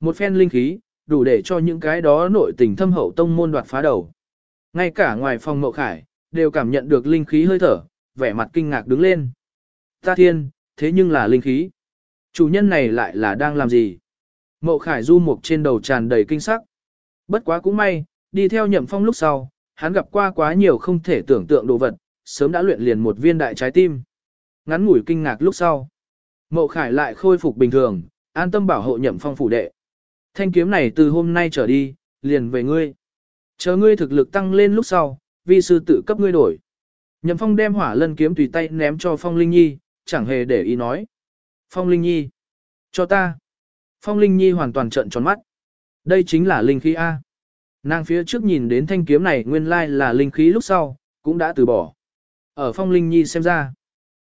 A: Một phen linh khí, đủ để cho những cái đó nội tình thâm hậu tông môn đoạt phá đầu. Ngay cả ngoài phòng mậu khải, đều cảm nhận được linh khí hơi thở, vẻ mặt kinh ngạc đứng lên. Ta thiên, thế nhưng là linh khí. Chủ nhân này lại là đang làm gì? Mậu khải du mục trên đầu tràn đầy kinh sắc. Bất quá cũng may, đi theo nhậm phong lúc sau, hắn gặp qua quá nhiều không thể tưởng tượng đồ vật, sớm đã luyện liền một viên đại trái tim. Ngắn ngủi kinh ngạc lúc sau. Mậu khải lại khôi phục bình thường, an tâm bảo hộ nhậm phong phủ đệ. Thanh kiếm này từ hôm nay trở đi, liền về ngươi. Chờ ngươi thực lực tăng lên lúc sau, vi sư tự cấp ngươi đổi. Nhậm phong đem hỏa lân kiếm tùy tay ném cho phong linh nhi, chẳng hề để ý nói. Phong linh nhi, cho ta. Phong linh nhi hoàn toàn trợn tròn mắt. Đây chính là linh khí A. Nàng phía trước nhìn đến thanh kiếm này nguyên lai là linh khí lúc sau, cũng đã từ bỏ. Ở phong linh nhi xem ra,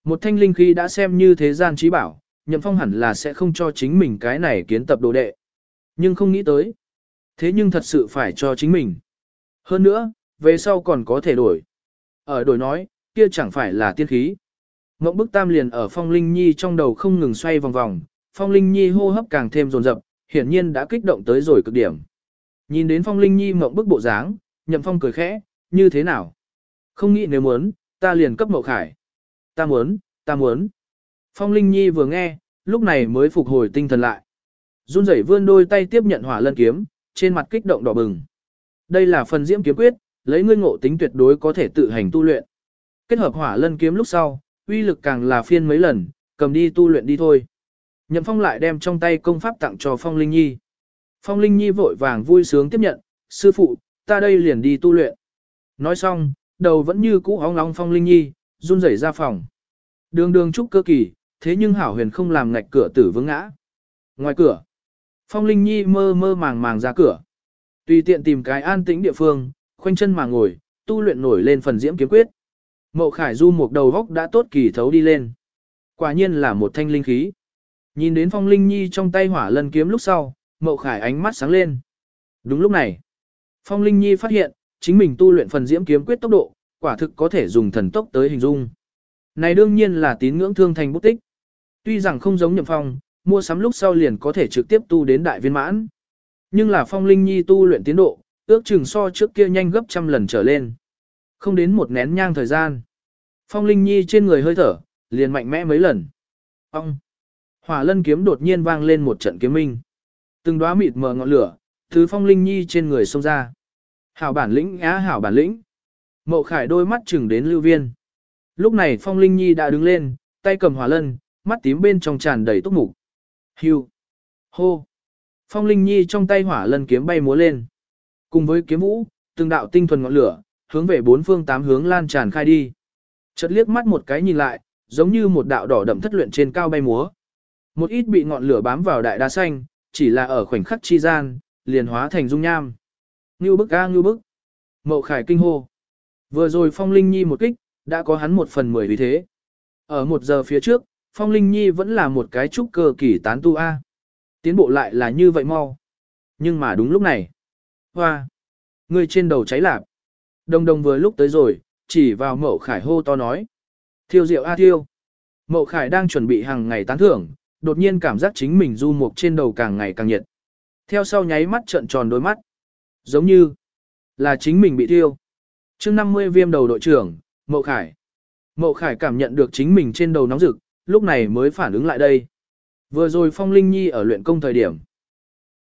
A: một thanh linh khí đã xem như thế gian trí bảo, nhậm phong hẳn là sẽ không cho chính mình cái này kiến tập đồ đệ. Nhưng không nghĩ tới. Thế nhưng thật sự phải cho chính mình. Hơn nữa, về sau còn có thể đổi. Ở đổi nói, kia chẳng phải là tiên khí. Ngộng bức tam liền ở phong linh nhi trong đầu không ngừng xoay vòng vòng, phong linh nhi hô hấp càng thêm rồn rập, hiển nhiên đã kích động tới rồi cực điểm. Nhìn đến phong linh nhi ngộng bức bộ dáng, nhậm phong cười khẽ, như thế nào? Không nghĩ nếu muốn, ta liền cấp mậu khải. Ta muốn, ta muốn. Phong linh nhi vừa nghe, lúc này mới phục hồi tinh thần lại. Run rẩy vươn đôi tay tiếp nhận hỏa lân kiếm, trên mặt kích động đỏ bừng. Đây là phần diễm kiếm quyết, lấy ngươi ngộ tính tuyệt đối có thể tự hành tu luyện. Kết hợp hỏa lân kiếm lúc sau, uy lực càng là phiên mấy lần, cầm đi tu luyện đi thôi. Nhậm Phong lại đem trong tay công pháp tặng cho Phong Linh Nhi. Phong Linh Nhi vội vàng vui sướng tiếp nhận, sư phụ, ta đây liền đi tu luyện. Nói xong, đầu vẫn như cũ óng nóng Phong Linh Nhi, run rẩy ra phòng. Đường đường trúc cơ kỳ, thế nhưng hảo huyền không làm ngạch cửa tử vướng ngã. Ngoài cửa, Phong Linh Nhi mơ mơ màng màng ra cửa. Tùy tiện tìm cái an tĩnh địa phương, khoanh chân mà ngồi, tu luyện nổi lên phần diễm kiếm quyết. Mậu Khải Du một đầu góc đã tốt kỳ thấu đi lên. Quả nhiên là một thanh linh khí. Nhìn đến Phong Linh Nhi trong tay hỏa lân kiếm lúc sau, Mậu Khải ánh mắt sáng lên. Đúng lúc này, Phong Linh Nhi phát hiện, chính mình tu luyện phần diễm kiếm quyết tốc độ, quả thực có thể dùng thần tốc tới hình dung. Này đương nhiên là tín ngưỡng thương thành bút tích. Tuy rằng không giống nhậm phong, mua sắm lúc sau liền có thể trực tiếp tu đến đại viên mãn. Nhưng là phong linh nhi tu luyện tiến độ, ước chừng so trước kia nhanh gấp trăm lần trở lên. Không đến một nén nhang thời gian. Phong linh nhi trên người hơi thở, liền mạnh mẽ mấy lần. Ông! Hỏa lân kiếm đột nhiên vang lên một trận kiếm minh. Từng đóa mịt mờ ngọn lửa, thứ phong linh nhi trên người xông ra. Hảo bản lĩnh á hảo bản lĩnh. Mậu khải đôi mắt chừng đến lưu viên. Lúc này phong linh nhi đã đứng lên, tay cầm hỏa lân, mắt tím bên trong tràn đầy túc mục. Hưu. Hô. Phong Linh Nhi trong tay hỏa lân kiếm bay múa lên. Cùng với kiếm vũ, từng đạo tinh thuần ngọn lửa, hướng về bốn phương tám hướng lan tràn khai đi. Chợt liếc mắt một cái nhìn lại, giống như một đạo đỏ đậm thất luyện trên cao bay múa. Một ít bị ngọn lửa bám vào đại đá xanh, chỉ là ở khoảnh khắc chi gian, liền hóa thành dung nham. Ngưu bức ga ngưu bức. Mậu khải kinh hô. Vừa rồi Phong Linh Nhi một kích, đã có hắn một phần mười vì thế. Ở một giờ phía trước, Phong Linh Nhi vẫn là một cái trúc cơ kỳ tán tu A. Tiến bộ lại là như vậy mau. Nhưng mà đúng lúc này. Hoa! Người trên đầu cháy lạp. Đồng đồng vừa lúc tới rồi, chỉ vào mậu khải hô to nói. Thiêu rượu A thiêu. Mậu khải đang chuẩn bị hàng ngày tán thưởng, đột nhiên cảm giác chính mình du mục trên đầu càng ngày càng nhiệt. Theo sau nháy mắt trợn tròn đôi mắt. Giống như là chính mình bị thiêu. chương 50 viêm đầu đội trưởng, Mậu Khải. Mậu Khải cảm nhận được chính mình trên đầu nóng rực, lúc này mới phản ứng lại đây. Vừa rồi Phong Linh Nhi ở luyện công thời điểm,